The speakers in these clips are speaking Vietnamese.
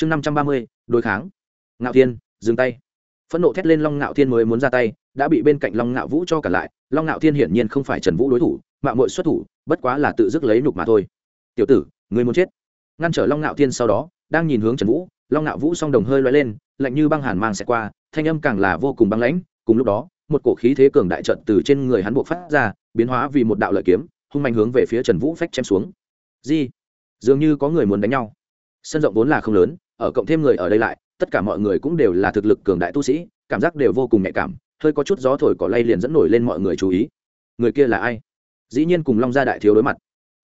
chương năm trăm ba mươi, đối kháng. Ngạo thiên, dừng tay. Phẫn nộ thét lên long ngạo thiên mới muốn ra tay, đã bị bên cạnh long ngạo vũ cho cả lại. Long ngạo thiên hiển nhiên không phải trần vũ đối thủ mạng mội xuất thủ, bất quá là tự dứt lấy nhục mà thôi. Tiểu tử người muốn chết? Ngăn trở long ngạo thiên sau đó, đang nhìn hướng trần vũ, long ngạo vũ song đồng hơi loay lên, lạnh như băng hàn mang xẹt qua, thanh âm càng là vô cùng băng lãnh. Cùng lúc đó, một cổ khí thế cường đại trận từ trên người hắn buộc phát ra, biến hóa vì một đạo lợi kiếm, hung mạnh hướng về phía trần vũ phách chém xuống. Di, dường như có người muốn đánh nhau. Sân rộng vốn là không lớn ở cộng thêm người ở đây lại, tất cả mọi người cũng đều là thực lực cường đại tu sĩ, cảm giác đều vô cùng nhạy cảm, hơi có chút gió thổi cỏ lay liền dẫn nổi lên mọi người chú ý. Người kia là ai? Dĩ nhiên cùng long gia đại thiếu đối mặt.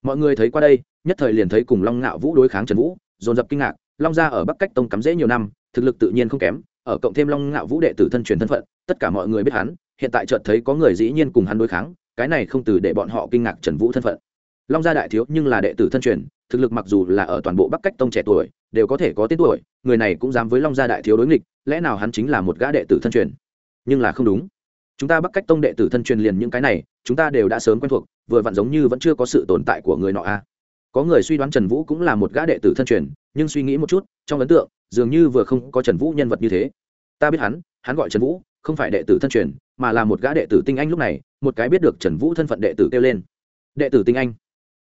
Mọi người thấy qua đây, nhất thời liền thấy cùng long ngạo vũ đối kháng trần vũ, dồn dập kinh ngạc, long gia ở bắc cách tông cắm rễ nhiều năm, thực lực tự nhiên không kém, ở cộng thêm long ngạo vũ đệ tử thân truyền thân phận, tất cả mọi người biết hắn, hiện tại chợt thấy có người dĩ nhiên cùng hắn đối kháng, cái này không từ để bọn họ kinh ngạc trần vũ thân phận. Long gia đại thiếu nhưng là đệ tử thân truyền thực lực mặc dù là ở toàn bộ bắc cách tông trẻ tuổi, đều có thể có tên tuổi, người này cũng dám với long gia đại thiếu đối nghịch, lẽ nào hắn chính là một gã đệ tử thân truyền? Nhưng là không đúng. Chúng ta bắc cách tông đệ tử thân truyền liền những cái này, chúng ta đều đã sớm quen thuộc, vừa vặn giống như vẫn chưa có sự tồn tại của người nọ a. Có người suy đoán trần vũ cũng là một gã đệ tử thân truyền, nhưng suy nghĩ một chút, trong ấn tượng, dường như vừa không có trần vũ nhân vật như thế. Ta biết hắn hắn gọi trần vũ, không phải đệ tử thân truyền, mà là một gã đệ tử tinh anh lúc này, một cái biết được trần vũ thân phận đệ tử kêu lên. Đệ tử tinh anh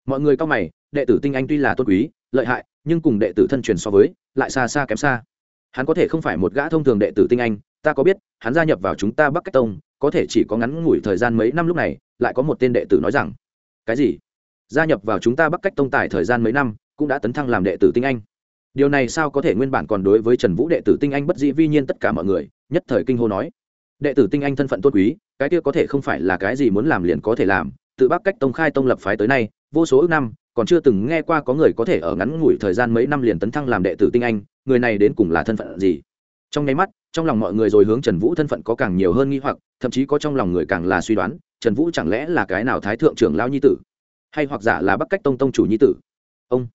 mọi người cao mày, đệ tử tinh anh tuy là tôn quý, lợi hại, nhưng cùng đệ tử thân truyền so với, lại xa xa kém xa. Hắn có thể không phải một gã thông thường đệ tử tinh anh, ta có biết, hắn gia nhập vào chúng ta bắc cách tông, có thể chỉ có ngắn ngủi thời gian mấy năm lúc này, lại có một tên đệ tử nói rằng, cái gì? Gia nhập vào chúng ta bắc cách tông tài thời gian mấy năm, cũng đã tấn thăng làm đệ tử tinh anh. Điều này sao có thể nguyên bản còn đối với trần vũ đệ tử tinh anh bất dĩ vi nhiên tất cả mọi người? Nhất thời kinh hô nói. Đệ tử tinh anh thân phận tôn quý, cái kia có thể không phải là cái gì muốn làm liền có thể làm, tự bắc cách tông khai tông lập phái tới nay vô số ước năm, còn chưa từng nghe qua có người có thể ở ngắn ngủi thời gian mấy năm liền tấn thăng làm đệ tử tinh anh, người này đến cùng là thân phận gì? Trong nháy mắt, trong lòng mọi người rồi hướng trần vũ thân phận có càng nhiều hơn nghi hoặc, thậm chí có trong lòng người càng là suy đoán, trần vũ chẳng lẽ là cái nào thái thượng trưởng lao nhi tử? Hay hoặc giả là bắc cách tông tông chủ nhi tử? Ông!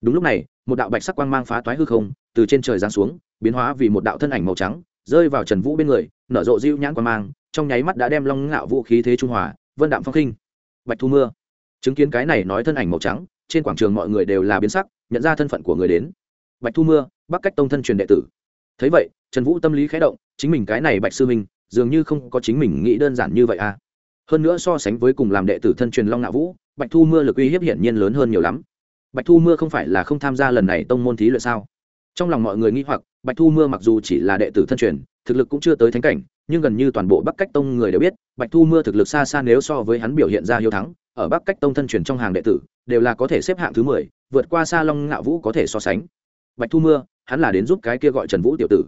Đúng lúc này, một đạo bạch sắc quang mang phá toái hư không, từ trên trời giáng xuống, biến hóa vì một đạo thân ảnh màu trắng, rơi vào trần vũ bên người, nở rộ dịu nhãn quang mang, trong nháy mắt đã đem long ngạo vũ khí thế trung hòa, vân đạm phong khinh bạch thu mưa! Chứng kiến cái này nói thân ảnh màu trắng, trên quảng trường mọi người đều là biến sắc, nhận ra thân phận của người đến. Bạch thu mưa, bắc cách tông thân truyền đệ tử. Thấy vậy, trần vũ tâm lý khé động, chính mình cái này bạch sư minh, dường như không có chính mình nghĩ đơn giản như vậy à. Hơn nữa so sánh với cùng làm đệ tử thân truyền long ngạo vũ, bạch thu mưa lực uy hiếp hiển nhiên lớn hơn nhiều lắm. Bạch thu mưa không phải là không tham gia lần này tông môn thí luyện sao? Trong lòng mọi người nghĩ hoặc, bạch thu mưa mặc dù chỉ là đệ tử thân truyền, thực lực cũng chưa tới thánh cảnh, nhưng gần như toàn bộ bắc cách tông người đều biết, bạch thu mưa thực lực xa xa nếu so với hắn biểu hiện ra hiếu thắng ở bắc cách tông thân truyền trong hàng đệ tử, đều là có thể xếp hạng thứ mười, vượt qua xa long ngạo vũ có thể so sánh. Bạch thu mưa, hắn là đến giúp cái kia gọi trần vũ tiểu tử.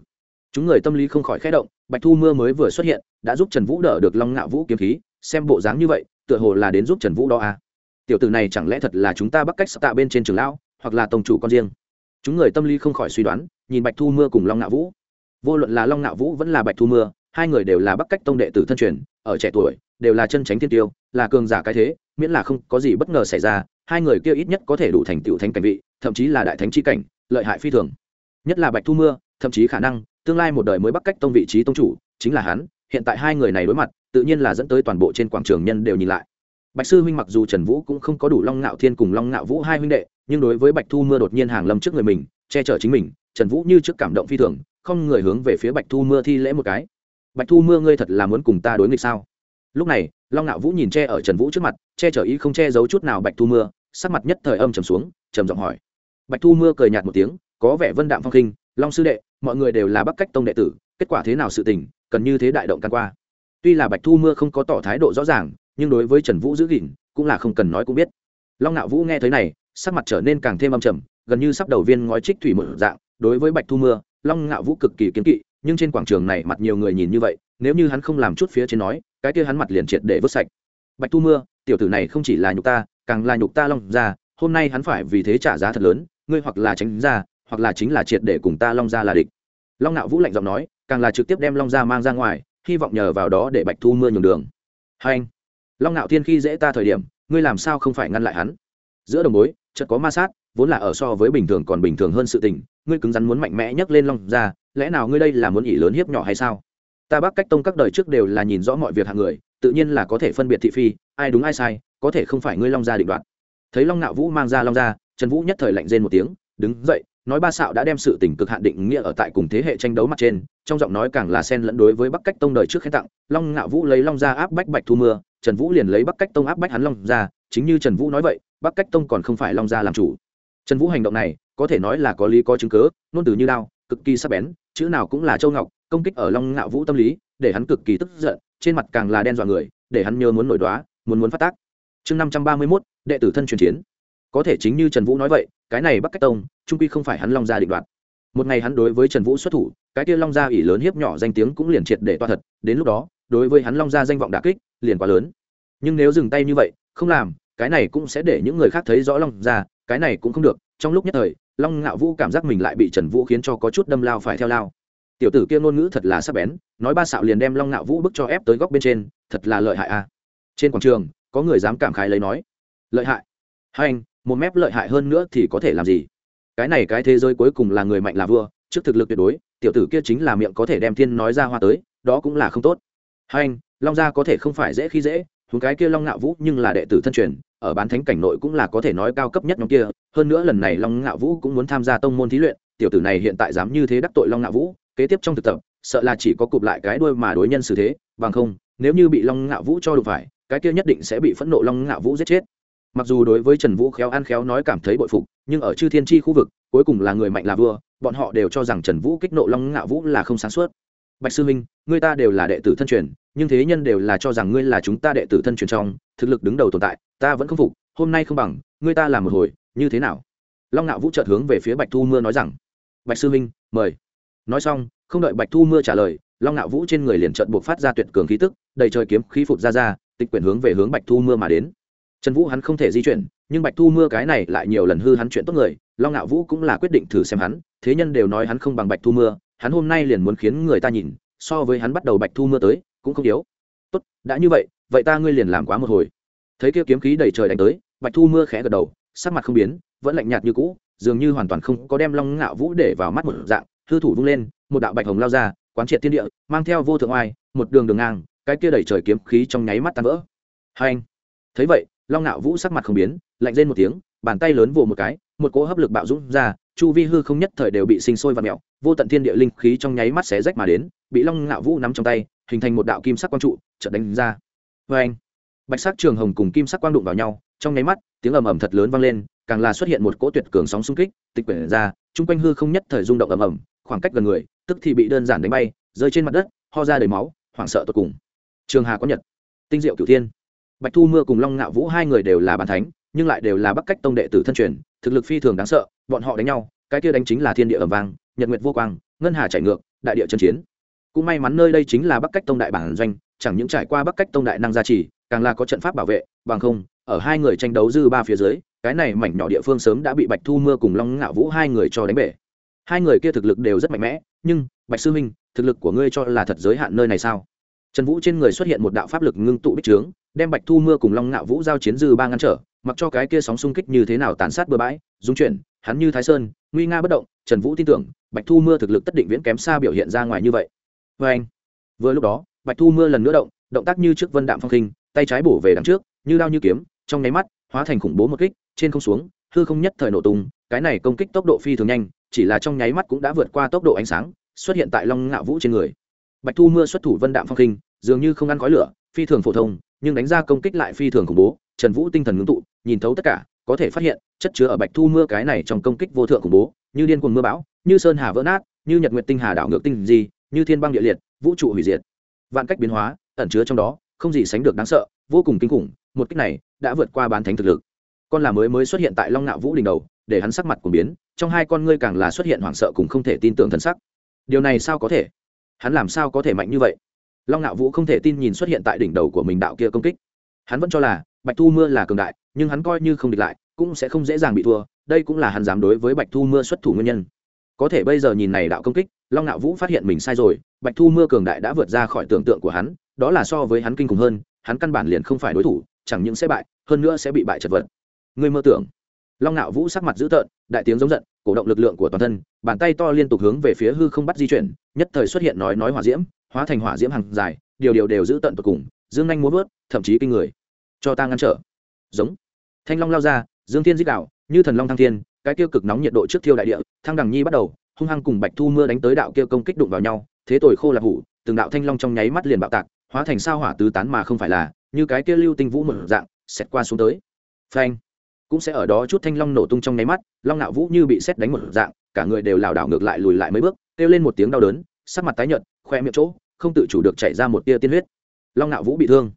Chúng người tâm lý không khỏi khẽ động, bạch thu mưa mới vừa xuất hiện, đã giúp trần vũ đỡ được long ngạo vũ kiếm khí, xem bộ dáng như vậy, tựa hồ là đến giúp trần vũ đó à. tiểu tử này chẳng lẽ thật là chúng ta bắc cách tạ bên trên trường lão, hoặc là tổng chủ con riêng? Chúng người tâm lý không khỏi suy đoán, nhìn bạch thu mưa cùng long ngạo vũ. Vô luận là long ngạo vũ vẫn là bạch thu mưa, hai người đều là bắc cách tông đệ tử thân truyền, ở trẻ tuổi, đều là chân tránh thiên tiêu, là cường giả cái thế miễn là không có gì bất ngờ xảy ra, hai người kia ít nhất có thể đủ thành tựu thánh cảnh vị, thậm chí là đại thánh chi cảnh, lợi hại phi thường. Nhất là bạch thu mưa, thậm chí khả năng, tương lai một đời mới bắc cách tông vị trí tông chủ, chính là hắn, hiện tại hai người này đối mặt, tự nhiên là dẫn tới toàn bộ trên quảng trường nhân đều nhìn lại. Bạch sư huynh mặc dù trần vũ cũng không có đủ long ngạo thiên cùng long ngạo vũ hai huynh đệ, nhưng đối với bạch thu mưa đột nhiên hàng lâm trước người mình, che chở chính mình, trần vũ như trước cảm động phi thường, không người hướng về phía bạch thu mưa thi lễ một cái. Bạch thu mưa, ngươi thật là muốn cùng ta đối nghịch sao? Lúc này, long ngạo vũ nhìn che ở trần vũ trước mặt, che chở ý không che giấu chút nào bạch thu mưa, sắc mặt nhất thời âm trầm xuống, trầm giọng hỏi. Bạch thu mưa cười nhạt một tiếng, có vẻ vân đạm phong khinh, long sư đệ, mọi người đều là bắc cách tông đệ tử, kết quả thế nào sự tình, cần như thế đại động căn qua. Tuy là bạch thu mưa không có tỏ thái độ rõ ràng, nhưng đối với trần vũ giữ gìn, cũng là không cần nói cũng biết. Long ngạo vũ nghe thấy này, sắc mặt trở nên càng thêm âm trầm, gần như sắp đầu viên ngói trích thủy một dạng. Đối với bạch thu mưa, long ngạo vũ cực kỳ kiến kỵ, nhưng trên quảng trường này mặt nhiều người nhìn như vậy nếu như hắn không làm chút phía trên nói, cái kia hắn mặt liền triệt để vứt sạch. Bạch thu mưa, tiểu tử này không chỉ là nhục ta, càng là nhục ta long ra hôm nay hắn phải vì thế trả giá thật lớn, ngươi hoặc là tránh ra, hoặc là chính là triệt để cùng ta long ra là địch. Long nạo vũ lạnh giọng nói, càng là trực tiếp đem long ra mang ra ngoài, hy vọng nhờ vào đó để bạch thu mưa nhường đường. Hai anh, long nạo thiên khi dễ ta thời điểm, ngươi làm sao không phải ngăn lại hắn? Giữa đồng bối, chợt có ma sát, vốn là ở so với bình thường còn bình thường hơn sự tình, ngươi cứng rắn muốn mạnh mẽ nhấc lên long ra lẽ nào ngươi đây là muốn ỉ lớn hiếp nhỏ hay sao? Ta bắc cách tông các đời trước đều là nhìn rõ mọi việc hạng người tự nhiên là có thể phân biệt thị phi ai đúng ai sai có thể không phải ngươi long gia định đoạt. Thấy long Nạo vũ mang ra long Gia, trần vũ nhất thời lạnh rên một tiếng đứng dậy nói ba xạo đã đem sự tình cực hạn định nghĩa ở tại cùng thế hệ tranh đấu mặt trên trong giọng nói càng là sen lẫn đối với bắc cách tông đời trước khen tặng long ngạo vũ lấy long ra áp bách bạch thu mưa trần vũ liền lấy bắc cách tông áp bách hắn long ra chính như trần vũ nói vậy bắc cách tông còn không phải long ra làm chủ. Trần vũ hành động này có thể nói là có lý có chứng cớ nôn từ như đao cực kỳ sắc bén chữ nào cũng là châu ngọc công kích ở long ngạo vũ tâm lý, để hắn cực kỳ tức giận, trên mặt càng là đen dọa người, để hắn nhớ muốn nổi đoá, muốn muốn phát tác. Chương năm trăm ba mươi mốt, đệ tử thân truyền chiến. Có thể chính như trần vũ nói vậy, cái này bắc cách tông, trung quy không phải hắn long gia định đoạt. Một ngày hắn đối với trần vũ xuất thủ, cái kia long gia ỷ lớn hiếp nhỏ danh tiếng cũng liền triệt để toa thật, đến lúc đó, đối với hắn long gia danh vọng đà kích, liền quá lớn. Nhưng nếu dừng tay như vậy, không làm, cái này cũng sẽ để những người khác thấy rõ long gia, cái này cũng không được, trong lúc nhất thời, long ngạo vũ cảm giác mình lại bị trần vũ khiến cho có chút đâm lao phải theo lao tiểu tử kia ngôn ngữ thật là sắc bén, nói ba xạo liền đem long ngạo vũ bức cho ép tới góc bên trên, thật là lợi hại a. À. trên quảng trường, có người dám cảm khái lấy nói, lợi hại? Hai anh, một mép lợi hại hơn nữa thì có thể làm gì? Cái này cái thế giới cuối cùng là người mạnh là vua, trước thực lực tuyệt đối, tiểu tử kia chính là miệng có thể đem thiên nói ra hoa tới, đó cũng là không tốt. Hai anh, long gia có thể không phải dễ khi dễ thúng cái kia long ngạo vũ nhưng là đệ tử thân truyền, ở bán thánh cảnh nội cũng là có thể nói cao cấp nhất nhóm kia, hơn nữa lần này long ngạo vũ cũng muốn tham gia tông môn thí luyện, tiểu tử này hiện tại dám như thế đắc tội long ngạo vũ kế tiếp trong thực tập, sợ là chỉ có cụp lại cái đuôi mà đối nhân xử thế, bằng không, nếu như bị long ngạo vũ cho đụng phải, cái kia nhất định sẽ bị phẫn nộ long ngạo vũ giết chết. Mặc dù đối với trần vũ khéo ăn khéo nói cảm thấy bội phục, nhưng ở chư thiên tri khu vực, cuối cùng là người mạnh là vua, bọn họ đều cho rằng trần vũ kích nộ long ngạo vũ là không sáng suốt. Bạch sư minh người ta đều là đệ tử thân truyền, nhưng thế nhân đều là cho rằng ngươi là chúng ta đệ tử thân truyền trong, thực lực đứng đầu tồn tại, ta vẫn không phục, hôm nay không bằng, ngươi ta làm một hồi, như thế nào? Long ngạo vũ chợt hướng về phía bạch thu mưa nói rằng, bạch sư minh, mời nói xong, không đợi bạch thu mưa trả lời, long ngạo vũ trên người liền trợn buộc phát ra tuyệt cường khí tức, đầy trời kiếm khí phụt ra ra, tịch quyển hướng về hướng bạch thu mưa mà đến. Trần vũ hắn không thể di chuyển, nhưng bạch thu mưa cái này lại nhiều lần hư hắn chuyện tốt người, long ngạo vũ cũng là quyết định thử xem hắn, thế nhân đều nói hắn không bằng bạch thu mưa, hắn hôm nay liền muốn khiến người ta nhìn, so với hắn bắt đầu bạch thu mưa tới, cũng không yếu. Tốt, đã như vậy vậy ta ngươi liền làm quá một hồi. Thấy kia kiếm khí đầy trời đánh tới, bạch thu mưa khẽ gật đầu, sắc mặt không biến, vẫn lạnh nhạt như cũ, dường như hoàn toàn không có đem long ngạo vũ để vào mắt một dạng hư thủ vung lên, một đạo bạch hồng lao ra, quán triệt thiên địa, mang theo vô thượng oai, một đường đường ngang, cái kia đẩy trời kiếm khí trong nháy mắt tan vỡ. Hai anh, thấy vậy, long nạo vũ sắc mặt không biến, lạnh lên một tiếng, bàn tay lớn vồ một cái, một cỗ hấp lực bạo dũng ra, chu vi hư không nhất thời đều bị sinh sôi và mẹo vô tận thiên địa linh khí trong nháy mắt xé rách mà đến, bị long nạo vũ nắm trong tay, hình thành một đạo kim sắc quang trụ, chợt đánh ra. Vê anh, bạch sắc trường hồng cùng kim sắc quang đụng vào nhau, trong nháy mắt, tiếng ầm ầm thật lớn vang lên, càng là xuất hiện một cỗ tuyệt cường sóng xung kích, tịch quyển ra, chung quanh hư không nhất thời rung động ầm ầm khoảng cách gần người, tức thì bị đơn giản đánh bay, rơi trên mặt đất, ho ra đầy máu, hoảng sợ tột cùng. Trường hà có nhật, tinh diệu cửu thiên, bạch thu mưa cùng long ngạo vũ hai người đều là bàn thánh, nhưng lại đều là bắc cách tông đệ tử thân truyền, thực lực phi thường đáng sợ, bọn họ đánh nhau, cái kia đánh chính là thiên địa ẩm vang, nhật nguyệt vô quang, ngân hà chạy ngược, đại địa chân chiến. Cũng may mắn nơi đây chính là bắc cách tông đại bản doanh, chẳng những trải qua bắc cách tông đại năng gia trì, càng là có trận pháp bảo vệ, bằng không, ở hai người tranh đấu dư ba phía dưới, cái này mảnh nhỏ địa phương sớm đã bị bạch thu mưa cùng long ngạo vũ hai người cho đánh bể hai người kia thực lực đều rất mạnh mẽ, nhưng, bạch sư huynh thực lực của ngươi cho là thật giới hạn nơi này sao? Trần vũ trên người xuất hiện một đạo pháp lực ngưng tụ bích trướng, đem bạch thu mưa cùng long ngạo vũ giao chiến dư ba ngăn trở, mặc cho cái kia sóng xung kích như thế nào tàn sát bừa bãi, dung chuyển, hắn như thái sơn, nguy nga bất động, trần vũ tin tưởng, bạch thu mưa thực lực tất định viễn kém xa biểu hiện ra ngoài như vậy. Vê anh, vừa lúc đó, bạch thu mưa lần nữa động động tác như trước vân đạm phong khinh, tay trái bổ về đằng trước, như đao như kiếm, trong nháy mắt, hóa thành khủng bố một kích, trên không xuống, hư không nhất thời nổ tung cái này công kích tốc độ phi thường nhanh, chỉ là trong nháy mắt cũng đã vượt qua tốc độ ánh sáng, xuất hiện tại long ngạo vũ trên người. Bạch thu mưa xuất thủ vân đạm phong khinh dường như không ăn khói lửa, phi thường phổ thông, nhưng đánh ra công kích lại phi thường khủng bố, trần vũ tinh thần ngưng tụ, nhìn thấu tất cả, có thể phát hiện, chất chứa ở bạch thu mưa cái này trong công kích vô thượng khủng bố, như điên cuồng mưa bão, như sơn hà vỡ nát, như nhật nguyệt tinh hà đảo ngược tinh gì như thiên băng địa liệt, vũ trụ hủy diệt. Vạn cách biến hóa, ẩn chứa trong đó, không gì sánh được đáng sợ, vô cùng kinh khủng, một cách này đã vượt qua bán thánh thực lực. Con là mới mới xuất hiện tại long nạo vũ đỉnh đầu để hắn sắc mặt của biến, trong hai con ngươi càng là xuất hiện hoảng sợ cùng không thể tin tưởng thân sắc. Điều này sao có thể? Hắn làm sao có thể mạnh như vậy? Long nạo vũ không thể tin nhìn xuất hiện tại đỉnh đầu của mình đạo kia công kích. Hắn vẫn cho là, bạch thu mưa là cường đại, nhưng hắn coi như không địch lại, cũng sẽ không dễ dàng bị thua, đây cũng là hắn dám đối với bạch thu mưa xuất thủ nguyên nhân. Có thể bây giờ nhìn này đạo công kích, long nạo vũ phát hiện mình sai rồi, bạch thu mưa cường đại đã vượt ra khỏi tưởng tượng của hắn, đó là so với hắn kinh khủng hơn, hắn căn bản liền không phải đối thủ, chẳng những sẽ bại, hơn nữa sẽ bị bại chật vật. Ngươi mơ tưởng long nạo vũ sắc mặt dữ tợn, đại tiếng giống giận, cổ động lực lượng của toàn thân, bàn tay to liên tục hướng về phía hư không bắt di chuyển, nhất thời xuất hiện nói nói hỏa diễm, hóa thành hỏa diễm hàng dài, điều điều đều giữ tận tột cùng, dương anh muốn vớt, thậm chí kinh người. Cho ta ngăn trở. Giống. Thanh long lao ra, dương thiên dích đạo, như thần long thăng thiên, cái tiêu cực nóng nhiệt độ trước thiêu đại địa, thăng đằng nhi bắt đầu, hung hăng cùng bạch thu mưa đánh tới đạo kia công kích đụng vào nhau, thế tồi khô là hủ, từng đạo thanh long trong nháy mắt liền bạo tạc, hóa thành sao hỏa tứ tán mà không phải là, như cái kia lưu tinh vũ một dạng, xẹt qua xuống tới. Phanh cũng sẽ ở đó chút thanh long nổ tung trong nháy mắt, long nạo vũ như bị xét đánh một dạng, cả người đều lảo đảo ngược lại lùi lại mấy bước, kêu lên một tiếng đau đớn, sắc mặt tái nhợt, khoe miệng chỗ, không tự chủ được chảy ra một tia tiên huyết. Long nạo vũ bị thương.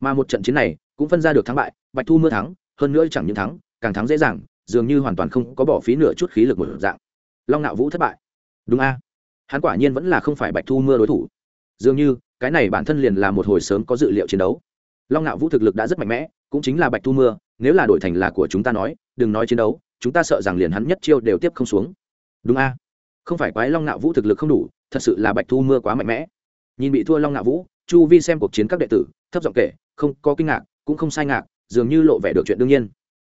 Mà một trận chiến này, cũng phân ra được thắng bại, bạch thu mưa thắng, hơn nữa chẳng những thắng, càng thắng dễ dàng, dường như hoàn toàn không có bỏ phí nửa chút khí lực một dạng. Long nạo vũ thất bại. Đúng a. Hắn quả nhiên vẫn là không phải bạch thu mưa đối thủ. Dường như, cái này bản thân liền là một hồi sớm có dự liệu chiến đấu long nạo vũ thực lực đã rất mạnh mẽ, cũng chính là bạch thu mưa, nếu là đổi thành là của chúng ta nói, đừng nói chiến đấu, chúng ta sợ rằng liền hắn nhất chiêu đều tiếp không xuống. Đúng a? Không phải quái long nạo vũ thực lực không đủ, thật sự là bạch thu mưa quá mạnh mẽ. Nhìn bị thua long nạo vũ, chu vi xem cuộc chiến các đệ tử, thấp giọng kể, không có kinh ngạc, cũng không sai ngạc, dường như lộ vẻ được chuyện đương nhiên.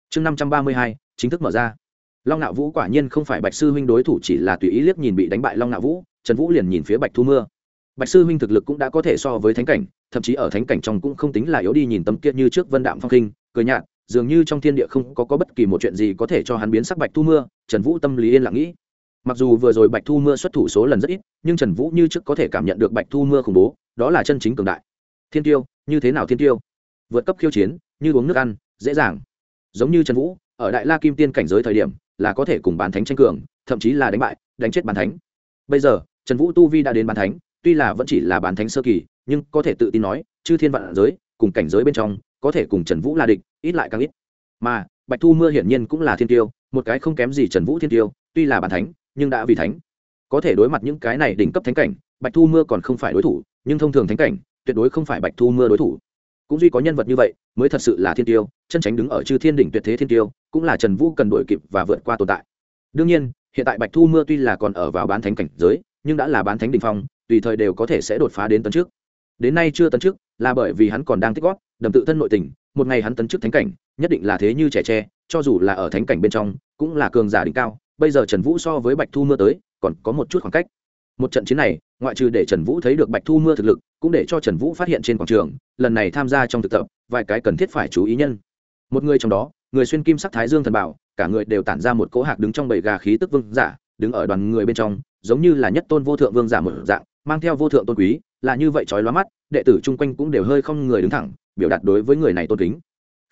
Chương năm trăm ba mươi hai, chính thức mở ra. Long nạo vũ quả nhiên không phải bạch sư huynh đối thủ chỉ là tùy ý liếc nhìn bị đánh bại long nạo vũ, trần vũ liền nhìn phía bạch thu mưa. Bạch sư huynh thực lực cũng đã có thể so với thánh cảnh thậm chí ở thánh cảnh trong cũng không tính là yếu đi nhìn tấm kia như trước vân đạm phong khinh cười nhạt dường như trong thiên địa không có, có bất kỳ một chuyện gì có thể cho hắn biến sắc bạch thu mưa trần vũ tâm lý yên lặng nghĩ. Mặc dù vừa rồi bạch thu mưa xuất thủ số lần rất ít nhưng trần vũ như trước có thể cảm nhận được bạch thu mưa khủng bố đó là chân chính cường đại. Thiên tiêu như thế nào thiên tiêu? Vượt cấp khiêu chiến như uống nước ăn dễ dàng. Giống như trần vũ ở đại la kim tiên cảnh giới thời điểm là có thể cùng bán thánh tranh cường thậm chí là đánh bại đánh chết bán thánh. Bây giờ trần vũ tu vi đã đến bán thánh tuy là vẫn chỉ là bán thánh sơ kỳ nhưng có thể tự tin nói, chư thiên vạn giới, cùng cảnh giới bên trong, có thể cùng trần vũ là địch, ít lại càng ít. Mà, bạch thu mưa hiển nhiên cũng là thiên tiêu, một cái không kém gì trần vũ thiên tiêu, tuy là bán thánh, nhưng đã vì thánh. Có thể đối mặt những cái này đỉnh cấp thánh cảnh, bạch thu mưa còn không phải đối thủ, nhưng thông thường thánh cảnh, tuyệt đối không phải bạch thu mưa đối thủ. Cũng duy có nhân vật như vậy, mới thật sự là thiên tiêu, chân tránh đứng ở chư thiên đỉnh tuyệt thế thiên tiêu, cũng là trần vũ cần đổi kịp và vượt qua tồn tại. Đương nhiên, hiện tại bạch thu mưa tuy là còn ở vào bán thánh cảnh giới, nhưng đã là bán thánh đ ỉ n h phong, tùy thời đều có thể sẽ đột phá đến tấn trước đến nay chưa tấn chức, là bởi vì hắn còn đang tích góp, đầm tự thân nội tình, một ngày hắn tấn chức thánh cảnh, nhất định là thế như trẻ tre, cho dù là ở thánh cảnh bên trong, cũng là cường giả đỉnh cao, bây giờ trần vũ so với bạch thu mưa tới, còn có một chút khoảng cách. Một trận chiến này, ngoại trừ để trần vũ thấy được bạch thu mưa thực lực, cũng để cho trần vũ phát hiện trên quảng trường, lần này tham gia trong thực tập, vài cái cần thiết phải chú ý nhân. Một người trong đó, người xuyên kim sắc thái dương thần bảo, cả người đều tản ra một cỗ hạc đứng trong bầy gà khí tức vương giả, đứng ở đoàn người bên trong, giống như là nhất tôn vô thượng vương giả một dạng mang theo vô thượng tôn quý, là như vậy trói lóa mắt, đệ tử chung quanh cũng đều hơi không người đứng thẳng, biểu đạt đối với người này tôn kính.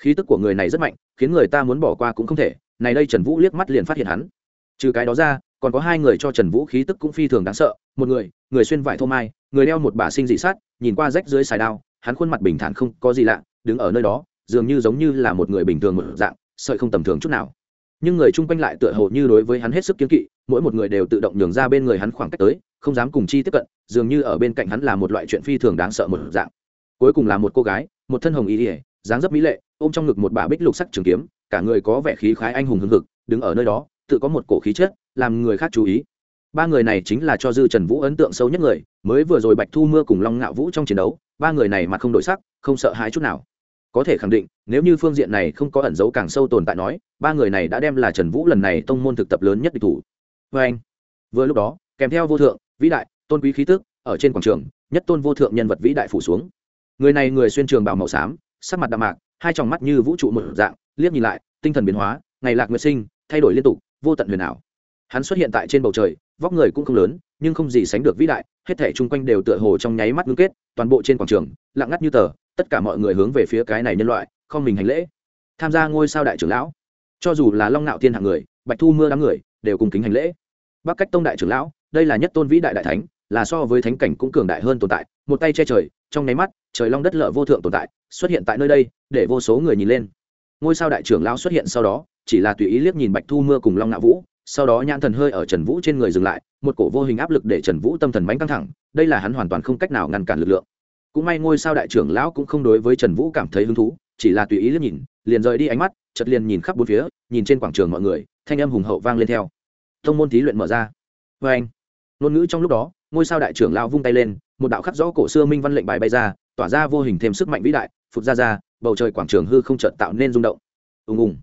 Khí tức của người này rất mạnh, khiến người ta muốn bỏ qua cũng không thể. Này đây trần vũ liếc mắt liền phát hiện hắn. Trừ cái đó ra, còn có hai người cho trần vũ khí tức cũng phi thường đáng sợ. Một người người xuyên vải thô mai, người đeo một bả sinh dị sát nhìn qua rách dưới xài đao, hắn khuôn mặt bình thản không có gì lạ, đứng ở nơi đó, dường như giống như là một người bình thường một dạng, sợi không tầm thường chút nào nhưng người chung quanh lại tựa hồ như đối với hắn hết sức kiếm kỵ, mỗi một người đều tự động nhường ra bên người hắn khoảng cách tới, không dám cùng chi tiếp cận, dường như ở bên cạnh hắn là một loại chuyện phi thường đáng sợ một dạng. Cuối cùng là một cô gái, một thân hồng ý ỉa dáng dấp mỹ lệ, ôm trong ngực một bả bích lục sắc trường kiếm, cả người có vẻ khí khái anh hùng hưng hực, đứng ở nơi đó, tự có một cổ khí chất, làm người khác chú ý. Ba người này chính là cho dư trần vũ ấn tượng sâu nhất người, mới vừa rồi bạch thu mưa cùng long ngạo vũ trong chiến đấu, ba người này mặt không đổi sắc, không sợ hãi chút nào có thể khẳng định, nếu như phương diện này không có ẩn dấu càng sâu tồn tại nói, ba người này đã đem là trần vũ lần này tông môn thực tập lớn nhất địch thủ. Vê anh, vừa lúc đó, kèm theo vô thượng, vĩ đại, tôn quý khí tức, ở trên quảng trường, nhất tôn vô thượng nhân vật vĩ đại phủ xuống. Người này người xuyên trường bảo màu xám, sắc mặt đạm mạc, hai tròng mắt như vũ trụ một dạng, liếc nhìn lại, tinh thần biến hóa, ngày lạc nguyệt sinh, thay đổi liên tục, vô tận huyền ảo. Hắn xuất hiện tại trên bầu trời, vóc người cũng không lớn, nhưng không gì sánh được vĩ đại, hết thể chung quanh đều tựa hồ trong nháy mắt ngưng kết, toàn bộ trên quảng trường, lặng ngắt như tờ tất cả mọi người hướng về phía cái này nhân loại, không mình hành lễ. Tham gia ngôi sao đại trưởng lão. Cho dù là long nạo thiên hạng người, bạch thu mưa đám người, đều cùng kính hành lễ. Bắc cách tông đại trưởng lão, đây là nhất tôn vĩ đại đại thánh, là so với thánh cảnh cũng cường đại hơn tồn tại, một tay che trời, trong nháy mắt, trời long đất lợ vô thượng tồn tại, xuất hiện tại nơi đây, để vô số người nhìn lên. Ngôi sao đại trưởng lão xuất hiện sau đó, chỉ là tùy ý liếc nhìn bạch thu mưa cùng long nạo vũ, sau đó nhãn thần hơi ở trần vũ trên người dừng lại, một cổ vô hình áp lực để trần vũ tâm thần bánh căng thẳng, đây là hắn hoàn toàn không cách nào ngăn cản lực lượng cũng may ngôi sao đại trưởng lão cũng không đối với trần vũ cảm thấy hứng thú, chỉ là tùy ý liếc nhìn, liền rời đi ánh mắt chật liền nhìn khắp bốn phía, nhìn trên quảng trường mọi người, thanh âm hùng hậu vang lên theo. Thông môn thí luyện mở ra. Vê anh, ngôn ngữ trong lúc đó, ngôi sao đại trưởng lão vung tay lên, một đạo khắc rõ cổ xưa minh văn lệnh bài bay ra, tỏa ra vô hình thêm sức mạnh vĩ đại phục ra ra, bầu trời quảng trường hư không chợt tạo nên rung động. Ùng ùng.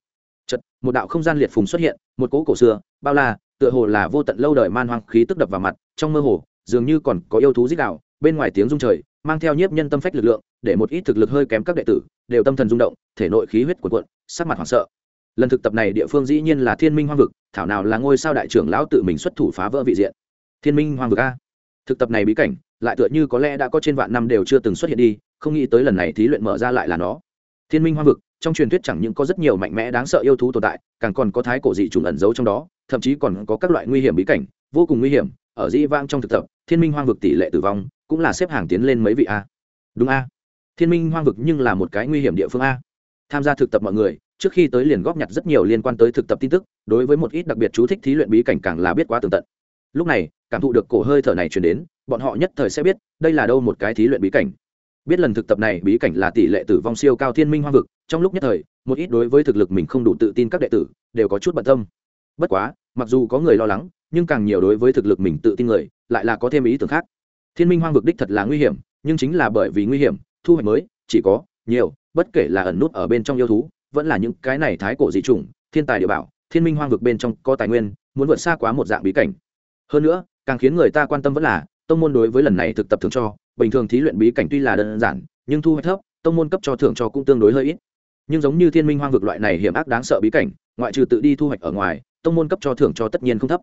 Chật một đạo không gian liệt phùng xuất hiện, một cỗ cổ xưa, bao la, tựa hồ là vô tận lâu đời man hoang khí tức đập vào mặt, trong mơ hồ, dường như còn có yêu thú dích đạo, bên ngoài tiếng rung trời mang theo nhiếp nhân tâm phách lực lượng, để một ít thực lực hơi kém các đệ tử, đều tâm thần rung động, thể nội khí huyết cuộn cuộn, sắc mặt hoảng sợ. Lần thực tập này địa phương dĩ nhiên là thiên minh hoang vực, thảo nào là ngôi sao đại trưởng lão tự mình xuất thủ phá vỡ vị diện. Thiên minh hoang vực a. Thực tập này bí cảnh, lại tựa như có lẽ đã có trên vạn năm đều chưa từng xuất hiện đi, không nghĩ tới lần này thí luyện mở ra lại là nó. Thiên minh hoang vực, trong truyền thuyết chẳng những có rất nhiều mạnh mẽ đáng sợ yêu thú tồn tại, càng còn có thái cổ dị trùng ẩn giấu trong đó, thậm chí còn có các loại nguy hiểm bí cảnh, vô cùng nguy hiểm, ở dĩ vang trong thực tập, thiên minh hoang vực tỷ lệ tử vong cũng là xếp hàng tiến lên mấy vị a. Đúng a. Thiên minh hoang vực nhưng là một cái nguy hiểm địa phương a. Tham gia thực tập mọi người, trước khi tới liền góp nhặt rất nhiều liên quan tới thực tập tin tức, đối với một ít đặc biệt chú thích thí luyện bí cảnh càng là biết quá tường tận. Lúc này, cảm thụ được cổ hơi thở này chuyển đến, bọn họ nhất thời sẽ biết, đây là đâu một cái thí luyện bí cảnh. Biết lần thực tập này bí cảnh là tỷ lệ tử vong siêu cao thiên minh hoang vực, trong lúc nhất thời, một ít đối với thực lực mình không đủ tự tin các đệ tử, đều có chút bận tâm. Bất quá, mặc dù có người lo lắng, nhưng càng nhiều đối với thực lực mình tự tin người, lại là có thêm ý tưởng khác thiên minh hoang vực đích thật là nguy hiểm, nhưng chính là bởi vì nguy hiểm, thu hoạch mới, chỉ có, nhiều, bất kể là ẩn nút ở bên trong yêu thú, vẫn là những cái này thái cổ dị chủng, thiên tài địa bảo, thiên minh hoang vực bên trong có tài nguyên, muốn vượt xa quá một dạng bí cảnh. Hơn nữa, càng khiến người ta quan tâm vẫn là, tông môn đối với lần này thực tập thường cho, bình thường thí luyện bí cảnh tuy là đơn giản, nhưng thu hoạch thấp, tông môn cấp cho thưởng cho cũng tương đối hơi ít. Nhưng giống như thiên minh hoang vực loại này hiểm ác đáng sợ bí cảnh, ngoại trừ tự đi thu hoạch ở ngoài, tông môn cấp cho thưởng cho tất nhiên không thấp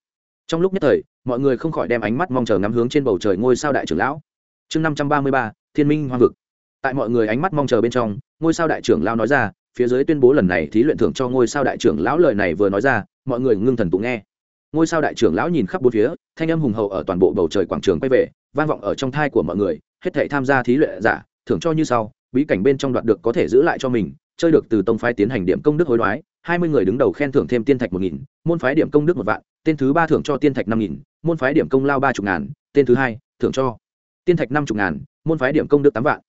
trong lúc nhất thời, mọi người không khỏi đem ánh mắt mong chờ ngắm hướng trên bầu trời ngôi sao đại trưởng lão. Chương năm trăm ba mươi ba, thiên minh hoang vực. Tại mọi người ánh mắt mong chờ bên trong, ngôi sao đại trưởng lão nói ra, phía dưới tuyên bố lần này thí luyện thưởng cho ngôi sao đại trưởng lão lời này vừa nói ra, mọi người ngưng thần tụng nghe. Ngôi sao đại trưởng lão nhìn khắp bốn phía, thanh âm hùng hậu ở toàn bộ bầu trời quảng trường quay về, vang vọng ở trong thai của mọi người, hết thảy tham gia thí luyện giả, thưởng cho như sau, bí cảnh bên trong đoạt được có thể giữ lại cho mình, chơi được từ tông phái tiến hành điểm công đức hối đoái, hai mươi người đứng đầu khen thưởng thêm tiên thạch một nghìn, môn phái điểm công đức một vạn tên thứ ba thưởng cho tiên thạch năm nghìn, môn phái điểm công lao ba chục ngàn, tên thứ hai thưởng cho tiên thạch năm chục ngàn, môn phái điểm công được tám vạn.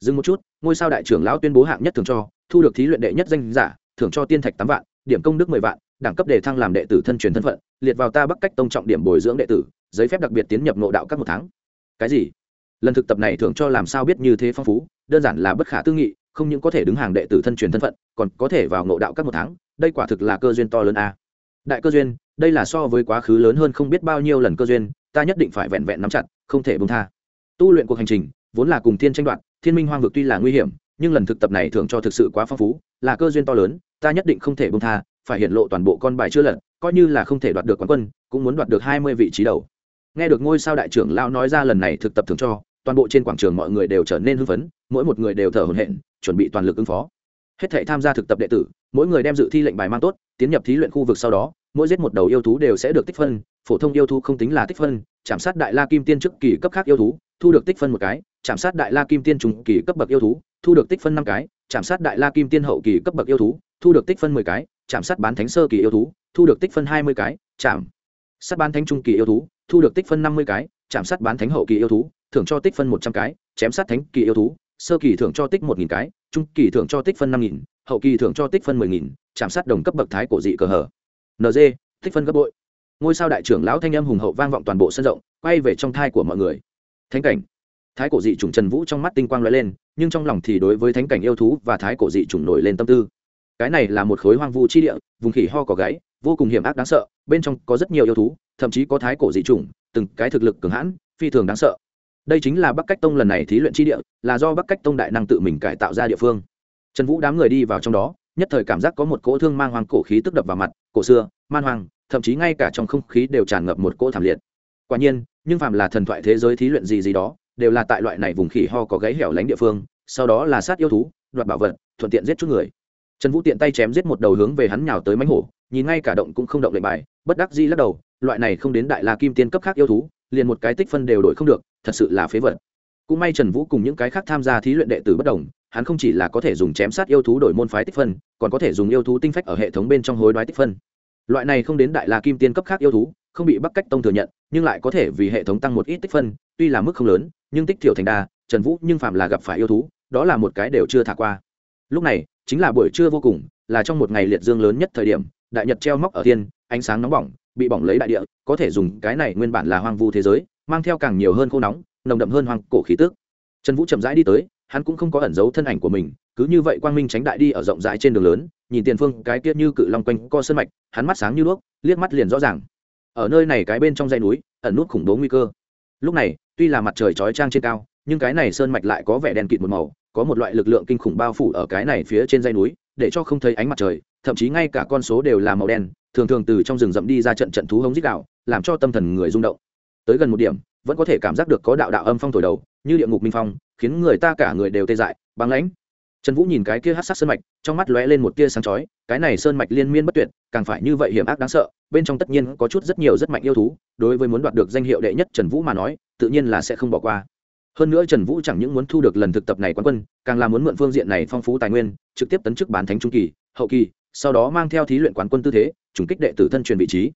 Dừng một chút, ngôi sao đại trưởng lão tuyên bố hạng nhất thưởng cho, thu được thí luyện đệ nhất danh giả, thưởng cho tiên thạch tám vạn, điểm công đức mười vạn, đẳng cấp đề thăng làm đệ tử thân truyền thân phận, liệt vào ta bắc cách tông trọng điểm bồi dưỡng đệ tử, giấy phép đặc biệt tiến nhập nội đạo các một tháng. Cái gì? Lần thực tập này thưởng cho làm sao biết như thế phong phú, đơn giản là bất khả tư nghị, không những có thể đứng hàng đệ tử thân truyền thân phận, còn có thể vào nộ đạo các một tháng, đây quả thực là cơ duyên to lớn a đại cơ duyên, đây là so với quá khứ lớn hơn không biết bao nhiêu lần cơ duyên, ta nhất định phải vẹn vẹn nắm chặt, không thể bông tha. Tu luyện cuộc hành trình, vốn là cùng thiên tranh đoạt, thiên minh hoang vực tuy là nguy hiểm, nhưng lần thực tập này thường cho thực sự quá phong phú, là cơ duyên to lớn, ta nhất định không thể bông tha, phải hiện lộ toàn bộ con bài chưa lật, coi như là không thể đoạt được quán quân, cũng muốn đoạt được hai mươi vị trí đầu. Nghe được ngôi sao đại trưởng lão nói ra lần này thực tập thường cho, toàn bộ trên quảng trường mọi người đều trở nên hưng phấn, mỗi một người đều thở hổn hển, chuẩn bị toàn lực ứng phó hết thể tham gia thực tập đệ tử, mỗi người đem dự thi lệnh bài mang tốt, tiến nhập thí luyện khu vực sau đó, mỗi giết một đầu yêu thú đều sẽ được tích phân, phổ thông yêu thú không tính là tích phân, chạm sát đại la kim tiên trước kỳ cấp khác yêu thú, thu được tích phân một cái, chạm sát đại la kim tiên trùng kỳ cấp bậc yêu thú, thu được tích phân năm cái, chạm sát đại la kim tiên hậu kỳ cấp bậc yêu thú, thu được tích phân mười cái, chạm sát bán thánh sơ kỳ yêu thú, thu được tích phân hai mươi cái, chạm sát bán thánh trung kỳ yêu thú, thu được tích phân năm mươi cái, chạm sát bán thánh hậu kỳ yêu thú, thưởng cho tích phân một trăm cái, chém sát thánh kỳ yêu thú sơ kỳ thưởng cho tích một nghìn cái, trung kỳ thưởng cho tích phân năm nghìn, hậu kỳ thưởng cho tích phân mười nghìn chạm sát đồng cấp bậc thái cổ dị cờ hở nd tích phân gấp bội. Ngôi sao đại trưởng lão thanh âm hùng hậu vang vọng toàn bộ sân rộng, quay về trong thai của mọi người. Thánh cảnh. Thái cổ dị chủng trần vũ trong mắt tinh quang l lên, nhưng trong lòng thì đối với thánh cảnh yêu thú và thái cổ dị chủng nổi lên tâm tư. Cái này là một khối hoang vu chi địa, vùng khỉ ho có gáy, vô cùng hiểm ác đáng sợ, bên trong có rất nhiều yêu thú, thậm chí có thái cổ dị chủng, từng cái thực lực cường hãn, phi thường đáng sợ đây chính là bắc cách tông lần này thí luyện chi địa, là do bắc cách tông đại năng tự mình cải tạo ra địa phương. Trần vũ đám người đi vào trong đó, nhất thời cảm giác có một cỗ thương mang hoang cổ khí tức đập vào mặt, cổ xưa, man hoang thậm chí ngay cả trong không khí đều tràn ngập một cỗ thảm liệt. Quả nhiên, nhưng phàm là thần thoại thế giới thí luyện gì gì đó, đều là tại loại này vùng khỉ ho có gáy hẻo lánh địa phương, sau đó là sát yêu thú, đoạt bảo vật, thuận tiện giết chút người. Trần vũ tiện tay chém giết một đầu hướng về hắn nhào tới mánh hổ, nhìn ngay cả động cũng không động lệnh bài, bất đắc di lắc đầu, loại này không đến đại la kim tiên cấp khác yêu thú liền một cái tích phân đều đổi không được, thật sự là phế vật. Cũng may trần vũ cùng những cái khác tham gia thí luyện đệ tử bất đồng, hắn không chỉ là có thể dùng chém sát yêu thú đổi môn phái tích phân, còn có thể dùng yêu thú tinh phách ở hệ thống bên trong hối đoái tích phân. Loại này không đến đại la kim tiên cấp khác yêu thú, không bị bắc cách tông thừa nhận, nhưng lại có thể vì hệ thống tăng một ít tích phân, tuy là mức không lớn, nhưng tích thiểu thành đa, trần vũ nhưng phạm là gặp phải yêu thú, đó là một cái đều chưa thả qua. Lúc này, chính là buổi trưa vô cùng, là trong một ngày liệt dương lớn nhất thời điểm, đại nhật treo móc ở thiên, ánh sáng nóng bỏng bị bỏng lấy đại địa, có thể dùng cái này nguyên bản là hoang vu thế giới, mang theo càng nhiều hơn khô nóng, nồng đậm hơn hoang cổ khí tức. Trần vũ chậm rãi đi tới, hắn cũng không có ẩn giấu thân ảnh của mình, cứ như vậy quang minh tránh đại đi ở rộng rãi trên đường lớn, nhìn tiền phương cái kia như cự long quanh co sân mạch, hắn mắt sáng như đuốc, liếc mắt liền rõ ràng. Ở nơi này cái bên trong dãy núi, ẩn nút khủng bố nguy cơ. Lúc này, tuy là mặt trời chói trang trên cao, nhưng cái này sơn mạch lại có vẻ đen kịt một màu, có một loại lực lượng kinh khủng bao phủ ở cái này phía trên dãy núi, để cho không thấy ánh mặt trời, thậm chí ngay cả con số đều là màu đen thường thường từ trong rừng rậm đi ra trận trận thú hống dích đạo, làm cho tâm thần người rung động. Tới gần một điểm, vẫn có thể cảm giác được có đạo đạo âm phong thổi đầu, như địa ngục minh phong, khiến người ta cả người đều tê dại, băng lãnh. Trần vũ nhìn cái kia hát sắc sơn mạch, trong mắt lóe lên một tia sáng chói, cái này sơn mạch liên miên bất tuyệt, càng phải như vậy hiểm ác đáng sợ, bên trong tất nhiên có chút rất nhiều rất mạnh yêu thú, đối với muốn đoạt được danh hiệu đệ nhất trần vũ mà nói, tự nhiên là sẽ không bỏ qua hơn nữa trần vũ chẳng những muốn thu được lần thực tập này quán quân, càng là muốn mượn phương diện này phong phú tài nguyên, trực tiếp tấn chức bán thánh trung kỳ, hậu kỳ, sau đó mang theo thí luyện quán quân tư thế, trùng kích đệ tử thân truyền vị trí.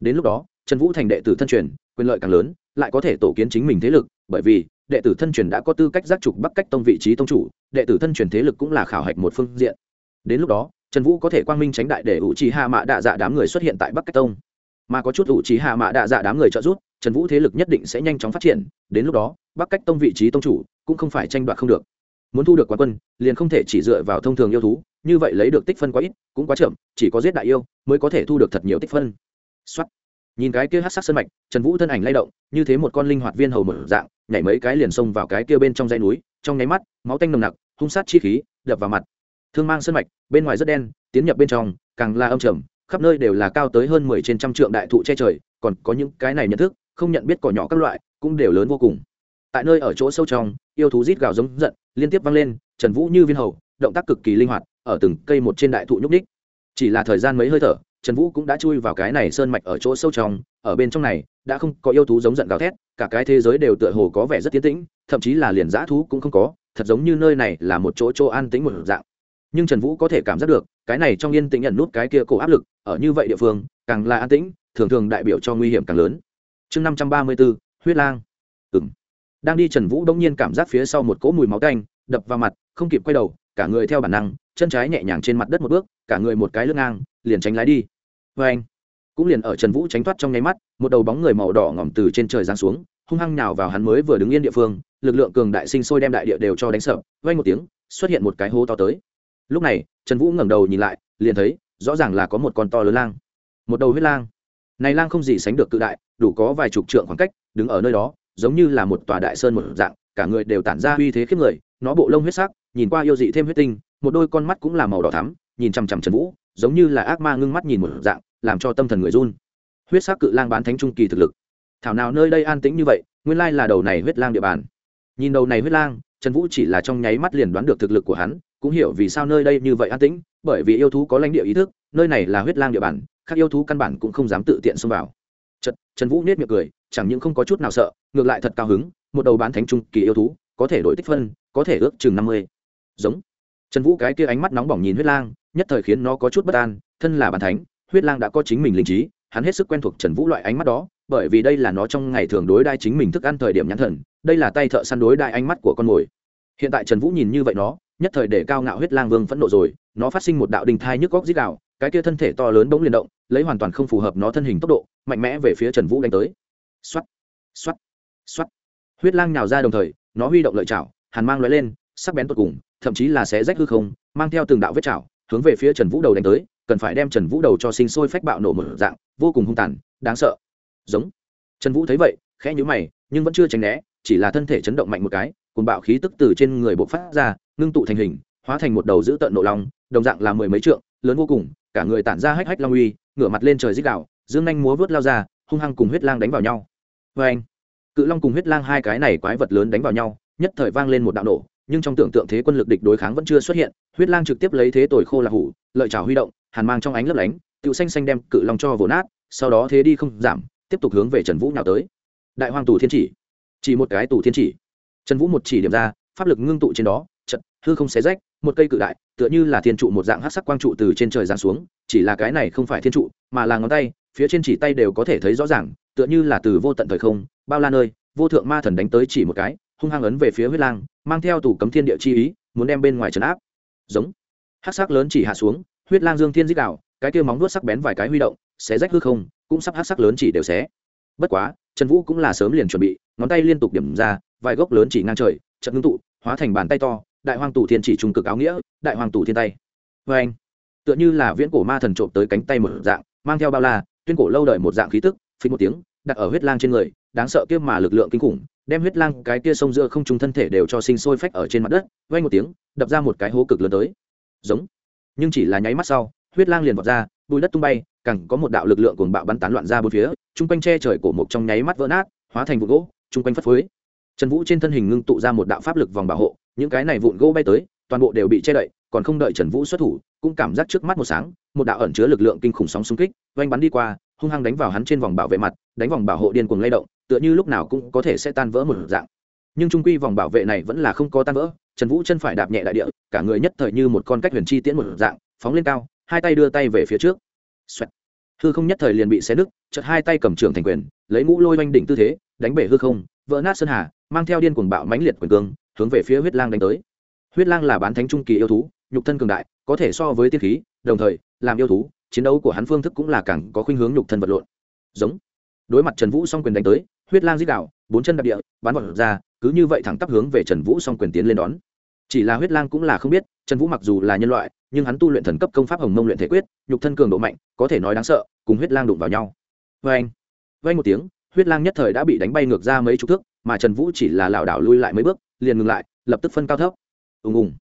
Đến lúc đó, trần vũ thành đệ tử thân truyền, quyền lợi càng lớn, lại có thể tổ kiến chính mình thế lực, bởi vì, đệ tử thân truyền đã có tư cách giác trục bắc cách tông vị trí tông chủ, đệ tử thân truyền thế lực cũng là khảo hạch một phương diện. Đến lúc đó, trần vũ có thể quang minh tránh đại để ủ trì hạ mạ đạ dạ đám người xuất hiện tại bắc cách tông. Mà có chút ủ trì hạ mạ đạ dạ đám người trợ giúp, trần vũ thế lực nhất định sẽ nhanh chóng phát triển, đến lúc đó bắc cách tông vị trí tông chủ, cũng không phải tranh đoạt không được. Muốn thu được quán quân, liền không thể chỉ dựa vào thông thường yêu thú, như vậy lấy được tích phân quá ít, cũng quá chậm, chỉ có giết đại yêu mới có thể thu được thật nhiều tích phân. Xuất nhìn cái kia hát sắc sân mạch, trần vũ thân ảnh lay động, như thế một con linh hoạt viên hầu mở dạng, nhảy mấy cái liền xông vào cái kia bên trong dãy núi, trong nháy mắt, máu tanh nồng nặc, hung sát chi khí, đập vào mặt. Thương mang sân mạch, bên ngoài rất đen, tiến nhập bên trong, càng là âm trầm, khắp nơi đều là cao tới hơn mười trên trăm trượng đại thụ che trời, còn có những cái này nhận thức, không nhận biết cỏ nhỏ các loại, cũng đều lớn vô cùng tại nơi ở chỗ sâu trong, yêu thú rít gào giống giận, liên tiếp vang lên, trần vũ như viên hầu, động tác cực kỳ linh hoạt, ở từng cây một trên đại thụ nhúc ních chỉ là thời gian mấy hơi thở, trần vũ cũng đã chui vào cái này sơn mạch ở chỗ sâu trong, ở bên trong này, đã không có yêu thú giống giận gào thét, cả cái thế giới đều tựa hồ có vẻ rất tiến tĩnh, thậm chí là liền dã thú cũng không có, thật giống như nơi này là một chỗ chỗ an tĩnh một dạng. Nhưng trần vũ có thể cảm giác được, cái này trong yên tĩnh nhận nút cái kia cổ áp lực, ở như vậy địa phương, càng là an tĩnh, thường thường đại biểu cho nguy hiểm càng lớn. Chương năm trăm ba mươi bốn huyết lang. Ừng đang đi trần vũ đông nhiên cảm giác phía sau một cỗ mùi máu canh đập vào mặt, không kịp quay đầu, cả người theo bản năng, chân trái nhẹ nhàng trên mặt đất một bước, cả người một cái lưng ngang, liền tránh lái đi. Vê anh, cũng liền ở trần vũ tránh thoát trong nháy mắt, một đầu bóng người màu đỏ ngỏm từ trên trời giáng xuống, hung hăng nhào vào hắn mới vừa đứng yên địa phương, lực lượng cường đại sinh sôi đem đại địa đều cho đánh sợ vay một tiếng, xuất hiện một cái hố to tới. Lúc này, trần vũ ngẩng đầu nhìn lại, liền thấy, rõ ràng là có một con to lớn lang. Một đầu huyết lang. Này lang không gì sánh được cự đại, đủ có vài chục trượng khoảng cách, đứng ở nơi đó giống như là một tòa đại sơn một dạng, cả người đều tản ra uy thế khiếp người, nó bộ lông huyết sắc, nhìn qua yêu dị thêm huyết tinh, một đôi con mắt cũng là màu đỏ thắm, nhìn chằm chằm trần vũ, giống như là ác ma ngưng mắt nhìn một dạng, làm cho tâm thần người run. Huyết sắc cự lang bán thánh trung kỳ thực lực. Thảo nào nơi đây an tĩnh như vậy, nguyên lai là đầu này huyết lang địa bàn. Nhìn đầu này huyết lang, trần vũ chỉ là trong nháy mắt liền đoán được thực lực của hắn, cũng hiểu vì sao nơi đây như vậy an tĩnh, bởi vì yêu thú có lãnh địa ý thức, nơi này là huyết lang địa bàn các yêu thú căn bản cũng không dám tự tiện xông vào trần vũ nết miệng cười, chẳng những không có chút nào sợ, ngược lại thật cao hứng, một đầu bán thánh trung kỳ yêu thú, có thể đổi tích phân, có thể ước chừng năm mươi. Giống. Trần vũ cái kia ánh mắt nóng bỏng nhìn huyết lang, nhất thời khiến nó có chút bất an, thân là bàn thánh, huyết lang đã có chính mình linh trí, hắn hết sức quen thuộc trần vũ loại ánh mắt đó, bởi vì đây là nó trong ngày thường đối đai chính mình thức ăn thời điểm nhãn thần, đây là tay thợ săn đối đai ánh mắt của con mồi. Hiện tại trần vũ nhìn như vậy nó, nhất thời để cao ngạo huyết lang vương phẫn nộ rồi, nó phát sinh một đạo đình thai nhức góc dít đạo cái kia thân thể to lớn bỗng liền động, lấy hoàn toàn không phù hợp nó thân hình tốc độ, mạnh mẽ về phía trần vũ đánh tới. Xoắt xoắt xoắt huyết lang nhào ra đồng thời, nó huy động lợi chảo, hàn mang l lên, sắc bén tột cùng, thậm chí là xé rách hư không, mang theo từng đạo vết chảo, hướng về phía trần vũ đầu đánh tới, cần phải đem trần vũ đầu cho sinh sôi phách bạo nổ một dạng, vô cùng hung tàn, đáng sợ. Giống. Trần vũ thấy vậy, khẽ nhũ mày, nhưng vẫn chưa tránh né, chỉ là thân thể chấn động mạnh một cái cùng bạo khí tức từ trên người bộc phát ra, ngưng tụ thành hình, hóa thành một đầu dữ tợn nộ long, đồng dạng là mười mấy trượng, lớn vô cùng cả người tản ra hách hách long uy, ngửa mặt lên trời dích đạo dương nhanh múa vớt lao ra, hung hăng cùng huyết lang đánh vào nhau. Vê anh, cự long cùng huyết lang hai cái này quái vật lớn đánh vào nhau, nhất thời vang lên một đạo nổ, nhưng trong tưởng tượng thế quân lực địch đối kháng vẫn chưa xuất hiện, huyết lang trực tiếp lấy thế tồi khô là hủ, lợi trào huy động, hàn mang trong ánh lấp lánh tựu xanh xanh đem cự long cho vồn nát, sau đó thế đi không giảm, tiếp tục hướng về trần vũ nhào tới. Đại hoàng tù thiên chỉ chỉ một cái tù thiên chỉ. Trần vũ một chỉ điểm ra, pháp lực ngưng tụ trên đó hư không xé rách, một cây cự đại, tựa như là thiên trụ một dạng hát sắc quang trụ từ trên trời giáng xuống, chỉ là cái này không phải thiên trụ, mà là ngón tay, phía trên chỉ tay đều có thể thấy rõ ràng, tựa như là từ vô tận thời không, bao la nơi, vô thượng ma thần đánh tới chỉ một cái, hung hăng ấn về phía huyết lang, mang theo tủ cấm thiên địa chi ý, muốn đem bên ngoài trấn áp. Giống. Hát sắc lớn chỉ hạ xuống, huyết lang dương thiên dích đạo, cái kia móng nuốt sắc bén vài cái huy động, xé rách hư không, cũng sắp hát sắc lớn chỉ đều xé. Bất quá, trần vũ cũng là sớm liền chuẩn bị, ngón tay liên tục điểm ra, vài gốc lớn chỉ ngang trời trận ngưng tụ, hóa thành bàn tay to đại hoàng tù thiên chỉ trung cực áo nghĩa, đại hoàng tù thiên tay. Vê anh, tựa như là viễn cổ ma thần trộm tới cánh tay một dạng, mang theo bao la, tuyên cổ lâu đời một dạng khí tức, phí một tiếng, đặt ở huyết lang trên người, đáng sợ kia mà lực lượng kinh khủng, đem huyết lang cái kia sông giữa không trung thân thể đều cho sinh sôi phách ở trên mặt đất vay một tiếng, đập ra một cái hố cực lớn tới. Giống. Nhưng chỉ là nháy mắt sau, huyết lang liền vọt ra, bùi đất tung bay cẳng có một đạo lực lượng cuồng bạo bắn tán loạn ra bốn phía, chung quanh che trời cổ mộc trong nháy mắt vỡ nát, hóa thành vụ gỗ, chung quanh phất phới trần vũ trên thân hình ngưng tụ ra một đạo pháp lực vòng bảo hộ, những cái này vụn gỗ bay tới, toàn bộ đều bị che đậy, còn không đợi trần vũ xuất thủ, cũng cảm giác trước mắt một sáng, một đạo ẩn chứa lực lượng kinh khủng sóng xung kích oanh bắn đi qua, hung hăng đánh vào hắn trên vòng bảo vệ mặt, đánh vòng bảo hộ điên cuồng lay động, tựa như lúc nào cũng có thể sẽ tan vỡ một dạng nhưng trung quy vòng bảo vệ này vẫn là không có tan vỡ, trần vũ chân phải đạp nhẹ đại địa, cả người nhất thời như một con cách huyền chi tiễn một dạng, phóng lên cao, hai tay đưa tay về phía trước、Xoẹt. hư không nhất thời liền bị xé nứt, chợt hai tay cầm trường thành quyền, lấy mũ lôi oanh đỉnh tư thế, đánh bể hư không vỡ nát sơn hà, mang theo điên cuồng bạo mãnh liệt quyền cương, hướng về phía huyết lang đánh tới. Huyết lang là bán thánh trung kỳ yêu thú, nhục thân cường đại, có thể so với tiên khí, đồng thời, làm yêu thú, chiến đấu của hắn phương thức cũng là càng có khuynh hướng nhục thân vật lộn. Giống. Đối mặt trần vũ song quyền đánh tới, huyết lang dích đạo bốn chân đạp địa, bắn vật ra, cứ như vậy thẳng tắp hướng về trần vũ song quyền tiến lên đón. Chỉ là huyết lang cũng là không biết, trần vũ mặc dù là nhân loại, nhưng hắn tu luyện thần cấp công pháp hồng mông luyện thể quyết, nhục thân cường độ mạnh, có thể nói đáng sợ, cùng huyết lang đụng vào nhau. Vâng. Vê anh vay một tiếng huyết lang nhất thời đã bị đánh bay ngược ra mấy chục thước, mà trần vũ chỉ là lảo đảo lui lại mấy bước, liền ngừng lại, lập tức phân cao thấp. Ùng ùng.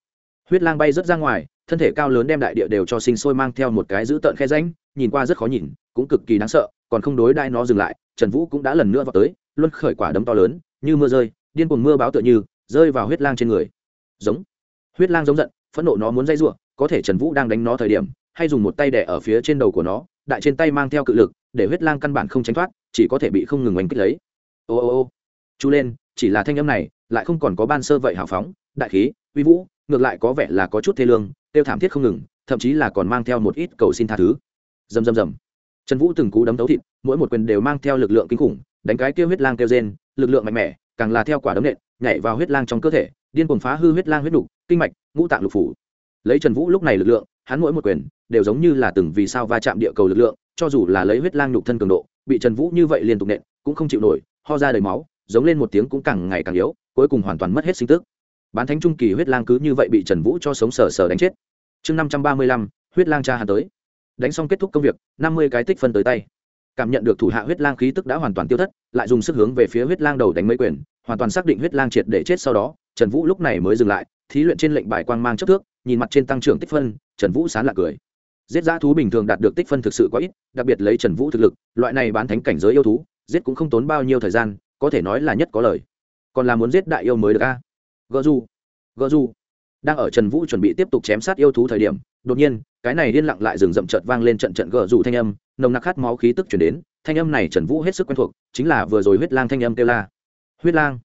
Huyết lang bay rớt ra ngoài, thân thể cao lớn đem đại địa đều cho sinh sôi mang theo một cái dữ tợn khe ránh nhìn qua rất khó nhìn, cũng cực kỳ đáng sợ, còn không đối đai nó dừng lại, trần vũ cũng đã lần nữa vào tới, luân khởi quả đấm to lớn, như mưa rơi, điên cuồng mưa báo tựa như, rơi vào huyết lang trên người. Giống. Huyết lang giống giận, phẫn nộ nó muốn dây giụa có thể trần vũ đang đánh nó thời điểm, hay dùng một tay đẻ ở phía trên đầu của nó, đại trên tay mang theo cự lực để huyết lang căn bản không tránh thoát, chỉ có thể bị không ngừng oanh kích lấy. Ô ô ô, chú lên, chỉ là thanh âm này, lại không còn có ban sơ vậy hào phóng, đại khí, uy vũ, ngược lại có vẻ là có chút thê lương, tiêu thảm thiết không ngừng, thậm chí là còn mang theo một ít cầu xin tha thứ. Dầm dầm dầm trần vũ từng cú đấm tấu thịt, mỗi một quyền đều mang theo lực lượng kinh khủng, đánh cái kêu huyết lang kêu gen lực lượng mạnh mẽ, càng là theo quả đấm nện, nhảy vào huyết lang trong cơ thể, điên cuồng phá hư huyết lang huyết đục kinh mạch, ngũ tạng lục phủ lấy trần vũ lúc này lực lượng, hắn mỗi một quyền đều giống như là từng vì sao va chạm địa cầu lực lượng, cho dù là lấy huyết lang nhục thân cường độ, bị trần vũ như vậy liên tục nện, cũng không chịu nổi, ho ra đầy máu, giống lên một tiếng cũng càng ngày càng yếu, cuối cùng hoàn toàn mất hết sinh tức. Bán thánh trung kỳ huyết lang cứ như vậy bị trần vũ cho sống sờ sờ đánh chết. Chương năm trăm ba mươi lăm, huyết lang cha hà tới. Đánh xong kết thúc công việc, năm mươi cái tích phân tới tay. Cảm nhận được thủ hạ huyết lang khí tức đã hoàn toàn tiêu thất, lại dùng sức hướng về phía huyết lang đầu đánh mấy quyền, hoàn toàn xác định huyết lang triệt để chết sau đó, trần vũ lúc này mới dừng lại thí luyện trên lệnh bài quang mang chất thước, nhìn mặt trên tăng trưởng tích phân, trần vũ sán lạc cười. Giết dã thú bình thường đạt được tích phân thực sự quá ít, đặc biệt lấy trần vũ thực lực, loại này bán thánh cảnh giới yêu thú, giết cũng không tốn bao nhiêu thời gian, có thể nói là nhất có lời. Còn là muốn giết đại yêu mới được a. Gờ du gờ du đang ở trần vũ chuẩn bị tiếp tục chém sát yêu thú thời điểm, đột nhiên, cái này điên lặng lại dừng rậm chợt vang lên trận trận gờ du thanh âm, nồng nặc khát máu khí tức chuyển đến, thanh âm này trần vũ hết sức quen thuộc, chính là vừa rồi huyết lang thanh âm kêu la. Huyết lang?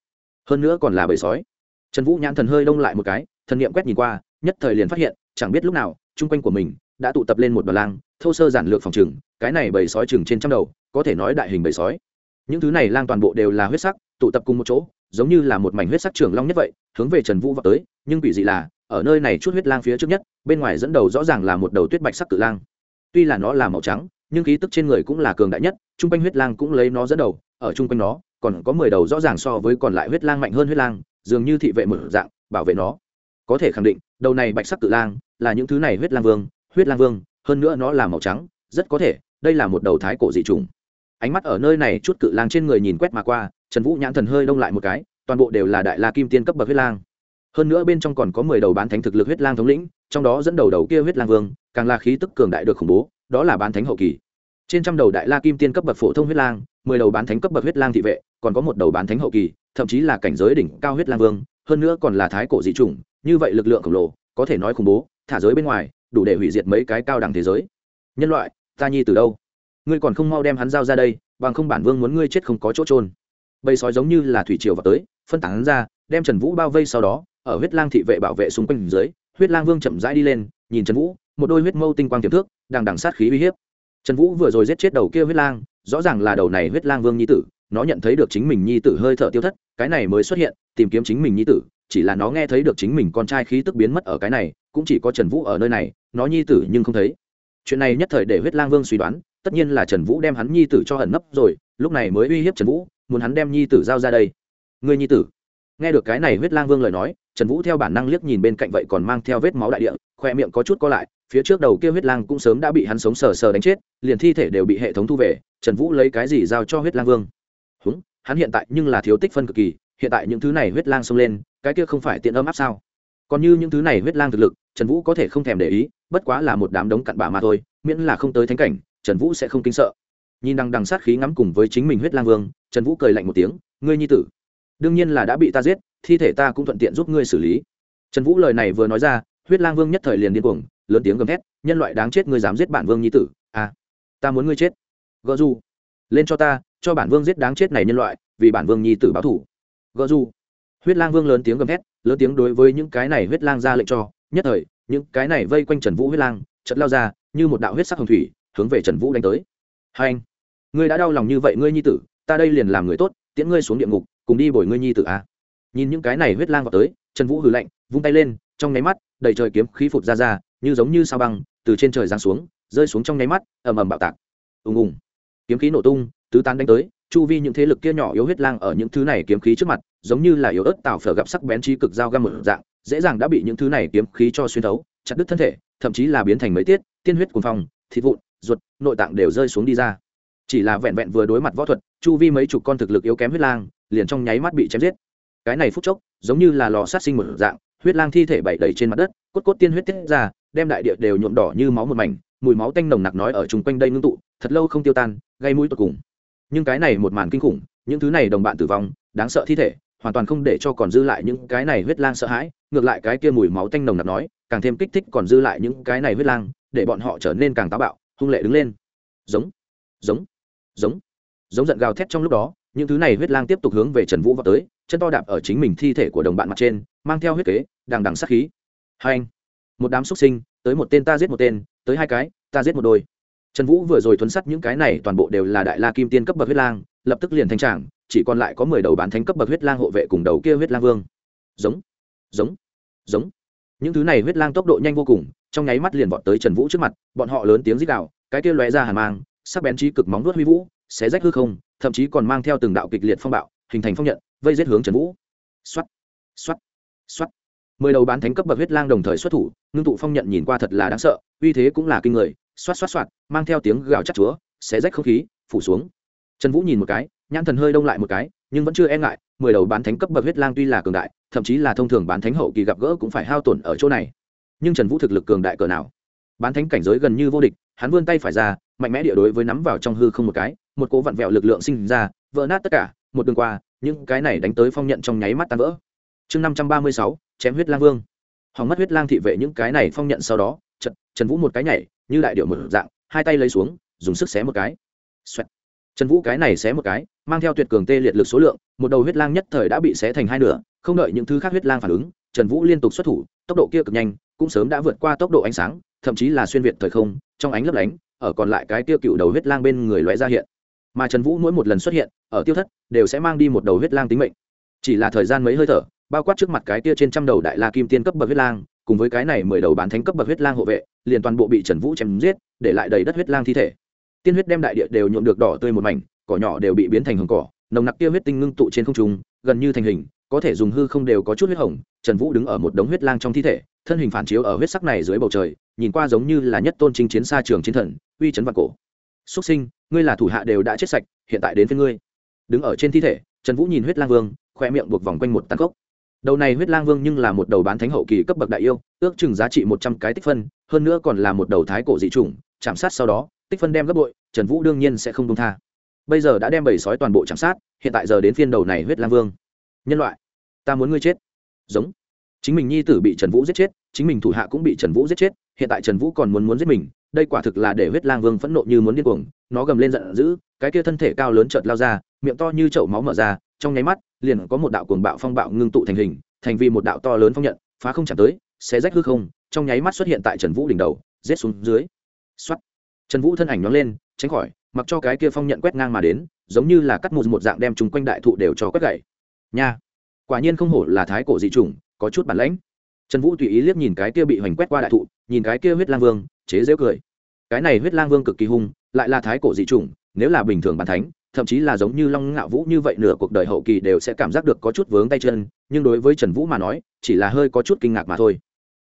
Hơn nữa còn là bầy sói trần vũ nhãn thần hơi đông lại một cái, thần niệm quét nhìn qua, nhất thời liền phát hiện, chẳng biết lúc nào, chung quanh của mình đã tụ tập lên một đoàn lang, thô sơ giản lược phòng trừng cái này bầy sói trừng trên trăm đầu, có thể nói đại hình bầy sói. Những thứ này lang toàn bộ đều là huyết sắc, tụ tập cùng một chỗ, giống như là một mảnh huyết sắc trường long nhất vậy, hướng về trần vũ vào tới, nhưng quỷ dị là, ở nơi này chút huyết lang phía trước nhất, bên ngoài dẫn đầu rõ ràng là một đầu tuyết bạch sắc cự lang. Tuy là nó là màu trắng, nhưng khí tức trên người cũng là cường đại nhất, chung quanh huyết lang cũng lấy nó dẫn đầu, ở chung quanh nó, còn có mười đầu rõ ràng so với còn lại huyết lang mạnh hơn huyết lang dường như thị vệ một dạng, bảo vệ nó. Có thể khẳng định, đầu này bạch sắc cự lang là những thứ này huyết lang vương, huyết lang vương, hơn nữa nó là màu trắng, rất có thể, đây là một đầu thái cổ dị trùng ánh mắt ở nơi này chút cự lang trên người nhìn quét mà qua, trần vũ nhãn thần hơi đông lại một cái, toàn bộ đều là đại la kim tiên cấp bậc huyết lang. Hơn nữa bên trong còn có mười đầu bán thánh thực lực huyết lang thống lĩnh, trong đó dẫn đầu đầu kia huyết lang vương, càng là khí tức cường đại được khủng bố, đó là bán thánh hậu kỳ. Trên trăm đầu đại la kim tiên cấp bậc phổ thông huyết lang, mười đầu bán thánh cấp bậc huyết lang thị vệ, còn có một đầu bán thánh hậu kỳ thậm chí là cảnh giới đỉnh cao huyết lang vương, hơn nữa còn là thái cổ dị chủng, như vậy lực lượng khổng lồ, có thể nói khủng bố, thả giới bên ngoài, đủ để hủy diệt mấy cái cao đẳng thế giới. Nhân loại, ta nhi từ đâu? Ngươi còn không mau đem hắn giao ra đây, bằng không bản vương muốn ngươi chết không có chỗ trôn bầy sói giống như là thủy triều vào tới, phân tán ra, đem trần vũ bao vây sau đó, ở huyết lang thị vệ bảo vệ xung quanh dưới, huyết lang vương chậm rãi đi lên, nhìn trần vũ, một đôi huyết mâu tinh quang tiềm thước đang đằng sát khí uy hiếp. Trần vũ vừa rồi giết chết đầu kia huyết lang, rõ ràng là đầu này huyết lang vương nhi tử nó nhận thấy được chính mình nhi tử hơi thở tiêu thất, cái này mới xuất hiện, tìm kiếm chính mình nhi tử, chỉ là nó nghe thấy được chính mình con trai khí tức biến mất ở cái này, cũng chỉ có trần vũ ở nơi này, nó nhi tử nhưng không thấy. Chuyện này nhất thời để huyết lang vương suy đoán, tất nhiên là trần vũ đem hắn nhi tử cho ẩn nấp rồi, lúc này mới uy hiếp trần vũ, muốn hắn đem nhi tử giao ra đây. Người nhi tử. Nghe được cái này huyết lang vương lời nói, trần vũ theo bản năng liếc nhìn bên cạnh vậy còn mang theo vết máu đại địa, khoe miệng có chút co lại, phía trước đầu kia huyết lang cũng sớm đã bị hắn sống sờ sờ đánh chết, liền thi thể đều bị hệ thống thu về, trần vũ lấy cái gì giao cho huyết lang vương? Húng, hắn hiện tại nhưng là thiếu tích phân cực kỳ, hiện tại những thứ này huyết lang xông lên, cái kia không phải tiện âm áp sao? Còn như những thứ này huyết lang thực lực, trần vũ có thể không thèm để ý, bất quá là một đám đống cặn bã mà thôi, miễn là không tới thánh cảnh, trần vũ sẽ không kinh sợ. Nhìn đằng đằng sát khí ngắm cùng với chính mình huyết lang vương, trần vũ cười lạnh một tiếng, ngươi nhi tử, đương nhiên là đã bị ta giết, thi thể ta cũng thuận tiện giúp ngươi xử lý. Trần vũ lời này vừa nói ra, huyết lang vương nhất thời liền điên cuồng, lớn tiếng gầm thét, nhân loại đáng chết ngươi dám giết bản vương nhi tử à ta muốn ngươi chết. Gợ du lên cho ta cho bản vương giết đáng chết này nhân loại, vì bản vương nhi tử báo thủ gợ du huyết lang vương lớn tiếng gầm thét, lớn tiếng đối với những cái này huyết lang ra lệnh cho, nhất thời, những cái này vây quanh trần vũ huyết lang chật lao ra, như một đạo huyết sắc hồng thủy, hướng về trần vũ đánh tới. Hai anh, ngươi đã đau lòng như vậy ngươi nhi tử, ta đây liền làm người tốt, tiễn ngươi xuống địa ngục, cùng đi bồi ngươi nhi tử a nhìn những cái này huyết lang vào tới, trần vũ hừ lạnh, vung tay lên, trong nháy mắt, đầy trời kiếm khí phụt ra ra, như giống như sao băng, từ trên trời giáng xuống, rơi xuống trong nháy mắt, ầm ầm bạo tạc. Ùng ùng. Kiếm khí nổ tung tứ tán đánh tới, chu vi những thế lực kia nhỏ yếu huyết lang ở những thứ này kiếm khí trước mặt, giống như là yếu ớt tạo phở gặp sắc bén trí cực dao găm một dạng, dễ dàng đã bị những thứ này kiếm khí cho xuyên thấu, chặt đứt thân thể, thậm chí là biến thành mấy tiết, tiên huyết cuồng phong, thịt vụn, ruột, nội tạng đều rơi xuống đi ra. Chỉ là vẹn vẹn vừa đối mặt võ thuật, chu vi mấy chục con thực lực yếu kém huyết lang, liền trong nháy mắt bị chém giết. Cái này phút chốc, giống như là lò sát sinh một dạng, huyết lang thi thể bảy đầy trên mặt đất, cốt cốt tiên huyết tiết ra, đem đại địa đều nhuộm đỏ như máu một mảnh, mùi máu tanh nồng nặc nói ở chung quanh đây ngưng tụ, thật lâu không tiêu tan, gây mũi tột cùng nhưng cái này một màn kinh khủng, những thứ này đồng bạn tử vong, đáng sợ thi thể, hoàn toàn không để cho còn dư lại những cái này huyết lang sợ hãi, ngược lại cái kia mùi máu tanh nồng nặc nói, càng thêm kích thích còn dư lại những cái này huyết lang, để bọn họ trở nên càng táo bạo, hung lệ đứng lên. Giống giống giống giống giận gào thét trong lúc đó, những thứ này huyết lang tiếp tục hướng về trần vũ vào tới, chân to đạp ở chính mình thi thể của đồng bạn mặt trên, mang theo huyết kế, đằng đằng sát khí. Hai anh, một đám xuất sinh, tới một tên ta giết một tên, tới hai cái, ta giết một đôi trần vũ vừa rồi thuấn sắt những cái này toàn bộ đều là đại la kim tiên cấp bậc huyết lang lập tức liền thanh trạng, chỉ còn lại có mười đầu bán thánh cấp bậc huyết lang hộ vệ cùng đầu kia huyết lang vương. Giống giống giống. Những thứ này huyết lang tốc độ nhanh vô cùng trong nháy mắt liền vọt tới trần vũ trước mặt bọn họ lớn tiếng rít đạo cái kia lóe ra hàn mang sắc bén trí cực móng vuốt huy vũ xé rách hư không thậm chí còn mang theo từng đạo kịch liệt phong bạo hình thành phong nhận vây giết hướng trần vũ. Xoắt xoắt xoắt mười đầu bán thánh cấp bậc huyết lang đồng thời xuất thủ ngưng tụ phong nhận nhìn qua thật là đáng sợ uy thế cũng là kinh người xoát xoát xoát mang theo tiếng gào chắc chúa xé rách không khí phủ xuống. Trần vũ nhìn một cái nhãn thần hơi đông lại một cái nhưng vẫn chưa e ngại mười đầu bán thánh cấp bậc huyết lang tuy là cường đại thậm chí là thông thường bán thánh hậu kỳ gặp gỡ cũng phải hao tổn ở chỗ này. Nhưng trần vũ thực lực cường đại cỡ nào? Bán thánh cảnh giới gần như vô địch hắn vươn tay phải ra mạnh mẽ địa đối với nắm vào trong hư không một cái một cố vặn vẹo lực lượng sinh ra vỡ nát tất cả một đường qua những cái này đánh tới phong nhận trong nháy mắt tan vỡ. Chương năm trăm ba mươi sáu chém huyết lang vương. Hoàng mất huyết lang thị vệ những cái này phong nhận sau đó trần, trần vũ một cái nhảy như đại điệu một dạng, hai tay lấy xuống, dùng sức xé một cái. Xoẹt. trần vũ cái này xé một cái, mang theo tuyệt cường tê liệt lực số lượng, một đầu huyết lang nhất thời đã bị xé thành hai nửa, không đợi những thứ khác huyết lang phản ứng, trần vũ liên tục xuất thủ, tốc độ kia cực nhanh, cũng sớm đã vượt qua tốc độ ánh sáng, thậm chí là xuyên việt thời không, trong ánh lấp lánh, ở còn lại cái tiêu cựu đầu huyết lang bên người loại ra hiện. Mà trần vũ mỗi một lần xuất hiện, ở tiêu thất, đều sẽ mang đi một đầu huyết lang tính mệnh. Chỉ là thời gian mấy hơi thở, bao quát trước mặt cái tia trên trăm đầu đại la kim tiên cấp bậc huyết lang, cùng với cái này mười đầu bán thánh cấp bậc huyết lang hộ vệ liền toàn bộ bị trần vũ chém giết, để lại đầy đất huyết lang thi thể. Tiên huyết đem đại địa đều nhuộm được đỏ tươi một mảnh, cỏ nhỏ đều bị biến thành hồng cỏ, nồng nặc kia huyết tinh ngưng tụ trên không trung, gần như thành hình, có thể dùng hư không đều có chút huyết hồng. Trần vũ đứng ở một đống huyết lang trong thi thể, thân hình phản chiếu ở huyết sắc này dưới bầu trời, nhìn qua giống như là nhất tôn chính chiến xa trường chiến thần, uy chấn vạn cổ. Xuất sinh, ngươi là thủ hạ đều đã chết sạch, hiện tại đến với ngươi. Đứng ở trên thi thể, trần vũ nhìn huyết lang vương, khoe miệng buộc vòng quanh một tăng cốc đầu này huyết lang vương nhưng là một đầu bán thánh hậu kỳ cấp bậc đại yêu, ước chừng giá trị một trăm cái tích phân, hơn nữa còn là một đầu thái cổ dị chủng, chạm sát sau đó, tích phân đem gấp bội, trần vũ đương nhiên sẽ không công tha. Bây giờ đã đem bầy sói toàn bộ chạm sát, hiện tại giờ đến phiên đầu này huyết lang vương. Nhân loại, ta muốn ngươi chết. Giống. Chính mình nhi tử bị trần vũ giết chết, chính mình thủ hạ cũng bị trần vũ giết chết, hiện tại trần vũ còn muốn muốn giết mình, đây quả thực là để huyết lang vương phẫn nộ như muốn điên cuồng, nó gầm lên giận dữ, cái kia thân thể cao lớn chợt lao ra, miệng to như chậu máu mở ra trong nháy mắt, liền có một đạo cuồng bạo phong bạo ngưng tụ thành hình, thành vì một đạo to lớn phong nhận, phá không chạm tới, xé rách hư không, trong nháy mắt xuất hiện tại trần vũ đỉnh đầu rết xuống dưới. Xuất trần vũ thân ảnh nhóng lên, tránh khỏi, mặc cho cái kia phong nhận quét ngang mà đến, giống như là cắt một một dạng đem chung quanh đại thụ đều cho quét gậy nha. Quả nhiên không hổ là thái cổ dị chủng, có chút bản lãnh. Trần vũ tùy ý liếc nhìn cái kia bị hoành quét qua đại thụ, nhìn cái kia huyết lang vương, chế dễu cười. Cái này huyết lang vương cực kỳ hung, lại là thái cổ dị chủng, nếu là bình thường bản thánh thậm chí là giống như long ngạo vũ như vậy, nửa cuộc đời hậu kỳ đều sẽ cảm giác được có chút vướng tay chân, nhưng đối với trần vũ mà nói, chỉ là hơi có chút kinh ngạc mà thôi.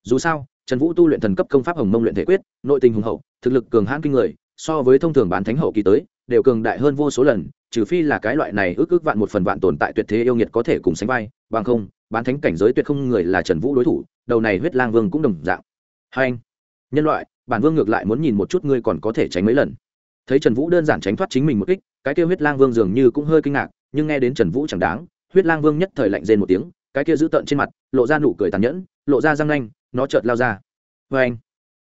Dù sao, trần vũ tu luyện thần cấp công pháp hồng mông luyện thể quyết, nội tình hùng hậu, thực lực cường hãn kinh người, so với thông thường bán thánh hậu kỳ tới, đều cường đại hơn vô số lần, trừ phi là cái loại này ước ước vạn một phần vạn tồn tại tuyệt thế yêu nghiệt có thể cùng sánh vai, bằng không, bán thánh cảnh giới tuyệt không người là trần vũ đối thủ, đầu này huyết lang vương cũng đồng dạng. Hai anh, nhân loại, bản vương ngược lại muốn nhìn một chút ngươi còn có thể tránh mấy lần thấy trần vũ đơn giản tránh thoát chính mình một kích, cái kia huyết lang vương dường như cũng hơi kinh ngạc, nhưng nghe đến trần vũ chẳng đáng, huyết lang vương nhất thời lạnh rên một tiếng, cái kia giữ tợn trên mặt, lộ ra nụ cười tàn nhẫn, lộ ra răng nanh, nó chợt lao ra. Vê anh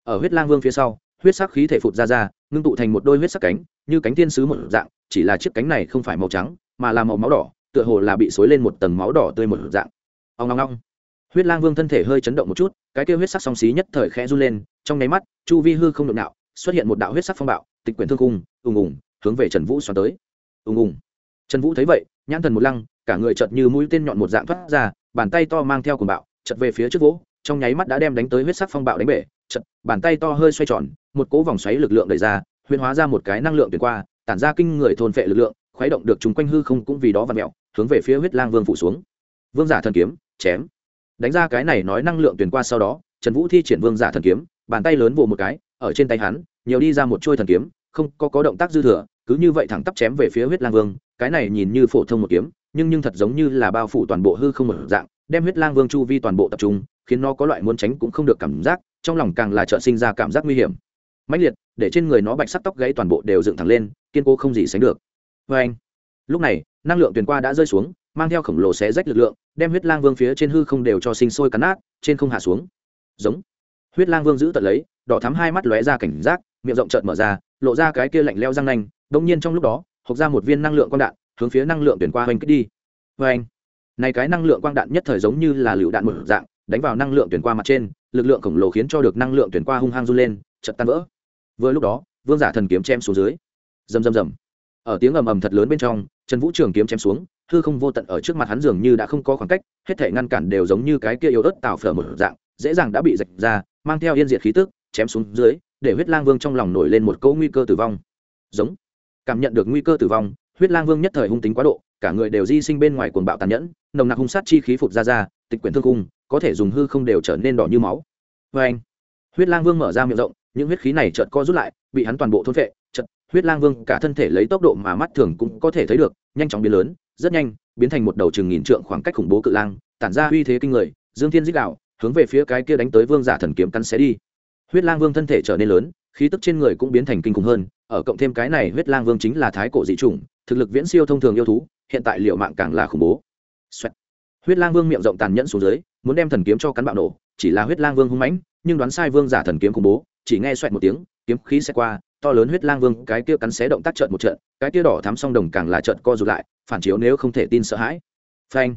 ở huyết lang vương phía sau, huyết sắc khí thể phụt ra ra, ngưng tụ thành một đôi huyết sắc cánh, như cánh thiên sứ một dạng, chỉ là chiếc cánh này không phải màu trắng, mà là màu máu đỏ, tựa hồ là bị xối lên một tầng máu đỏ tươi một dạng. Ông ngong ngong huyết lang vương thân thể hơi chấn động một chút, cái kia huyết sắc song xí nhất thời khẽ run lên, trong nháy mắt, chu vi hư không động nạo, xuất hiện một đạo huyết sắc phong bạo tịch quyển thương cung ùng ùng, hướng về trần vũ xoắn tới. Ùng ùng. Trần vũ thấy vậy, nhãn thần một lăng, cả người chợt như mũi tên nhọn một dạng thoát ra, bàn tay to mang theo cuồng bạo, chợt về phía trước vỗ, trong nháy mắt đã đem đánh tới huyết sắc phong bạo đánh bể, chợt, bàn tay to hơi xoay tròn, một cỗ vòng xoáy lực lượng đẩy ra huyền hóa ra một cái năng lượng tuyệt qua, tản ra kinh người thôn phệ lực lượng, khuấy động được chúng quanh hư không cũng vì đó và mẹo hướng về phía huyết lang vương phủ xuống. Vương giả thần kiếm, chém. Đánh ra cái này nói năng lượng tuyển qua sau đó, trần vũ thi triển vương giả thần kiếm, bàn tay lớn vồ một cái, ở trên tay hắn nhiều đi ra một trôi thần kiếm, không có có động tác dư thừa, cứ như vậy thẳng tắp chém về phía huyết lang vương, cái này nhìn như phổ thông một kiếm, nhưng nhưng thật giống như là bao phủ toàn bộ hư không một dạng, đem huyết lang vương chu vi toàn bộ tập trung, khiến nó có loại muốn tránh cũng không được cảm giác, trong lòng càng là trợ sinh ra cảm giác nguy hiểm. Mãnh liệt, để trên người nó bạch sắc tóc gãy toàn bộ đều dựng thẳng lên, kiên cố không gì sánh được. Vê anh, lúc này, năng lượng tuyển qua đã rơi xuống, mang theo khổng lồ xé rách lực lượng, đem huyết lang vương phía trên hư không đều cho sinh sôi cắn nát, trên không hạ xuống. Giống. Huyết lang vương giữ tận lấy, đỏ thắm hai mắt lóe ra cảnh giác miệng rộng trợn mở ra, lộ ra cái kia lạnh leo răng nanh đông nhiên trong lúc đó, hộc ra một viên năng lượng quang đạn, hướng phía năng lượng tuyển qua hoành kích đi. Vê anh này cái năng lượng quang đạn nhất thời giống như là lựu đạn một dạng, đánh vào năng lượng tuyển qua mặt trên, lực lượng khổng lồ khiến cho được năng lượng tuyển qua hung hăng run lên, chợt tan vỡ. Vừa lúc đó, vương giả thần kiếm chém xuống dưới. Rầm rầm rầm. Ở tiếng ầm ầm thật lớn bên trong, trần vũ trường kiếm chém xuống, hư không vô tận ở trước mặt hắn dường như đã không có khoảng cách, hết thể ngăn cản đều giống như cái kia yếu ớt tạo phở một dạng, dễ dàng đã bị rạch ra, mang theo yên diệt khí tức, chém xuống dưới để huyết lang vương trong lòng nổi lên một cỗ nguy cơ tử vong. Giống. Cảm nhận được nguy cơ tử vong, huyết lang vương nhất thời hung tính quá độ, cả người đều di sinh bên ngoài cuồng bạo tàn nhẫn, nồng nặc hung sát chi khí phục ra ra, tịch quyển thương cung có thể dùng hư không đều trở nên đỏ như máu. Vê anh, huyết lang vương mở ra miệng rộng, những huyết khí này chợt co rút lại, bị hắn toàn bộ thôn vệ chợt, huyết lang vương cả thân thể lấy tốc độ mà mắt thường cũng có thể thấy được, nhanh chóng biến lớn, rất nhanh, biến thành một đầu chừng nghìn trượng khoảng cách khủng bố cự lang, tản ra uy thế kinh người, dương thiên dích đạo, hướng về phía cái kia đánh tới vương giả thần kiếm cắn xé đi huyết lang vương thân thể trở nên lớn, khí tức trên người cũng biến thành kinh khủng hơn, ở cộng thêm cái này, huyết lang vương chính là thái cổ dị chủng, thực lực viễn siêu thông thường yêu thú, hiện tại liệu mạng càng là khủng bố、Xoẹt. Huyết lang vương miệng rộng tàn nhẫn xuống dưới, muốn đem thần kiếm cho cắn bạo nổ, chỉ là huyết lang vương hung mãnh, nhưng đoán sai vương giả thần kiếm khủng bố, chỉ nghe xoẹt một tiếng, kiếm khí sẽ qua, to lớn huyết lang vương, cái kia cắn xé động tác trợn một trận, cái kia đỏ thắm song đồng càng là trận co rụt lại, phản chiếu nếu không thể tin sợ hãi. Phanh.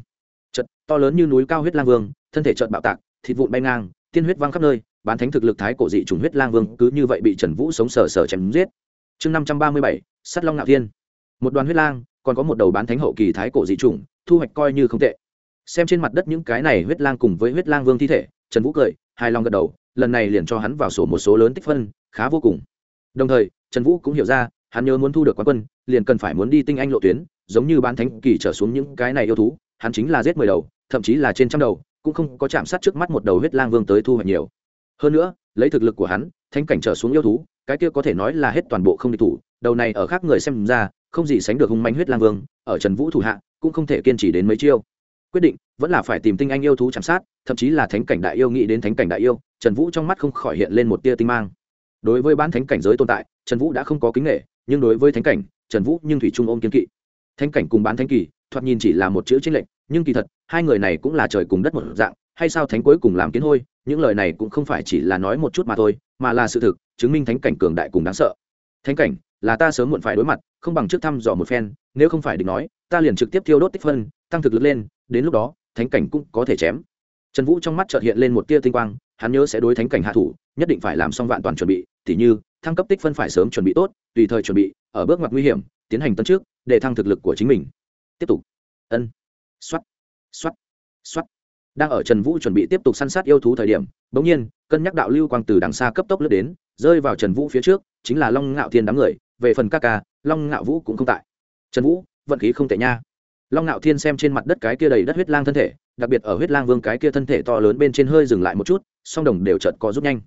Trận to lớn như núi cao huyết lang vương, thân thể trận bạo tạc, thịt vụn bay ngang, tiên huyết văng khắp nơi bán thánh thực lực thái cổ dị trùng huyết lang vương cứ như vậy bị trần vũ sống sờ sờ chém giết. Chương năm trăm ba mươi bảy, sắt long ngạo thiên. Một đoàn huyết lang, còn có một đầu bán thánh hậu kỳ thái cổ dị trùng thu hoạch coi như không tệ. Xem trên mặt đất những cái này huyết lang cùng với huyết lang vương thi thể, trần vũ cười, hài lòng gật đầu, lần này liền cho hắn vào sổ một số lớn tích phân, khá vô cùng. Đồng thời, trần vũ cũng hiểu ra, hắn nhớ muốn thu được quán quân, liền cần phải muốn đi tinh anh lộ tuyến, giống như bán thánh kỳ trở xuống những cái này yêu thú, hắn chính là giết mười đầu, thậm chí là trên trăm đầu, cũng không có chạm sát trước mắt một đầu huyết lang vương tới thu hoạch nhiều hơn nữa, lấy thực lực của hắn thanh cảnh trở xuống yêu thú, cái kia có thể nói là hết toàn bộ không địch thủ, đầu này ở khác người xem ra, không gì sánh được hung manh huyết lang vương, ở trần vũ thủ hạ, cũng không thể kiên trì đến mấy chiêu. Quyết định, vẫn là phải tìm tinh anh yêu thú chạm sát, thậm chí là thánh cảnh đại yêu nghĩ đến thánh cảnh đại yêu, trần vũ trong mắt không khỏi hiện lên một tia tinh mang. Đối với bán thánh cảnh giới tồn tại, trần vũ đã không có kính nghệ nhưng đối với thánh cảnh, trần vũ nhưng thủy trung ôm kiên kỵ. Thánh cảnh cùng bán thánh kỳ, thoạt nhìn chỉ là một chữ tranh lệnh nhưng kỳ thật, hai người này cũng là trời cùng đất một dạng hay sao thánh cuối cùng làm kiến hôi, những lời này cũng không phải chỉ là nói một chút mà thôi, mà là sự thực, chứng minh thánh cảnh cường đại cùng đáng sợ. Thánh cảnh, là ta sớm muộn phải đối mặt, không bằng trước thăm dò một phen, nếu không phải định nói, ta liền trực tiếp thiêu đốt tích phân, tăng thực lực lên, đến lúc đó, thánh cảnh cũng có thể chém. Trần vũ trong mắt trợt hiện lên một tia tinh quang, hắn nhớ sẽ đối thánh cảnh hạ thủ, nhất định phải làm xong vạn toàn chuẩn bị, tỉ như, thăng cấp tích phân phải sớm chuẩn bị tốt, tùy thời chuẩn bị, ở bước ngoặt nguy hiểm, tiến hành tấn trước, để thăng thực lực của chính mình. Tiếp tục. Ân. X o á t x o á t x o á t đang ở trần vũ chuẩn bị tiếp tục săn sát yêu thú thời điểm, bỗng nhiên, cân nhắc đạo lưu quang từ đằng xa cấp tốc lướt đến, rơi vào trần vũ phía trước, chính là long ngạo thiên đám người, về phần ca ca, long ngạo vũ cũng không tại. Trần vũ, vận khí không tệ nha. Long ngạo thiên xem trên mặt đất cái kia đầy đất huyết lang thân thể, đặc biệt ở huyết lang vương cái kia thân thể to lớn bên trên hơi dừng lại một chút, song đồng đều chợt có rút nhanh.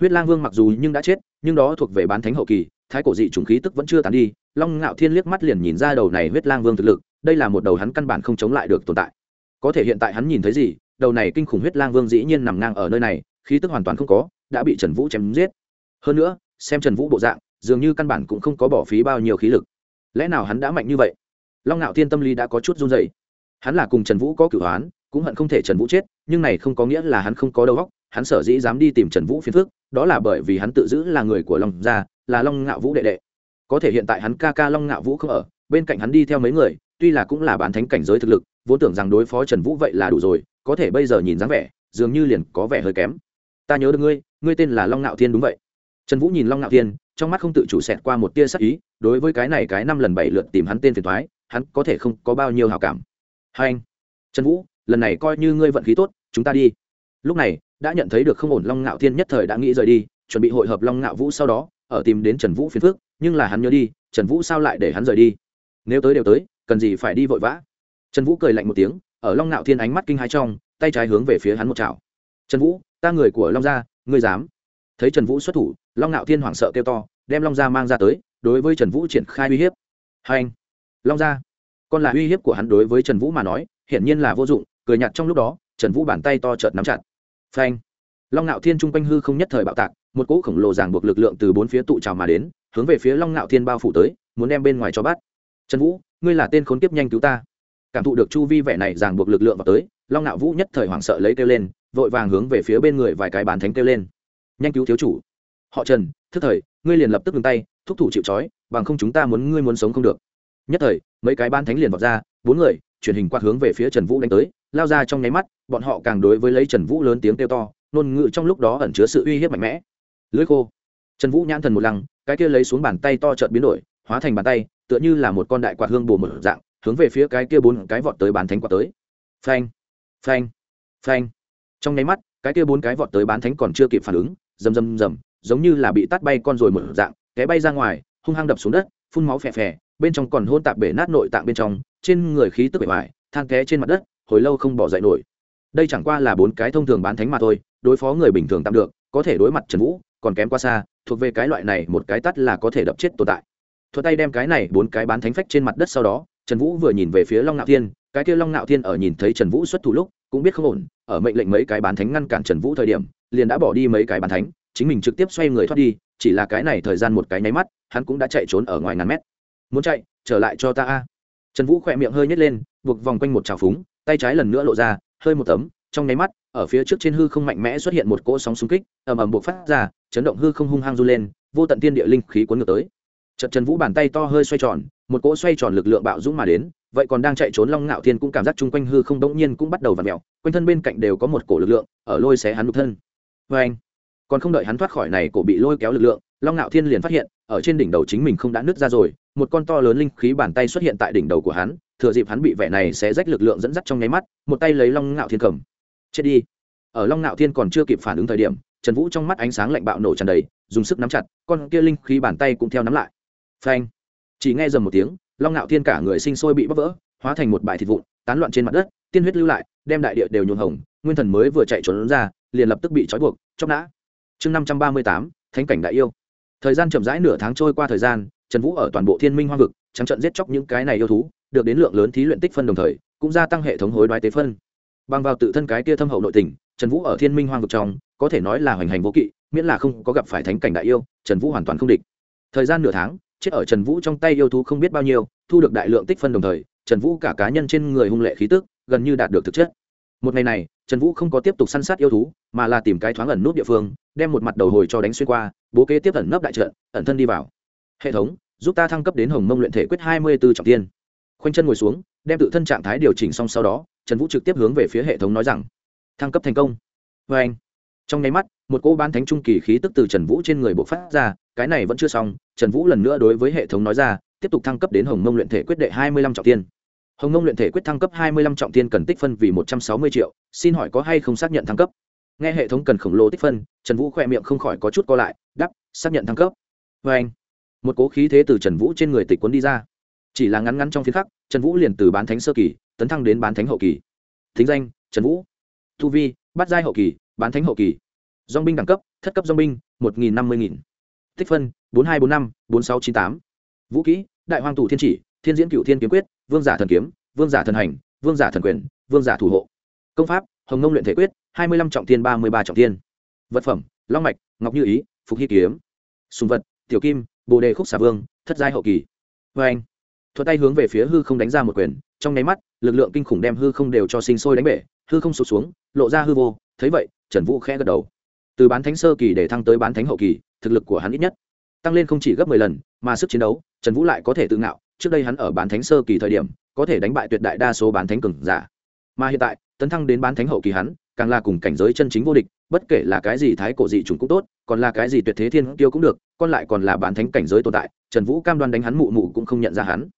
Huyết lang vương mặc dù nhưng đã chết, nhưng đó thuộc về bán thánh hậu kỳ, thái cổ dị trùng khí tức vẫn chưa tán đi. Long ngạo thiên liếc mắt liền nhìn ra đầu này huyết lang vương thực lực, đây là một đầu hắn căn bản không chống lại được tồn tại. Có thể hiện tại hắn nhìn thấy gì đầu này kinh khủng huyết lang vương dĩ nhiên nằm ngang ở nơi này, khí tức hoàn toàn không có, đã bị trần vũ chém giết. Hơn nữa, xem trần vũ bộ dạng, dường như căn bản cũng không có bỏ phí bao nhiêu khí lực. Lẽ nào hắn đã mạnh như vậy? Long ngạo thiên tâm lý đã có chút run dày hắn là cùng trần vũ có cửu hoán cũng hận không thể trần vũ chết, nhưng này không có nghĩa là hắn không có đầu óc, hắn sở dĩ dám đi tìm trần vũ phiền phước đó là bởi vì hắn tự giữ là người của long gia, là long ngạo vũ đệ đệ. Có thể hiện tại hắn ca ca long ngạo vũ không ở, bên cạnh hắn đi theo mấy người, tuy là cũng là bán thánh cảnh giới thực lực vốn tưởng rằng đối phó trần vũ vậy là đủ rồi, có thể bây giờ nhìn dáng vẻ, dường như liền có vẻ hơi kém. Ta nhớ được ngươi ngươi tên là long ngạo thiên đúng vậy. Trần vũ nhìn long ngạo thiên, trong mắt không tự chủ xẹt qua một tia sắc ý, đối với cái này cái năm lần bảy lượt tìm hắn tên phiền thoái hắn có thể không có bao nhiêu hào cảm. Hai anh, trần vũ, lần này coi như ngươi vận khí tốt, chúng ta đi. Lúc này, đã nhận thấy được không ổn long ngạo thiên nhất thời đã nghĩ rời đi, chuẩn bị hội hợp long ngạo vũ sau đó, ở tìm đến trần vũ phiền phước nhưng là hắn nhớ đi, trần vũ sao lại để hắn rời đi? Nếu tới đều tới, cần gì phải đi vội vã? Trần vũ cười lạnh một tiếng, ở long Nạo thiên ánh mắt kinh hãi trong, tay trái hướng về phía hắn một chảo. Trần vũ, ta người của long gia, ngươi dám? Thấy trần vũ xuất thủ, long Nạo thiên hoảng sợ kêu to, đem long gia mang ra tới, đối với trần vũ triển khai uy hiếp. Hai anh, long gia. Còn là uy hiếp của hắn đối với trần vũ mà nói, hiển nhiên là vô dụng, cười nhạt trong lúc đó, trần vũ bàn tay to chợt nắm chặt. Phanh. Long Nạo thiên trung quanh hư không nhất thời bạo tạc, một cỗ khổng lồ ràng buộc lực lượng từ bốn phía tụ trào mà đến, hướng về phía long Nạo thiên bao phủ tới, muốn đem bên ngoài cho bắt. Trần vũ, ngươi là tên khốn kiếp nhanh cứu ta cảm thụ được chu vi vẻ này ràng buộc lực lượng vào tới, long nạo vũ nhất thời hoảng sợ lấy kêu lên, vội vàng hướng về phía bên người vài cái bàn thánh kêu lên. Nhanh cứu thiếu chủ. Họ trần, thức thời, ngươi liền lập tức ngừng tay, thúc thủ chịu trói, bằng không chúng ta muốn, ngươi muốn sống không được. Nhất thời, mấy cái ban thánh liền vọt ra, bốn người, truyền hình quạt hướng về phía trần vũ đánh tới, lao ra trong nháy mắt, bọn họ càng đối với lấy trần vũ lớn tiếng kêu to nôn ngữ trong lúc đó ẩn chứa sự uy hiếp mạnh mẽ. Lưỡi khô. Trần vũ nhãn thần một lăng, cái kia lấy xuống bàn tay to trợn biến đổi, hóa thành bàn tay, tựa như là một con đại quạt hương bồ mở dạng hướng về phía cái kia bốn cái vọt tới bán thánh quạt tới. Phanh phanh phanh. Trong nháy mắt, cái kia bốn cái vọt tới bán thánh còn chưa kịp phản ứng, rầm rầm rầm, giống như là bị tát bay con rồi một dạng, té bay ra ngoài, hung hăng đập xuống đất, phun máu phè phè, bên trong còn hôn tạp bể nát nội tạng bên trong, trên người khí tức bể hoài than té trên mặt đất, hồi lâu không bỏ dậy nổi. Đây chẳng qua là bốn cái thông thường bán thánh mà thôi, đối phó người bình thường tạm được, có thể đối mặt trần vũ, còn kém qua xa, thuộc về cái loại này một cái tắt là có thể đập chết tồn tại. Thuật tay đem cái này bốn cái bán thánh phách trên mặt đất sau đó trần vũ vừa nhìn về phía long ngạo thiên cái kia long ngạo thiên ở nhìn thấy trần vũ xuất thủ lúc cũng biết không ổn ở mệnh lệnh mấy cái bán thánh ngăn cản trần vũ thời điểm liền đã bỏ đi mấy cái bán thánh chính mình trực tiếp xoay người thoát đi chỉ là cái này thời gian một cái nháy mắt hắn cũng đã chạy trốn ở ngoài ngàn mét. Muốn chạy trở lại cho ta a. Trần vũ khỏe miệng hơi nhét lên buộc vòng quanh một trào phúng tay trái lần nữa lộ ra hơi một tấm trong nháy mắt ở phía trước trên hư không mạnh mẽ xuất hiện một cỗ sóng xung kích ầm ầm buộc phát ra chấn động hư không hung hăng du lên vô tận tiên địa linh khí cuốn ngược tới. Trận Trần Vũ bàn tay to hơi xoay tròn, một cỗ xoay tròn lực lượng bạo dũng mà đến, vậy còn đang chạy trốn Long Ngạo Thiên cũng cảm giác chung quanh hư không đống nhiên cũng bắt đầu vặn mẹo quanh thân bên cạnh đều có một cổ lực lượng ở lôi xé hắn đục thân. anh, Còn không đợi hắn thoát khỏi này cổ bị lôi kéo lực lượng, Long Ngạo Thiên liền phát hiện, ở trên đỉnh đầu chính mình không đã nứt ra rồi, một con to lớn linh khí bàn tay xuất hiện tại đỉnh đầu của hắn, thừa dịp hắn bị vẻ này sẽ rách lực lượng dẫn dắt trong nháy mắt, một tay lấy Long Ngạo Thiên cầm. Chết đi! Ở Long Ngạo Thiên còn chưa kịp phản ứng thời điểm, Trần Vũ trong mắt ánh sáng lạnh bạo nổ tràn đầy, dùng sức nắm chặt, con kia linh khí bàn tay cũng theo nắm lại phanh chỉ nghe dầm một tiếng, long ngạo thiên cả người sinh sôi bị bóc vỡ, hóa thành một bãi thịt vụn, tán loạn trên mặt đất, tiên huyết lưu lại, đem đại địa đều nhuộm hồng, nguyên thần mới vừa chạy trốn ra, liền lập tức bị trói buộc, chóc nã. Chương năm trăm ba mươi tám, thánh cảnh đại yêu. Thời gian chậm rãi nửa tháng trôi qua thời gian, trần vũ ở toàn bộ thiên minh hoa vực, trắng trận giết chóc những cái này yêu thú, được đến lượng lớn thí luyện tích phân đồng thời, cũng gia tăng hệ thống hối đoái tế phân. Bằng vào tự thân cái kia thâm hậu nội tình, trần vũ ở thiên minh hoang vực trong, có thể nói là hoành hành vô kỵ, miễn là không có gặp phải thánh cảnh đại yêu, trần vũ hoàn toàn không địch. Thời gian nửa tháng chết ở trần vũ trong tay yêu thú không biết bao nhiêu, thu được đại lượng tích phân đồng thời, trần vũ cả cá nhân trên người hung lệ khí tức, gần như đạt được thực chất. Một ngày này, trần vũ không có tiếp tục săn sát yêu thú, mà là tìm cái thoáng ẩn nút địa phương, đem một mặt đầu hồi cho đánh xuyên qua, bố kế tiếp ẩn nấp đại trận, ẩn thân đi vào. Hệ thống, giúp ta thăng cấp đến hồng mông luyện thể quyết hai mươi b ố trọng tiên. Khoanh chân ngồi xuống, đem tự thân trạng thái điều chỉnh xong sau đó, trần vũ trực tiếp hướng về phía hệ thống nói rằng, thăng cấp thành công. Vê anh trong nháy mắt, một cô bán thánh trung kỳ khí tức từ trần vũ trên người bộc phát ra, cái này vẫn chưa xong, trần vũ lần nữa đối với hệ thống nói ra, tiếp tục thăng cấp đến hồng mông luyện thể quyết đệ hai mươi lăm trọng tiên. Hồng mông luyện thể quyết thăng cấp hai mươi lăm trọng tiên cần tích phân vì một trăm sáu mươi triệu, xin hỏi có hay không xác nhận thăng cấp? Nghe hệ thống cần khổng lồ tích phân, trần vũ khỏe miệng không khỏi có chút co lại đắp xác nhận thăng cấp. Vê anh, một cố khí thế từ trần vũ trên người tịch cuốn đi ra. Chỉ là ngắn ngắn trong phiến khắc, trần vũ liền từ bán thánh sơ kỳ, tấn thăng đến bán thánh hậu kỳ. Thính danh, trần vũ. Tu vi bắt giai hậu kỳ bán thánh hậu kỳ. Dong binh đẳng cấp, thất cấp dong binh, một nghìn năm mươi nghìn. Tích phân, bốn hai bốn năm, bốn sáu chín tám. Vũ kỹ, đại hoàng tù thiên chỉ, thiên diễn cựu thiên kiếm quyết, vương giả thần kiếm, vương giả thần hành, vương giả thần quyền, vương giả thủ hộ. Công pháp, hồng ngông luyện thể quyết, hai mươi lăm trọng tiên ba mươi ba trọng tiên vật phẩm, long mạch, ngọc như ý, phục hy kiếm. Sùng vật, tiểu kim, bồ đề khúc xà vương, thất giai hậu kỳ. Vê anh, thuật tay hướng về phía hư không đánh ra một quyền, trong nháy mắt, lực lượng kinh khủng đem hư không đều cho sinh sôi đánh bể, hư không sụt xuống, lộ ra hư vô thấy vậy, trần vũ khẽ gật đầu. Từ bán thánh sơ kỳ để thăng tới bán thánh hậu kỳ, thực lực của hắn ít nhất tăng lên không chỉ gấp mười lần, mà sức chiến đấu, trần vũ lại có thể tự ngạo. Trước đây hắn ở bán thánh sơ kỳ thời điểm, có thể đánh bại tuyệt đại đa số bán thánh cường giả. Mà hiện tại, tấn thăng đến bán thánh hậu kỳ hắn, càng là cùng cảnh giới chân chính vô địch, bất kể là cái gì thái cổ dị trùng cũng tốt, còn là cái gì tuyệt thế thiên tiêu cũng được, còn lại còn là bán thánh cảnh giới tồn tại, trần vũ cam đoan đánh hắn mụ mụ cũng không nhận ra hắn.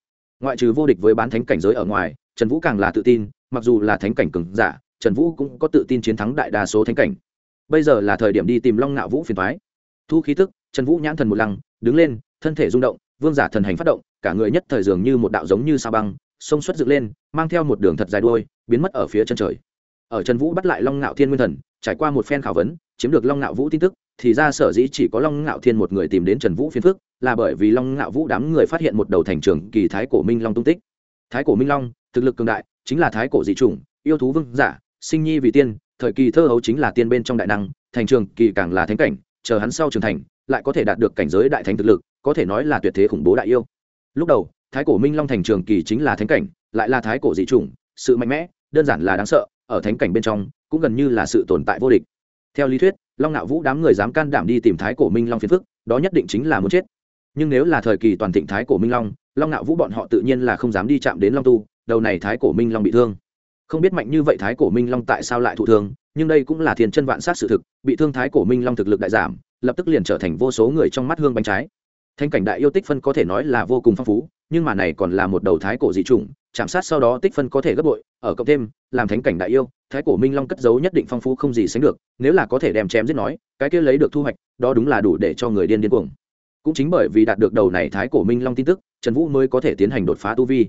Ngoại trừ vô địch với bán thánh cảnh giới ở ngoài, trần vũ càng là tự tin, mặc dù là thánh cảnh cường giả trần vũ cũng có tự tin chiến thắng đại đa số thánh cảnh. Bây giờ là thời điểm đi tìm long ngạo vũ phiền thoái thu khí tức, trần vũ nhãn thần một lăng, đứng lên, thân thể rung động, vương giả thần hành phát động, cả người nhất thời dường như một đạo giống như sa băng, sông xuất dựng lên, mang theo một đường thật dài đuôi, biến mất ở phía chân trời. Ở trần vũ bắt lại long ngạo thiên nguyên thần, trải qua một phen khảo vấn, chiếm được long ngạo vũ tin tức, thì ra sở dĩ chỉ có long ngạo thiên một người tìm đến trần vũ phiến phước là bởi vì long ngạo vũ đám người phát hiện một đầu thành trường kỳ thái cổ minh long tung tích. Thái cổ minh long, thực lực cường đại, chính là thái cổ dị chủng, yêu thú vương giả sinh nhi vì tiên, thời kỳ thơ hấu chính là tiên bên trong đại năng, thành trường kỳ càng là thánh cảnh, chờ hắn sau trưởng thành, lại có thể đạt được cảnh giới đại thánh thực lực, có thể nói là tuyệt thế khủng bố đại yêu. Lúc đầu, thái cổ minh long thành trường kỳ chính là thánh cảnh, lại là thái cổ dị chủng, sự mạnh mẽ, đơn giản là đáng sợ, ở thánh cảnh bên trong, cũng gần như là sự tồn tại vô địch. Theo lý thuyết, long nạo vũ đám người dám can đảm đi tìm thái cổ minh long phiền phức, đó nhất định chính là muốn chết. Nhưng nếu là thời kỳ toàn thịnh thái cổ minh long long nạo vũ bọn họ tự nhiên là không dám đi chạm đến long tu, đầu này thái cổ minh long bị thương không biết mạnh như vậy thái cổ minh long tại sao lại thụ thương, nhưng đây cũng là thiên chân vạn sát sự thực, bị thương thái cổ minh long thực lực đại giảm, lập tức liền trở thành vô số người trong mắt hương bánh trái. Thanh cảnh đại yêu tích phân có thể nói là vô cùng phong phú, nhưng mà này còn là một đầu thái cổ dị chủng, chạm sát sau đó tích phân có thể gấp bội, ở cộng thêm, làm thánh cảnh đại yêu, thái cổ minh long cất giấu nhất định phong phú không gì sánh được, nếu là có thể đem chém giết nói, cái kia lấy được thu hoạch, đó đúng là đủ để cho người điên điên cuồng. Cũng chính bởi vì đạt được đầu này thái cổ minh long tin tức, trần vũ mới có thể tiến hành đột phá tu vi.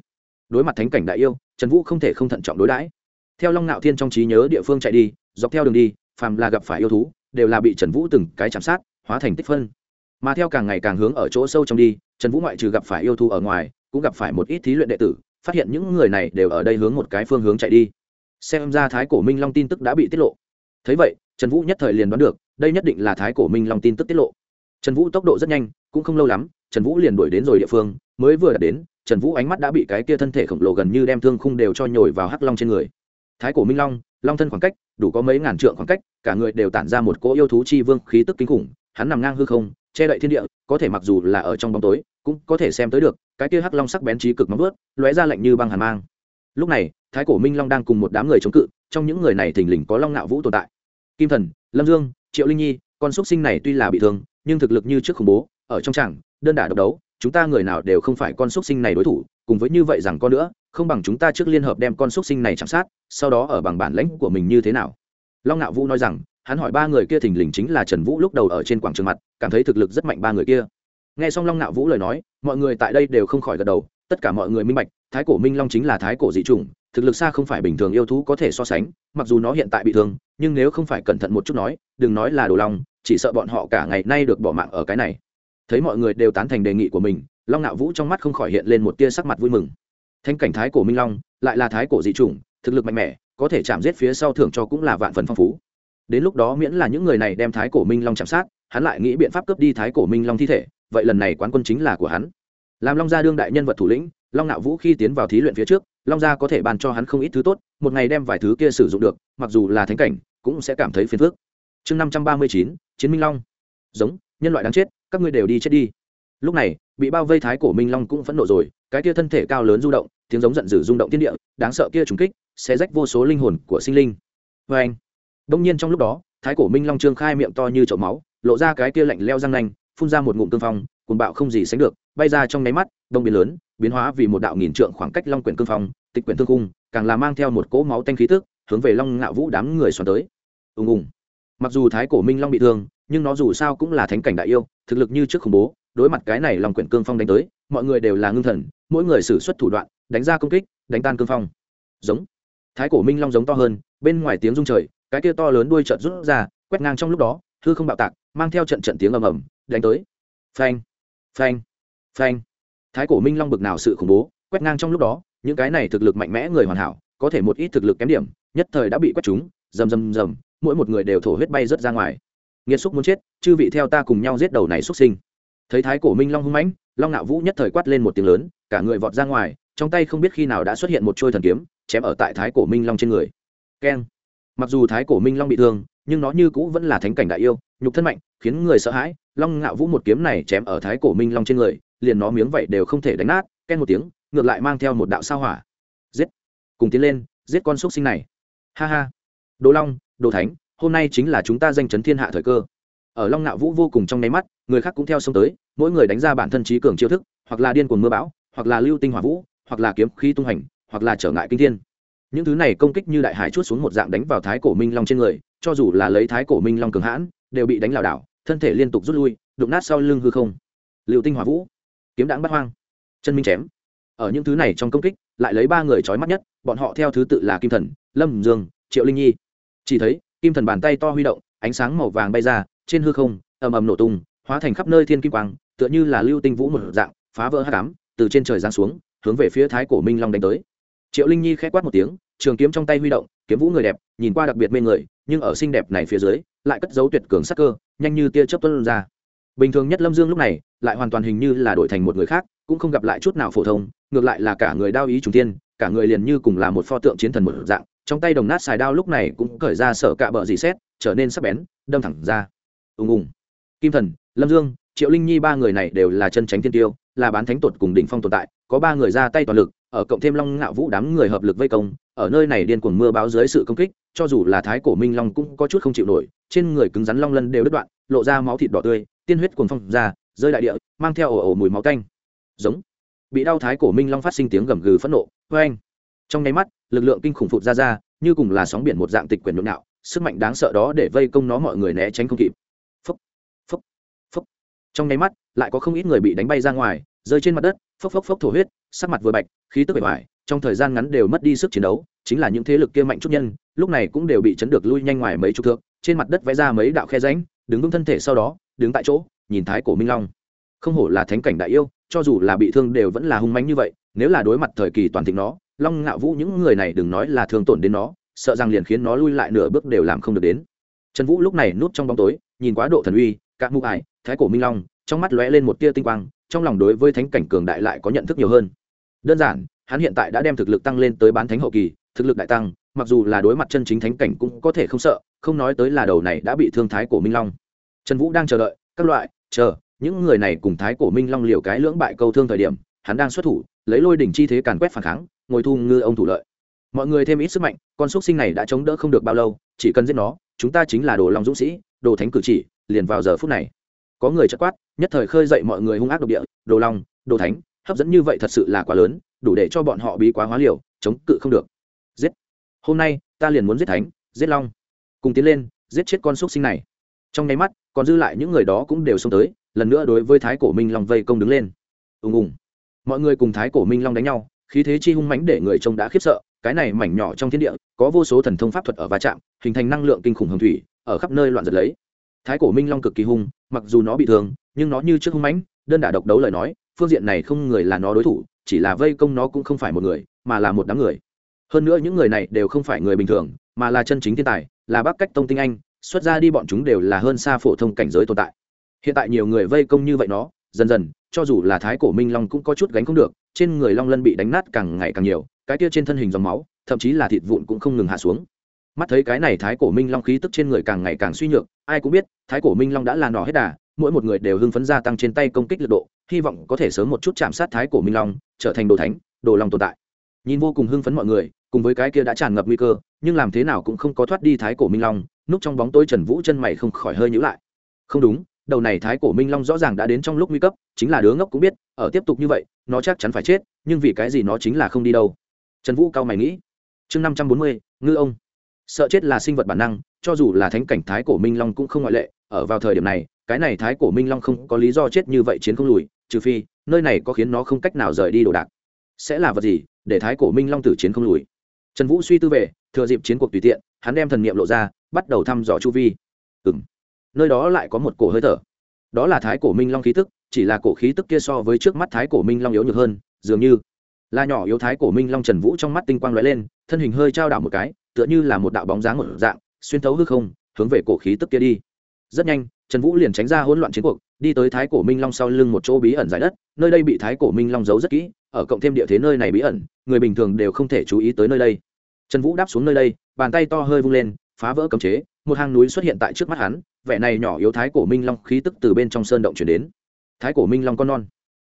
Đối mặt thánh cảnh đại yêu trần vũ không thể không thận trọng đối đãi. Theo long nạo thiên trong trí nhớ địa phương chạy đi, dọc theo đường đi, phàm là gặp phải yêu thú, đều là bị trần vũ từng cái chạm sát, hóa thành tích phân. Mà theo càng ngày càng hướng ở chỗ sâu trong đi, trần vũ ngoại trừ gặp phải yêu thú ở ngoài, cũng gặp phải một ít thí luyện đệ tử, phát hiện những người này đều ở đây hướng một cái phương hướng chạy đi. Xem ra thái cổ minh long tin tức đã bị tiết lộ. Thấy vậy, trần vũ nhất thời liền đoán được, đây nhất định là thái cổ minh long tin tức tiết lộ. Trần vũ tốc độ rất nhanh, cũng không lâu lắm, trần vũ liền đuổi đến rồi địa phương, mới vừa đạt đến trần vũ ánh mắt đã bị cái kia thân thể khổng lồ gần như đem thương khung đều cho nhồi vào hắc long trên người. Thái cổ minh long long thân khoảng cách, đủ có mấy ngàn trượng khoảng cách, cả người đều tản ra một cỗ yêu thú chi vương khí tức kinh khủng, hắn nằm ngang hư không, che đậy thiên địa, có thể mặc dù là ở trong bóng tối, cũng có thể xem tới được, cái kia hắc long sắc bén trí cực móng vớt lóe ra lạnh như băng hàn mang. Lúc này, thái cổ minh long đang cùng một đám người chống cự, trong những người này thình lình có long nạo vũ tồn tại. Kim thần, lâm dương, triệu linh nhi, con xúc sinh này tuy là bị thương, nhưng thực lực như trước khủng bố, ở trong chẳng đơn đả độc đấu chúng ta người nào đều không phải con xúc sinh này đối thủ, cùng với như vậy rằng con nữa, không bằng chúng ta trước liên hợp đem con xúc sinh này chạm sát, sau đó ở bằng bản lãnh của mình như thế nào? Long nạo vũ nói rằng, hắn hỏi ba người kia thình lình chính là trần vũ lúc đầu ở trên quảng trường mặt, cảm thấy thực lực rất mạnh ba người kia. Nghe xong long nạo vũ lời nói, mọi người tại đây đều không khỏi gật đầu, tất cả mọi người minh bạch, thái cổ minh long chính là thái cổ dị chủng, thực lực xa không phải bình thường yêu thú có thể so sánh, mặc dù nó hiện tại bị thương, nhưng nếu không phải cẩn thận một chút nói, đừng nói là đồ long, chỉ sợ bọn họ cả ngày nay được bỏ mạng ở cái này thấy mọi người đều tán thành đề nghị của mình, long nạo vũ trong mắt không khỏi hiện lên một tia sắc mặt vui mừng. Thanh cảnh thái cổ minh long, lại là thái cổ dị chủng, thực lực mạnh mẽ, có thể chạm giết phía sau thưởng cho cũng là vạn phần phong phú. Đến lúc đó miễn là những người này đem thái cổ minh long chạm sát, hắn lại nghĩ biện pháp cướp đi thái cổ minh long thi thể, vậy lần này quán quân chính là của hắn. Làm long gia đương đại nhân vật thủ lĩnh, long nạo vũ khi tiến vào thí luyện phía trước, long gia có thể bàn cho hắn không ít thứ tốt, một ngày đem vài thứ kia sử dụng được, mặc dù là thánh cảnh, cũng sẽ cảm thấy phiền phức. Chương năm trăm ba mươi chín, chiến minh long. Giống, nhân loại đáng chết các ngươi đều đi chết đi. Lúc này, bị bao vây thái cổ minh long cũng phẫn nộ rồi, cái kia thân thể cao lớn du động, tiếng giống giận dữ rung động thiên địa, đáng sợ kia trùng kích sẽ rách vô số linh hồn của sinh linh. Vê anh, đông nhiên trong lúc đó, thái cổ minh long trương khai miệng to như chậu máu, lộ ra cái kia lạnh leo răng nanh, phun ra một ngụm cương phong, cuồng bạo không gì sánh được, bay ra trong nháy mắt, đông biến lớn, biến hóa vì một đạo nghìn trượng khoảng cách long quyển cương phong, tịch quyển thương cung càng là mang theo một cỗ máu tanh khí tức, hướng về long ngạo vũ đám người xoắn tới. Ùng ùng. Mặc dù thái cổ minh long bị thương nhưng nó dù sao cũng là thánh cảnh đại yêu, thực lực như trước khủng bố, đối mặt cái này long quyển cương phong đánh tới, mọi người đều là ngưng thần, mỗi người xử suất thủ đoạn, đánh ra công kích, đánh tan cương phong. Giống. Thái cổ minh long giống to hơn, bên ngoài tiếng rung trời, cái kia to lớn đuôi trợn rút ra, quét ngang trong lúc đó, hư không bạo tạc, mang theo trận trận tiếng ầm ầm, đánh tới. Phanh. Phanh. Phanh. Thái cổ minh long bực nào sự khủng bố, quét ngang trong lúc đó, những cái này thực lực mạnh mẽ người hoàn hảo, có thể một ít thực lực kém điểm, nhất thời đã bị quét trúng, rầm rầm rầm, mỗi một người đều thổ huyết bay rớt ra ngoài nghiệt xúc muốn chết, chư vị theo ta cùng nhau giết đầu này xúc sinh. Thấy thái cổ minh long hung mãnh, long ngạo vũ nhất thời quát lên một tiếng lớn, cả người vọt ra ngoài, trong tay không biết khi nào đã xuất hiện một trôi thần kiếm, chém ở tại thái cổ minh long trên người. Keng. Mặc dù thái cổ minh long bị thương, nhưng nó như cũ vẫn là thánh cảnh đại yêu, nhục thân mạnh, khiến người sợ hãi. Long ngạo vũ một kiếm này chém ở thái cổ minh long trên người, liền nó miếng vậy đều không thể đánh nát, ken một tiếng, ngược lại mang theo một đạo sao hỏa. Giết. Cùng tiến lên, giết con xúc sinh này. Ha ha. Đồ long, đồ thánh hôm nay chính là chúng ta danh chấn thiên hạ thời cơ. Ở long ngạo vũ vô cùng trong nháy mắt, người khác cũng theo xông tới, mỗi người đánh ra bản thân trí cường chiêu thức, hoặc là điên cuồng mưa bão, hoặc là lưu tinh hỏa vũ, hoặc là kiếm khí tung hành, hoặc là trở ngại kinh thiên. Những thứ này công kích như đại hải chút xuống một dạng đánh vào thái cổ minh long trên người, cho dù là lấy thái cổ minh long cường hãn, đều bị đánh lảo đảo, thân thể liên tục rút lui, đụng nát sau lưng hư không. Liệu tinh hỏa vũ, kiếm đãng bắt hoang, chân minh chém. Ở những thứ này trong công kích, lại lấy ba người trói mắt nhất, bọn họ theo thứ tự là kim thần, lâm dương, triệu linh nhi. Chỉ thấy kim thần bàn tay to huy động, ánh sáng màu vàng bay ra, trên hư không, ầm ầm nổ tung, hóa thành khắp nơi thiên kim quang, tựa như là lưu tinh vũ một dạng, phá vỡ hát cám từ trên trời giáng xuống, hướng về phía thái cổ minh long đánh tới. Triệu linh nhi k h ẽ quát một tiếng, trường kiếm trong tay huy động, kiếm vũ người đẹp, nhìn qua đặc biệt mê người, nhưng ở xinh đẹp này phía dưới, lại cất dấu tuyệt cường sắc cơ, nhanh như tia chớp tuân ra. Bình thường nhất lâm dương lúc này, lại hoàn toàn hình như là đổi thành một người khác, cũng không gặp lại chút nào phổ thông, ngược lại là cả người đao ý trùng tiên cả người liền như cùng là một pho tượng chiến thần một dạng trong tay đồng nát xài đao lúc này cũng cởi ra sợ cạ bờ dì xét, trở nên sắc bén, đâm thẳng ra. Ùng ùng. Kim thần, lâm dương, triệu linh nhi ba người này đều là chân tránh thiên tiêu, là bán thánh tột cùng đỉnh phong tồn tại, có ba người ra tay toàn lực, ở cộng thêm long ngạo vũ đám người hợp lực vây công, ở nơi này điên cuồng mưa báo dưới sự công kích, cho dù là thái cổ minh long cũng có chút không chịu nổi, trên người cứng rắn long lân đều đứt đoạn, lộ ra máu thịt đỏ tươi, tiên huyết cuồng phong ra, rơi đại địa, mang theo ổ ổ mùi máu tanh. Giống. Bị đau thái cổ minh long phát sinh tiếng gầm gừ phẫn nộ vê anh trong nháy mắt lực lượng kinh khủng phụt ra ra, như cùng là sóng biển một dạng tịch quyển nhộn nhạo, sức mạnh đáng sợ đó để vây công nó mọi người né tránh không kịp. Phấp phấp phấp trong nháy mắt, lại có không ít người bị đánh bay ra ngoài, rơi trên mặt đất, phốc phốc phốc thổ huyết, sắc mặt vừa bạch, khí tức bề ngoài, trong thời gian ngắn đều mất đi sức chiến đấu, chính là những thế lực kia mạnh chút nhân, lúc này cũng đều bị chấn được lui nhanh ngoài mấy chục thước, trên mặt đất vẽ ra mấy đạo khe ránh đứng vững thân thể sau đó, đứng tại chỗ, nhìn thái cổ minh long. Không hổ là thánh cảnh đại yêu, cho dù là bị thương đều vẫn là hung mãnh như vậy, nếu là đối mặt thời kỳ toàn thịnh nó long ngạo vũ những người này đừng nói là thương tổn đến nó, sợ rằng liền khiến nó lui lại nửa bước đều làm không được đến. Trần vũ lúc này núp trong bóng tối, nhìn quá độ thần uy các mũ ải thái cổ minh long, trong mắt lóe lên một tia tinh quang, trong lòng đối với thánh cảnh cường đại lại có nhận thức nhiều hơn. Đơn giản, hắn hiện tại đã đem thực lực tăng lên tới bán thánh hậu kỳ, thực lực đại tăng, mặc dù là đối mặt chân chính thánh cảnh cũng có thể không sợ, không nói tới là đầu này đã bị thương thái cổ minh long. Trần vũ đang chờ đợi, các loại, chờ, những người này cùng thái cổ minh long liều cái lưỡng bại câu thương thời điểm, hắn đang xuất thủ, lấy lôi đỉnh chi thế càn quét phản kháng ngồi thu ngư ông thủ lợi. Mọi người thêm ít sức mạnh, con xúc sinh này đã chống đỡ không được bao lâu, chỉ cần giết nó, chúng ta chính là đồ lòng dũng sĩ, đồ thánh cử chỉ, liền vào giờ phút này. Có người chất quát, nhất thời khơi dậy mọi người hung ác độc địa, đồ long, đồ thánh, hấp dẫn như vậy thật sự là quá lớn, đủ để cho bọn họ bí quá hóa liều, chống cự không được. Giết. Hôm nay, ta liền muốn giết thánh, giết long. Cùng tiến lên, giết chết con xúc sinh này. Trong nháy mắt, còn dư lại những người đó cũng đều xông tới, lần nữa đối với thái cổ minh long vây công đứng lên. Ùng ùng. Mọi người cùng thái cổ minh long đánh nhau khí thế chi hung mãnh để người trông đã khiếp sợ, cái này mảnh nhỏ trong thiên địa, có vô số thần thông pháp thuật ở va chạm, hình thành năng lượng kinh khủng hồng thủy, ở khắp nơi loạn giật lấy. Thái cổ minh long cực kỳ hung, mặc dù nó bị thương, nhưng nó như trước hung mãnh, đơn đả độc đấu lời nói, phương diện này không người là nó đối thủ, chỉ là vây công nó cũng không phải một người, mà là một đám người. Hơn nữa những người này đều không phải người bình thường, mà là chân chính thiên tài, là bác cách tông tinh anh, xuất ra đi bọn chúng đều là hơn xa phổ thông cảnh giới tồn tại. Hiện tại nhiều người vây công như vậy nó, dần dần cho dù là thái cổ minh long cũng có chút gánh không được, trên người long lân bị đánh nát càng ngày càng nhiều, cái kia trên thân hình dòng máu, thậm chí là thịt vụn cũng không ngừng hạ xuống. Mắt thấy cái này thái cổ minh long khí tức trên người càng ngày càng suy nhược, ai cũng biết, thái cổ minh long đã là nỏ hết đà, mỗi một người đều hưng phấn gia tăng trên tay công kích lực độ, hy vọng có thể sớm một chút chạm sát thái cổ minh long, trở thành đồ thánh, đồ long tồn tại. Nhìn vô cùng hưng phấn mọi người, cùng với cái kia đã tràn ngập nguy cơ, nhưng làm thế nào cũng không có thoát đi thái cổ minh long, núp trong bóng tối trần vũ chân mày không khỏi hơi nhữ lại. Không đúng đầu này thái cổ minh long rõ ràng đã đến trong lúc nguy cấp, chính là đứa ngốc cũng biết, ở tiếp tục như vậy, nó chắc chắn phải chết, nhưng vì cái gì nó chính là không đi đâu. Trần vũ cao mày nghĩ. Chương năm trăm bốn mươi, ngư ông. Sợ chết là sinh vật bản năng, cho dù là thánh cảnh thái cổ minh long cũng không ngoại lệ, ở vào thời điểm này, cái này thái cổ minh long không có lý do chết như vậy chiến không lùi, trừ phi, nơi này có khiến nó không cách nào rời đi đồ đạc. Sẽ là vật gì để thái cổ minh long tử chiến không lùi? Trần vũ suy tư về, thừa dịp chiến cuộc tùy tiện, hắn đem thần niệm lộ ra, bắt đầu thăm dò chu vi. Ừ nơi đó lại có một cổ hơi thở. Đó là thái cổ minh long khí tức, chỉ là cổ khí tức kia so với trước mắt thái cổ minh long yếu nhược hơn, dường như là nhỏ yếu thái cổ minh long trần vũ trong mắt tinh quang l ó e lên, thân hình hơi trao đảo một cái, tựa như là một đạo bóng dáng một dạng, xuyên thấu hư không, hướng về cổ khí tức kia đi. Rất nhanh, trần vũ liền tránh ra hỗn loạn chiến cuộc, đi tới thái cổ minh long sau lưng một chỗ bí ẩn giải đất, nơi đây bị thái cổ minh long giấu rất kỹ, ở cộng thêm địa thế nơi này bí ẩn, người bình thường đều không thể chú ý tới nơi đây. Trần vũ đáp xuống nơi đây, bàn tay to hơi vung lên, phá vỡ cấm chế một hang núi xuất hiện tại trước mắt hắn, vẻ này nhỏ yếu thái cổ minh long khí tức từ bên trong sơn động chuyển đến. Thái cổ minh long con non.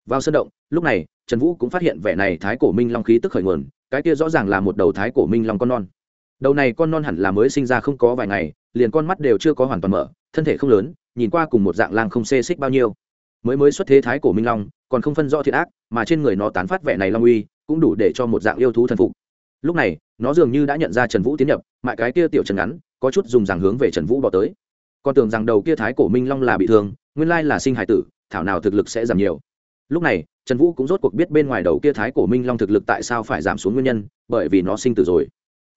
Vào sơn động, lúc này, trần vũ cũng phát hiện vẻ này thái cổ minh long khí tức khởi nguồn, cái kia rõ ràng là một đầu thái cổ minh long con non. Đầu này con non hẳn là mới sinh ra không có vài ngày, liền con mắt đều chưa có hoàn toàn mở, thân thể không lớn, nhìn qua cùng một dạng lang không xê xích bao nhiêu. Mới mới xuất thế thái cổ minh long, còn không phân rõ thiệt ác, mà trên người nó tán phát vẻ này long uy, cũng đủ để cho một dạng yêu thú thần phục. Lúc này, nó dường như đã nhận ra trần vũ tiến nhập mại cái kia tiểu trần ngắn có chút dùng rằng hướng về trần vũ bỏ tới. Còn tưởng rằng đầu kia thái cổ minh long là bị thương, nguyên lai là sinh hải tử, thảo nào thực lực sẽ giảm nhiều. Lúc này, trần vũ cũng rốt cuộc biết bên ngoài đầu kia thái cổ minh long thực lực tại sao phải giảm xuống nguyên nhân, bởi vì nó sinh tử rồi.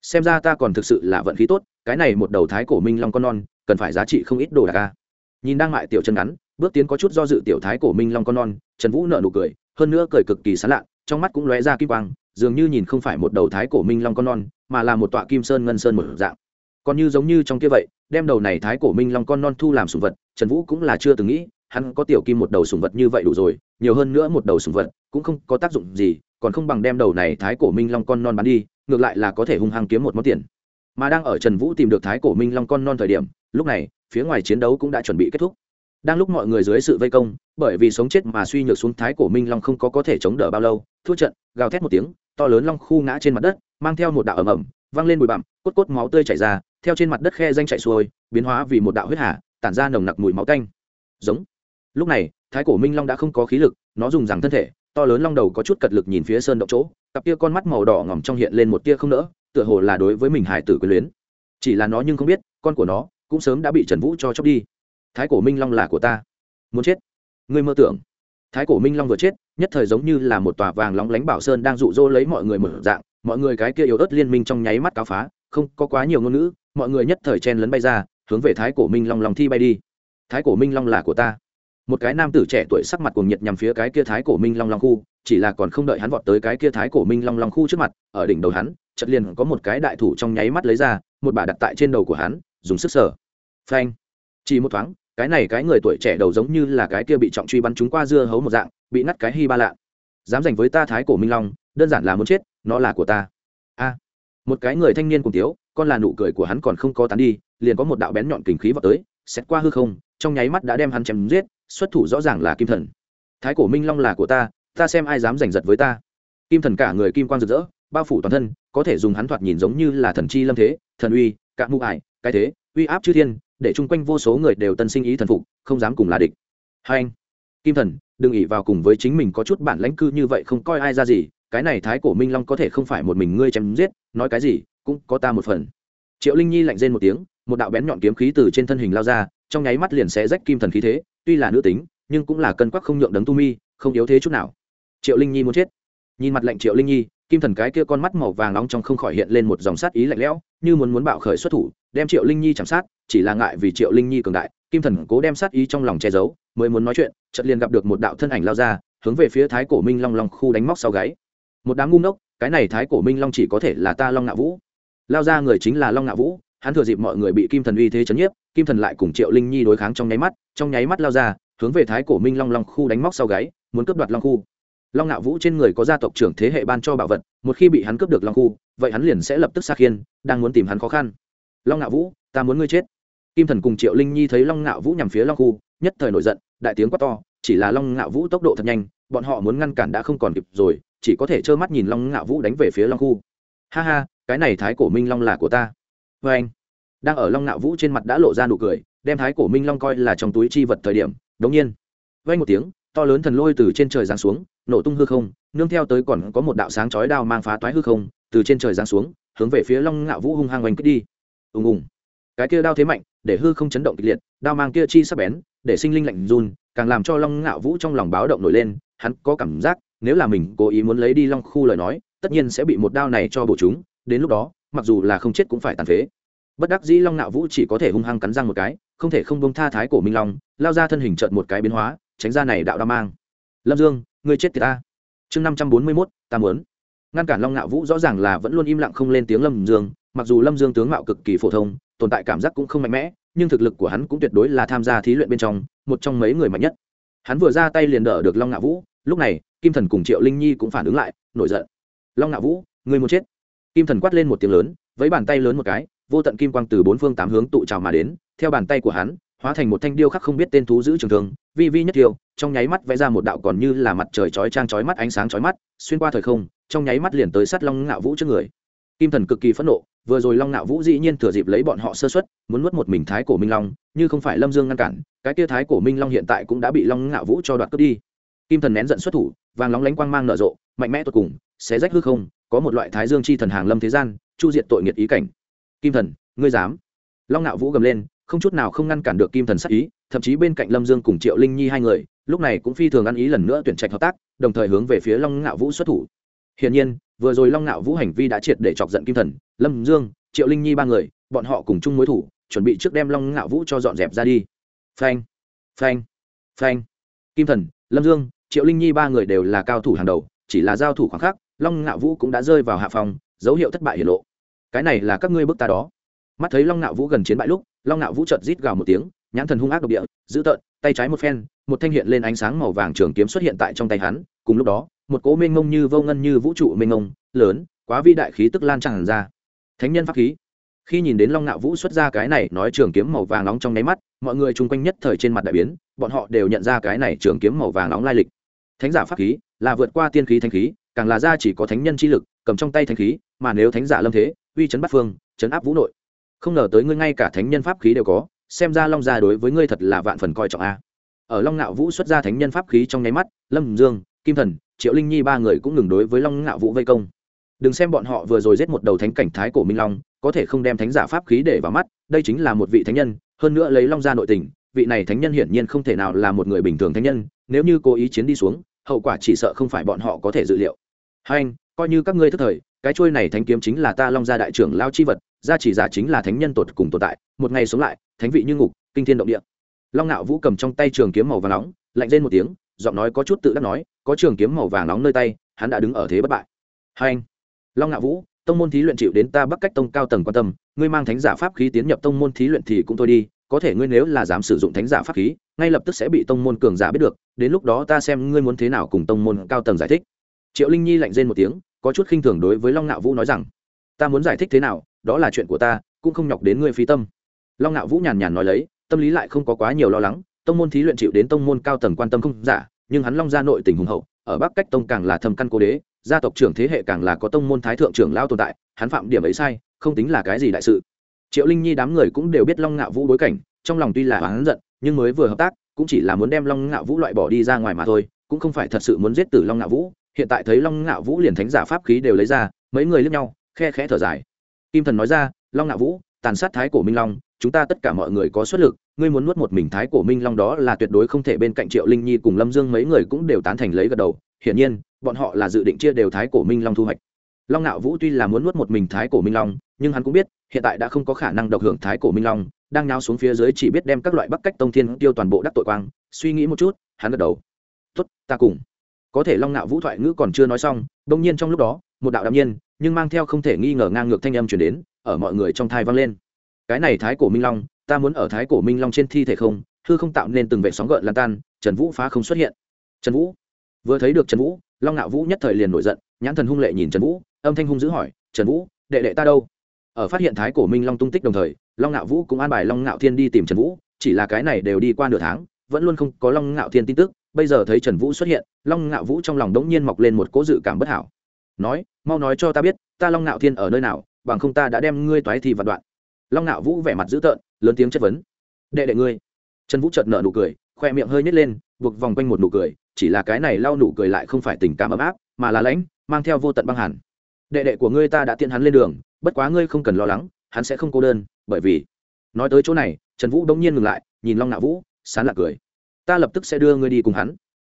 Xem ra ta còn thực sự là vận khí tốt, cái này một đầu thái cổ minh long con non, cần phải giá trị không ít đồ đạc ca nhìn đang mại tiểu chân ngắn, bước tiến có chút do dự tiểu thái cổ minh long con non, trần vũ nợ nụ cười, hơn nữa cười cực kỳ sán lạ, trong mắt cũng lóe ra kim quang, dường như nhìn không phải một đầu thái cổ minh long con non, mà là một tọa kim sơn ngân sơn một dạng còn như giống như trong kia vậy, đem đầu này thái cổ minh long con non thu làm sùng vật, trần vũ cũng là chưa từng nghĩ, hắn có tiểu kim một đầu sùng vật như vậy đủ rồi, nhiều hơn nữa một đầu sùng vật cũng không có tác dụng gì, còn không bằng đem đầu này thái cổ minh long con non bán đi, ngược lại là có thể hung hăng kiếm một món tiền. Mà đang ở trần vũ tìm được thái cổ minh long con non thời điểm, lúc này, phía ngoài chiến đấu cũng đã chuẩn bị kết thúc. Đang lúc mọi người dưới sự vây công, bởi vì sống chết mà suy nhược xuống thái cổ minh long không có có thể chống đỡ bao lâu, thua trận, gào thét một tiếng, to lớn long khu ngã trên mặt đất, mang theo một đạo ầm ầm văng lên bụi bặm, cốt cốt máu tươi chảy ra theo trên mặt đất khe danh chạy xuôi, biến hóa vì một đạo huyết hà, tản ra nồng nặc mùi máu tanh. Giống. Lúc này, thái cổ minh long đã không có khí lực, nó dùng rằng thân thể, to lớn long đầu có chút cật lực nhìn phía sơn động chỗ, cặp kia con mắt màu đỏ ngỏm trong hiện lên một tia không nỡ, tựa hồ là đối với mình hải tử quyền luyến. Chỉ là nó nhưng không biết, con của nó cũng sớm đã bị trần vũ cho chóc đi. Thái cổ minh long là của ta. Muốn chết. Ngươi mơ tưởng. Thái cổ minh long vừa chết, nhất thời giống như là một tòa vàng lóng lánh bảo sơn đang rụ rỗ lấy mọi người mở dạng, mọi người cái kia yếu ớt liên minh trong nháy mắt cáo phá, không có quá nhiều ngôn ngữ mọi người nhất thời chen lấn bay ra, hướng về thái cổ minh long long thi bay đi. Thái cổ minh long là của ta. Một cái nam tử trẻ tuổi sắc mặt cuồng nhiệt nhằm phía cái kia thái cổ minh long long khu, chỉ là còn không đợi hắn vọt tới cái kia thái cổ minh long long khu trước mặt, ở đỉnh đầu hắn, chợt liền có một cái đại thủ trong nháy mắt lấy ra, một bà đặt tại trên đầu của hắn, dùng sức sở phanh. Chỉ một thoáng, cái này cái người tuổi trẻ đầu giống như là cái kia bị trọng truy bắn trúng qua dưa hấu một dạng, bị ngắt cái hy ba lạ. Dám giành với ta thái cổ minh long, đơn giản là muốn chết, nó là của ta. A. Một cái người thanh niên cùng tiếu con là nụ cười của hắn còn không có tán đi, liền có một đạo bén nhọn kình khí vào tới xét qua hư không, trong nháy mắt đã đem hắn chém giết, xuất thủ rõ ràng là kim thần. Thái cổ minh long là của ta ta xem ai dám giành giật với ta. Kim thần cả người kim quang rực rỡ, bao phủ toàn thân, có thể dùng hắn thoạt nhìn giống như là thần chi lâm thế, thần uy cạn mụ ải, cái thế, uy áp chư thiên, để chung quanh vô số người đều tân sinh ý thần phục, không dám cùng là địch. Hai anh, kim thần, đừng ỉ vào cùng với chính mình có chút bản lãnh cư như vậy không coi ai ra gì, cái này thái cổ minh long có thể không phải một mình ngươi chém giết, nói cái gì? Cũng có ta một phần. Triệu linh nhi lạnh rên một tiếng, một đạo bén nhọn kiếm khí từ trên thân hình lao ra, trong nháy mắt liền sẽ rách kim thần khí thế, tuy là nữ tính, nhưng cũng là cân quắc không nhượng đấng tu mi, không yếu thế chút nào. Triệu linh nhi muốn chết. Nhìn mặt lạnh triệu linh nhi, kim thần cái kia con mắt màu vàng nóng trong không khỏi hiện lên một dòng sát ý lạnh lẽo, như muốn muốn bạo khởi xuất thủ, đem triệu linh nhi chạm sát, chỉ là ngại vì triệu linh nhi cường đại, kim thần cố đem sát ý trong lòng che giấu, mới muốn nói chuyện, chợt liền gặp được một đạo thân ảnh lao ra, hướng về phía thái cổ minh long long khu đánh móc sau gáy. Một đám ngu ngốc, cái này thái cổ minh long chỉ có thể là ta long ngạo vũ lao ra người chính là long ngạo vũ, hắn thừa dịp mọi người bị kim thần uy thế chấn nhiếp, kim thần lại cùng triệu linh nhi đối kháng trong nháy mắt, trong nháy mắt lao ra, hướng về thái cổ minh long long khu đánh móc sau gáy, muốn cướp đoạt long khu. Long ngạo vũ trên người có gia tộc trưởng thế hệ ban cho bảo vật, một khi bị hắn cướp được long khu, vậy hắn liền sẽ lập tức xa khiên, đang muốn tìm hắn khó khăn. Long ngạo vũ, ta muốn ngươi chết. Kim thần cùng triệu linh nhi thấy long ngạo vũ nhằm phía long khu, nhất thời nổi giận, đại tiếng quát to, chỉ là long ngạo vũ tốc độ thật nhanh, bọn họ muốn ngăn cản đã không còn kịp rồi, chỉ có thể trơ mắt nhìn long ngạo vũ đánh về phía long khu. Ha ha cái này thái cổ minh long là của ta. Vê anh, đang ở long ngạo vũ trên mặt đã lộ ra nụ cười, đem thái cổ minh long coi là trong túi chi vật thời điểm, đống nhiên, vang một tiếng, to lớn thần lôi từ trên trời giáng xuống, nổ tung hư không, nương theo tới còn có một đạo sáng chói đao mang phá toái hư không, từ trên trời giáng xuống, hướng về phía long ngạo vũ hung hăng oanh kích đi. Ùng ùng. Cái kia đao thế mạnh, để hư không chấn động kịch liệt, đao mang kia chi sắp bén, để sinh linh lạnh run, càng làm cho long ngạo vũ trong lòng báo động nổi lên, hắn có cảm giác, nếu là mình cố ý muốn lấy đi long khu lời nói, tất nhiên sẽ bị một đao này cho bổ chúng đến lúc đó, mặc dù là không chết cũng phải tàn phế. Bất đắc dĩ long nạo vũ chỉ có thể hung hăng cắn răng một cái, không thể không bông tha thái cổ minh long, lao ra thân hình trợn một cái biến hóa, tránh ra này đạo đa mang. Lâm dương, ngươi chết thì ta. Chương năm trăm bốn mươi mốt, ta muốn. Ngăn cản long nạo vũ rõ ràng là vẫn luôn im lặng không lên tiếng lâm dương, mặc dù lâm dương tướng mạo cực kỳ phổ thông, tồn tại cảm giác cũng không mạnh mẽ, nhưng thực lực của hắn cũng tuyệt đối là tham gia thí luyện bên trong, một trong mấy người mạnh nhất. Hắn vừa ra tay liền đỡ được long nạo vũ, lúc này, kim thần cùng triệu linh nhi cũng phản ứng lại, nổi giận. Long nạo vũ người muốn chết? Kim thần quát lên một tiếng lớn với bàn tay lớn một cái, vô tận kim quang từ bốn phương tám hướng tụ trào mà đến, theo bàn tay của hắn, hóa thành một thanh điêu khắc không biết tên thú giữ trường thường vi vi nhất tiêu trong nháy mắt vẽ ra một đạo còn như là mặt trời chói trang chói mắt ánh sáng chói mắt, xuyên qua thời không, trong nháy mắt liền tới sát long ngạo vũ trước người. Kim thần cực kỳ phẫn nộ, vừa rồi long ngạo vũ dĩ nhiên thừa dịp lấy bọn họ sơ xuất muốn nuốt một mình thái cổ minh long, như không phải lâm dương ngăn cản, cái kia thái cổ minh long hiện tại cũng đã bị long ngạo vũ cho đoạt cướp đi. Kim thần nén giận xuất thủ, vàng lóng lánh quang mang nở rộ, mạnh mẽ tột cùng, xé rách hư không có một loại thái dương chi thần hàng lâm thế gian, chu diệt tội nghiệt ý cảnh. Kim thần, ngươi dám? Long ngạo vũ gầm lên, không chút nào không ngăn cản được kim thần sắc ý, thậm chí bên cạnh lâm dương cùng triệu linh nhi hai người, lúc này cũng phi thường ăn ý lần nữa tuyển trạch hợp tác, đồng thời hướng về phía long ngạo vũ xuất thủ. Hiển nhiên, vừa rồi long ngạo vũ hành vi đã triệt để chọc giận kim thần, lâm dương, triệu linh nhi ba người, bọn họ cùng chung mối thủ, chuẩn bị trước đem long ngạo vũ cho dọn dẹp ra đi. Phanh phanh phanh. Kim thần, lâm dương, triệu linh nhi ba người đều là cao thủ hàng đầu, chỉ là giao thủ khoảng khắc long ngạo vũ cũng đã rơi vào hạ phòng dấu hiệu thất bại hiển lộ. Cái này là các ngươi bước ta đó. Mắt thấy long ngạo vũ gần chiến bại lúc long ngạo vũ chợt rít gào một tiếng nhãn thần hung ác độc địa giữ tợn tay trái một phen một thanh hiện lên ánh sáng màu vàng trường kiếm xuất hiện tại trong tay hắn. Cùng lúc đó một cỗ mênh ngông như vô ngân như vũ trụ mênh ngông, lớn quá vi đại khí tức lan tràn ra. Thánh nhân pháp khí. Khi nhìn đến long ngạo vũ xuất ra cái này nói trường kiếm màu vàng nóng trong nháy mắt mọi người chung quanh nhất thời trên mặt đại biến bọn họ đều nhận ra cái này trường kiếm màu vàng nóng lai lịch. Thánh giả pháp khí là vượt qua tiên khí thanh khí càng là ra chỉ có thánh nhân chi lực, cầm trong tay thánh khí, mà nếu thánh giả lâm thế, uy chấn bắt phương, chấn áp vũ nội. Không ngờ tới ngươi ngay cả thánh nhân pháp khí đều có, xem ra long gia đối với ngươi thật là vạn phần coi trọng a. Ở long ngạo vũ xuất ra thánh nhân pháp khí trong nháy mắt, lâm dương, kim thần, triệu linh nhi ba người cũng ngừng đối với long ngạo vũ vây công. Đừng xem bọn họ vừa rồi giết một đầu thánh cảnh thái cổ minh long, có thể không đem thánh giả pháp khí để vào mắt, đây chính là một vị thánh nhân, hơn nữa lấy long gia nội tình, vị này thánh nhân hiển nhiên không thể nào là một người bình thường thánh nhân, nếu như cố ý chiến đi xuống, hậu quả chỉ sợ không phải bọn họ có thể dự liệu hai anh, coi như các ngươi thức thời, cái trôi này thánh kiếm chính là ta long gia đại trưởng lao chi vật, gia chỉ giả chính là thánh nhân tột cùng tồn tại, một ngày sống lại, thánh vị như ngục, kinh thiên động địa. Long Nạo vũ cầm trong tay trường kiếm màu vàng nóng, lạnh lên một tiếng, giọng nói có chút tự đắc nói, có trường kiếm màu vàng nóng nơi tay, hắn đã đứng ở thế bất bại. Hai anh, long Nạo vũ, tông môn thí luyện chịu đến ta bắc cách tông cao tầng quan tâm, ngươi mang thánh giả pháp khí tiến nhập tông môn thí luyện thì cũng thôi đi, có thể ngươi nếu là dám sử dụng thánh giả pháp khí, ngay lập tức sẽ bị tông môn cường giả biết được, đến lúc đó ta xem ngươi muốn thế nào cùng tông môn cao tầng giải thích triệu linh nhi lạnh rên một tiếng, có chút khinh thường đối với long ngạo vũ nói rằng, ta muốn giải thích thế nào, đó là chuyện của ta, cũng không nhọc đến ngươi phí tâm. Long ngạo vũ nhàn nhàn nói lấy, tâm lý lại không có quá nhiều lo lắng, tông môn thí luyện chịu đến tông môn cao tầng quan tâm không giả, nhưng hắn long gia nội tình hùng hậu, ở bắc cách tông càng là thâm căn cố đế, gia tộc trưởng thế hệ càng là có tông môn thái thượng trưởng lao tồn tại, hắn phạm điểm ấy sai, không tính là cái gì đại sự. Triệu linh nhi đám người cũng đều biết long ngạo vũ bối cảnh, trong lòng tuy là hắn giận, nhưng mới vừa hợp tác, cũng chỉ là muốn đem long ngạo vũ loại bỏ đi ra ngoài mà thôi, cũng không phải thật sự muốn giết tử long ngạo vũ hiện tại thấy long ngạo vũ liền thánh giả pháp khí đều lấy ra, mấy người lướt nhau, khe khẽ thở dài. Kim thần nói ra, long ngạo vũ, tàn sát thái cổ minh long, chúng ta tất cả mọi người có xuất lực, ngươi muốn nuốt một mình thái cổ minh long đó là tuyệt đối không thể bên cạnh triệu linh nhi cùng lâm dương mấy người cũng đều tán thành lấy gật đầu, hiển nhiên, bọn họ là dự định chia đều thái cổ minh long thu hoạch. Long ngạo vũ tuy là muốn nuốt một mình thái cổ minh long, nhưng hắn cũng biết, hiện tại đã không có khả năng độc hưởng thái cổ minh long, đang nháo xuống phía dưới chỉ biết đem các loại bắc cách tông thiên tiêu toàn bộ đắc tội quang, suy nghĩ một chút, hắn gật đầu. Tuất ta cùng có thể long Nạo vũ thoại ngữ còn chưa nói xong đông nhiên trong lúc đó, một đạo đạm nhiên, nhưng mang theo không thể nghi ngờ ngang ngược thanh âm chuyển đến, ở mọi người trong thai vang lên. Cái này thái cổ minh long, ta muốn ở thái cổ minh long trên thi thể không, hư không tạo nên từng vệ sóng gợn lan tan, trần vũ phá không xuất hiện. Trần vũ, vừa thấy được trần vũ, long Nạo vũ nhất thời liền nổi giận, nhãn thần hung lệ nhìn trần vũ, âm thanh hung dữ hỏi, trần vũ, đệ đệ ta đâu? Ở phát hiện thái cổ minh long tung tích đồng thời, long Nạo vũ cũng an bài long Nạo thiên đi tìm trần vũ, chỉ là cái này đều đi qua nửa tháng, vẫn luôn không có long Nạo thiên tin tức bây giờ thấy trần vũ xuất hiện, long ngạo vũ trong lòng đống nhiên mọc lên một cỗ dự cảm bất hảo. Nói, mau nói cho ta biết, ta long ngạo thiên ở nơi nào, bằng không ta đã đem ngươi toái thì vạn đoạn. Long ngạo vũ vẻ mặt dữ tợn, lớn tiếng chất vấn. Đệ đệ ngươi. Trần vũ chợt nợ nụ cười, khoe miệng hơi nhét lên, buộc vòng quanh một nụ cười, chỉ là cái này lau nụ cười lại không phải tình cảm ấm áp, mà là lãnh, mang theo vô tận băng hẳn đệ đệ của ngươi ta đã tiện hắn lên đường, bất quá ngươi không cần lo lắng, hắn sẽ không cô đơn, bởi vì nói tới chỗ này, trần vũ đông nhiên ngừng lại, nhìn long ngạo vũ, sán lạc cười ta lập tức sẽ đưa ngươi đi cùng hắn.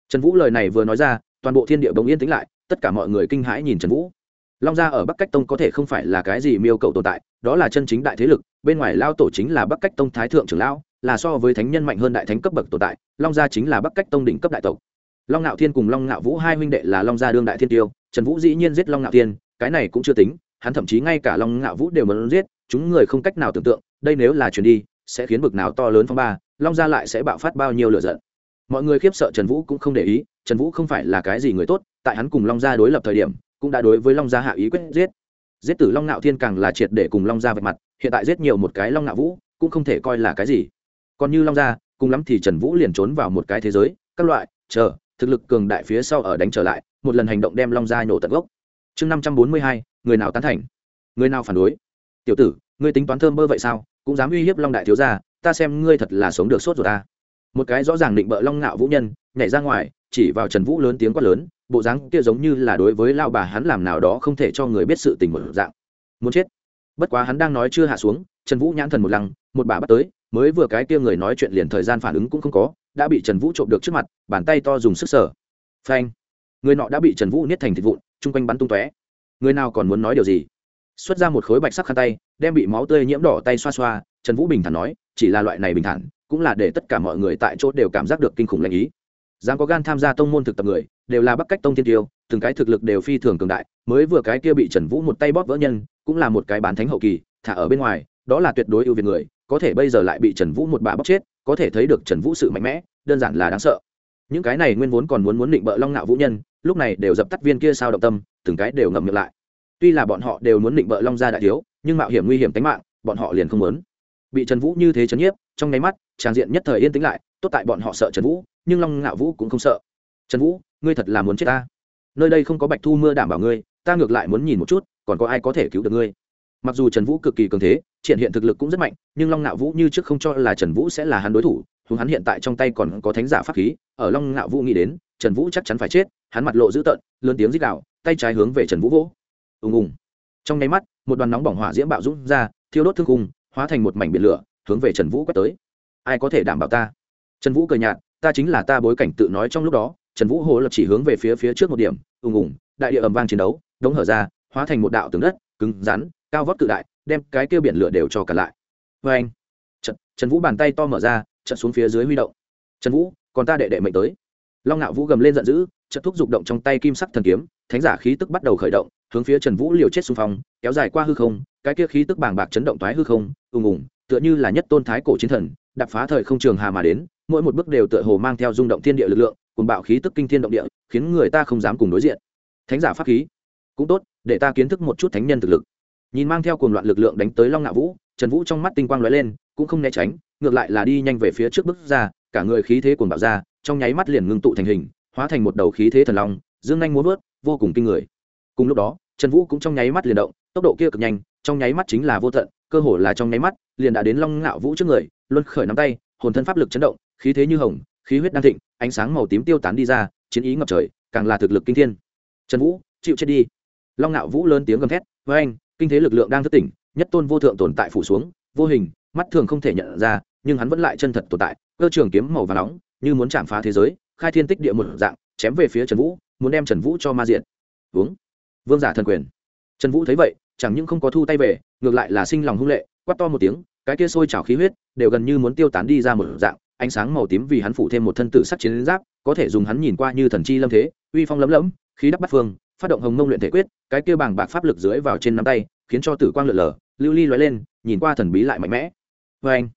Trần vũ lời này vừa nói ra, toàn bộ thiên địa bỗng yên tĩnh lại, tất cả mọi người kinh hãi nhìn trần vũ. Long gia ở bắc cách tông có thể không phải là cái gì miêu cầu tồn tại, đó là chân chính đại thế lực, bên ngoài lao tổ chính là bắc cách tông thái thượng trưởng lão, là so với thánh nhân mạnh hơn đại thánh cấp bậc tồn tại, long gia chính là bắc cách tông đỉnh cấp đại tộc. Long ngạo thiên cùng long ngạo vũ hai huynh đệ là long gia đương đại thiên tiêu, trần vũ dĩ nhiên giết long ngạo thiên, cái này cũng chưa tính, hắn thậm chí ngay cả long ngạo vũ đều muốn giết, chúng người không cách nào tưởng tượng, đây nếu là chuyển đi, sẽ khiến bực nào to lớn phong ba long gia lại sẽ bạo phát bao nhiêu lửa giận? Mọi người khiếp sợ trần vũ cũng không để ý, trần vũ không phải là cái gì người tốt, tại hắn cùng long gia đối lập thời điểm, cũng đã đối với long gia hạ ý quyết giết. Giết tử long Nạo thiên càng là triệt để cùng long gia vạch mặt, hiện tại giết nhiều một cái long Nạo vũ, cũng không thể coi là cái gì. Còn như long gia, cùng lắm thì trần vũ liền trốn vào một cái thế giới, các loại, chờ, thực lực cường đại phía sau ở đánh trở lại, một lần hành động đem long gia nhổ tận gốc. Chương năm trăm bốn mươi hai, người nào tán thành? Người nào phản đối? Tiểu tử, ngươi tính toán thơm mơ vậy sao? Cũng dám uy hiếp long đại thiếu gia ta xem ngươi thật là sống được sốt rồi ta. Một cái rõ ràng định bợ long ngạo vũ nhân, nhảy ra ngoài, chỉ vào trần vũ lớn tiếng quát lớn, bộ dáng kia giống như là đối với lao bà hắn làm nào đó không thể cho người biết sự tình một dạng. Muốn chết. Bất quá hắn đang nói chưa hạ xuống, trần vũ nhãn thần một lăng, một bà bắt tới, mới vừa cái kia người nói chuyện liền thời gian phản ứng cũng không có, đã bị trần vũ trộm được trước mặt, bàn tay to dùng sức sở phanh. Người nọ đã bị trần vũ niết thành thịt vụn, chung quanh bắn tung tóe. Người nào còn muốn nói điều gì? Xuất ra một khối bạch sắc khăn tay, đem bị máu tươi nhiễm đỏ tay xoa xoa, trần vũ bình thản nói chỉ là loại này bình thản, cũng là để tất cả mọi người tại chỗ đều cảm giác được kinh khủng lãnh ý. Dám có gan tham gia tông môn thực tập người, đều là bắc cách tông thiên tiêu, từng cái thực lực đều phi thường cường đại, mới vừa cái kia bị trần vũ một tay bóp vỡ nhân, cũng là một cái bán thánh hậu kỳ, thả ở bên ngoài, đó là tuyệt đối ưu việt người, có thể bây giờ lại bị trần vũ một bà bóp chết, có thể thấy được trần vũ sự mạnh mẽ, đơn giản là đáng sợ. Những cái này nguyên vốn còn muốn muốn định bợ long nạo vũ nhân, lúc này đều dập tắt viên kia sao động tâm, từng cái đều ngậm miệng lại. Tuy là bọn họ đều muốn định bợ long gia đại thiếu, nhưng mạo hiểm nguy hiểm tính mạng, bọn họ liền không muốn bị trần vũ như thế trấn nhiếp, trong nháy mắt, tràng diện nhất thời yên tĩnh lại, tốt tại bọn họ sợ trần vũ, nhưng long ngạo vũ cũng không sợ. Trần vũ, ngươi thật là muốn chết ta? Nơi đây không có bạch thu mưa đảm bảo ngươi, ta ngược lại muốn nhìn một chút, còn có ai có thể cứu được ngươi? Mặc dù trần vũ cực kỳ cường thế, triển hiện thực lực cũng rất mạnh, nhưng long ngạo vũ như trước không cho là trần vũ sẽ là hắn đối thủ húng hắn hiện tại trong tay còn có thánh giả pháp khí, ở long ngạo vũ nghĩ đến, trần vũ chắc chắn phải chết, hắn mặt lộ dữ tợn, lớn tiếng rít đạo tay trái hướng về trần vũ vỗ. Ùng ùng. Trong nháy mắt, một đoàn nóng bỏng hỏa diễm bạo dũng ra, thiêu đốt thương cung hóa thành một mảnh biển lửa hướng về trần vũ quét tới. Ai có thể đảm bảo ta? Trần vũ cười nhạt ta chính là ta bối cảnh tự nói trong lúc đó. Trần vũ hồ lập chỉ hướng về phía phía trước một điểm ùng ùng đại địa ầm vang chiến đấu đống hở ra hóa thành một đạo tướng đất cứng rắn cao vóc cự đại đem cái kia biển lửa đều cho cả lại. Vê anh trần, trần vũ bàn tay to mở ra trận xuống phía dưới huy động. Trần vũ còn ta đệ đệ mệnh tới. Long ngạo vũ gầm lên giận dữ trận thúc dục động trong tay kim sắc thần kiếm thánh giả khí tức bắt đầu khởi động hướng phía trần vũ liều chết xung phong, kéo dài qua hư không, cái kia khí tức bàng bạc chấn động toái hư không, ùng ùng, tựa như là nhất tôn thái cổ chiến thần đập phá thời không trường hà mà đến, mỗi một bước đều tựa hồ mang theo rung động thiên địa lực lượng cùng bạo khí tức kinh thiên động địa, khiến người ta không dám cùng đối diện. Thánh giả pháp khí, cũng tốt, để ta kiến thức một chút thánh nhân thực lực. Nhìn mang theo cuồng loạn lực lượng đánh tới long ngạo vũ, trần vũ trong mắt tinh quang lóe lên, cũng không né tránh, ngược lại là đi nhanh về phía trước bước ra, cả người khí thế cuồng bạo ra, trong nháy mắt liền ngưng tụ thành hình, hóa thành một đầu khí thế thần long, dương nhanh muốn vớt, vô cùng kinh người cùng lúc đó, trần vũ cũng trong nháy mắt liền động, tốc độ kia cực nhanh, trong nháy mắt chính là vô tận, cơ hồ là trong nháy mắt, liền đã đến long ngạo vũ trước người, luân khởi nắm tay, hồn thân pháp lực chấn động, khí thế như hồng, khí huyết đang thịnh, ánh sáng màu tím tiêu tán đi ra, chiến ý ngập trời, càng là thực lực kinh thiên. Trần vũ, chịu chết đi. Long ngạo vũ lớn tiếng gầm thét với anh, kinh thế lực lượng đang thức tỉnh, nhất tôn vô thượng tồn tại phủ xuống, vô hình, mắt thường không thể nhận ra, nhưng hắn vẫn lại chân thật tồn tại, cơ trường kiếm màu và nóng, như muốn chạm phá thế giới, khai thiên tích địa một dạng, chém về phía trần vũ, muốn đem trần vũ cho ma diện uống vương giả thần quyền. Trần vũ thấy vậy, chẳng những không có thu tay về, ngược lại là sinh lòng hung lệ, quát to một tiếng, cái kia sôi trào khí huyết đều gần như muốn tiêu tán đi ra một dạng, ánh sáng màu tím vì hắn phủ thêm một thân tử sắc chiến giáp, có thể dùng hắn nhìn qua như thần chi lâm thế, uy phong lấm lẫm khí đắp bắt phương, phát động hồng mông luyện thể quyết, cái kia bàng bạc pháp lực dưới vào trên nắm tay, khiến cho tử quang lượn lờ, lưu ly lóe lên, nhìn qua thần bí lại mạnh mẽ. Vê anh,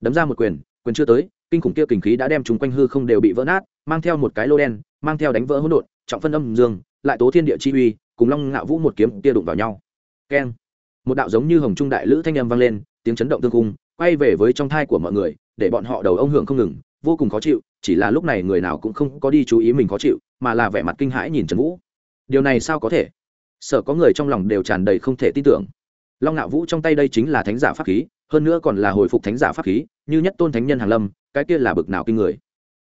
đấm ra một quyền quyền chưa tới, kinh khủng kia kình khí đã đem chúng quanh hư không đều bị vỡ nát, mang theo một cái lô đen, mang theo đánh vỡ hỗn độn, trọng phân âm dương, lại tố thiên địa chi uy cùng long ngạo vũ một kiếm kia đụng vào nhau. Keng. Một đạo giống như hồng trung đại lữ thanh âm vang lên, tiếng chấn động tương cung, quay về với trong thai của mọi người, để bọn họ đầu ông hưởng không ngừng, vô cùng khó chịu, chỉ là lúc này người nào cũng không có đi chú ý mình khó chịu, mà là vẻ mặt kinh hãi nhìn trần vũ. Điều này sao có thể? Sợ có người trong lòng đều tràn đầy không thể tin tưởng. Long ngạo vũ trong tay đây chính là thánh giả pháp khí, hơn nữa còn là hồi phục thánh giả pháp khí, như nhất tôn thánh nhân hàn lâm, cái kia là bực nào kinh người.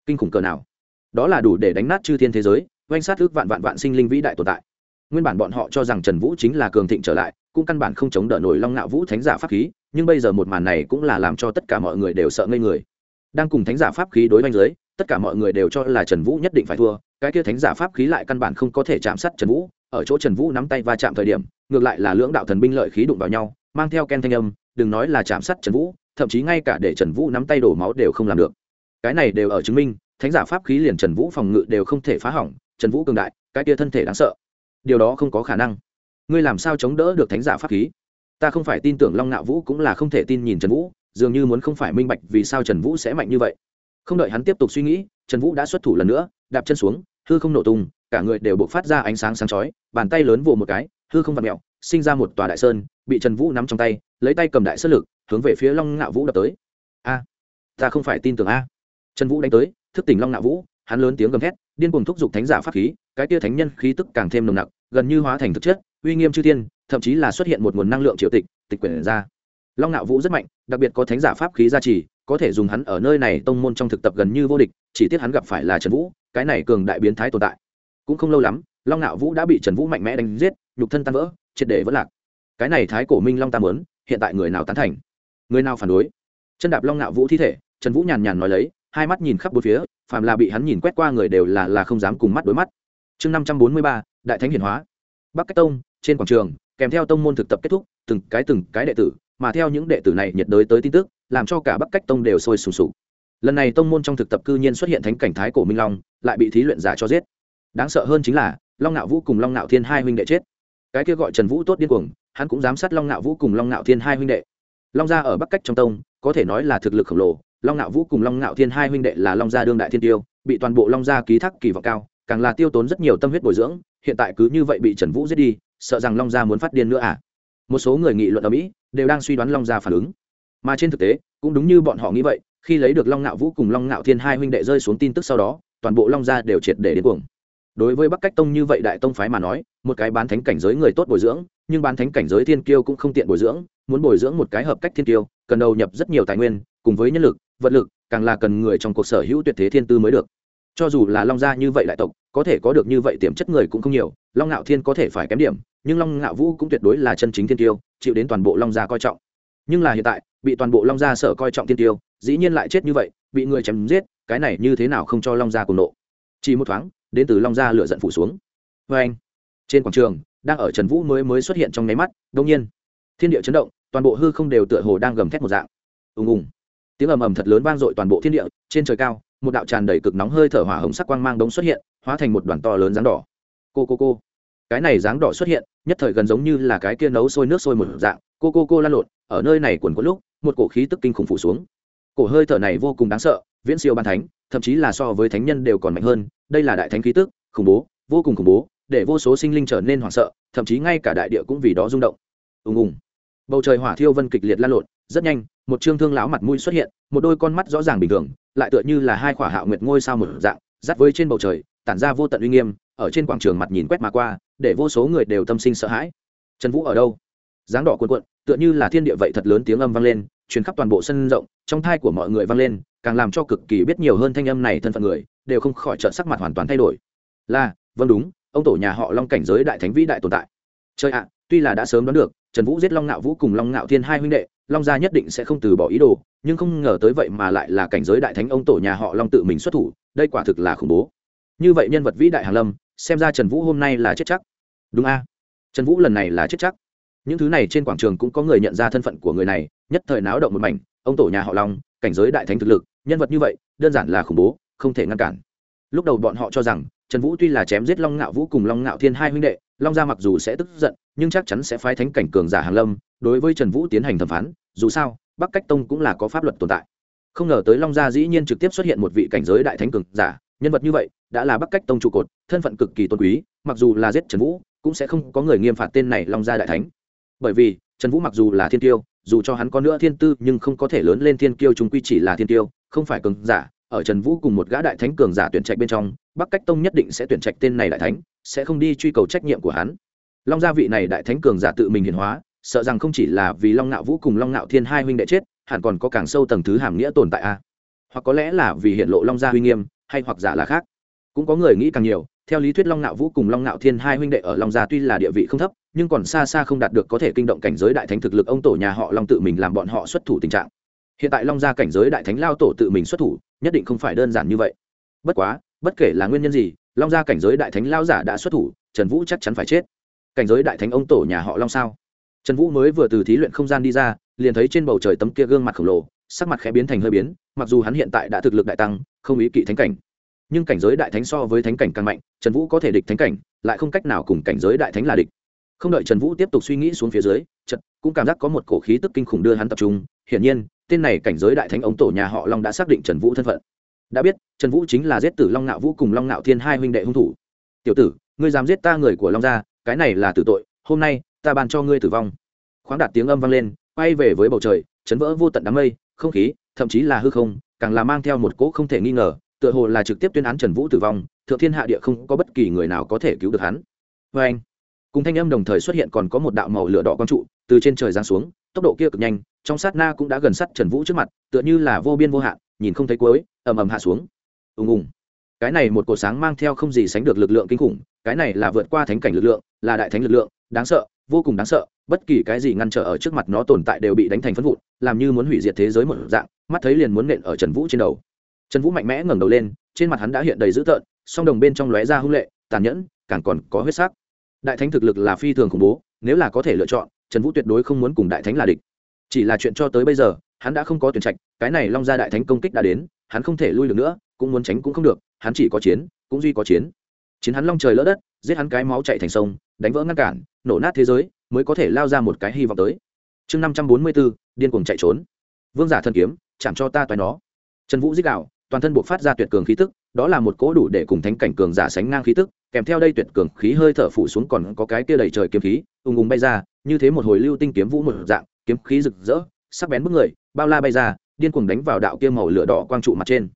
Kinh khủng cỡ nào. Đó là đủ để đánh nát chư thiên thế giới, oanh sát ước vạn vạn vạn sinh linh vĩ đại tồn tại nguyên bản bọn họ cho rằng trần vũ chính là cường thịnh trở lại, cũng căn bản không chống đỡ nổi long ngạo vũ thánh giả pháp khí, nhưng bây giờ một màn này cũng là làm cho tất cả mọi người đều sợ ngây người. Đang cùng thánh giả pháp khí đối oanh dưới, tất cả mọi người đều cho là trần vũ nhất định phải thua, cái kia thánh giả pháp khí lại căn bản không có thể chạm sát trần vũ, ở chỗ trần vũ nắm tay va chạm thời điểm, ngược lại là lưỡng đạo thần binh lợi khí đụng vào nhau, mang theo ken thanh âm, đừng nói là chạm sát trần vũ, thậm chí ngay cả để trần vũ nắm tay đổ máu đều không làm được. Cái này đều ở chứng minh, thánh giả pháp khí liền trần vũ phòng ngự đều không thể phá hỏng, trần vũ cường đại, cái kia thân thể đáng sợ điều đó không có khả năng. Ngươi làm sao chống đỡ được thánh giả pháp khí? Ta không phải tin tưởng long ngạo vũ cũng là không thể tin nhìn trần vũ, dường như muốn không phải minh bạch vì sao trần vũ sẽ mạnh như vậy. Không đợi hắn tiếp tục suy nghĩ, trần vũ đã xuất thủ lần nữa, đạp chân xuống, hư không nổ tung, cả người đều buộc phát ra ánh sáng sáng chói, bàn tay lớn vồ một cái, hư không vặt mẹo sinh ra một tòa đại sơn, bị trần vũ nắm trong tay, lấy tay cầm đại sơn lực, hướng về phía long ngạo vũ đập tới. A, ta không phải tin tưởng a. Trần vũ đánh tới, thức tỉnh long ngạo vũ, hắn lớn tiếng gầm thét, điên cuồng thúc giục thánh giả pháp khí, cái tia thánh nhân khí tức càng thêm nồng nặc gần như hóa thành thực chất, uy nghiêm chư thiên, thậm chí là xuất hiện một nguồn năng lượng triều tịch tịch quyển ra. Long ngạo vũ rất mạnh, đặc biệt có thánh giả pháp khí gia trì, có thể dùng hắn ở nơi này tông môn trong thực tập gần như vô địch, chỉ tiếc hắn gặp phải là trần vũ, cái này cường đại biến thái tồn tại. Cũng không lâu lắm, long ngạo vũ đã bị trần vũ mạnh mẽ đánh giết, nhục thân tan vỡ, triệt để vẫn lạc. Cái này thái cổ minh long tam lớn hiện tại người nào tán thành? Người nào phản đối? Chân đạp long ngạo vũ thi thể, trần vũ nhàn nhàn nói lấy, hai mắt nhìn khắp bốn phía, phàm là bị hắn nhìn quét qua người đều là là không dám cùng mắt đối mắt chương năm trăm bốn mươi ba, đại thánh hiển hóa. Bắc cách tông, trên quảng trường, kèm theo tông môn thực tập kết thúc, từng cái từng cái đệ tử, mà theo những đệ tử này nhiệt đới tới tin tức, làm cho cả bắc cách tông đều sôi sùng sục. Lần này tông môn trong thực tập cư nhiên xuất hiện thánh cảnh thái cổ minh long, lại bị thí luyện giả cho giết. Đáng sợ hơn chính là, long ngạo vũ cùng long ngạo thiên hai huynh đệ chết. Cái kia gọi trần vũ tốt điên cuồng, hắn cũng giám sát long ngạo vũ cùng long ngạo thiên hai huynh đệ. Long gia ở bắc cách trong tông, có thể nói là thực lực khổng lồ, long ngạo vũ cùng long ngạo thiên hai huynh đệ là long gia đương đại thiên tiêu, bị toàn bộ long gia ký thác kỳ vọng cao càng là tiêu tốn rất nhiều tâm huyết bồi dưỡng, hiện tại cứ như vậy bị trần vũ giết đi, sợ rằng long gia muốn phát điên nữa à? Một số người nghị luận ở mỹ đều đang suy đoán long gia phản ứng. Mà trên thực tế, cũng đúng như bọn họ nghĩ vậy, khi lấy được long ngạo vũ cùng long ngạo thiên hai huynh đệ rơi xuống tin tức sau đó, toàn bộ long gia đều triệt để đến cuồng. Đối với bắc cách tông như vậy đại tông phái mà nói, một cái bán thánh cảnh giới người tốt bồi dưỡng, nhưng bán thánh cảnh giới thiên kiêu cũng không tiện bồi dưỡng, muốn bồi dưỡng một cái hợp cách thiên kiêu, cần đầu nhập rất nhiều tài nguyên, cùng với nhân lực, vật lực, càng là cần người trong cuộc sở hữu tuyệt thế thiên tư mới được cho dù là long gia như vậy đại tộc, có thể có được như vậy tiềm chất người cũng không nhiều, long ngạo thiên có thể phải kém điểm, nhưng long ngạo vũ cũng tuyệt đối là chân chính thiên tiêu, chịu đến toàn bộ long gia coi trọng. Nhưng là hiện tại, bị toàn bộ long gia sợ coi trọng thiên tiêu, dĩ nhiên lại chết như vậy, bị người chém giết, cái này như thế nào không cho long gia cùng nộ. Chỉ một thoáng, đến từ long gia lửa giận phủ xuống. Vê anh, trên quảng trường, đang ở trần vũ mới mới xuất hiện trong nháy mắt, đông nhiên, thiên địa chấn động, toàn bộ hư không đều tựa hồ đang gầm thét một dạng. Ùng ùng, tiếng ầm ầm thật lớn vang dội toàn bộ thiên địa, trên trời cao một đạo tràn đầy cực nóng hơi thở hỏa hồng sắc quang mang đống xuất hiện, hóa thành một đoàn to lớn dáng đỏ. Cô cô cô. Cái này dáng đỏ xuất hiện, nhất thời gần giống như là cái kia nấu sôi nước sôi một dạng. Cô cô cô lan lộn, ở nơi này quần có lúc, một cổ khí tức kinh khủng phủ xuống. Cổ hơi thở này vô cùng đáng sợ, viễn siêu ban thánh, thậm chí là so với thánh nhân đều còn mạnh hơn. Đây là đại thánh khí tức, khủng bố, vô cùng khủng bố, để vô số sinh linh trở nên hoảng sợ, thậm chí ngay cả đại địa cũng vì đó rung động. Ùng ùng. Bầu trời hỏa thiêu vân kịch liệt lan lộn, rất nhanh, một trương thương lão mặt mũi xuất hiện, một đôi con mắt rõ ràng bình thường lại tựa như là hai khỏa hạo nguyệt ngôi sao một dạng, dắt với trên bầu trời, tản ra vô tận uy nghiêm, ở trên quảng trường mặt nhìn quét mà qua, để vô số người đều tâm sinh sợ hãi. Trần vũ ở đâu? Dáng đỏ cuộn cuộn, tựa như là thiên địa vậy thật lớn tiếng âm vang lên, truyền khắp toàn bộ sân rộng, trong thai của mọi người vang lên, càng làm cho cực kỳ biết nhiều hơn thanh âm này thân phận người, đều không khỏi trợn sắc mặt hoàn toàn thay đổi. Là vâng đúng, ông tổ nhà họ long cảnh giới đại thánh vĩ đại tồn tại. Chơi ạ, tuy là đã sớm đoán được trần vũ giết long ngạo vũ cùng long ngạo thiên hai huynh đệ, long gia nhất định sẽ không từ bỏ ý đồ, nhưng không ngờ tới vậy mà lại là cảnh giới đại thánh ông tổ nhà họ long tự mình xuất thủ, đây quả thực là khủng bố. Như vậy nhân vật vĩ đại hàn lâm, xem ra trần vũ hôm nay là chết chắc. Đúng a. Trần vũ lần này là chết chắc. Những thứ này trên quảng trường cũng có người nhận ra thân phận của người này, nhất thời náo động một mảnh, ông tổ nhà họ long, cảnh giới đại thánh thực lực, nhân vật như vậy, đơn giản là khủng bố, không thể ngăn cản. Lúc đầu bọn họ cho rằng, trần vũ tuy là chém giết long ngạo vũ cùng long ngạo thiên hai huynh đệ long gia mặc dù sẽ tức giận, nhưng chắc chắn sẽ phái thánh cảnh cường giả hàn lâm, đối với trần vũ tiến hành thẩm phán, dù sao, bắc cách tông cũng là có pháp luật tồn tại. Không ngờ tới long gia dĩ nhiên trực tiếp xuất hiện một vị cảnh giới đại thánh cường giả, nhân vật như vậy, đã là bắc cách tông trụ cột, thân phận cực kỳ tôn quý, mặc dù là giết trần vũ, cũng sẽ không có người nghiêm phạt tên này long gia đại thánh. Bởi vì, trần vũ mặc dù là thiên tiêu dù cho hắn có nữa thiên tư, nhưng không có thể lớn lên thiên kiêu chúng quy chỉ là thiên tiêu không phải cường giả ở trần vũ cùng một gã đại thánh cường giả tuyển trạch bên trong, bắc cách tông nhất định sẽ tuyển trạch tên này đại thánh, sẽ không đi truy cầu trách nhiệm của hắn. Long gia vị này đại thánh cường giả tự mình hiển hóa, sợ rằng không chỉ là vì long Nạo vũ cùng long Nạo thiên hai huynh đệ chết, hẳn còn có càng sâu tầng thứ hàm nghĩa tồn tại a. Hoặc có lẽ là vì hiện lộ long gia uy nghiêm, hay hoặc giả là khác. Cũng có người nghĩ càng nhiều, theo lý thuyết long Nạo vũ cùng long Nạo thiên hai huynh đệ ở long gia tuy là địa vị không thấp, nhưng còn xa xa không đạt được có thể kinh động cảnh giới đại thánh thực lực ông tổ nhà họ long tự mình làm bọn họ xuất thủ tình trạng hiện tại long gia cảnh giới đại thánh lao tổ tự mình xuất thủ, nhất định không phải đơn giản như vậy. Bất quá, bất kể là nguyên nhân gì, long gia cảnh giới đại thánh lao giả đã xuất thủ, trần vũ chắc chắn phải chết. Cảnh giới đại thánh ông tổ nhà họ long sao? Trần vũ mới vừa từ thí luyện không gian đi ra, liền thấy trên bầu trời tấm kia gương mặt khổng lồ, sắc mặt khẽ biến thành hơi biến, mặc dù hắn hiện tại đã thực lực đại tăng, không ý kỵ thánh cảnh. Nhưng cảnh giới đại thánh so với thánh cảnh càng mạnh, trần vũ có thể địch thánh cảnh, lại không cách nào cùng cảnh giới đại thánh là địch. Không đợi trần vũ tiếp tục suy nghĩ xuống phía dưới chật cũng cảm giác có một cổ khí tức kinh khủng đưa hắn tập trung. Hiển nhiên tên này cảnh giới đại thánh ống tổ nhà họ long đã xác định trần vũ thân phận. Đã biết, trần vũ chính là giết tử long ngạo vũ cùng long ngạo thiên hai huynh đệ hung thủ. Tiểu tử, ngươi dám giết ta người của long gia, cái này là tử tội, hôm nay ta ban cho ngươi tử vong. Khoáng đạt tiếng âm vang lên bay về với bầu trời, chấn vỡ vô tận đám mây, không khí, thậm chí là hư không, càng là mang theo một cỗ không thể nghi ngờ, tựa hồ là trực tiếp tuyên án trần vũ tử vong, thượng thiên hạ địa không có bất kỳ người nào có thể cứu được hắn. Vê anh, cùng thanh âm đồng thời xuất hiện còn có một đạo màu lửa đỏ quang trụ, từ trên trời giáng xuống, tốc độ kia cực nhanh trong sát na cũng đã gần sát trần vũ trước mặt, tựa như là vô biên vô hạn, nhìn không thấy cuối, ầm ầm hạ xuống. Ùng ùng. Cái này một cột sáng mang theo không gì sánh được lực lượng kinh khủng, cái này là vượt qua thánh cảnh lực lượng, là đại thánh lực lượng, đáng sợ, vô cùng đáng sợ, bất kỳ cái gì ngăn trở ở trước mặt nó tồn tại đều bị đánh thành phân vụn, làm như muốn hủy diệt thế giới một dạng, mắt thấy liền muốn nện ở trần vũ trên đầu. Trần vũ mạnh mẽ ngẩng đầu lên, trên mặt hắn đã hiện đầy dữ tợn, song đồng bên trong lóe ra hung lệ, tàn nhẫn, càng còn có huyết sắc. Đại thánh thực lực là phi thường khủng bố, nếu là có thể lựa chọn, trần vũ tuyệt đối không muốn cùng đại thánh là địch chỉ là chuyện cho tới bây giờ, hắn đã không có tuyển trạch, cái này long gia đại thánh công kích đã đến, hắn không thể lui được nữa, cũng muốn tránh cũng không được, hắn chỉ có chiến, cũng duy có chiến. Chiến hắn long trời lỡ đất, giết hắn cái máu chạy thành sông, đánh vỡ ngăn cản, nổ nát thế giới, mới có thể lao ra một cái hy vọng tới. Chương năm trăm bốn mươi bốn điên cuồng chạy trốn. Vương giả thần kiếm, chạm cho ta toái nó. Trần vũ dích đạo toàn thân buộc phát ra tuyệt cường khí tức, đó là một cỗ đủ để cùng thánh cảnh cường giả sánh ngang khí tức, kèm theo đây tuyệt cường khí hơi thở phủ xuống còn có cái kia đầy trời kiếm khí, ùng ùng bay ra, như thế một hồi lưu tinh kiếm vũ một dạng kiếm khí rực rỡ, sắc bén bức người, bao la bay ra, điên cuồng đánh vào đạo kia màu lửa đỏ quang trụ mặt trên.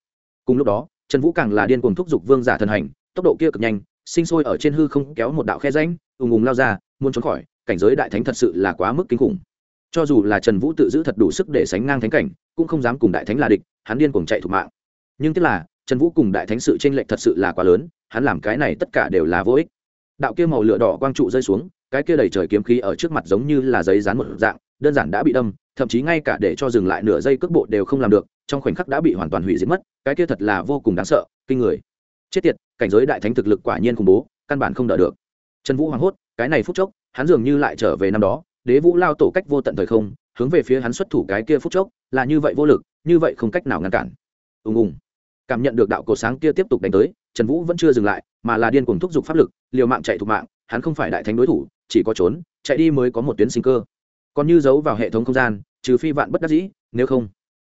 Cùng lúc đó, trần vũ càng là điên cuồng thúc giục vương giả thần hành, tốc độ kia cực nhanh, sinh sôi ở trên hư không kéo một đạo khe ránh ùng ùng lao ra, muốn trốn khỏi, cảnh giới đại thánh thật sự là quá mức kinh khủng. Cho dù là trần vũ tự giữ thật đủ sức để sánh ngang thánh cảnh, cũng không dám cùng đại thánh là địch, hắn điên cuồng chạy thủ mạng. Nhưng tức là, trần vũ cùng đại thánh sự tranh lệch thật sự là quá lớn, hắn làm cái này tất cả đều là vô ích. Đạo kia màu lửa đỏ quang trụ rơi xuống, cái kia đầy trời kiếm khí ở trước mặt giống như là giấy dán một dạng đơn giản đã bị đâm, thậm chí ngay cả để cho dừng lại nửa giây cước bộ đều không làm được, trong khoảnh khắc đã bị hoàn toàn hủy diệt mất, cái kia thật là vô cùng đáng sợ, kinh người. Chết tiệt, cảnh giới đại thánh thực lực quả nhiên khủng bố, căn bản không đỡ được. Trần vũ hoảng hốt, cái này phút chốc, hắn dường như lại trở về năm đó, đế vũ lao tổ cách vô tận thời không, hướng về phía hắn xuất thủ cái kia phút chốc, là như vậy vô lực, như vậy không cách nào ngăn cản. Ùng ùng. Cảm nhận được đạo cổ sáng kia tiếp tục đánh tới, trần vũ vẫn chưa dừng lại, mà là điên cuồng thúc giục pháp lực, liều mạng chạy thục mạng, hắn không phải đại thánh đối thủ, chỉ có trốn, chạy đi mới có một tuyến sinh cơ còn như giấu vào hệ thống không gian, trừ phi vạn bất đắc dĩ, nếu không,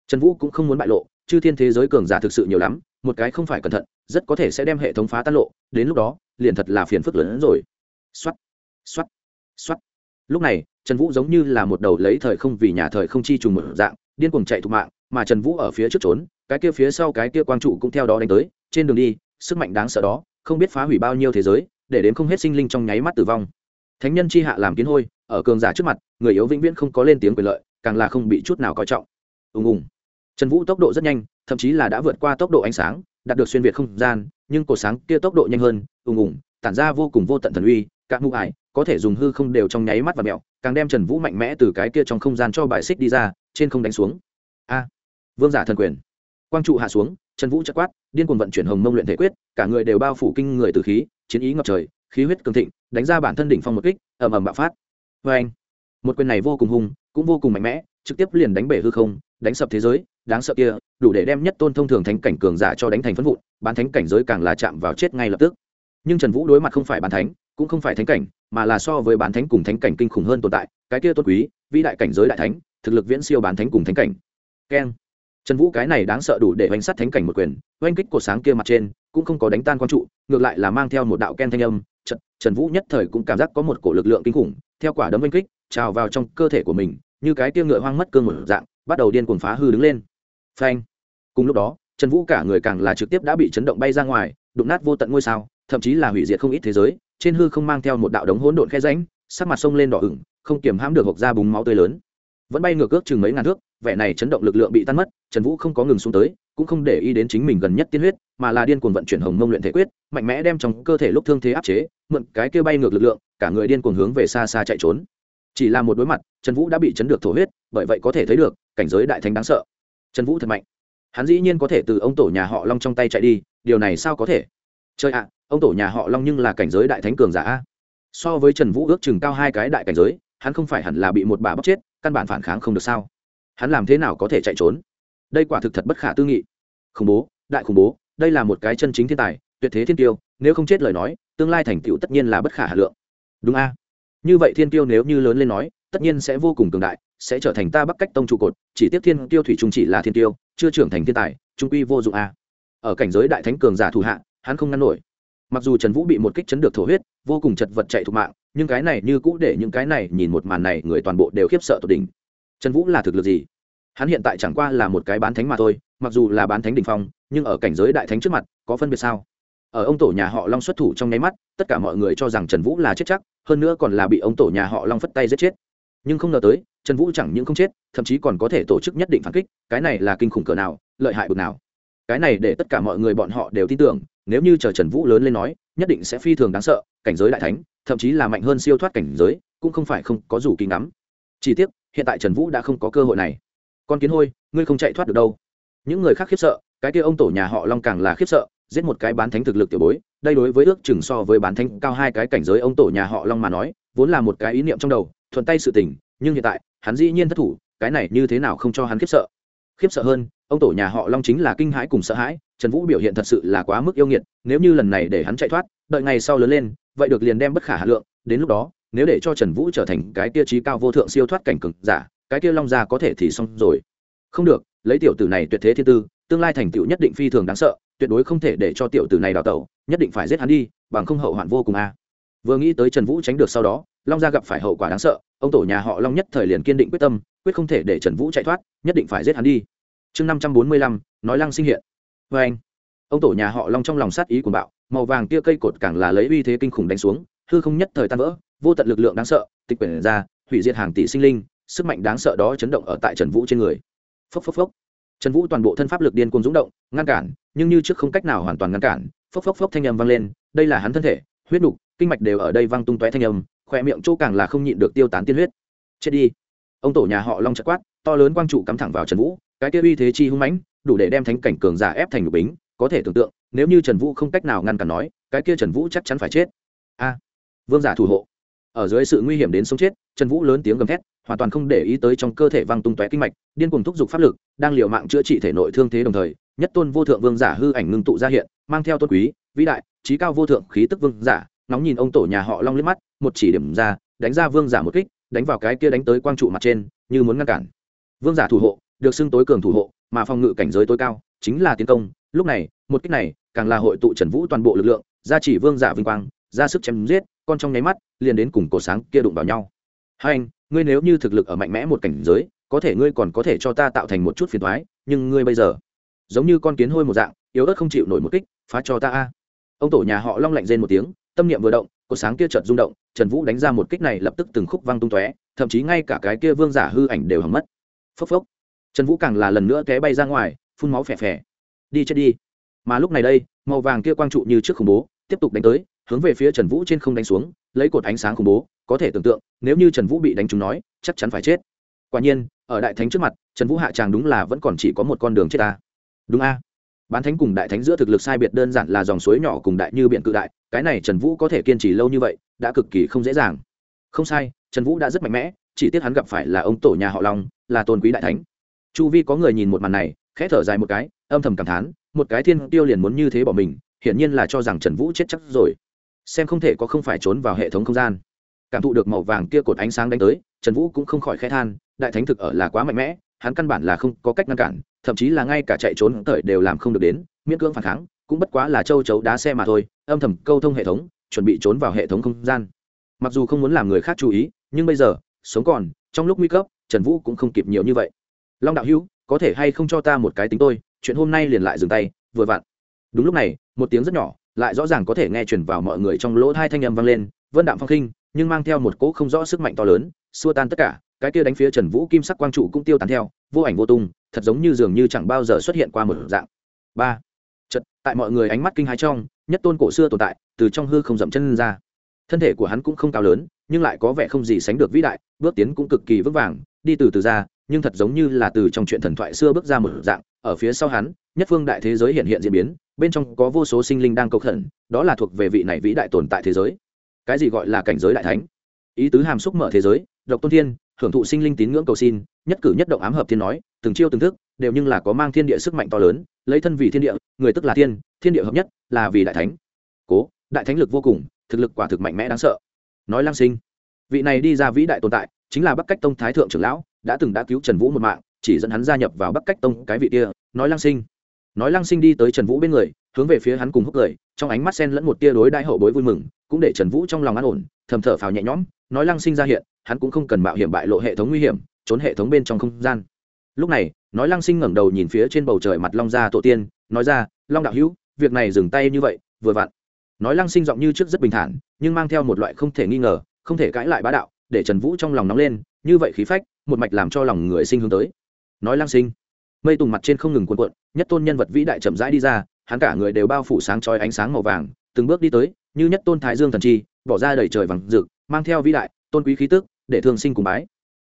trần vũ cũng không muốn bại lộ, chư thiên thế giới cường giả thực sự nhiều lắm, một cái không phải cẩn thận, rất có thể sẽ đem hệ thống phá tan lộ, đến lúc đó, liền thật là phiền phức lớn hơn rồi. X o á t x o á t x o á t lúc này, trần vũ giống như là một đầu lấy thời không vì nhà thời không chi trùng một dạng, điên cuồng chạy thục mạng, mà trần vũ ở phía trước trốn, cái kia phía sau cái kia quang trụ cũng theo đó đánh tới, trên đường đi, sức mạnh đáng sợ đó, không biết phá hủy bao nhiêu thế giới, để đến không hết sinh linh trong nháy mắt tử vong thánh nhân chi hạ làm kiến hôi, ở cường giả trước mặt, người yếu vĩnh viễn không có lên tiếng quyền lợi, càng là không bị chút nào coi trọng. Ùng ùng. Trần vũ tốc độ rất nhanh, thậm chí là đã vượt qua tốc độ ánh sáng, đạt được xuyên việt không gian, nhưng cổ sáng kia tốc độ nhanh hơn, ùng ùng, tản ra vô cùng vô tận thần uy, các mụ ải, có thể dùng hư không đều trong nháy mắt và mẹo, càng đem trần vũ mạnh mẽ từ cái kia trong không gian cho bài xích đi ra, trên không đánh xuống. A. Vương giả thần quyền. Quang trụ hạ xuống, trần vũ chất quát, điên cuồng vận chuyển hồng mông luyện thể quyết, cả người đều bao phủ kinh người từ khí, chiến ý ngập trời, khí huyết cường thịnh đánh ra bản thân đỉnh phong một kích, ầm ầm bạo phát. Vê anh, một quyền này vô cùng hung, cũng vô cùng mạnh mẽ, trực tiếp liền đánh bể hư không, đánh sập thế giới, đáng sợ kia, đủ để đem nhất tôn thông thường thánh cảnh cường giả cho đánh thành phân vụn, bán thánh cảnh giới càng là chạm vào chết ngay lập tức. Nhưng trần vũ đối mặt không phải bán thánh, cũng không phải thánh cảnh, mà là so với bán thánh cùng thánh cảnh kinh khủng hơn tồn tại, cái kia tôn quý, vĩ đại cảnh giới đại thánh, thực lực viễn siêu bán thánh cùng thánh cảnh. Keng. Trần vũ cái này đáng sợ đủ để oanh sát thánh cảnh một quyền, oanh kích của sáng kia mặt trên, cũng không có đánh tan quang trụ, ngược lại là mang theo một đạo ken thanh âm trần, trần vũ nhất thời cũng cảm giác có một cổ lực lượng kinh khủng theo quả đấm oanh kích trào vào trong cơ thể của mình như cái tia ngựa hoang mất cương một dạng bắt đầu điên cuồng phá hư đứng lên. Phanh. Cùng lúc đó trần vũ cả người càng là trực tiếp đã bị chấn động bay ra ngoài đụng nát vô tận ngôi sao thậm chí là hủy diệt không ít thế giới trên hư không mang theo một đạo đống hỗn độn khe ránh sắc mặt sông lên đỏ ửng không kiềm hãm được hộp ra búng máu tươi lớn. Vẫn bay ngược ước chừng mấy ngàn thước vẻ này chấn động lực lượng bị tan mất, trần vũ không có ngừng xuống tới, cũng không để ý đến chính mình gần nhất tiên huyết, mà là điên cuồng vận chuyển hồng mông luyện thể quyết, mạnh mẽ đem trong cơ thể lúc thương thế áp chế, mượn cái kia bay ngược lực lượng, cả người điên cuồng hướng về xa xa chạy trốn. Chỉ là một đối mặt, trần vũ đã bị chấn được thổ huyết, bởi vậy có thể thấy được, cảnh giới đại thánh đáng sợ. Trần vũ thật mạnh. Hắn dĩ nhiên có thể từ ông tổ nhà họ long trong tay chạy đi, điều này sao có thể? Chơi ạ, ông tổ nhà họ long nhưng là cảnh giới đại thánh cường giả so với trần vũ ước chừng cao hai cái đại cảnh giới, hắn không phải hẳn là bị một bà bóc chết, căn bản phản kháng không được sao? Hắn làm thế nào có thể chạy trốn? Đây quả thực thật bất khả tư nghị. Khủng bố, đại khủng bố, đây là một cái chân chính thiên tài, tuyệt thế thiên tiêu nếu không chết lời nói, tương lai thành tựu tất nhiên là bất khả hà lượng. Đúng a. Như vậy thiên tiêu nếu như lớn lên nói, tất nhiên sẽ vô cùng cường đại, sẽ trở thành ta bắc cách tông trụ cột, chỉ tiếp thiên tiêu thủy trung chỉ là thiên tiêu chưa trưởng thành thiên tài, trung quy vô dụng a. Ở cảnh giới đại thánh cường giả thủ hạ, hắn không ngăn nổi. Mặc dù trần vũ bị một kích chấn được thổ huyết, vô cùng chật vật chạy thục mạng, nhưng cái này như cũ để những cái này nhìn một màn này, người toàn bộ đều khiếp sợ tột đỉnh trần vũ là thực lực gì? Hắn hiện tại chẳng qua là một cái bán thánh mà thôi, mặc dù là bán thánh đ ỉ n h phong, nhưng ở cảnh giới đại thánh trước mặt, có phân biệt sao? Ở ông tổ nhà họ long xuất thủ trong nháy mắt, tất cả mọi người cho rằng trần vũ là chết chắc, hơn nữa còn là bị ông tổ nhà họ long phất tay giết chết. Nhưng không ngờ tới, trần vũ chẳng những không chết, thậm chí còn có thể tổ chức nhất định phản kích, cái này là kinh khủng cỡ nào, lợi hại bực nào. Cái này để tất cả mọi người bọn họ đều tin tưởng, nếu như chờ trần vũ lớn lên nói, nhất định sẽ phi thường đáng sợ, cảnh giới đại thánh, thậm chí là mạnh hơn siêu thoát cảnh giới, cũng không phải không có dù kỳ ngắm. Chỉ tiếc hiện tại trần vũ đã không có cơ hội này. Con kiến hôi, ngươi không chạy thoát được đâu. Những người khác khiếp sợ, cái kia ông tổ nhà họ long càng là khiếp sợ, giết một cái bán thánh thực lực tiểu bối, đây đối với ước chừng so với bán thánh cao hai cái cảnh giới ông tổ nhà họ long mà nói, vốn là một cái ý niệm trong đầu, thuận tay sự tình, nhưng hiện tại, hắn dĩ nhiên thất thủ, cái này như thế nào không cho hắn khiếp sợ. Khiếp sợ hơn, ông tổ nhà họ long chính là kinh hãi cùng sợ hãi, trần vũ biểu hiện thật sự là quá mức yêu nghiệt, nếu như lần này để hắn chạy thoát, đợi ngày sau lớn lên, vậy được liền đem bất khả hà lượng, đến lúc đó nếu để cho trần vũ trở thành cái tia trí cao vô thượng siêu thoát cảnh cực giả, cái tia long gia có thể thì xong rồi. Không được, lấy tiểu tử này tuyệt thế thiên tư, tương lai thành tựu nhất định phi thường đáng sợ, tuyệt đối không thể để cho tiểu tử này đào tẩu, nhất định phải giết hắn đi, bằng không hậu hoạn vô cùng a. Vừa nghĩ tới trần vũ tránh được sau đó, long gia gặp phải hậu quả đáng sợ, ông tổ nhà họ long nhất thời liền kiên định quyết tâm, quyết không thể để trần vũ chạy thoát, nhất định phải giết hắn đi. Chương năm trăm bốn mươi lăm, nói lăng sinh hiện. Vê anh, ông tổ nhà họ long trong lòng sát ý của bạo, màu vàng tia cây cột càng là lấy uy thế kinh khủng đánh xuống, hư không nhất thời tan vỡ vô tận lực lượng đáng sợ, tịch quyển ra, hủy diệt hàng tỷ sinh linh, sức mạnh đáng sợ đó chấn động ở tại trần vũ trên người. Phốc phốc phốc. Trần vũ toàn bộ thân pháp lực điên cuồng rúng động, ngăn cản, nhưng như trước không cách nào hoàn toàn ngăn cản, phốc phốc phốc thanh âm vang lên, đây là hắn thân thể, huyết đục kinh mạch đều ở đây văng tung tóe thanh âm khỏe miệng chỗ càng là không nhịn được tiêu tán tiên huyết. Chết đi. Ông tổ nhà họ long chặt quát, to lớn quang trụ cắm thẳng vào trần vũ, cái kia uy thế chi hung mãnh, đủ để đem thánh cảnh cường giả ép thành lục bính, có thể tưởng tượng, nếu như trần vũ không cách nào ngăn cản nói, cái kia trần vũ chắc chắn phải chết. A. Vương giả thủ hộ ở dưới sự nguy hiểm đến sống chết, trần vũ lớn tiếng gầm thét, hoàn toàn không để ý tới trong cơ thể văng tung tóe kinh mạch, điên cuồng thúc giục pháp lực, đang liều mạng chữa trị thể nội thương thế đồng thời, nhất tôn vô thượng vương giả hư ảnh ngưng tụ ra hiện, mang theo tôn quý, vĩ đại, trí cao vô thượng khí tức vương giả nóng nhìn ông tổ nhà họ long liếc mắt, một chỉ điểm ra, đánh ra vương giả một kích, đánh vào cái kia đánh tới quang trụ mặt trên, như muốn ngăn cản. Vương giả thủ hộ, được xưng tối cường thủ hộ, mà phòng ngự cảnh giới tối cao, chính là tiến công. Lúc này, một kích này, càng là hội tụ trần vũ toàn bộ lực lượng, gia chỉ vương giả vinh quang ra sức chém giết, con trong nháy mắt, liền đến cùng cổ sáng kia đụng vào nhau. Hai anh, ngươi nếu như thực lực ở mạnh mẽ một cảnh giới, có thể ngươi còn có thể cho ta tạo thành một chút phiền thoái nhưng ngươi bây giờ, giống như con kiến hôi một dạng, yếu ớt không chịu nổi một kích, phá cho ta a. Ông tổ nhà họ long lạnh rên một tiếng, tâm niệm vừa động, cổ sáng kia chợt rung động, trần vũ đánh ra một kích này lập tức từng khúc văng tung tóe, thậm chí ngay cả cái kia vương giả hư ảnh đều hỏng mất. Phốc phốc. Trần vũ càng là lần nữa té bay ra ngoài, phun máu phè phè. Đi chết đi. Mà lúc này đây, màu vàng kia quang trụ như trước khủng bố, tiếp tục đánh tới hướng về phía trần vũ trên không đánh xuống, lấy cột ánh sáng khủng bố, có thể tưởng tượng, nếu như trần vũ bị đánh trúng nói, chắc chắn phải chết. Quả nhiên, ở đại thánh trước mặt, trần vũ hạ tràng đúng là vẫn còn chỉ có một con đường chết ta. Đúng a. Bán thánh cùng đại thánh giữa thực lực sai biệt đơn giản là dòng suối nhỏ cùng đại như biển cự đại, cái này trần vũ có thể kiên trì lâu như vậy, đã cực kỳ không dễ dàng. Không sai, trần vũ đã rất mạnh mẽ, chỉ tiếc hắn gặp phải là ông tổ nhà họ long, là tôn quý đại thánh. Chu vi có người nhìn một màn này, khẽ thở dài một cái, âm thầm cảm thán, một cái thiên tiêu liền muốn như thế bỏ mình, hiển nhiên là cho rằng trần vũ chết chắc rồi xem không thể có không phải trốn vào hệ thống không gian. Cảm thụ được màu vàng kia cột ánh sáng đánh tới, trần vũ cũng không khỏi khẽ than, đại thánh thực ở là quá mạnh mẽ, hắn căn bản là không có cách ngăn cản, thậm chí là ngay cả chạy trốn thời đều làm không được đến, miễn cưỡng phản kháng, cũng bất quá là châu chấu đá xe mà thôi, âm thầm câu thông hệ thống, chuẩn bị trốn vào hệ thống không gian. Mặc dù không muốn làm người khác chú ý, nhưng bây giờ, sống còn, trong lúc nguy cấp, trần vũ cũng không kịp nhiều như vậy. Long đạo hữu, có thể hay không cho ta một cái tính tôi, chuyện hôm nay liền lại dừng tay, vừa vặn. Đúng lúc này, một tiếng rất nhỏ lại rõ ràng có thể nghe chuyển vào mọi người trong lỗ hai thanh âm vang lên, vân đạm phong khinh, nhưng mang theo một cỗ không rõ sức mạnh to lớn, xua tan tất cả, cái kia đánh phía trần vũ kim sắc quang trụ cũng tiêu tán theo, vô ảnh vô tung, thật giống như dường như chẳng bao giờ xuất hiện qua một dạng. Ba. Chật tại mọi người ánh mắt kinh hãi trong, nhất tôn cổ xưa tồn tại, từ trong hư không dậm chân ra. Thân thể của hắn cũng không cao lớn, nhưng lại có vẻ không gì sánh được vĩ đại, bước tiến cũng cực kỳ vững vàng, đi từ từ ra nhưng thật giống như là từ trong chuyện thần thoại xưa bước ra một dạng, ở phía sau hắn, nhất phương đại thế giới hiện hiện diễn biến, bên trong có vô số sinh linh đang cầu khẩn, đó là thuộc về vị này vĩ đại tồn tại thế giới. Cái gì gọi là cảnh giới đại thánh? Ý tứ hàm xúc mở thế giới, độc tôn thiên, hưởng thụ sinh linh tín ngưỡng cầu xin, nhất cử nhất động ám hợp thiên nói, từng chiêu từng thức, đều nhưng là có mang thiên địa sức mạnh to lớn, lấy thân vì thiên địa, người tức là thiên thiên địa hợp nhất, là vì đại thánh. Cố, đại thánh lực vô cùng, thực lực quả thực mạnh mẽ đáng sợ. Nói lang sinh, vị này đi ra vĩ đại tồn tại, chính là bắc cách tông thái thượng trưởng lão đã từng đã cứu trần vũ một mạng, chỉ dẫn hắn gia nhập vào bắc cách tông cái vị kia, nói lăng sinh. Nói lăng sinh đi tới trần vũ bên người, hướng về phía hắn cùng húc cười, trong ánh mắt sen lẫn một tia đối đại hậu bối vui mừng, cũng để trần vũ trong lòng an ổn, thầm thở phào nhẹ nhõm, nói lăng sinh ra hiện, hắn cũng không cần mạo hiểm bại lộ hệ thống nguy hiểm, trốn hệ thống bên trong không gian. Lúc này, nói lăng sinh ngẩng đầu nhìn phía trên bầu trời mặt long gia tổ tiên, nói ra, long đạo hữu, việc này dừng tay như vậy, vừa vặn. Nói lăng sinh giọng như trước rất bình thản, nhưng mang theo một loại không thể nghi ngờ, không thể cãi lại bá đạo, để trần vũ trong lòng nóng lên, như vậy khí phách một mạch làm cho lòng người sinh hướng tới. Nói Lang sinh, mây tùng mặt trên không ngừng cuộn cuộn, nhất tôn nhân vật vĩ đại chậm rãi đi ra, hắn cả người đều bao phủ sáng trói ánh sáng màu vàng, từng bước đi tới, như nhất tôn thái dương thần chi, bỏ ra đầy trời vàng rực, mang theo vĩ đại, tôn quý khí tức, để thương sinh cùng bái.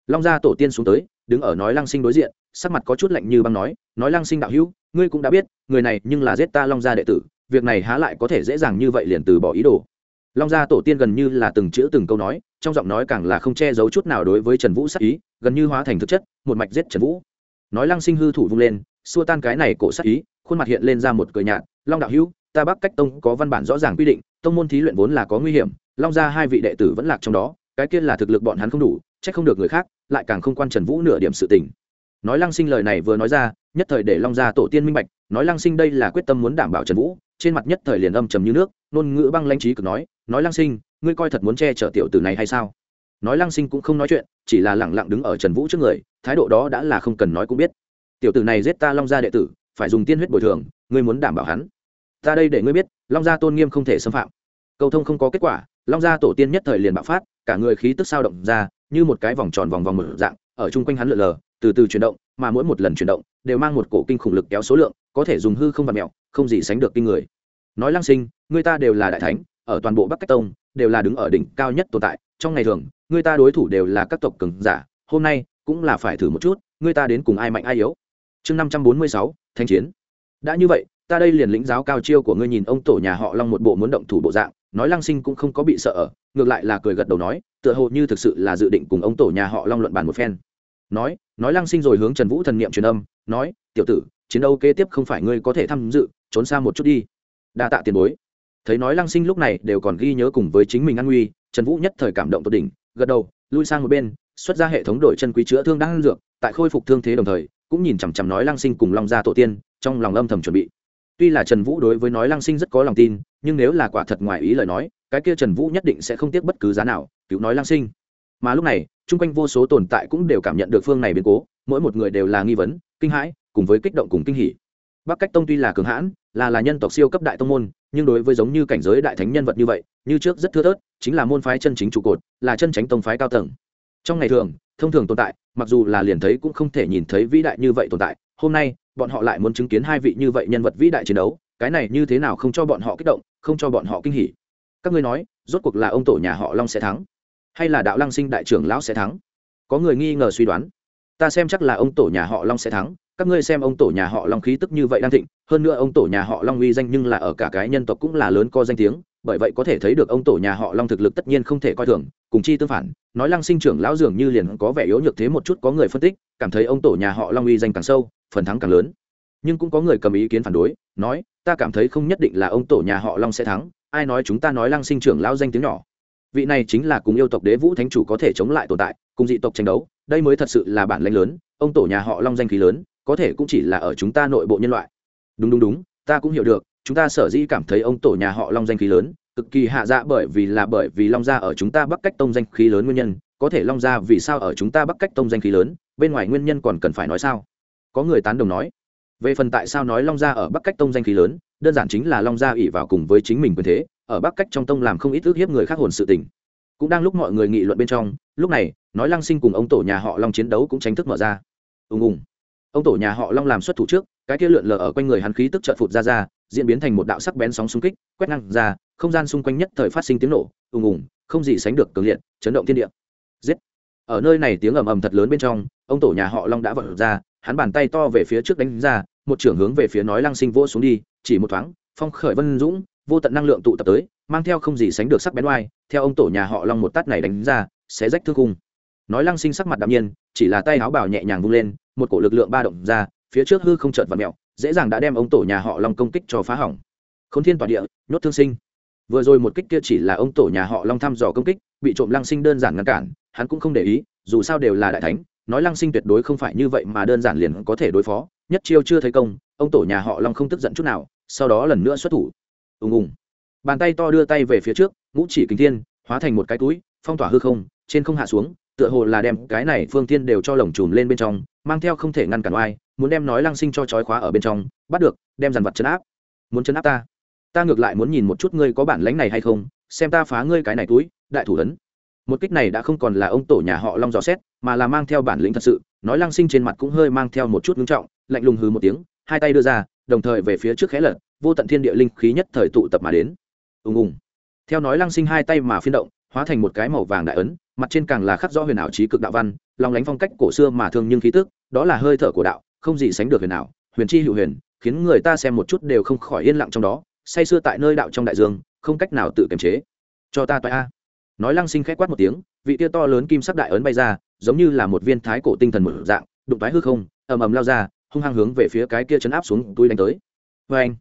Long gia tổ tiên xuống tới, đứng ở nói Lang sinh đối diện, sắc mặt có chút lạnh như băng nói nói Lang sinh đạo hữu, ngươi cũng đã biết, người này nhưng là giết ta long gia đệ tử, việc này há lại có thể dễ dàng như vậy liền từ bỏ ý đồ. Long gia tổ tiên gần như là từng chữ từng câu nói, trong giọng nói càng là không che giấu chút nào đối với trần vũ sắc ý gần như hóa thành thực chất, một mạch giết trần vũ. Nói lăng sinh hư thủ vung lên, xua tan cái này cổ sắc ý, khuôn mặt hiện lên ra một cười nhạt, long đạo hữu, ta bắc cách tông có văn bản rõ ràng quy định, tông môn thí luyện vốn là có nguy hiểm, long gia hai vị đệ tử vẫn lạc trong đó, cái kia là thực lực bọn hắn không đủ trách không được người khác, lại càng không quan trần vũ nửa điểm sự tình. Nói lăng sinh lời này vừa nói ra, nhất thời để long gia tổ tiên minh bạch, nói lăng sinh đây là quyết tâm muốn đảm bảo trần vũ, trên mặt nhất thời liền âm trầm như nước nôn ngữ băng lanh trí cực nói nói lăng sinh, ngươi coi thật muốn che chở tiểu tử này hay sao? Nói lăng sinh cũng không nói chuyện, chỉ là lẳng lặng đứng ở trần vũ trước người, thái độ đó đã là không cần nói cũng biết. Tiểu tử này giết ta long gia đệ tử, phải dùng tiên huyết bồi thường, ngươi muốn đảm bảo hắn. Ta đây để ngươi biết, long gia tôn nghiêm không thể xâm phạm. Cầu thông không có kết quả, long gia tổ tiên nhất thời liền bạo phát, cả người khí tức sao động ra, như một cái vòng tròn vòng vòng mở dạng, ở chung quanh hắn lượn lờ, từ từ chuyển động, mà mỗi một lần chuyển động, đều mang một cổ kinh khủng lực kéo số lượng, có thể dùng hư không và mẹo không gì sánh được kinh người. Nói lăng sinh, người ta đều là đại thánh, ở toàn bộ bắc cách tông, đều là đứng ở đỉnh cao nhất tồn tại, trong ngày thường người ta đối thủ đều là các tộc cường giả, hôm nay cũng là phải thử một chút, người ta đến cùng ai mạnh ai yếu. Chương năm trăm bốn mươi sáu thanh chiến. Đã như vậy, ta đây liền lĩnh giáo cao chiêu của ngươi nhìn ông tổ nhà họ long một bộ muốn động thủ bộ dạng, nói lăng sinh cũng không có bị sợ ở, ngược lại là cười gật đầu nói, tựa hồ như thực sự là dự định cùng ông tổ nhà họ long luận bàn một phen. Nói nói lăng sinh rồi hướng trần vũ thần niệm truyền âm, nói, tiểu tử, chiến đấu kế tiếp không phải ngươi có thể tham dự, trốn xa một chút đi. Đa tạ tiền bối. Thấy nói lăng sinh lúc này đều còn ghi nhớ cùng với chính mình an nguy, trần vũ nhất thời cảm động tột đỉnh gật đầu, lui sang một bên, xuất ra hệ thống đổi chân quý chữa thương đang dược, tại khôi phục thương thế đồng thời, cũng nhìn chằm chằm nói lăng sinh cùng long gia tổ tiên, trong lòng âm thầm chuẩn bị. Tuy là trần vũ đối với nói lăng sinh rất có lòng tin, nhưng nếu là quả thật ngoài ý lời nói, cái kia trần vũ nhất định sẽ không tiếc bất cứ giá nào, cứu nói lăng sinh. Mà lúc này, chung quanh vô số tồn tại cũng đều cảm nhận được phương này biến cố, mỗi một người đều là nghi vấn, kinh hãi, cùng với kích động cùng kinh hỉ bắc cách tông tuy là cường hãn, là là nhân tộc siêu cấp đại tông môn, nhưng đối với giống như cảnh giới đại thánh nhân vật như vậy, như trước rất thưa thớt, chính là môn phái chân chính trụ cột, là chân tránh tông phái cao tầng. Trong ngày thường, thông thường tồn tại, mặc dù là liền thấy cũng không thể nhìn thấy vĩ đại như vậy tồn tại, hôm nay, bọn họ lại muốn chứng kiến hai vị như vậy nhân vật vĩ đại chiến đấu, cái này như thế nào không cho bọn họ kích động, không cho bọn họ kinh hỉ. Các ngươi nói, rốt cuộc là ông tổ nhà họ long sẽ thắng, hay là đạo lăng sinh đại trưởng lão sẽ thắng? Có người nghi ngờ suy đoán. Ta xem chắc là ông tổ nhà họ long sẽ thắng các ngươi xem ông tổ nhà họ long khí tức như vậy đang thịnh, hơn nữa ông tổ nhà họ long uy danh nhưng là ở cả cái nhân tộc cũng là lớn co danh tiếng, bởi vậy có thể thấy được ông tổ nhà họ long thực lực tất nhiên không thể coi thường, cùng chi tương phản, nói lăng sinh trưởng lão dường như liền có vẻ yếu nhược thế một chút có người phân tích, cảm thấy ông tổ nhà họ long uy danh càng sâu, phần thắng càng lớn. Nhưng cũng có người cầm ý kiến phản đối, nói, ta cảm thấy không nhất định là ông tổ nhà họ long sẽ thắng, ai nói chúng ta nói lăng sinh trưởng lão danh tiếng nhỏ. Vị này chính là cùng yêu tộc đế vũ thánh chủ có thể chống lại tồn tại, cùng dị tộc tranh đấu, đây mới thật sự là bản lãnh lớn, ông tổ nhà họ long danh khí lớn có thể cũng chỉ là ở chúng ta nội bộ nhân loại. Đúng đúng đúng, ta cũng hiểu được, chúng ta sở dĩ cảm thấy ông tổ nhà họ long danh khí lớn, cực kỳ hạ dạ bởi vì là bởi vì long gia ở chúng ta bắc cách tông danh khí lớn nguyên nhân, có thể long gia vì sao ở chúng ta bắc cách tông danh khí lớn, bên ngoài nguyên nhân còn cần phải nói sao? Có người tán đồng nói, về phần tại sao nói long gia ở bắc cách tông danh khí lớn, đơn giản chính là long gia ỉ vào cùng với chính mình quyền thế, ở bắc cách trong tông làm không ít ước hiếp người khác hồn sự tình. Cũng đang lúc mọi người nghị luận bên trong, lúc này, nói lăng sinh cùng ông tổ nhà họ long chiến đấu cũng tránh thức mở ra. Ùng ùng ông tổ nhà họ long làm xuất thủ trước, cái kia lượn lờ ở quanh người hắn khí tức trợn phụt ra ra, diễn biến thành một đạo sắc bén sóng xung kích, quét ngang ra, không gian xung quanh nhất thời phát sinh tiếng nổ, ùng ùng, không gì sánh được cường liệt, chấn động thiên địa. Giết! Ở nơi này tiếng ầm ầm thật lớn bên trong, ông tổ nhà họ long đã vọt ra, hắn bàn tay to về phía trước đánh ra, một trưởng hướng về phía nói lăng sinh vỗ xuống đi, chỉ một thoáng, phong khởi vân dũng, vô tận năng lượng tụ tập tới, mang theo không gì sánh được sắc bén oai, theo ông tổ nhà họ long một tát này đánh ra sẽ rách thương cung. Nói lăng sinh sắc mặt đạm nhiên, chỉ là tay áo bảo nhẹ nhàng vung lên một cổ lực lượng ba động ra, phía trước hư không chợt và mẹo dễ dàng đã đem ông tổ nhà họ long công kích cho phá hỏng. Không thiên tỏa địa, nhốt thương sinh. Vừa rồi một kích kia chỉ là ông tổ nhà họ long thăm dò công kích, bị trộm lăng sinh đơn giản ngăn cản, hắn cũng không để ý, dù sao đều là đại thánh, nói lăng sinh tuyệt đối không phải như vậy mà đơn giản liền có thể đối phó, nhất chiêu chưa thấy công, ông tổ nhà họ long không tức giận chút nào, sau đó lần nữa xuất thủ. Ùng ùng. Bàn tay to đưa tay về phía trước, ngũ chỉ kính thiên, hóa thành một cái túi, phong tỏa hư không, trên không hạ xuống tựa hồ là đem cái này phương thiên đều cho lồng chùm lên bên trong, mang theo không thể ngăn cản oai, muốn đem nói lăng sinh cho trói khóa ở bên trong, bắt được, đem dàn vật chấn áp. Muốn chấn áp ta? Ta ngược lại muốn nhìn một chút ngươi có bản lánh này hay không, xem ta phá ngươi cái này túi, đại thủ ấn. Một kích này đã không còn là ông tổ nhà họ long dò xét, mà là mang theo bản lĩnh thật sự, nói lăng sinh trên mặt cũng hơi mang theo một chút ngưng trọng, lạnh lùng hừ một tiếng, hai tay đưa ra, đồng thời về phía trước khé lật, vô tận thiên địa linh khí nhất thời tụ tập mà đến. Ùng ùng. Theo nói lăng sinh hai tay mà phiên động, hóa thành một cái màu vàng đại ấn mặt trên càng là khắc rõ huyền ảo trí cực đạo văn lòng lánh phong cách cổ xưa mà thương nhưng khí tức, đó là hơi thở của đạo, không gì sánh được huyền ảo, huyền chi hữu huyền, khiến người ta xem một chút đều không khỏi yên lặng trong đó, say sưa tại nơi đạo trong đại dương, không cách nào tự kiềm chế. Cho ta toại a. Nói lăng sinh khẽ quát một tiếng, vị tia to lớn kim sắc đại ấn bay ra, giống như là một viên thái cổ tinh thần một dạng, đụng toái hư không, ầm ầm lao ra, hung hăng hướng về phía cái kia chấn áp xuống, túi đánh tới. Vê anh.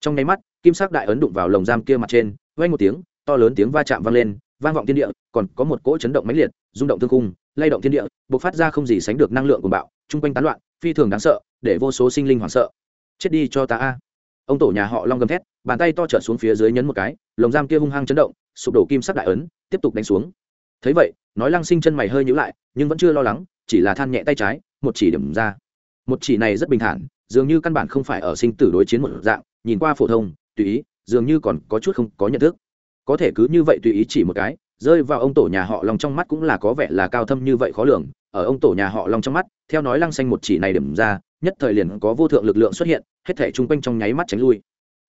Trong nháy mắt, kim sắc đại ấn đụng vào lồng giam kia mặt trên vê anh một tiếng, to lớn tiếng va chạm vang lên vang vọng thiên địa, còn có một cỗ chấn động mãnh liệt, rung động thương cung lay động thiên địa b ộ c phát ra không gì sánh được năng lượng của bạo, chung quanh tán loạn, phi thường đáng sợ, để vô số sinh linh hoảng sợ. Chết đi cho ta a. Ông tổ nhà họ long gầm thét, bàn tay to trở xuống phía dưới nhấn một cái, lồng giam kia hung hăng chấn động, sụp đổ kim sắc đại ấn, tiếp tục đánh xuống. Thấy vậy, nói lăng sinh chân mày hơi nhữ lại, nhưng vẫn chưa lo lắng, chỉ là than nhẹ tay trái, một chỉ điểm ra. Một chỉ này rất bình thản, dường như căn bản không phải ở sinh tử đối chiến một dạng, nhìn qua phổ thông, tùy ý, dường như còn có chút không có nhận thức có thể cứ như vậy tùy ý chỉ một cái, rơi vào ông tổ nhà họ long trong mắt cũng là có vẻ là cao thâm như vậy khó lường. Ở ông tổ nhà họ long trong mắt, theo nói lăng xanh một chỉ này điểm ra, nhất thời liền có vô thượng lực lượng xuất hiện, hết thể chung quanh trong nháy mắt tránh lui.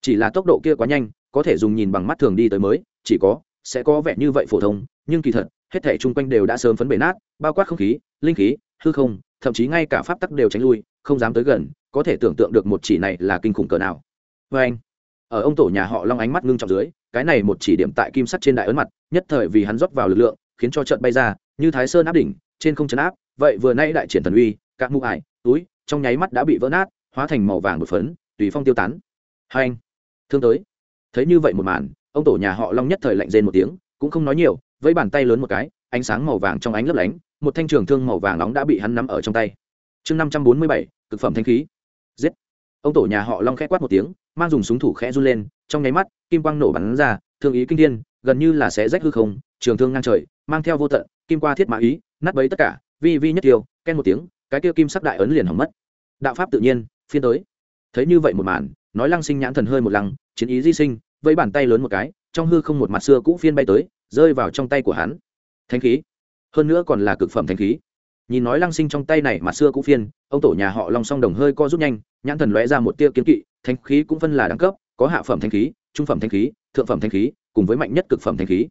Chỉ là tốc độ kia quá nhanh, có thể dùng nhìn bằng mắt thường đi tới mới, chỉ có, sẽ có vẻ như vậy phổ thông, nhưng kỳ thật, hết thể chung quanh đều đã sớm phấn bể nát, bao quát không khí, linh khí, hư không, thậm chí ngay cả pháp tắc đều tránh lui, không dám tới gần, có thể tưởng tượng được một chỉ này là kinh khủng cỡ nào. Vê anh ở ông tổ nhà họ long ánh mắt ngưng trọng dưới, cái này một chỉ điểm tại kim sắt trên đại ấn mặt, nhất thời vì hắn rót vào lực lượng, khiến cho trận bay ra, như thái sơn áp đỉnh, trên không chấn áp, vậy vừa nay đại triển thần uy, các mũ ải, túi, trong nháy mắt đã bị vỡ nát, hóa thành màu vàng một phấn, tùy phong tiêu tán. Hai anh, thương tới. Thấy như vậy một màn, ông tổ nhà họ long nhất thời lạnh rên một tiếng, cũng không nói nhiều với bàn tay lớn một cái, ánh sáng màu vàng trong ánh lấp lánh, một thanh trường thương màu vàng nóng đã bị hắn nắm ở trong tay. Chương năm trăm bốn mươi bảy, cực phẩm thanh khí. Giết ông tổ nhà họ long khẽ quát một tiếng, mang dùng súng thủ khẽ run lên, trong nháy mắt, kim quang nổ bắn ra, thương ý kinh thiên, gần như là sẽ rách hư không, trường thương ngang trời, mang theo vô tận, kim qua thiết mã ý, nát bấy tất cả, vi vi nhất tiêu, ken một tiếng, cái kia kim sắc đại ấn liền hỏng mất. Đạo pháp tự nhiên, phiên tới. Thấy như vậy một màn, nói lăng sinh nhãn thần hơi một lăng, chiến ý di sinh, vẫy bàn tay lớn một cái, trong hư không một mặt xưa cũ phiên bay tới, rơi vào trong tay của hắn. Thánh khí. Hơn nữa còn là cực phẩm Thánh khí nhìn nói lăng sinh trong tay này mặt xưa cũ phiên, ông tổ nhà họ long song đồng hơi co rút nhanh, nhãn thần lóe ra một tia kiến kỵ, thanh khí cũng phân là đẳng cấp, có hạ phẩm thanh khí, trung phẩm thanh khí, thượng phẩm thanh khí, cùng với mạnh nhất cực phẩm thanh khí.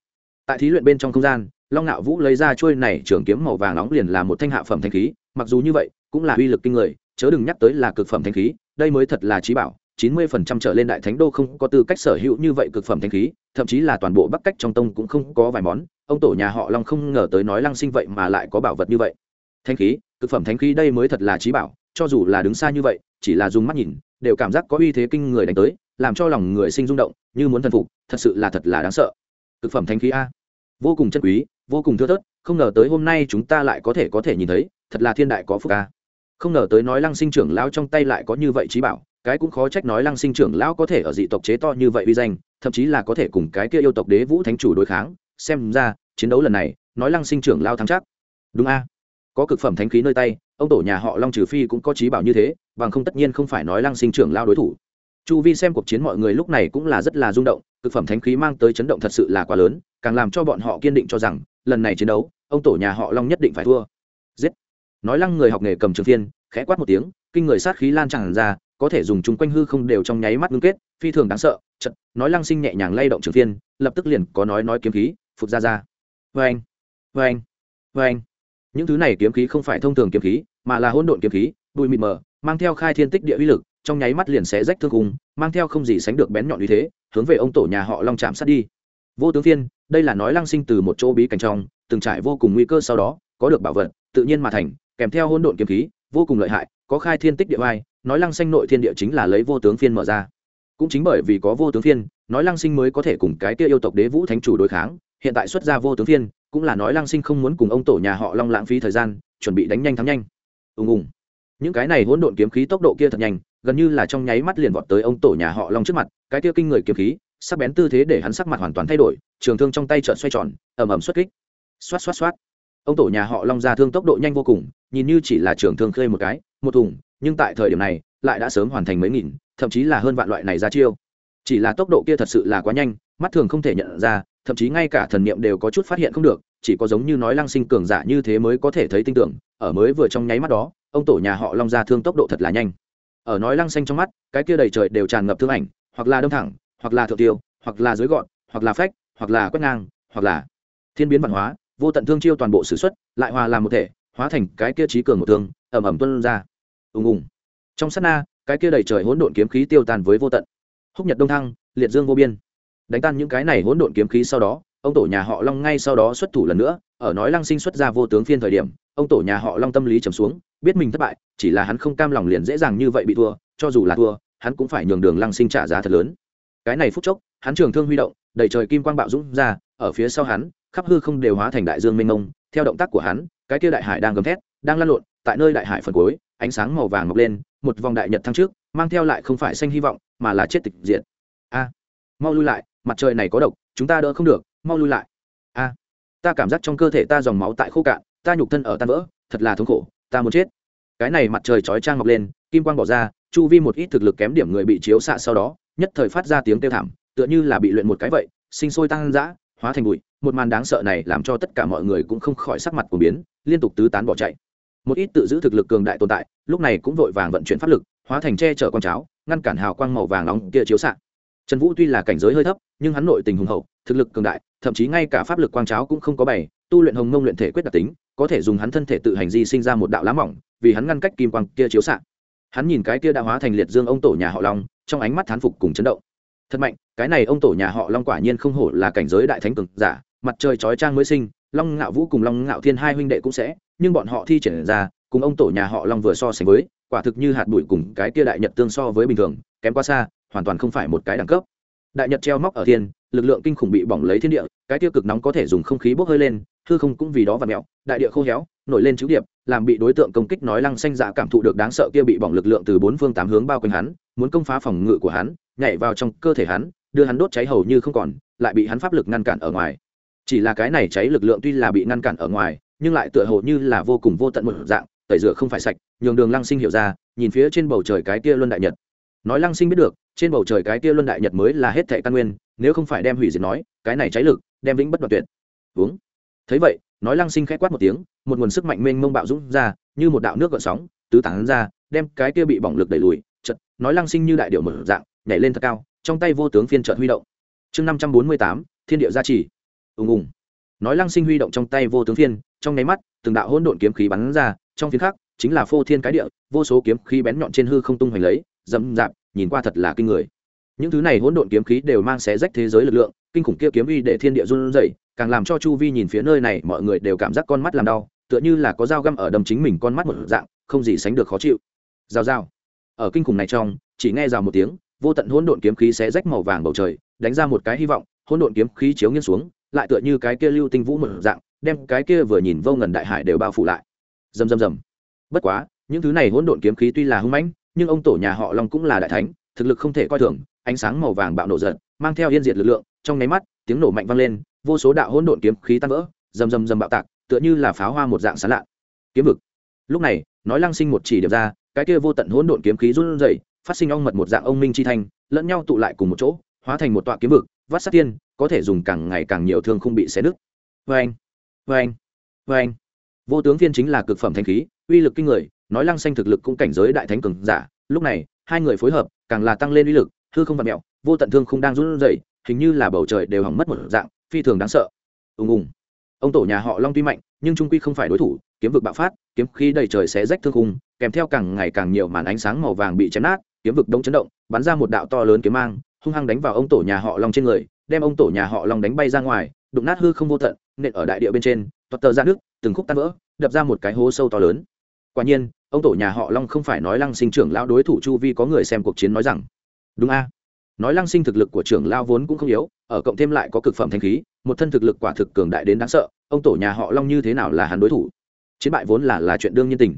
Tại thí luyện bên trong không gian, long ngạo vũ lấy ra chuôi này trường kiếm màu vàng nóng liền là một thanh hạ phẩm thanh khí, mặc dù như vậy, cũng là uy lực kinh người, chớ đừng nhắc tới là cực phẩm thanh khí, đây mới thật là trí bảo, chín mươi phần trăm trở lên đại thánh đô không có tư cách sở hữu như vậy cực phẩm thanh khí, thậm chí là toàn bộ bắc cách trong tông cũng không có vài món, ông tổ nhà họ long không ngờ tới nói lăng sinh vậy mà lại có bảo vật như vậy thanh khí, cực phẩm thanh khí đây mới thật là trí bảo, cho dù là đứng xa như vậy, chỉ là dùng mắt nhìn, đều cảm giác có uy thế kinh người đánh tới, làm cho lòng người sinh rung động, như muốn thần phục, thật sự là thật là đáng sợ. Cực phẩm thanh khí a. Vô cùng chân quý, vô cùng thưa thớt, không ngờ tới hôm nay chúng ta lại có thể có thể nhìn thấy, thật là thiên đại có phúc a. Không ngờ tới nói lăng sinh trưởng lão trong tay lại có như vậy trí bảo, cái cũng khó trách nói lăng sinh trưởng lão có thể ở dị tộc chế to như vậy uy danh, thậm chí là có thể cùng cái kia yêu tộc đế vũ thánh chủ đối kháng. Xem ra, chiến đấu lần này, nói lăng sinh trưởng lao thắng chắc. Đúng a có cực phẩm thánh khí nơi tay, ông tổ nhà họ long trừ phi cũng có trí bảo như thế, bằng không tất nhiên không phải nói lăng sinh trưởng lao đối thủ. Chu vi xem cuộc chiến mọi người lúc này cũng là rất là rung động, cực phẩm thánh khí mang tới chấn động thật sự là quá lớn, càng làm cho bọn họ kiên định cho rằng, lần này chiến đấu, ông tổ nhà họ long nhất định phải thua. Giết! Nói lăng người học nghề cầm trường phiên, khẽ quát một tiếng, kinh người sát khí lan tràn ra, có thể dùng chung quanh hư không đều trong nháy mắt ngưng kết, phi thường đáng sợ chật nói lăng sinh nhẹ nhàng lay động trường phiên, lập tức liền có nói nói kiếm khí phục ra ra. Vê anh vê anh vê anh những thứ này kiếm khí không phải thông thường kiếm khí, mà là hỗn độn kiếm khí, bụi mịt mờ, mang theo khai thiên tích địa uy lực, trong nháy mắt liền sẽ rách thương cùng mang theo không gì sánh được bén nhọn như thế, hướng về ông tổ nhà họ long chạm sát đi. Vô tướng phiên, đây là nói lăng sinh từ một chỗ bí cảnh trong, từng trải vô cùng nguy cơ sau đó, có được bảo vật, tự nhiên mà thành, kèm theo hỗn độn kiếm khí, vô cùng lợi hại, có khai thiên tích địa vai, nói lăng xanh nội thiên địa chính là lấy vô tướng phiên mở ra. Cũng chính bởi vì có vô tướng phiên, nói lăng sinh mới có thể cùng cái kia yêu tộc đế vũ thánh chủ đối kháng, hiện tại xuất ra vô tướng phiên cũng là nói lăng sinh không muốn cùng ông tổ nhà họ long lãng phí thời gian, chuẩn bị đánh nhanh thắng nhanh. Ùng ùng. Những cái này hỗn độn kiếm khí tốc độ kia thật nhanh, gần như là trong nháy mắt liền vọt tới ông tổ nhà họ long trước mặt, cái kia kinh người kiếm khí, sắc bén tư thế để hắn sắc mặt hoàn toàn thay đổi, trường thương trong tay trợn xoay tròn, ầm ầm xuất kích. Xoát xoát xoát. Ông tổ nhà họ long ra thương tốc độ nhanh vô cùng, nhìn như chỉ là trường thương khơi một cái, một thùng, nhưng tại thời điểm này, lại đã sớm hoàn thành mấy nghìn, thậm chí là hơn vạn loại này ra chiêu. Chỉ là tốc độ kia thật sự là quá nhanh, mắt thường không thể nhận ra thậm chí ngay cả thần niệm đều có chút phát hiện không được, chỉ có giống như nói lăng sinh cường giả như thế mới có thể thấy tinh tưởng, ở mới vừa trong nháy mắt đó, ông tổ nhà họ long ra thương tốc độ thật là nhanh. Ở nói lăng xanh trong mắt, cái kia đầy trời đều tràn ngập thương ảnh, hoặc là đâm thẳng, hoặc là thượng tiêu, hoặc là dưới gọn, hoặc là phách, hoặc là quét ngang, hoặc là thiên biến văn hóa, vô tận thương chiêu toàn bộ sử xuất, lại hòa làm một thể, hóa thành cái kia trí cường một thương ẩm ẩm tuân ra. Ùng ùng. Trong sát na, cái kia đầy trời hỗn độn kiếm khí tiêu tan với vô tận. Húc nhật đông thăng, liệt dương vô biên đánh tan những cái này hỗn độn kiếm khí sau đó, ông tổ nhà họ long ngay sau đó xuất thủ lần nữa, ở nói lăng sinh xuất ra vô tướng phiên thời điểm, ông tổ nhà họ long tâm lý trầm xuống, biết mình thất bại, chỉ là hắn không cam lòng liền dễ dàng như vậy bị thua, cho dù là thua, hắn cũng phải nhường đường lăng sinh trả giá thật lớn. Cái này phút chốc, hắn trường thương huy động, đầy trời kim quang bạo dũng ra, ở phía sau hắn, khắp hư không đều hóa thành đại dương mênh mông, theo động tác của hắn, cái kia đại hải đang gầm thét, đang lăn lộn, tại nơi đại hải phần cuối, ánh sáng màu vàng mọc lên, một vòng đại nhật thăng trước, mang theo lại không phải xanh hy vọng, mà là chết tịch diệt. A, mau lui lại mặt trời này có độc, chúng ta đỡ không được, mau lui lại. A, ta cảm giác trong cơ thể ta dòng máu tại khô cạn, ta nhục thân ở tan vỡ, thật là thống khổ, ta muốn chết. Cái này mặt trời chói trang mọc lên, kim quang bỏ ra, chu vi một ít thực lực kém điểm người bị chiếu xạ sau đó, nhất thời phát ra tiếng kêu thảm, tựa như là bị luyện một cái vậy, sinh sôi tăng dã, hóa thành bụi. Một màn đáng sợ này làm cho tất cả mọi người cũng không khỏi sắc mặt của biến, liên tục tứ tán bỏ chạy. Một ít tự giữ thực lực cường đại tồn tại, lúc này cũng vội vàng vận chuyển pháp lực, hóa thành che chở con cháo, ngăn cản hào quang màu vàng nóng kia chiếu xạ trần vũ tuy là cảnh giới hơi thấp, nhưng hắn nội tình hùng hậu, thực lực cường đại, thậm chí ngay cả pháp lực quang cháo cũng không có bày, tu luyện hồng mông luyện thể quyết đặc tính, có thể dùng hắn thân thể tự hành di sinh ra một đạo lá mỏng, vì hắn ngăn cách kim quang kia chiếu xạ. Hắn nhìn cái kia đã hóa thành liệt dương ông tổ nhà họ long, trong ánh mắt thán phục cùng chấn động. Thật mạnh, cái này ông tổ nhà họ long quả nhiên không hổ là cảnh giới đại thánh cực giả, mặt trời chói trang mới sinh, long ngạo vũ cùng long ngạo thiên hai huynh đệ cũng sẽ, nhưng bọn họ thi triển ra, cùng ông tổ nhà họ long vừa so sánh với, quả thực như hạt bụi cùng cái kia đại nhật tương so với bình thường, kém quá xa hoàn toàn không phải một cái đẳng cấp. Đại nhật treo móc ở thiên, lực lượng kinh khủng bị bỏng lấy thiên địa, cái tiêu cực nóng có thể dùng không khí bốc hơi lên, hư không cũng vì đó và mẹo đại địa khô héo, nổi lên chữ điệp, làm bị đối tượng công kích nói lăng xanh dạ cảm thụ được đáng sợ kia bị bỏng lực lượng từ bốn phương tám hướng bao quanh hắn, muốn công phá phòng ngự của hắn, nhảy vào trong cơ thể hắn, đưa hắn đốt cháy hầu như không còn, lại bị hắn pháp lực ngăn cản ở ngoài. Chỉ là cái này cháy lực lượng tuy là bị ngăn cản ở ngoài, nhưng lại tựa hồ như là vô cùng vô tận một dạng, tẩy rửa không phải sạch, nhường đường lăng sinh hiểu ra, nhìn phía trên bầu trời cái kia luân đại nhật. Nói lăng sinh biết được trên bầu trời cái kia luân đại nhật mới là hết thệ căn nguyên, nếu không phải đem hủy diệt nói, cái này cháy lực, đem vĩnh bất đoạn tuyệt. Uống. Thấy vậy, nói lăng sinh khẽ quát một tiếng, một nguồn sức mạnh mênh mông bạo dũng ra, như một đạo nước gợn sóng, tứ tán ra, đem cái kia bị bỏng lực đẩy lùi chật nói lăng sinh như đại điệu mở dạng, nhảy lên thật cao, trong tay vô tướng phiên trợt huy động. Chương năm trăm bốn mươi tám, thiên điệu gia trì. Ùng ùng. Nói lăng sinh huy động trong tay vô tướng phiên, trong nháy mắt, từng đạo hỗn độn kiếm khí bắn ra, trong phiên khác chính là phô thiên cái địa, vô số kiếm khí bén nhọn trên hư không tung hoành lấy dẫm dạp nhìn qua thật là kinh người. Những thứ này hỗn độn kiếm khí đều mang xé rách thế giới lực lượng, kinh khủng kia kiếm uy để thiên địa run rẩy, càng làm cho chu vi nhìn phía nơi này, mọi người đều cảm giác con mắt làm đau, tựa như là có dao găm ở đâm chính mình con mắt một dạng, không gì sánh được khó chịu. Rào rào. Ở kinh khủng này trong, chỉ nghe rào một tiếng, vô tận hỗn độn kiếm khí xé rách màu vàng bầu trời, đánh ra một cái hy vọng, hỗn độn kiếm khí chiếu nghiêng xuống, lại tựa như cái kia lưu tinh vũ một dạng, đem cái kia vừa nhìn vô ngần đại hải đều bao phủ lại. Rầm rầm rầm. Bất quá, những thứ này hỗn độn kiếm khí tuy là hung mãnh nhưng ông tổ nhà họ long cũng là đại thánh, thực lực không thể coi thường, ánh sáng màu vàng bạo nổ giật mang theo yên diệt lực lượng, trong nháy mắt, tiếng nổ mạnh vang lên, vô số đạo hỗn độn kiếm khí tan vỡ, rầm rầm rầm bạo tạc, tựa như là pháo hoa một dạng sán lạ kiếm vực. Lúc này, nói lăng sinh một chỉ điểm ra, cái kia vô tận hỗn độn kiếm khí run rẩy, phát sinh ong mật một dạng ông minh chi thanh, lẫn nhau tụ lại cùng một chỗ, hóa thành một tọa kiếm vực, vắt sát tiên, có thể dùng càng ngày càng nhiều thương không bị xé nứt. Vê anh vê anh vê anh vô tướng viên chính là cực phẩm thanh khí, uy lực kinh người nói lăng xanh thực lực cũng cảnh giới đại thánh cường giả, lúc này, hai người phối hợp, càng là tăng lên uy lực, hư không vặn mẹo, vô tận thương không đang run rẩy, hình như là bầu trời đều hỏng mất một dạng, phi thường đáng sợ. Ùng ùng. Ông tổ nhà họ long tuy mạnh, nhưng trung quy không phải đối thủ, kiếm vực bạo phát, kiếm khí đầy trời xé rách thương khung, kèm theo càng ngày càng nhiều màn ánh sáng màu vàng bị chém nát, kiếm vực đông chấn động, bắn ra một đạo to lớn kiếm mang, hung hăng đánh vào ông tổ nhà họ long trên người, đem ông tổ nhà họ long đánh bay ra ngoài, đụng nát hư không vô tận, nện ở đại địa bên trên, toát tờ ra nước, từng khúc tan vỡ, đập ra một cái hố sâu to lớn. Quả nhiên ông tổ nhà họ long không phải nói lăng sinh trưởng lão đối thủ chu vi có người xem cuộc chiến nói rằng, đúng a. Nói lăng sinh thực lực của trưởng lao vốn cũng không yếu, ở cộng thêm lại có cực phẩm thanh khí, một thân thực lực quả thực cường đại đến đáng sợ, ông tổ nhà họ long như thế nào là hắn đối thủ? Chiến bại vốn là là chuyện đương nhiên tình.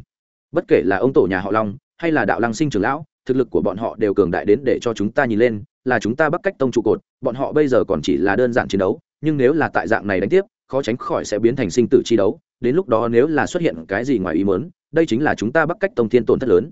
Bất kể là ông tổ nhà họ long hay là đạo lăng sinh trưởng lão, thực lực của bọn họ đều cường đại đến để cho chúng ta nhìn lên, là chúng ta bắt cách tông trụ cột, bọn họ bây giờ còn chỉ là đơn giản chiến đấu, nhưng nếu là tại dạng này đánh tiếp, khó tránh khỏi sẽ biến thành sinh tử chi đấu, đến lúc đó nếu là xuất hiện cái gì ngoài ý mớn đây chính là chúng ta bắt cách tông thiên tổn thất lớn.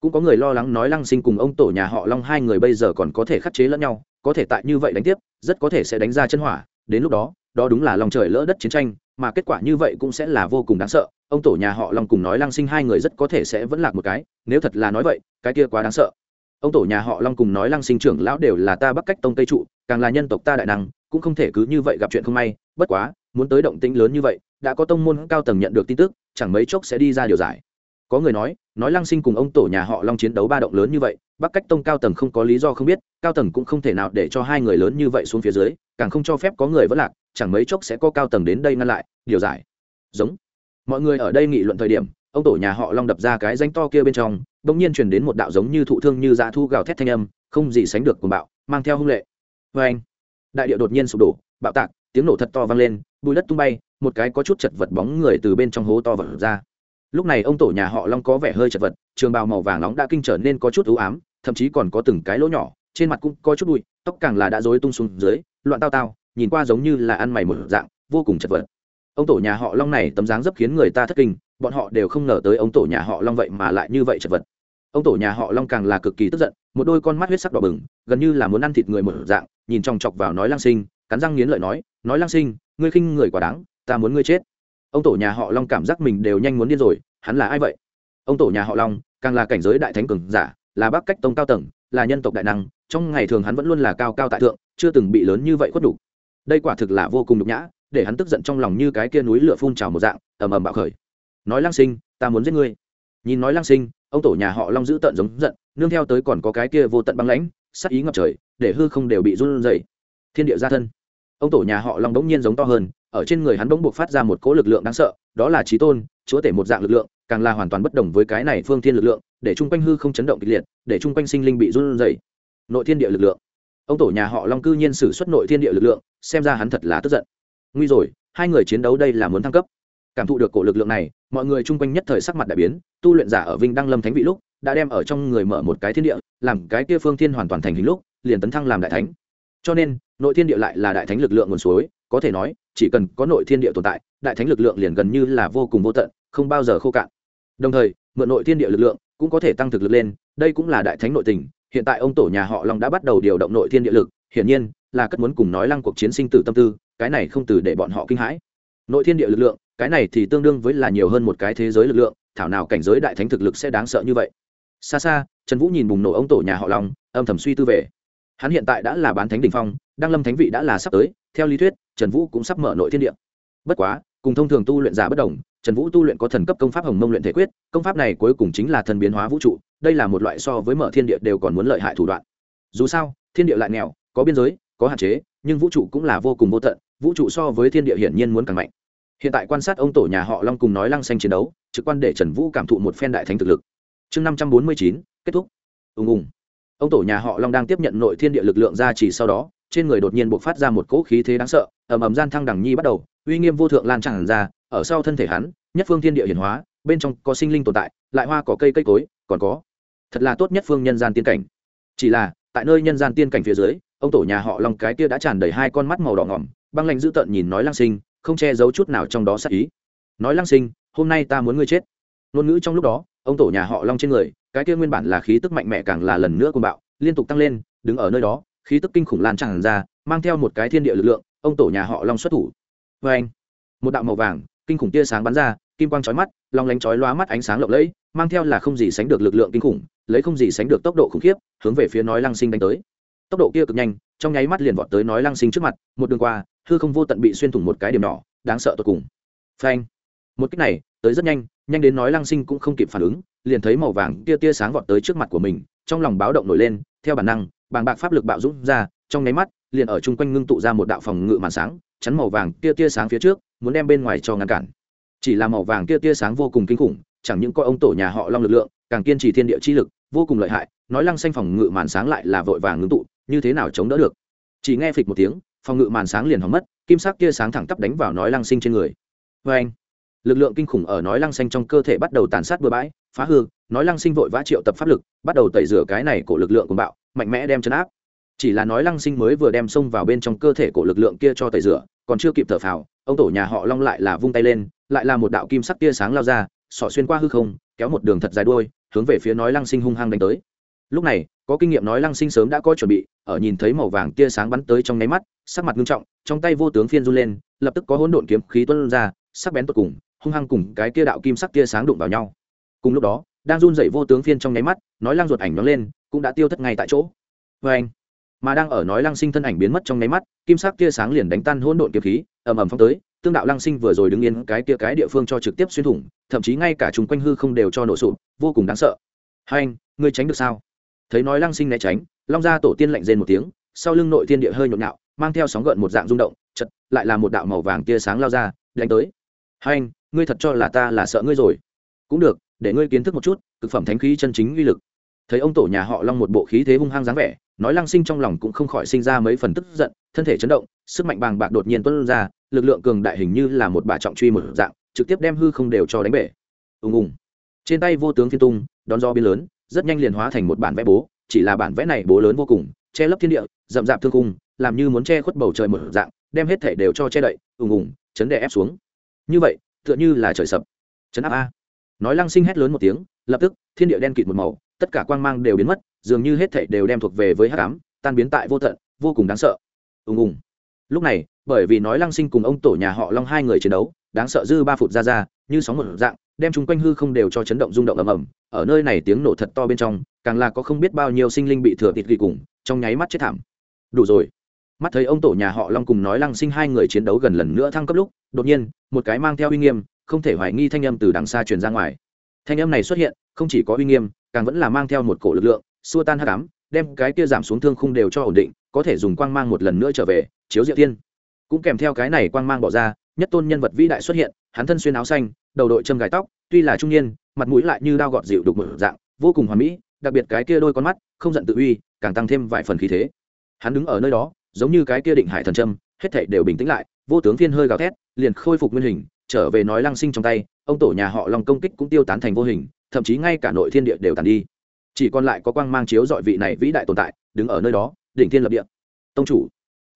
Cũng có người lo lắng nói lăng sinh cùng ông tổ nhà họ long hai người bây giờ còn có thể khắc chế lẫn nhau, có thể tại như vậy đánh tiếp, rất có thể sẽ đánh ra chân hỏa. Đến lúc đó đó đúng là lòng trời lỡ đất chiến tranh, mà kết quả như vậy cũng sẽ là vô cùng đáng sợ. Ông tổ nhà họ long cùng nói lăng sinh hai người rất có thể sẽ vẫn lạc một cái, nếu thật là nói vậy, cái kia quá đáng sợ. Ông tổ nhà họ long cùng nói lăng sinh trưởng lão đều là ta bắc cách tông tây trụ, càng là nhân tộc ta đại năng, cũng không thể cứ như vậy gặp chuyện không may. Bất quá, muốn tới động tĩnh lớn như vậy, đã có tông môn cao tầng nhận được tin tức chẳng mấy chốc sẽ đi ra điều giải. Có người nói nói lăng sinh cùng ông tổ nhà họ long chiến đấu ba động lớn như vậy, bắc cách tông cao tầng không có lý do không biết, cao tầng cũng không thể nào để cho hai người lớn như vậy xuống phía dưới, càng không cho phép có người vẫn lạc, chẳng mấy chốc sẽ có cao tầng đến đây ngăn lại, điều giải. Giống. Mọi người ở đây nghị luận thời điểm, ông tổ nhà họ long đập ra cái danh to kia bên trong đ ỗ n g nhiên chuyển đến một đạo giống như thụ thương như dã thu gào thét thanh âm, không gì sánh được cùng bạo, mang theo hung lệ. Vê anh đại điệu đột nhiên sụp đổ, bạo tạc, tiếng nổ thật to vang lên bùi đất tung bay một cái có chút chật vật bóng người từ bên trong hố to vật ra. Lúc này ông tổ nhà họ long có vẻ hơi chật vật, trường bào màu vàng nóng đã kinh trở nên có chút ưu ám, thậm chí còn có từng cái lỗ nhỏ, trên mặt cũng có chút bụi, tóc càng là đã rối tung xuống dưới, loạn tao tao, nhìn qua giống như là ăn mày một dạng, vô cùng chật vật. Ông tổ nhà họ long này tấm dáng rất khiến người ta thất kinh, bọn họ đều không ngờ tới ông tổ nhà họ long vậy mà lại như vậy chật vật. Ông tổ nhà họ long càng là cực kỳ tức giận, một đôi con mắt huyết sắc đỏ bừng, gần như là muốn ăn thịt người một dạng, nhìn chòng chọc vào nói lang sinh, cắn răng nghiến lợi nói nói lang sinh, ngươi khinh người quá đáng ta muốn ngươi chết. Ông tổ nhà họ long cảm giác mình đều nhanh muốn điên rồi, hắn là ai vậy? Ông tổ nhà họ long, càng là cảnh giới đại thánh cường giả, là bác cách tông cao tầng, là nhân tộc đại năng, trong ngày thường hắn vẫn luôn là cao cao tại thượng, chưa từng bị lớn như vậy khuất đủ đây quả thực là vô cùng nhục nhã, để hắn tức giận trong lòng như cái kia núi lửa phun trào một dạng, ầm ầm bạo khởi. Nói lang sinh, ta muốn giết ngươi. Nhìn nói lang sinh, ông tổ nhà họ long giữ tận giống giận, nương theo tới còn có cái kia vô tận băng lãnh sắc ý ngập trời, để hư không đều bị run rẩy. Thiên địa gia thân. Ông tổ nhà họ long đống nhiên giống to hơn ở trên người hắn bỗng buộc phát ra một cỗ lực lượng đáng sợ, đó là trí tôn, chúa tể một dạng lực lượng, càng là hoàn toàn bất đồng với cái này phương thiên lực lượng, để chung quanh hư không chấn động kịch liệt, để chung quanh sinh linh bị run rẩy. Nội thiên địa lực lượng. Ông tổ nhà họ long cư nhiên sử xuất nội thiên địa lực lượng, xem ra hắn thật là tức giận. Nguy rồi, hai người chiến đấu đây là muốn thăng cấp. Cảm thụ được cổ lực lượng này, mọi người chung quanh nhất thời sắc mặt đại biến, tu luyện giả ở vinh đăng lâm thánh vị lúc, đã đem ở trong người mở một cái thiên địa, làm cái kia phương thiên hoàn toàn thành hình lúc, liền tấn thăng làm đại thánh. Cho nên, nội thiên địa lại là đại thánh lực lượng nguồn suối, có thể nói chỉ cần có nội thiên địa tồn tại, đại thánh lực lượng liền gần như là vô cùng vô tận, không bao giờ khô cạn. Đồng thời, mượn nội thiên địa lực lượng cũng có thể tăng thực lực lên, đây cũng là đại thánh nội tình. Hiện tại ông tổ nhà họ long đã bắt đầu điều động nội thiên địa lực, hiển nhiên là cất muốn cùng nói lăng cuộc chiến sinh tử tâm tư, cái này không từ để bọn họ kinh hãi. Nội thiên địa lực lượng, cái này thì tương đương với là nhiều hơn một cái thế giới lực lượng, thảo nào cảnh giới đại thánh thực lực sẽ đáng sợ như vậy. Xa xa, trần vũ nhìn bùng nổ ông tổ nhà họ long, âm thầm suy tư về. Hắn hiện tại đã là bán thánh đ ỉ n h phong, đăng lâm thánh vị đã là sắp tới theo lý thuyết, trần vũ cũng sắp mở nội thiên địa. Bất quá, cùng thông thường tu luyện giả bất đồng, trần vũ tu luyện có thần cấp công pháp hồng mông luyện thể quyết, công pháp này cuối cùng chính là thần biến hóa vũ trụ, đây là một loại so với mở thiên địa đều còn muốn lợi hại thủ đoạn. Dù sao, thiên địa lại nghèo, có biên giới, có hạn chế, nhưng vũ trụ cũng là vô cùng vô tận, vũ trụ so với thiên địa hiển nhiên muốn càng mạnh. Hiện tại quan sát ông tổ nhà họ long cùng nói lăng xanh chiến đấu, trực quan để trần vũ cảm thụ một phen đại thánh thực lực. Chương năm trăm bốn mươi chín, kết thúc. Ùng ùng. Ông tổ nhà họ long đang tiếp nhận nội thiên địa lực lượng ra chỉ sau đó trên người đột nhiên bộc phát ra một cỗ khí thế đáng sợ, ầm ầm gian thăng đẳng nhi bắt đầu, uy nghiêm vô thượng lan tràn ra, ở sau thân thể hắn, nhất phương thiên địa hiển hóa, bên trong có sinh linh tồn tại, lại hoa có cây cây cối, còn có, thật là tốt nhất phương nhân gian tiên cảnh. Chỉ là, tại nơi nhân gian tiên cảnh phía dưới, ông tổ nhà họ long cái kia đã tràn đầy hai con mắt màu đỏ ngỏm, băng lạnh dữ tợn nhìn nói lăng sinh, không che giấu chút nào trong đó sắc ý. Nói lăng sinh, hôm nay ta muốn ngươi chết. Ngôn ngữ trong lúc đó, ông tổ nhà họ long trên người, cái kia nguyên bản là khí tức mạnh mẽ càng là lần nữa côn bạo, liên tục tăng lên, đứng ở nơi đó khí tức kinh khủng lan tràn ra, mang theo một cái thiên địa lực lượng, ông tổ nhà họ long xuất thủ. Vê anh, một đạo màu vàng, kinh khủng tia sáng bắn ra, kim quang chói mắt, long lánh chói lóa mắt ánh sáng lộng lẫy, mang theo là không gì sánh được lực lượng kinh khủng, lấy không gì sánh được tốc độ khủng khiếp, hướng về phía nói lăng sinh đánh tới. Tốc độ kia cực nhanh, trong nháy mắt liền vọt tới nói lăng sinh trước mặt, một đường qua, hư không vô tận bị xuyên thủng một cái điểm nhỏ, đáng sợ tột cùng. Phanh một cách này, tới rất nhanh nhanh đến nói lăng sinh cũng không kịp phản ứng, liền thấy màu vàng tia tia sáng vọt tới trước mặt của mình, trong lòng báo động nổi lên, theo bản năng bàng bạc pháp lực bạo dũng ra, trong nháy mắt, liền ở chung quanh ngưng tụ ra một đạo phòng ngự màn sáng, chắn màu vàng tia tia sáng phía trước, muốn đem bên ngoài cho ngăn cản. Chỉ là màu vàng tia tia sáng vô cùng kinh khủng, chẳng những coi ông tổ nhà họ long lực lượng, càng kiên trì thiên địa chi lực, vô cùng lợi hại, nói lăng xanh phòng ngự màn sáng lại là vội vàng ngưng tụ, như thế nào chống đỡ được? Chỉ nghe phịch một tiếng, phòng ngự màn sáng liền hỏng mất, kim sắc tia sáng thẳng tắp đánh vào nói lăng sinh trên người. Vê anh lực lượng kinh khủng ở nói lăng xanh trong cơ thể bắt đầu tàn sát bừa bãi, phá hư, nói lăng sinh vội vã triệu tập pháp lực, bắt đầu tẩy rửa cái này của lực lượng của bạo mạnh mẽ đem chấn áp. Chỉ là nói lăng sinh mới vừa đem xông vào bên trong cơ thể của lực lượng kia cho tẩy rửa, còn chưa kịp thở phào, ông tổ nhà họ long lại là vung tay lên, lại là một đạo kim sắc tia sáng lao ra, sọ xuyên qua hư không, kéo một đường thật dài đuôi, hướng về phía nói lăng sinh hung hăng đánh tới. Lúc này, có kinh nghiệm nói lăng sinh sớm đã có chuẩn bị, ở nhìn thấy màu vàng tia sáng bắn tới trong nháy mắt, sắc mặt nghiêm trọng, trong tay vô tướng phiên run lên, lập tức có hỗn độn kiếm khí tuôn ra, sắc bén tột cùng, hung hăng cùng cái tia đạo kim sắc tia sáng đụng vào nhau. Cùng lúc đó đang run dậy vô tướng phiên trong nháy mắt, nói lăng ruột ảnh nó lên, cũng đã tiêu thất ngay tại chỗ. Vê anh, mà đang ở nói lăng sinh thân ảnh biến mất trong nháy mắt, kim sắc tia sáng liền đánh tan hỗn độn kiếm khí, ầm ầm phong tới, tương đạo lăng sinh vừa rồi đứng yên cái kia cái địa phương cho trực tiếp xuyên thủng, thậm chí ngay cả chúng quanh hư không đều cho nổ sụp, vô cùng đáng sợ. Hai anh, ngươi tránh được sao? Thấy nói lăng sinh né tránh, long gia tổ tiên lạnh rên một tiếng, sau lưng nội thiên địa hơi nhộn nhạo, mang theo sóng gợn một dạng rung động, chật, lại là một đạo màu vàng tia sáng lao ra, đánh tới. Hai anh, ngươi thật cho là ta là sợ ngươi rồi? Cũng được để ngươi kiến thức một chút thực phẩm thánh khí chân chính uy lực. Thấy ông tổ nhà họ long một bộ khí thế hung hăng dáng vẻ, nói lăng sinh trong lòng cũng không khỏi sinh ra mấy phần tức giận, thân thể chấn động, sức mạnh bàng bạc đột nhiên tuân ra, lực lượng cường đại hình như là một bà trọng truy một dạng, trực tiếp đem hư không đều cho đánh bể. Ùng ùng. Trên tay vô tướng phiên tung, đón do biên lớn, rất nhanh liền hóa thành một bản vẽ bố, chỉ là bản vẽ này bố lớn vô cùng, che lấp thiên địa, rậm rạp thương cung làm như muốn che khuất bầu trời một dạng, đem hết thể đều cho che đậy, ùng ùng, chấn đè ép xuống. Như vậy, tựa như là trời sập. Chấn áp a nói lăng sinh hét lớn một tiếng, lập tức, thiên địa đen kịt một màu, tất cả quang mang đều biến mất, dường như hết thể đều đem thuộc về với hắc ám, tan biến tại vô tận, vô cùng đáng sợ. Ùng ùng. Lúc này, bởi vì nói lăng sinh cùng ông tổ nhà họ long hai người chiến đấu, đáng sợ dư ba phụt ra ra, như sóng một dạng, đem chúng quanh hư không đều cho chấn động rung động ầm ầm. Ở nơi này tiếng nổ thật to bên trong, càng là có không biết bao nhiêu sinh linh bị thừa thịt ghi cùng, trong nháy mắt chết thảm. Đủ rồi. Mắt thấy ông tổ nhà họ long cùng nói lăng sinh hai người chiến đấu gần lần nữa thăng cấp lúc, đột nhiên, một cái mang theo uy nghiêm không thể hoài nghi thanh âm từ đằng xa truyền ra ngoài. Thanh âm này xuất hiện, không chỉ có uy nghiêm, càng vẫn là mang theo một cổ lực lượng, xua tan hắc ám, đem cái kia giảm xuống thương khung đều cho ổn định, có thể dùng quang mang một lần nữa trở về, chiếu diệu tiên. Cũng kèm theo cái này quang mang bỏ ra, nhất tôn nhân vật vĩ đại xuất hiện, hắn thân xuyên áo xanh, đầu đội châm gài tóc, tuy là trung niên, mặt mũi lại như đao gọt dịu đục mở dạng, vô cùng hoàn mỹ, đặc biệt cái kia đôi con mắt, không giận tự uy, càng tăng thêm vài phần khí thế. Hắn đứng ở nơi đó, giống như cái kia định hải thần trâm hết thảy đều bình tĩnh lại, vô tướng phiên hơi gào thét, liền khôi phục nguyên hình trở về nói lăng sinh trong tay, ông tổ nhà họ long công kích cũng tiêu tán thành vô hình, thậm chí ngay cả nội thiên địa đều tàn đi. Chỉ còn lại có quang mang chiếu dọi vị này vĩ đại tồn tại, đứng ở nơi đó, đỉnh thiên lập địa. Tông chủ,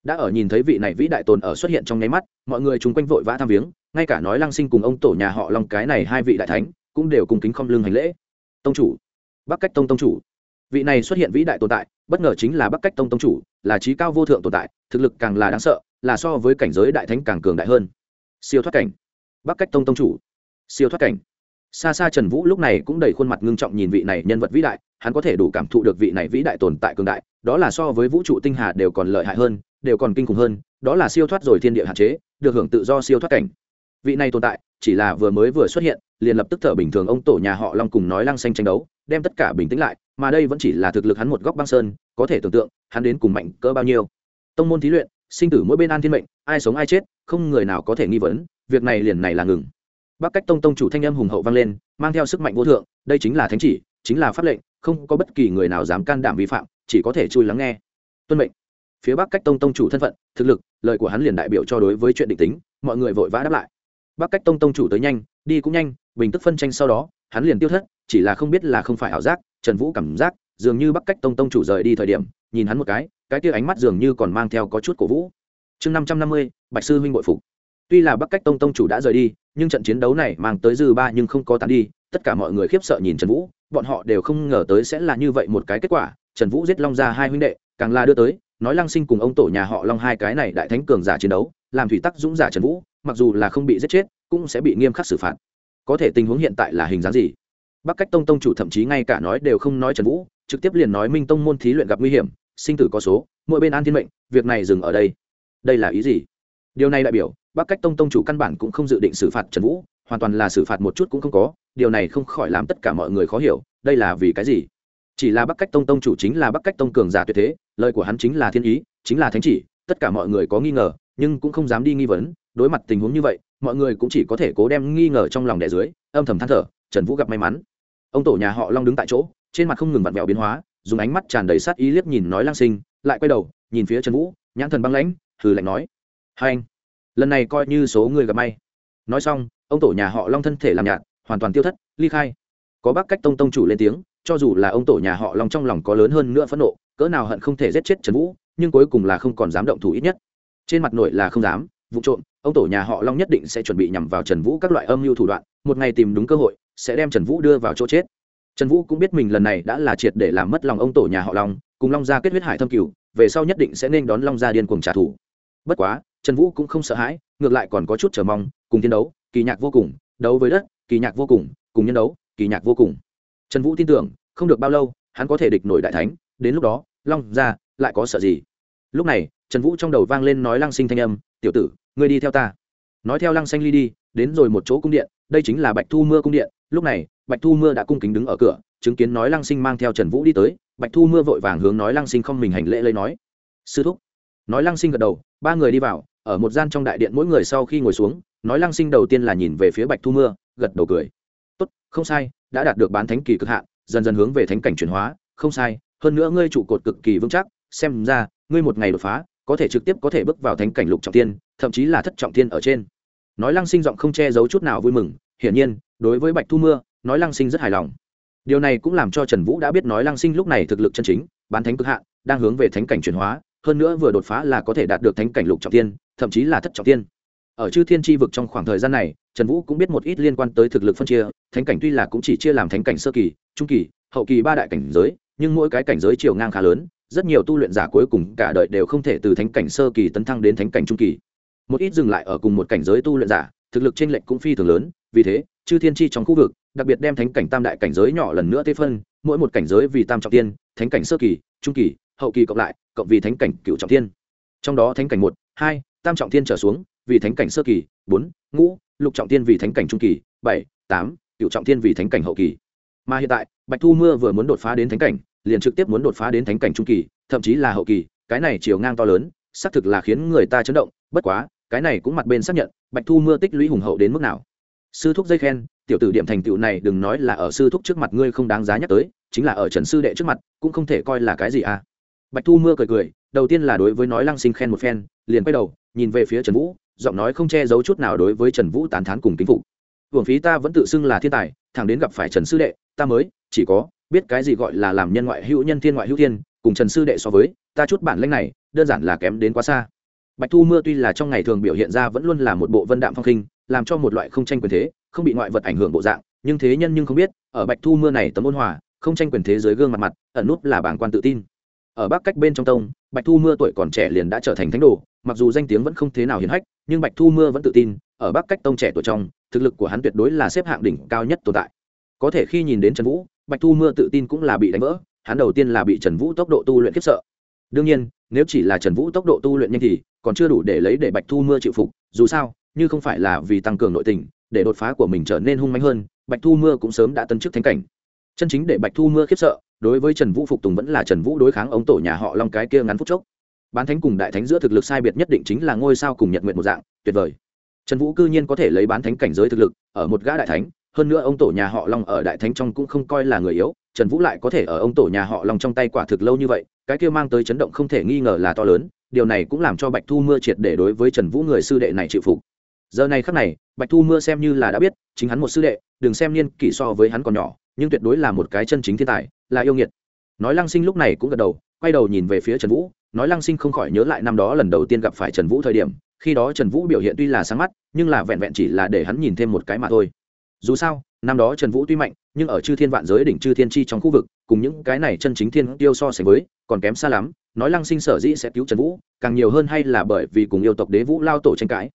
đã ở nhìn thấy vị này vĩ đại tồn ở xuất hiện trong nháy mắt, mọi người chung quanh vội vã tham viếng, ngay cả nói lăng sinh cùng ông tổ nhà họ long cái này hai vị đại thánh, cũng đều cùng kính không lưng hành lễ. Tông chủ, bắc cách tông tông chủ. Vị này xuất hiện vĩ đại tồn tại, bất ngờ chính là bắc cách tông tông chủ, là trí cao vô thượng tồn tại, thực lực càng là đáng sợ, là so với cảnh giới đại thánh càng cường đại hơn. Siêu thoát cảnh bắc cách tông tông chủ. Siêu thoát cảnh. Xa xa trần vũ lúc này cũng đầy khuôn mặt ngưng trọng nhìn vị này nhân vật vĩ đại, hắn có thể đủ cảm thụ được vị này vĩ đại tồn tại cường đại, đó là so với vũ trụ tinh hà đều còn lợi hại hơn, đều còn kinh khủng hơn, đó là siêu thoát rồi thiên địa hạn chế, được hưởng tự do siêu thoát cảnh. Vị này tồn tại, chỉ là vừa mới vừa xuất hiện, liền lập tức thở bình thường ông tổ nhà họ long cùng nói lăng xanh tranh đấu, đem tất cả bình tĩnh lại, mà đây vẫn chỉ là thực lực hắn một góc băng sơn, có thể tưởng tượng, hắn đến cùng mạnh cỡ bao nhiêu. Tông môn thí luyện sinh tử mỗi bên an thiên mệnh, ai sống ai chết, không người nào có thể nghi vấn, việc này liền này là ngừng. Bắc cách tông tông chủ thanh âm hùng hậu vang lên, mang theo sức mạnh vô thượng, đây chính là thánh chỉ, chính là pháp lệnh, không có bất kỳ người nào dám can đảm vi phạm, chỉ có thể chui lắng nghe. Tuân mệnh. Phía bắc cách tông tông chủ thân phận, thực lực, lời của hắn liền đại biểu cho đối với chuyện định tính, mọi người vội vã đáp lại. Bắc cách tông tông chủ tới nhanh, đi cũng nhanh, bình tức phân tranh sau đó, hắn liền tiêu thất, chỉ là không biết là không phải ảo giác, trần vũ cảm giác, dường như bắc cách tông tông chủ rời đi thời điểm nhìn hắn một cái cái kia ánh mắt dường như còn mang theo có chút cổ vũ. Chương năm trăm năm mươi, bạch sư huynh bội phục. Tuy là bắc cách tông tông chủ đã rời đi, nhưng trận chiến đấu này mang tới dư ba nhưng không có tán đi, tất cả mọi người khiếp sợ nhìn trần vũ, bọn họ đều không ngờ tới sẽ là như vậy một cái kết quả. Trần vũ giết long ra hai huynh đệ, càng là đưa tới, nói lăng sinh cùng ông tổ nhà họ long hai cái này đại thánh cường giả chiến đấu, làm thủy tắc dũng giả trần vũ, mặc dù là không bị giết chết, cũng sẽ bị nghiêm khắc xử phạt. Có thể tình huống hiện tại là hình dáng gì? Bắc cách tông tông chủ thậm chí ngay cả nói đều không nói trần vũ trực tiếp liền nói minh tông môn thí luyện gặp nguy hiểm, sinh tử có số, mỗi bên an thiên mệnh, việc này dừng ở đây. Đây là ý gì? Điều này đại biểu, bắc cách tông tông chủ căn bản cũng không dự định xử phạt trần vũ, hoàn toàn là xử phạt một chút cũng không có, điều này không khỏi làm tất cả mọi người khó hiểu, đây là vì cái gì? Chỉ là bắc cách tông tông chủ chính là bắc cách tông cường giả tuyệt thế, lời của hắn chính là thiên ý, chính là thánh chỉ, tất cả mọi người có nghi ngờ, nhưng cũng không dám đi nghi vấn, đối mặt tình huống như vậy, mọi người cũng chỉ có thể cố đem nghi ngờ trong lòng đẻ dưới, âm thầm than thở, trần vũ gặp may mắn. Ông tổ nhà họ long đứng tại chỗ trên mặt không ngừng vặn vẹo biến hóa, dùng ánh mắt tràn đầy sát ý liếc nhìn nói lang sinh, lại quay đầu, nhìn phía trần vũ, nhãn thần băng lãnh, hừ lạnh nói. Hai anh, lần này coi như số người gặp may. Nói xong, ông tổ nhà họ long thân thể làm nhạt, hoàn toàn tiêu thất, ly khai. Có bác cách tông tông chủ lên tiếng, cho dù là ông tổ nhà họ long trong lòng có lớn hơn nữa phẫn nộ, cỡ nào hận không thể giết chết trần vũ, nhưng cuối cùng là không còn dám động thủ ít nhất. Trên mặt nội là không dám, vụ trộm, ông tổ nhà họ long nhất định sẽ chuẩn bị nhằm vào trần vũ các loại âm mưu thủ đoạn, một ngày tìm đúng cơ hội, sẽ đem trần vũ đưa vào chỗ chết trần vũ cũng biết mình lần này đã là triệt để làm mất lòng ông tổ nhà họ long, cùng long gia kết huyết hải thâm cửu, về sau nhất định sẽ nên đón long gia điên cuồng trả thù. Bất quá, trần vũ cũng không sợ hãi, ngược lại còn có chút chờ mong, cùng tiến đấu, kỳ nhạc vô cùng, đấu với đất, kỳ nhạc vô cùng cùng nhân đấu, kỳ nhạc vô cùng. Trần vũ tin tưởng, không được bao lâu, hắn có thể địch nổi đại thánh, đến lúc đó, long gia lại có sợ gì? Lúc này, trần vũ trong đầu vang lên nói lăng sinh thanh âm, tiểu tử, ngươi đi theo ta nói theo lăng xanh ly đi, đến rồi một chỗ cung điện, đây chính là bạch thu mưa cung điện. Lúc này, bạch thu mưa đã cung kính đứng ở cửa, chứng kiến nói lăng sinh mang theo trần vũ đi tới. Bạch thu mưa vội vàng hướng nói lăng sinh không mình hành lễ lấy nói, sư thúc. Nói lăng sinh gật đầu, ba người đi vào, ở một gian trong đại điện mỗi người sau khi ngồi xuống, nói lăng sinh đầu tiên là nhìn về phía bạch thu mưa, gật đầu cười. Tốt, không sai, đã đạt được bán thánh kỳ cực hạn, dần dần hướng về thánh cảnh chuyển hóa. Không sai, hơn nữa ngươi trụ cột cực kỳ vững chắc, xem ra, ngươi một ngày đột phá, có thể trực tiếp có thể bước vào thánh cảnh lục trọng tiên thậm chí là thất trọng thiên ở trên. Nói lăng sinh giọng không che giấu chút nào vui mừng, hiển nhiên, đối với bạch thu mưa, nói lăng sinh rất hài lòng. Điều này cũng làm cho trần vũ đã biết nói lăng sinh lúc này thực lực chân chính, bán thánh cực hạn, đang hướng về thánh cảnh chuyển hóa, hơn nữa vừa đột phá là có thể đạt được thánh cảnh lục trọng tiên thậm chí là thất trọng tiên ở chư thiên tri vực trong khoảng thời gian này, trần vũ cũng biết một ít liên quan tới thực lực phân chia, thánh cảnh tuy là cũng chỉ chia làm thánh cảnh sơ kỳ, trung kỳ, hậu kỳ ba đại cảnh giới, nhưng mỗi cái cảnh giới chiều ngang khá lớn, rất nhiều tu luyện giả cuối cùng cả đời đều không thể từ thánh cảnh sơ kỳ tấn thăng đến thánh cảnh trung kỳ một ít dừng lại ở cùng một cảnh giới tu luyện giả, thực lực trên lệnh cũng phi thường lớn, vì thế, chư thiên chi trong khu vực, đặc biệt đem thánh cảnh tam đại cảnh giới nhỏ lần nữa tê phân, mỗi một cảnh giới vì tam trọng tiên, thánh cảnh sơ kỳ, trung kỳ, hậu kỳ cộng lại, cộng vì thánh cảnh cựu trọng tiên. Trong đó thánh cảnh một, hai, tam trọng tiên trở xuống, vì thánh cảnh sơ kỳ, bốn, ngũ, lục trọng tiên vì thánh cảnh trung kỳ, bảy, tám cựu trọng tiên vì thánh cảnh hậu kỳ. Mà hiện tại, bạch thu mưa vừa muốn đột phá đến thánh cảnh, liền trực tiếp muốn đột phá đến thánh cảnh trung kỳ, thậm chí là hậu kỳ, cái này chiều ngang to lớn, xác thực là khiến người ta chấn động, bất quá cái này cũng mặt bên xác nhận, bạch thu mưa tích lũy hùng hậu đến mức nào. Sư thúc dây khen, tiểu tử điểm thành tựu này đừng nói là ở sư thúc trước mặt ngươi không đáng giá nhắc tới, chính là ở trần sư đệ trước mặt, cũng không thể coi là cái gì à. Bạch thu mưa cười cười, đầu tiên là đối với nói lăng sinh khen một phen, liền quay đầu, nhìn về phía trần vũ, giọng nói không che giấu chút nào đối với trần vũ tán thán cùng kính phục. Hưởng phí ta vẫn tự xưng là thiên tài, thẳng đến gặp phải trần sư đệ, ta mới, chỉ có, biết cái gì gọi là làm nhân ngoại hữu nhân thiên ngoại hữu thiên, cùng trần sư đệ so với, ta chút bản lĩnh này, đơn giản là kém đến quá xa bạch thu mưa tuy là trong ngày thường biểu hiện ra vẫn luôn là một bộ vân đạm phong khinh, làm cho một loại không tranh quyền thế, không bị ngoại vật ảnh hưởng bộ dạng, nhưng thế nhân nhưng không biết, ở bạch thu mưa này tấm ôn hòa, không tranh quyền thế dưới gương mặt mặt, ẩn nút là bảng quan tự tin. Ở bắc cách bên trong tông, bạch thu mưa tuổi còn trẻ liền đã trở thành thánh đồ, mặc dù danh tiếng vẫn không thế nào hiển hách, nhưng bạch thu mưa vẫn tự tin, ở bắc cách tông trẻ tuổi trong, thực lực của hắn tuyệt đối là xếp hạng đỉnh cao nhất tồn tại. Có thể khi nhìn đến trần vũ, bạch thu mưa tự tin cũng là bị đánh vỡ, hắn đầu tiên là bị trần vũ tốc độ tu luyện khiếp sợ đương nhiên, nếu chỉ là trần vũ tốc độ tu luyện nhanh thì còn chưa đủ để lấy để bạch thu mưa chịu phục, dù sao, như không phải là vì tăng cường nội tình, để đột phá của mình trở nên hung mạnh hơn, bạch thu mưa cũng sớm đã tân chức thánh cảnh. Chân chính để bạch thu mưa khiếp sợ, đối với trần vũ phục tùng vẫn là trần vũ đối kháng ông tổ nhà họ long cái kia ngắn phút chốc. Bán thánh cùng đại thánh giữa thực lực sai biệt nhất định chính là ngôi sao cùng nhật nguyện một dạng, tuyệt vời. Trần vũ cư nhiên có thể lấy bán thánh cảnh giới thực lực ở một gã đại thánh, hơn nữa ông tổ nhà họ long ở đại thánh trong cũng không coi là người yếu trần vũ lại có thể ở ông tổ nhà họ long trong tay quả thực lâu như vậy, cái kia mang tới chấn động không thể nghi ngờ là to lớn, điều này cũng làm cho bạch thu mưa triệt để đối với trần vũ người sư đệ này chịu phục. Giờ này khắc này, bạch thu mưa xem như là đã biết, chính hắn một sư đệ, đừng xem niên kỷ so với hắn còn nhỏ, nhưng tuyệt đối là một cái chân chính thiên tài, là yêu nghiệt. Nói lăng sinh lúc này cũng gật đầu, quay đầu nhìn về phía trần vũ, nói lăng sinh không khỏi nhớ lại năm đó lần đầu tiên gặp phải trần vũ thời điểm, khi đó trần vũ biểu hiện tuy là sáng mắt, nhưng là vẹn vẹn chỉ là để hắn nhìn thêm một cái mà thôi. Dù sao năm đó trần vũ tuy mạnh, nhưng ở chư thiên vạn giới đỉnh chư thiên chi trong khu vực, cùng những cái này chân chính thiên tiêu so sánh với, còn kém xa lắm, nói lăng sinh sở dĩ sẽ cứu trần vũ, càng nhiều hơn hay là bởi vì cùng yêu tộc đế vũ lao tổ tranh cãi.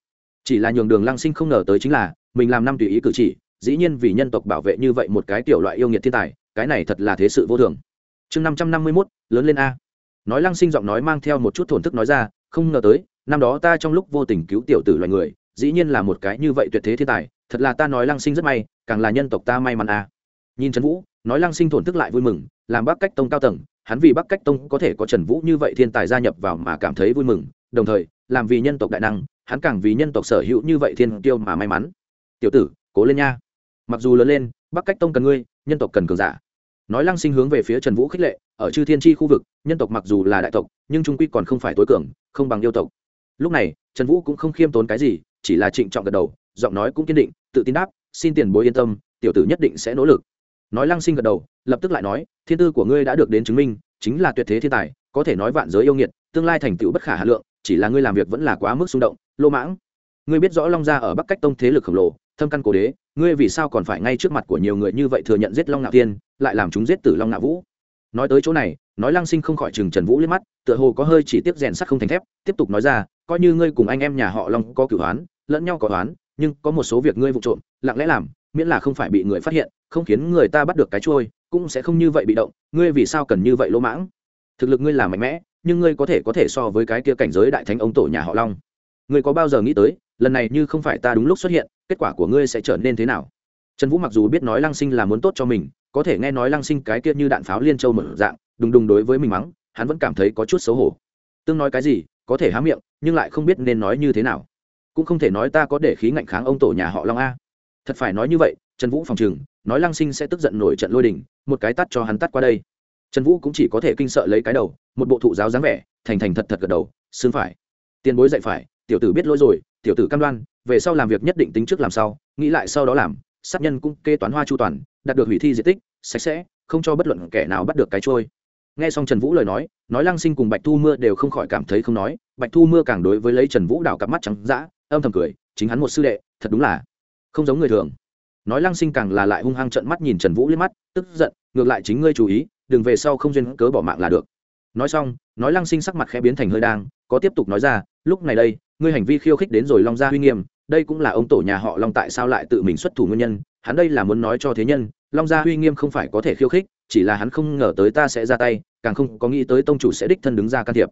Chỉ là nhường đường lăng sinh không ngờ tới chính là, mình làm năm tùy ý cử chỉ, dĩ nhiên vì nhân tộc bảo vệ như vậy một cái tiểu loại yêu nghiệt thiên tài, cái này thật là thế sự vô thường. Chương năm trăm năm mươi mốt, lớn lên a. Nói lăng sinh giọng nói mang theo một chút thổn thức nói ra, không ngờ tới, năm đó ta trong lúc vô tình cứu tiểu tử loài người, dĩ nhiên là một cái như vậy tuyệt thế thiên tài, thật là ta nói lăng sinh rất may càng là nhân tộc ta may mắn a nhìn trần vũ, nói lăng sinh thổn thức lại vui mừng, làm bắc cách tông cao tầng, hắn vì bắc cách tông có thể có trần vũ như vậy thiên tài gia nhập vào mà cảm thấy vui mừng, đồng thời, làm vì nhân tộc đại năng, hắn càng vì nhân tộc sở hữu như vậy thiên tiêu mà may mắn. Tiểu tử, cố lên nha. Mặc dù lớn lên, bắc cách tông cần ngươi, nhân tộc cần cường giả. Nói lăng sinh hướng về phía trần vũ khích lệ, ở chư thiên tri khu vực, nhân tộc mặc dù là đại tộc, nhưng trung quy còn không phải tối cường, không bằng yêu tộc. Lúc này, trần vũ cũng không khiêm tốn cái gì, chỉ là trịnh trọng gật đầu, giọng nói cũng kiên định, tự tin đáp xin tiền bối yên tâm, tiểu tử nhất định sẽ nỗ lực. Nói lăng sinh gật đầu, lập tức lại nói, thiên tư của ngươi đã được đến chứng minh, chính là tuyệt thế thiên tài, có thể nói vạn giới yêu nghiệt, tương lai thành tựu bất khả hà lượng, chỉ là ngươi làm việc vẫn là quá mức xung động, lô mãng. Ngươi biết rõ long gia ở bắc cách tông thế lực khổng lồ, thâm căn cổ đế, ngươi vì sao còn phải ngay trước mặt của nhiều người như vậy thừa nhận giết long ngạo tiên lại làm chúng giết tử long ngạo vũ? Nói tới chỗ này, nói lăng sinh không khỏi chừng trần vũ liếc mắt, tựa hồ có hơi chỉ tiếp rèn sắt không thành thép, tiếp tục nói ra, coi như ngươi cùng anh em nhà họ long có cửu hoán, lẫn nhau có hoán nhưng có một số việc ngươi vụ trộm, lặng lẽ làm, miễn là không phải bị người phát hiện, không khiến người ta bắt được cái trôi cũng sẽ không như vậy bị động, ngươi vì sao cần như vậy lỗ mãng? Thực lực ngươi là mạnh mẽ, nhưng ngươi có thể có thể so với cái kia cảnh giới đại thánh ông tổ nhà họ long. Ngươi có bao giờ nghĩ tới, lần này như không phải ta đúng lúc xuất hiện, kết quả của ngươi sẽ trở nên thế nào? Trần vũ mặc dù biết nói lăng sinh là muốn tốt cho mình, có thể nghe nói lăng sinh cái kia như đạn pháo liên châu mở dạng, đùng đùng đối với mình mắng, hắn vẫn cảm thấy có chút xấu hổ. Tương nói cái gì, có thể há miệng, nhưng lại không biết nên nói như thế nào cũng không thể nói ta có để khí ngạnh kháng ông tổ nhà họ long a. Thật phải nói như vậy, trần vũ phòng chừng nói lăng sinh sẽ tức giận nổi trận lôi đình, một cái tắt cho hắn tắt qua đây. Trần vũ cũng chỉ có thể kinh sợ lấy cái đầu, một bộ thụ giáo dáng vẻ, thành thành thật thật gật đầu xương phải. Tiền bối dạy phải, tiểu tử biết lỗi rồi, tiểu tử cam đoan, về sau làm việc nhất định tính trước làm sau, nghĩ lại sau đó làm, sát nhân cũng kê toán hoa chu toàn, đạt được hủy thi diện tích, sạch sẽ, không cho bất luận kẻ nào bắt được cái trôi. Nghe xong trần vũ lời nói nói lăng sinh cùng bạch thu mưa đều không khỏi cảm thấy không nói, bạch thu mưa càng đối với lấy trần vũ đào cặp mắt trắng d âm thầm cười, chính hắn một sư đệ, thật đúng là không giống người thường. Nói lăng sinh càng là lại hung hăng trận mắt nhìn trần vũ liếc mắt, tức giận, ngược lại chính ngươi chú ý, đừng về sau không duyên cớ bỏ mạng là được. Nói xong, nói lăng sinh sắc mặt khẽ biến thành hơi đang, có tiếp tục nói ra, lúc này đây, ngươi hành vi khiêu khích đến rồi long gia Huy nghiêm, đây cũng là ông tổ nhà họ long tại sao lại tự mình xuất thủ nguyên nhân, hắn đây là muốn nói cho thế nhân, long gia Huy nghiêm không phải có thể khiêu khích, chỉ là hắn không ngờ tới ta sẽ ra tay, càng không có nghĩ tới tông chủ sẽ đích thân đứng ra can thiệp.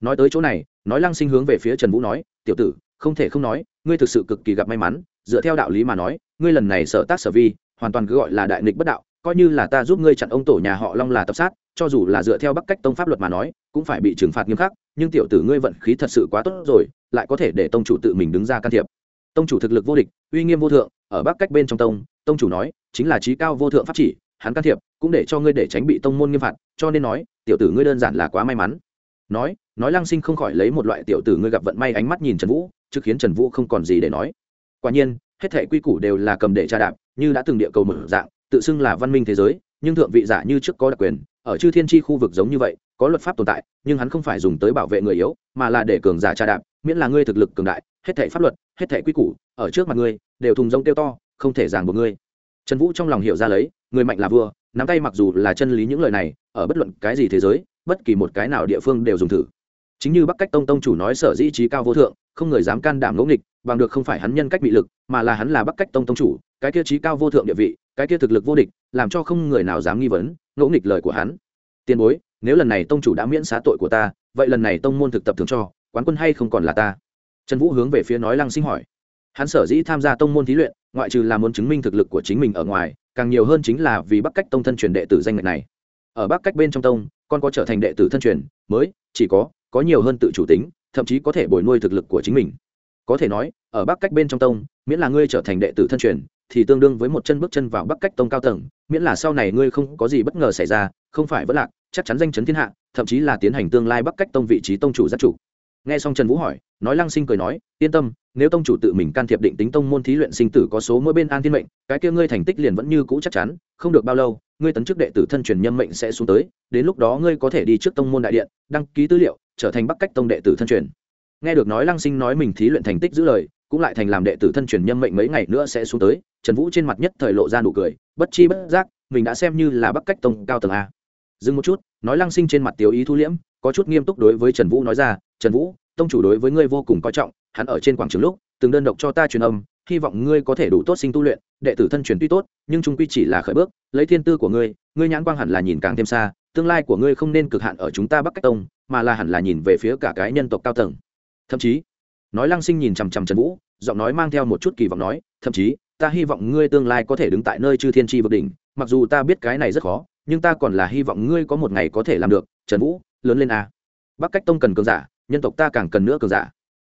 Nói tới chỗ này, nói lăng sinh hướng về phía trần vũ nói, tiểu tử không thể không nói, ngươi thực sự cực kỳ gặp may mắn, dựa theo đạo lý mà nói, ngươi lần này sở tác sở vi, hoàn toàn cứ gọi là đại nghịch bất đạo, coi như là ta giúp ngươi chặn ông tổ nhà họ long là tập sát, cho dù là dựa theo bắc cách tông pháp luật mà nói, cũng phải bị trừng phạt nghiêm khắc, nhưng tiểu tử ngươi vận khí thật sự quá tốt rồi, lại có thể để tông chủ tự mình đứng ra can thiệp. Tông chủ thực lực vô địch, uy nghiêm vô thượng, ở bắc cách bên trong tông tông chủ nói, chính là trí cao vô thượng pháp chỉ, hắn can thiệp, cũng để cho ngươi để tránh bị tông môn nghiêm phạt, cho nên nói, tiểu tử ngươi đơn giản là quá may mắn. Nói nói lăng sinh không khỏi lấy một loại tiểu tử ngươi gặp vận may ánh mắt nhìn trần vũ chứ khiến trần vũ không còn gì để nói. Quả nhiên, hết thể quy củ đều là cầm để tra đạp, như đã từng địa cầu mở dạng, tự xưng là văn minh thế giới, nhưng thượng vị giả như trước có đặc quyền, ở chư thiên tri khu vực giống như vậy, có luật pháp tồn tại, nhưng hắn không phải dùng tới bảo vệ người yếu, mà là để cường giả tra đạp, miễn là ngươi thực lực cường đại, hết thể pháp luật, hết thể quy củ, ở trước mặt ngươi, đều thùng rông tiêu to, không thể giảng buộc ngươi. Trần vũ trong lòng hiểu ra lấy, người mạnh là vua, nắm tay mặc dù là chân lý những lời này, ở bất luận cái gì thế giới, bất kỳ một cái nào địa phương đều dùng thử chính như bắc cách tông tông chủ nói sở dĩ trí cao vô thượng, không người dám can đảm ngẫu nghịch, bằng được không phải hắn nhân cách bị lực, mà là hắn là bắc cách tông tông chủ, cái kia trí cao vô thượng địa vị, cái kia thực lực vô địch, làm cho không người nào dám nghi vấn ngẫu nghịch lời của hắn. Tiền bối, nếu lần này tông chủ đã miễn xá tội của ta, vậy lần này tông môn thực tập thường cho, quán quân hay không còn là ta? Trần vũ hướng về phía nói lăng sinh hỏi. Hắn sở dĩ tham gia tông môn thí luyện, ngoại trừ là muốn chứng minh thực lực của chính mình ở ngoài, càng nhiều hơn chính là vì bắc cách tông thân truyền đệ tử danh lệch này. Ở bắc cách bên trong tông, con có trở thành đệ tử thân truyền, mới, chỉ có có nhiều hơn tự chủ tính, thậm chí có thể bồi nuôi thực lực của chính mình. Có thể nói, ở bắc cách bên trong tông, miễn là ngươi trở thành đệ tử thân truyền, thì tương đương với một chân bước chân vào bắc cách tông cao tầng, miễn là sau này ngươi không có gì bất ngờ xảy ra, không phải vất lạc, chắc chắn danh chấn thiên hạ, thậm chí là tiến hành tương lai bắc cách tông vị trí tông chủ giác chủ nghe xong trần vũ hỏi, nói lăng sinh cười nói, yên tâm, nếu tông chủ tự mình can thiệp định tính tông môn thí luyện sinh tử có số mỗi bên an thiên mệnh, cái kia ngươi thành tích liền vẫn như cũ chắc chắn, không được bao lâu, ngươi tấn chức đệ tử thân truyền nhân mệnh sẽ xuống tới, đến lúc đó ngươi có thể đi trước tông môn đại điện, đăng ký tư liệu, trở thành bắc cách tông đệ tử thân truyền. Nghe được nói lăng sinh nói mình thí luyện thành tích giữ lời, cũng lại thành làm đệ tử thân truyền nhân mệnh mấy ngày nữa sẽ xuống tới, trần vũ trên mặt nhất thời lộ ra nụ cười, bất chi bất giác, mình đã xem như là bắc cách tông cao tầng a. Dừng một chút, nói lăng sinh trên mặt tiểu ý thu liễm, có chút nghiêm túc đối với trần vũ nói ra trần vũ, tông chủ đối với ngươi vô cùng coi trọng, hắn ở trên quảng trường lúc, từng đơn độc cho ta truyền âm, hy vọng ngươi có thể đủ tốt sinh tu luyện, đệ tử thân truyền tuy tốt, nhưng chúng quy chỉ là khởi bước, lấy thiên tư của ngươi ngươi nhãn quang hẳn là nhìn càng thêm xa, tương lai của ngươi không nên cực hạn ở chúng ta bắc cách tông, mà là hẳn là nhìn về phía cả cái nhân tộc cao tầng. Thậm chí, nói lăng sinh nhìn chằm chằm trần vũ, giọng nói mang theo một chút kỳ vọng nói, thậm chí, ta hy vọng ngươi tương lai có thể đứng tại nơi chư thiên tri vực đỉnh, mặc dù ta biết cái này rất khó, nhưng ta còn là hy vọng ngươi có một ngày có thể làm được, trần vũ, lớn lên a bắc cách tông cần cường giả nhân tộc ta càng cần nữa cường giả.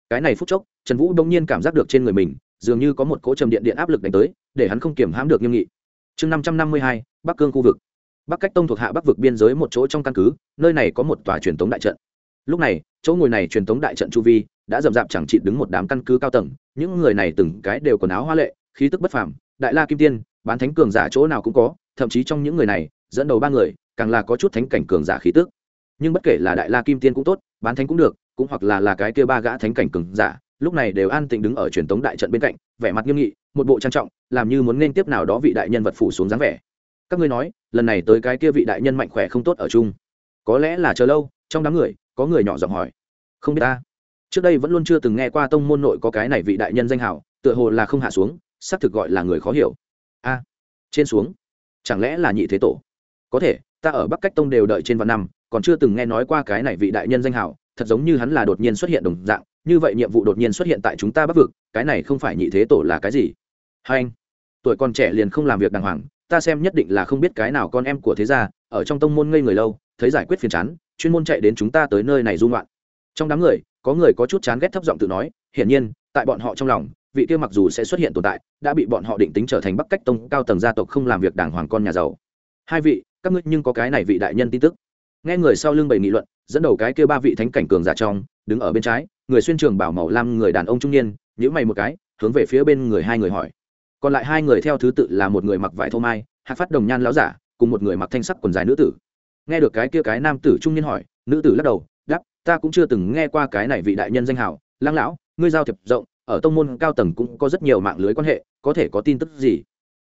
Cái này phút chốc, trần vũ đông nhiên cảm giác được trên người mình, dường như có một cỗ trầm điện điện áp lực đánh tới, để hắn không kiểm hãm được nghiêm nghị. Chương năm trăm năm mươi hai, bắc cương khu vực. Bắc cách tông thuộc hạ bắc vực biên giới một chỗ trong căn cứ, nơi này có một tòa truyền thống đại trận. Lúc này, chỗ ngồi này truyền thống đại trận chu vi đã rậm rạp chẳng chịt đứng một đám căn cứ cao tầng, những người này từng cái đều quần áo hoa lệ, khí tức bất phàm, đại la kim tiên, bán thánh cường giả chỗ nào cũng có, thậm chí trong những người này, dẫn đầu ba người, càng là có chút thánh cảnh cường giả khí tức. Nhưng bất kể là đại la kim tiên cũng tốt, bán thánh cũng được cũng hoặc là là cái kia ba gã thánh cảnh cường giả, lúc này đều an tĩnh đứng ở truyền tống đại trận bên cạnh, vẻ mặt nghiêm nghị, một bộ trang trọng, làm như muốn nên tiếp nào đó vị đại nhân vật phủ xuống dáng vẻ. Các ngươi nói, lần này tới cái kia vị đại nhân mạnh khỏe không tốt ở chung. Có lẽ là chờ lâu, trong đám người, có người nhỏ giọng hỏi. Không biết ta. Trước đây vẫn luôn chưa từng nghe qua tông môn nội có cái này vị đại nhân danh hào, tựa hồ là không hạ xuống, xác thực gọi là người khó hiểu. A. Trên xuống. Chẳng lẽ là nhị thế tổ? Có thể, ta ở bắc cách tông đều đợi trên vạn năm, còn chưa từng nghe nói qua cái này vị đại nhân danh hào thật giống như hắn là đột nhiên xuất hiện đồng dạng, như vậy nhiệm vụ đột nhiên xuất hiện tại chúng ta bắc vực, cái này không phải nhị thế tổ là cái gì? Hai anh, tuổi còn trẻ liền không làm việc đàng hoàng, ta xem nhất định là không biết cái nào con em của thế gia, ở trong tông môn ngây người lâu, thấy giải quyết phiền chán, chuyên môn chạy đến chúng ta tới nơi này dung loạn trong đám người, có người có chút chán ghét thấp giọng tự nói, hiển nhiên, tại bọn họ trong lòng, vị kia mặc dù sẽ xuất hiện tồn tại, đã bị bọn họ định tính trở thành bắc cách tông cao tầng gia tộc không làm việc đàng hoàng con nhà giàu. Hai vị, các ngươi nhưng có cái này vị đại nhân tin tức. Nghe người sau lưng bày nghị luận dẫn đầu cái kia ba vị thánh cảnh cường giả trong đứng ở bên trái người xuyên trường bảo màu lam người đàn ông trung niên nhữ mày một cái hướng về phía bên người hai người hỏi. Còn lại hai người theo thứ tự là một người mặc vải thô mai hạt phát đồng nhan láo giả cùng một người mặc thanh sắc quần dài nữ tử. Nghe được cái kia cái nam tử trung niên hỏi nữ tử lắc đầu đáp, ta cũng chưa từng nghe qua cái này vị đại nhân danh hào lăng lão ngươi giao thiệp rộng ở tông môn cao tầng cũng có rất nhiều mạng lưới quan hệ có thể có tin tức gì?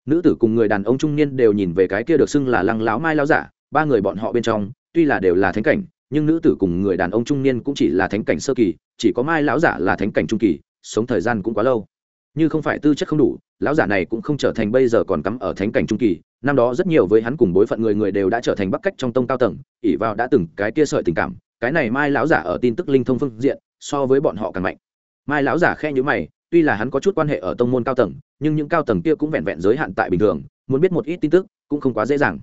Nữ tử cùng người đàn ông trung niên đều nhìn về cái kia được xưng là lăng lão mai lão giả ba người bọn họ bên trong tuy là đều là thánh cảnh nhưng nữ tử cùng người đàn ông trung niên cũng chỉ là thánh cảnh sơ kỳ, chỉ có mai lão giả là thánh cảnh trung kỳ, sống thời gian cũng quá lâu. Như không phải tư chất không đủ, lão giả này cũng không trở thành bây giờ còn cắm ở thánh cảnh trung kỳ. Năm đó rất nhiều với hắn cùng bối phận người người đều đã trở thành bắc cách trong tông cao tầng ỉ vào đã từng cái kia sợi tình cảm. Cái này mai lão giả ở tin tức linh thông phương diện, so với bọn họ càng mạnh. Mai lão giả khe nhữ mày, tuy là hắn có chút quan hệ ở tông môn cao tầng, nhưng những cao tầng kia cũng vẹn vẹn giới hạn tại bình thường, muốn biết một ít tin tức cũng không quá dễ dàng.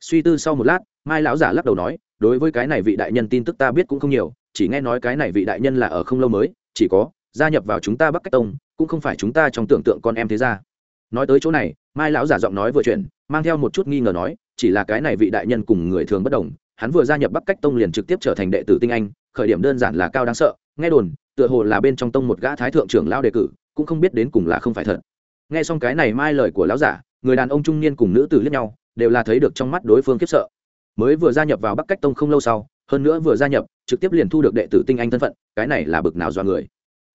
Suy tư sau một lát, mai lão giả lắc đầu nói đối với cái này vị đại nhân tin tức ta biết cũng không nhiều, chỉ nghe nói cái này vị đại nhân là ở không lâu mới, chỉ có, gia nhập vào chúng ta bắc cách tông, cũng không phải chúng ta trong tưởng tượng con em thế ra nói tới chỗ này, mai lão giả giọng nói vừa chuyện mang theo một chút nghi ngờ nói, chỉ là cái này vị đại nhân cùng người thường bất đồng, hắn vừa gia nhập bắc cách tông liền trực tiếp trở thành đệ tử tinh anh, khởi điểm đơn giản là cao đáng sợ, nghe đồn, tựa hồ là bên trong tông một gã thái thượng trưởng lao đề cử, cũng không biết đến cùng là không phải thật. Nghe xong cái này mai lời của lão giả, người đàn ông trung niên cùng nữ tử liếc nhau, đều là thấy được trong mắt đối phương khiếp sợ mới vừa gia nhập vào bắc cách tông không lâu sau, hơn nữa vừa gia nhập, trực tiếp liền thu được đệ tử tinh anh thân phận, cái này là bực nào do người.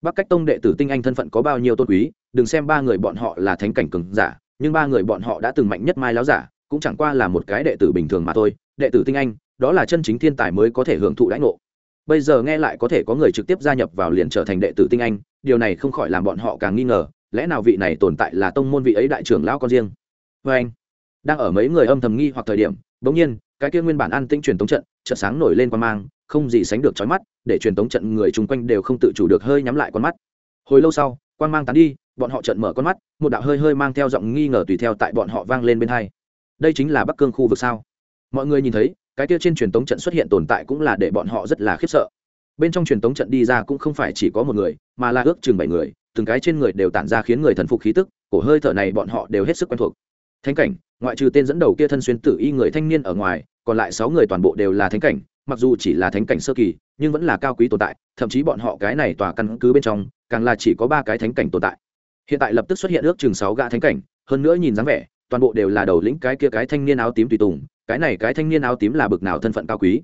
Bắc cách tông đệ tử tinh anh thân phận có bao nhiêu tôn quý, đừng xem ba người bọn họ là thánh cảnh cường giả, nhưng ba người bọn họ đã từng mạnh nhất mai láo giả, cũng chẳng qua là một cái đệ tử bình thường mà thôi. Đệ tử tinh anh, đó là chân chính thiên tài mới có thể hưởng thụ lãnh ngộ. Bây giờ nghe lại có thể có người trực tiếp gia nhập vào liền trở thành đệ tử tinh anh, điều này không khỏi làm bọn họ càng nghi ngờ, lẽ nào vị này tồn tại là tông môn vị ấy đại trưởng lão con riêng? Vê anh đang ở mấy người âm thầm nghi hoặc thời điểm, bỗng nhiên cái kia nguyên bản an tĩnh truyền tống trận trận sáng nổi lên quan mang, không gì sánh được chói mắt, để truyền tống trận người chung quanh đều không tự chủ được hơi nhắm lại con mắt. Hồi lâu sau quan mang tán đi, bọn họ trận mở con mắt, một đạo hơi hơi mang theo giọng nghi ngờ tùy theo tại bọn họ vang lên bên hai. Đây chính là bắc cương khu vực sao? Mọi người nhìn thấy, cái kia trên truyền tống trận xuất hiện tồn tại cũng là để bọn họ rất là khiếp sợ. Bên trong truyền tống trận đi ra cũng không phải chỉ có một người, mà là ước chừng bảy người, từng cái trên người đều tản ra khiến người thần phục khí tức, cổ hơi thở này bọn họ đều hết sức quen thuộc. Thánh cảnh, ngoại trừ tên dẫn đầu kia thân xuyên tử y người thanh niên ở ngoài còn lại sáu người toàn bộ đều là thánh cảnh, mặc dù chỉ là thánh cảnh sơ kỳ, nhưng vẫn là cao quý tồn tại, thậm chí bọn họ cái này tòa căn cứ bên trong, càng là chỉ có ba cái thánh cảnh tồn tại. Hiện tại lập tức xuất hiện ước chừng sáu gã thánh cảnh, hơn nữa nhìn dáng vẻ, toàn bộ đều là đầu lĩnh cái kia cái thanh niên áo tím tùy tùng, cái này cái thanh niên áo tím là bực nào thân phận cao quý.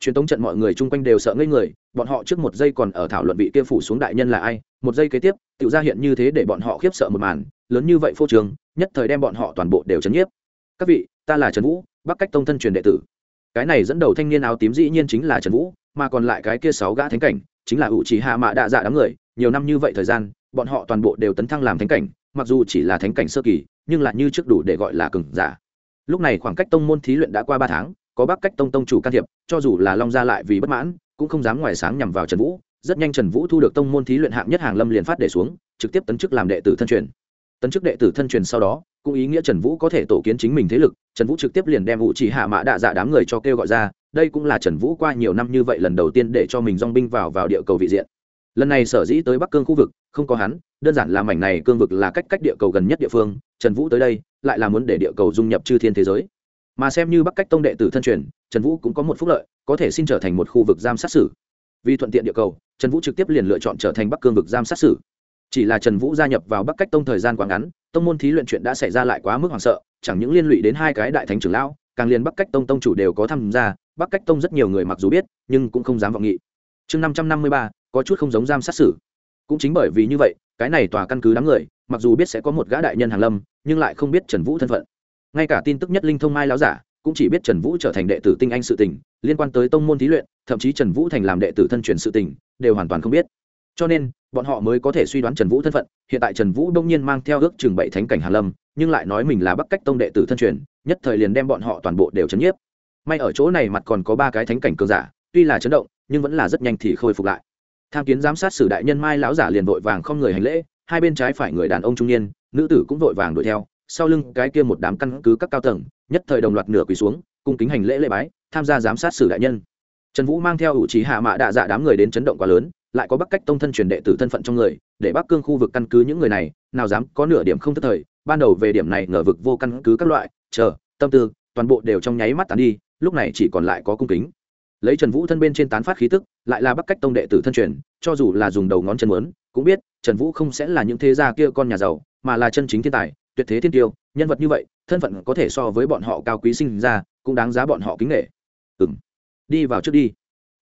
Truyền thống trận mọi người chung quanh đều sợ ngây người, bọn họ trước một giây còn ở thảo luận vị kia phủ xuống đại nhân là ai, một giây kế tiếp tự ra hiện như thế để bọn họ khiếp sợ một màn, lớn như vậy phô trường nhất thời đem bọn họ toàn bộ đều chấn nhiếp. Các vị, ta là trần vũ bắc cách tông thân truyền đệ tử. Cái này dẫn đầu thanh niên áo tím dĩ nhiên chính là trần vũ, mà còn lại cái kia sáu gã thánh cảnh, chính là ủ chỉ hạ mạ đạ dạ đám người. Nhiều năm như vậy thời gian, bọn họ toàn bộ đều tấn thăng làm thánh cảnh, mặc dù chỉ là thánh cảnh sơ kỳ, nhưng lại như trước đủ để gọi là cừng giả. Lúc này khoảng cách tông môn thí luyện đã qua ba tháng, có bắc cách tông tông chủ can thiệp, cho dù là long gia lại vì bất mãn, cũng không dám ngoài sáng nhằm vào trần vũ. Rất nhanh trần vũ thu được tông môn thí luyện hạng nhất hàng lâm liền phát để xuống, trực tiếp tấn chức làm đệ tử thân truyền tấn chức đệ tử thân truyền sau đó, cũng ý nghĩa trần vũ có thể tổ kiến chính mình thế lực, trần vũ trực tiếp liền đem vũ chỉ hạ mã đạ dạ đám người cho kêu gọi ra, đây cũng là trần vũ qua nhiều năm như vậy lần đầu tiên để cho mình dong binh vào vào địa cầu vị diện. Lần này sở dĩ tới bắc cương khu vực, không có hắn, đơn giản là mảnh này cương vực là cách cách địa cầu gần nhất địa phương, trần vũ tới đây, lại là muốn để địa cầu dung nhập chư thiên thế giới. Mà xem như bắc cách tông đệ tử thân truyền, trần vũ cũng có một phúc lợi, có thể xin trở thành một khu vực giam sát xử. Vì thuận tiện địa cầu, trần vũ trực tiếp liền lựa chọn trở thành bắc cương vực giam sát xử chỉ là trần vũ gia nhập vào bắc cách tông thời gian quá ngắn, tông môn thí luyện chuyện đã xảy ra lại quá mức hoảng sợ, chẳng những liên lụy đến hai cái đại thánh trưởng lão, càng liền bắc cách tông tông chủ đều có tham gia, bắc cách tông rất nhiều người mặc dù biết, nhưng cũng không dám vọng nghị. Chương năm trăm năm mươi ba, có chút không giống giam sát xử. Cũng chính bởi vì như vậy, cái này tòa căn cứ đám người, mặc dù biết sẽ có một gã đại nhân hàn lâm, nhưng lại không biết trần vũ thân phận. Ngay cả tin tức nhất linh thông mai láo giả, cũng chỉ biết trần vũ trở thành đệ tử tinh anh sự tình, liên quan tới tông môn thí luyện, thậm chí trần vũ thành làm đệ tử thân truyền sự tình, đều hoàn toàn không biết. Cho nên bọn họ mới có thể suy đoán trần vũ thân phận. Hiện tại trần vũ đông nhiên mang theo ước chừng bảy thánh cảnh hàn lâm, nhưng lại nói mình là bắc cách tông đệ tử thân truyền, nhất thời liền đem bọn họ toàn bộ đều chấn nhiếp. May ở chỗ này mặt còn có ba cái thánh cảnh cường giả, tuy là chấn động, nhưng vẫn là rất nhanh thì khôi phục lại. Tham kiến giám sát sử đại nhân mai lão giả liền vội vàng không người hành lễ, hai bên trái phải người đàn ông trung niên, nữ tử cũng vội vàng đuổi theo, sau lưng cái kia một đám căn cứ các cao tầng, nhất thời đồng loạt nửa quỳ xuống, cung kính hành lễ lễ bái, tham gia giám sát sử đại nhân. Trần vũ mang theo ủ trí hạ mạ đạ dạ đám người đến chấn động quá lớn lại có bắc cách tông thân truyền đệ tử thân phận trong người, để bắc cương khu vực căn cứ những người này, nào dám có nửa điểm không thất thời, ban đầu về điểm này ngờ vực vô căn cứ các loại, chờ, tâm tư, toàn bộ đều trong nháy mắt tán đi, lúc này chỉ còn lại có cung kính. Lấy trần vũ thân bên trên tán phát khí tức, lại là bắc cách tông đệ tử thân truyền, cho dù là dùng đầu ngón chân mớn cũng biết, trần vũ không sẽ là những thế gia kia con nhà giàu, mà là chân chính thiên tài, tuyệt thế thiên tiêu, nhân vật như vậy, thân phận có thể so với bọn họ cao quý sinh ra, cũng đáng giá bọn họ kính nghệ ừ m đi vào trước đi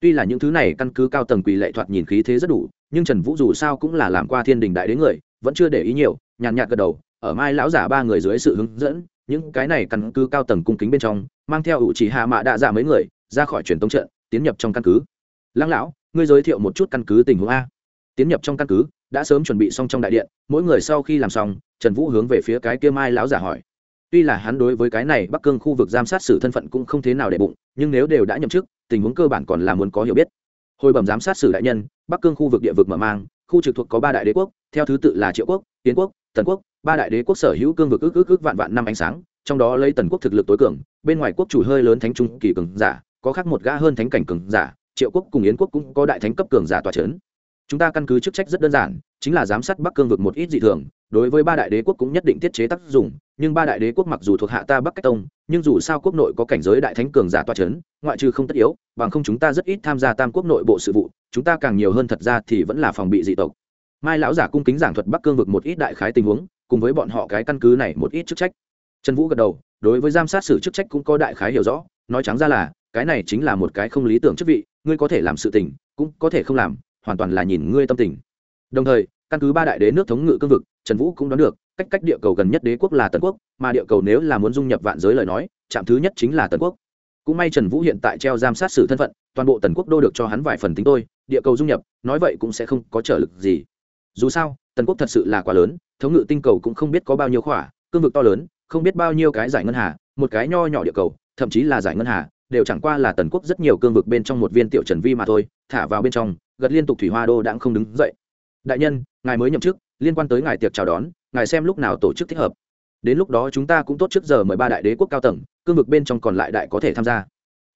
tuy là những thứ này căn cứ cao tầng quỳ lệ thoạt nhìn khí thế rất đủ, nhưng trần vũ dù sao cũng là làm qua thiên đình đại đến người, vẫn chưa để ý nhiều, nhàn nhạt gật đầu, ở mai lão giả ba người dưới sự hướng dẫn, những cái này căn cứ cao tầng cung kính bên trong, mang theo ủ chỉ hạ mạ đạ dạ mấy người, ra khỏi truyền tống trận, tiến nhập trong căn cứ. Lăng lão, ngươi giới thiệu một chút căn cứ tình huống a. Tiến nhập trong căn cứ, đã sớm chuẩn bị xong trong đại điện, mỗi người sau khi làm xong, trần vũ hướng về phía cái kia mai lão giả hỏi tuy là hắn đối với cái này bắc cương khu vực giám sát sử thân phận cũng không thế nào để bụng, nhưng nếu đều đã nhậm chức, tình huống cơ bản còn là muốn có hiểu biết. Hồi bẩm giám sát sử đại nhân, bắc cương khu vực địa vực mở mang, khu trực thuộc có ba đại đế quốc, theo thứ tự là triệu quốc, tiến quốc tần quốc, ba đại đế quốc sở hữu cương vực ước ước ước vạn vạn năm ánh sáng, trong đó lấy tần quốc thực lực tối cường, bên ngoài quốc chủ hơi lớn thánh trung kỳ cường giả, có khác một gã hơn thánh cảnh cường giả, triệu quốc cùng yến quốc cũng có đại thánh cấp cường giả tòa c h ấ n chúng ta căn cứ chức trách rất đơn giản, chính là giám sát bắc cương vực một ít dị thường, đối với ba đại đế quốc cũng nhất định tiết chế tác dụng, nhưng ba đại đế quốc mặc dù thuộc hạ ta bắc cách tông, nhưng dù sao quốc nội có cảnh giới đại thánh cường giả toa c h ấ n ngoại trừ không tất yếu, bằng không chúng ta rất ít tham gia tam quốc nội bộ sự vụ, chúng ta càng nhiều hơn thật ra thì vẫn là phòng bị dị tộc. Mai lão giả cung kính giảng thuật bắc cương vực một ít đại khái tình huống, cùng với bọn họ cái căn cứ này một ít chức trách. Trần vũ gật đầu, đối với giám sát xử chức trách cũng có đại khái hiểu rõ, nói trắng ra là, cái này chính là một cái không lý tưởng chức vị, ngươi có thể làm sự tình, cũng có thể không làm hoàn toàn là nhìn ngươi tâm tình. Đồng thời, căn cứ ba đại đế nước thống ngự cương vực, trần vũ cũng đoán được, cách cách địa cầu gần nhất đế quốc là tần quốc, mà địa cầu nếu là muốn dung nhập vạn giới lời nói chạm thứ nhất chính là tần quốc. Cũng may trần vũ hiện tại treo giam sát xử thân phận, toàn bộ tần quốc đô được cho hắn vài phần tính tôi, địa cầu dung nhập, nói vậy cũng sẽ không có trở lực gì. Dù sao, tần quốc thật sự là quá lớn, thống ngự tinh cầu cũng không biết có bao nhiêu khỏa, cương vực to lớn, không biết bao nhiêu cái giải ngân hà, một cái nho nhỏ địa cầu, thậm chí là giải ngân hà, đều chẳng qua là tần quốc rất nhiều cương vực bên trong một viên tiểu trần vi mà thôi, thả vào bên trong gật liên tục thủy hoa đô đãng không đứng dậy. Đại nhân, ngài mới nhậm chức, liên quan tới ngài tiệc chào đón, ngài xem lúc nào tổ chức thích hợp. Đến lúc đó chúng ta cũng tốt trước giờ mời ba đại đế quốc cao tầng, cương vực bên trong còn lại đại có thể tham gia.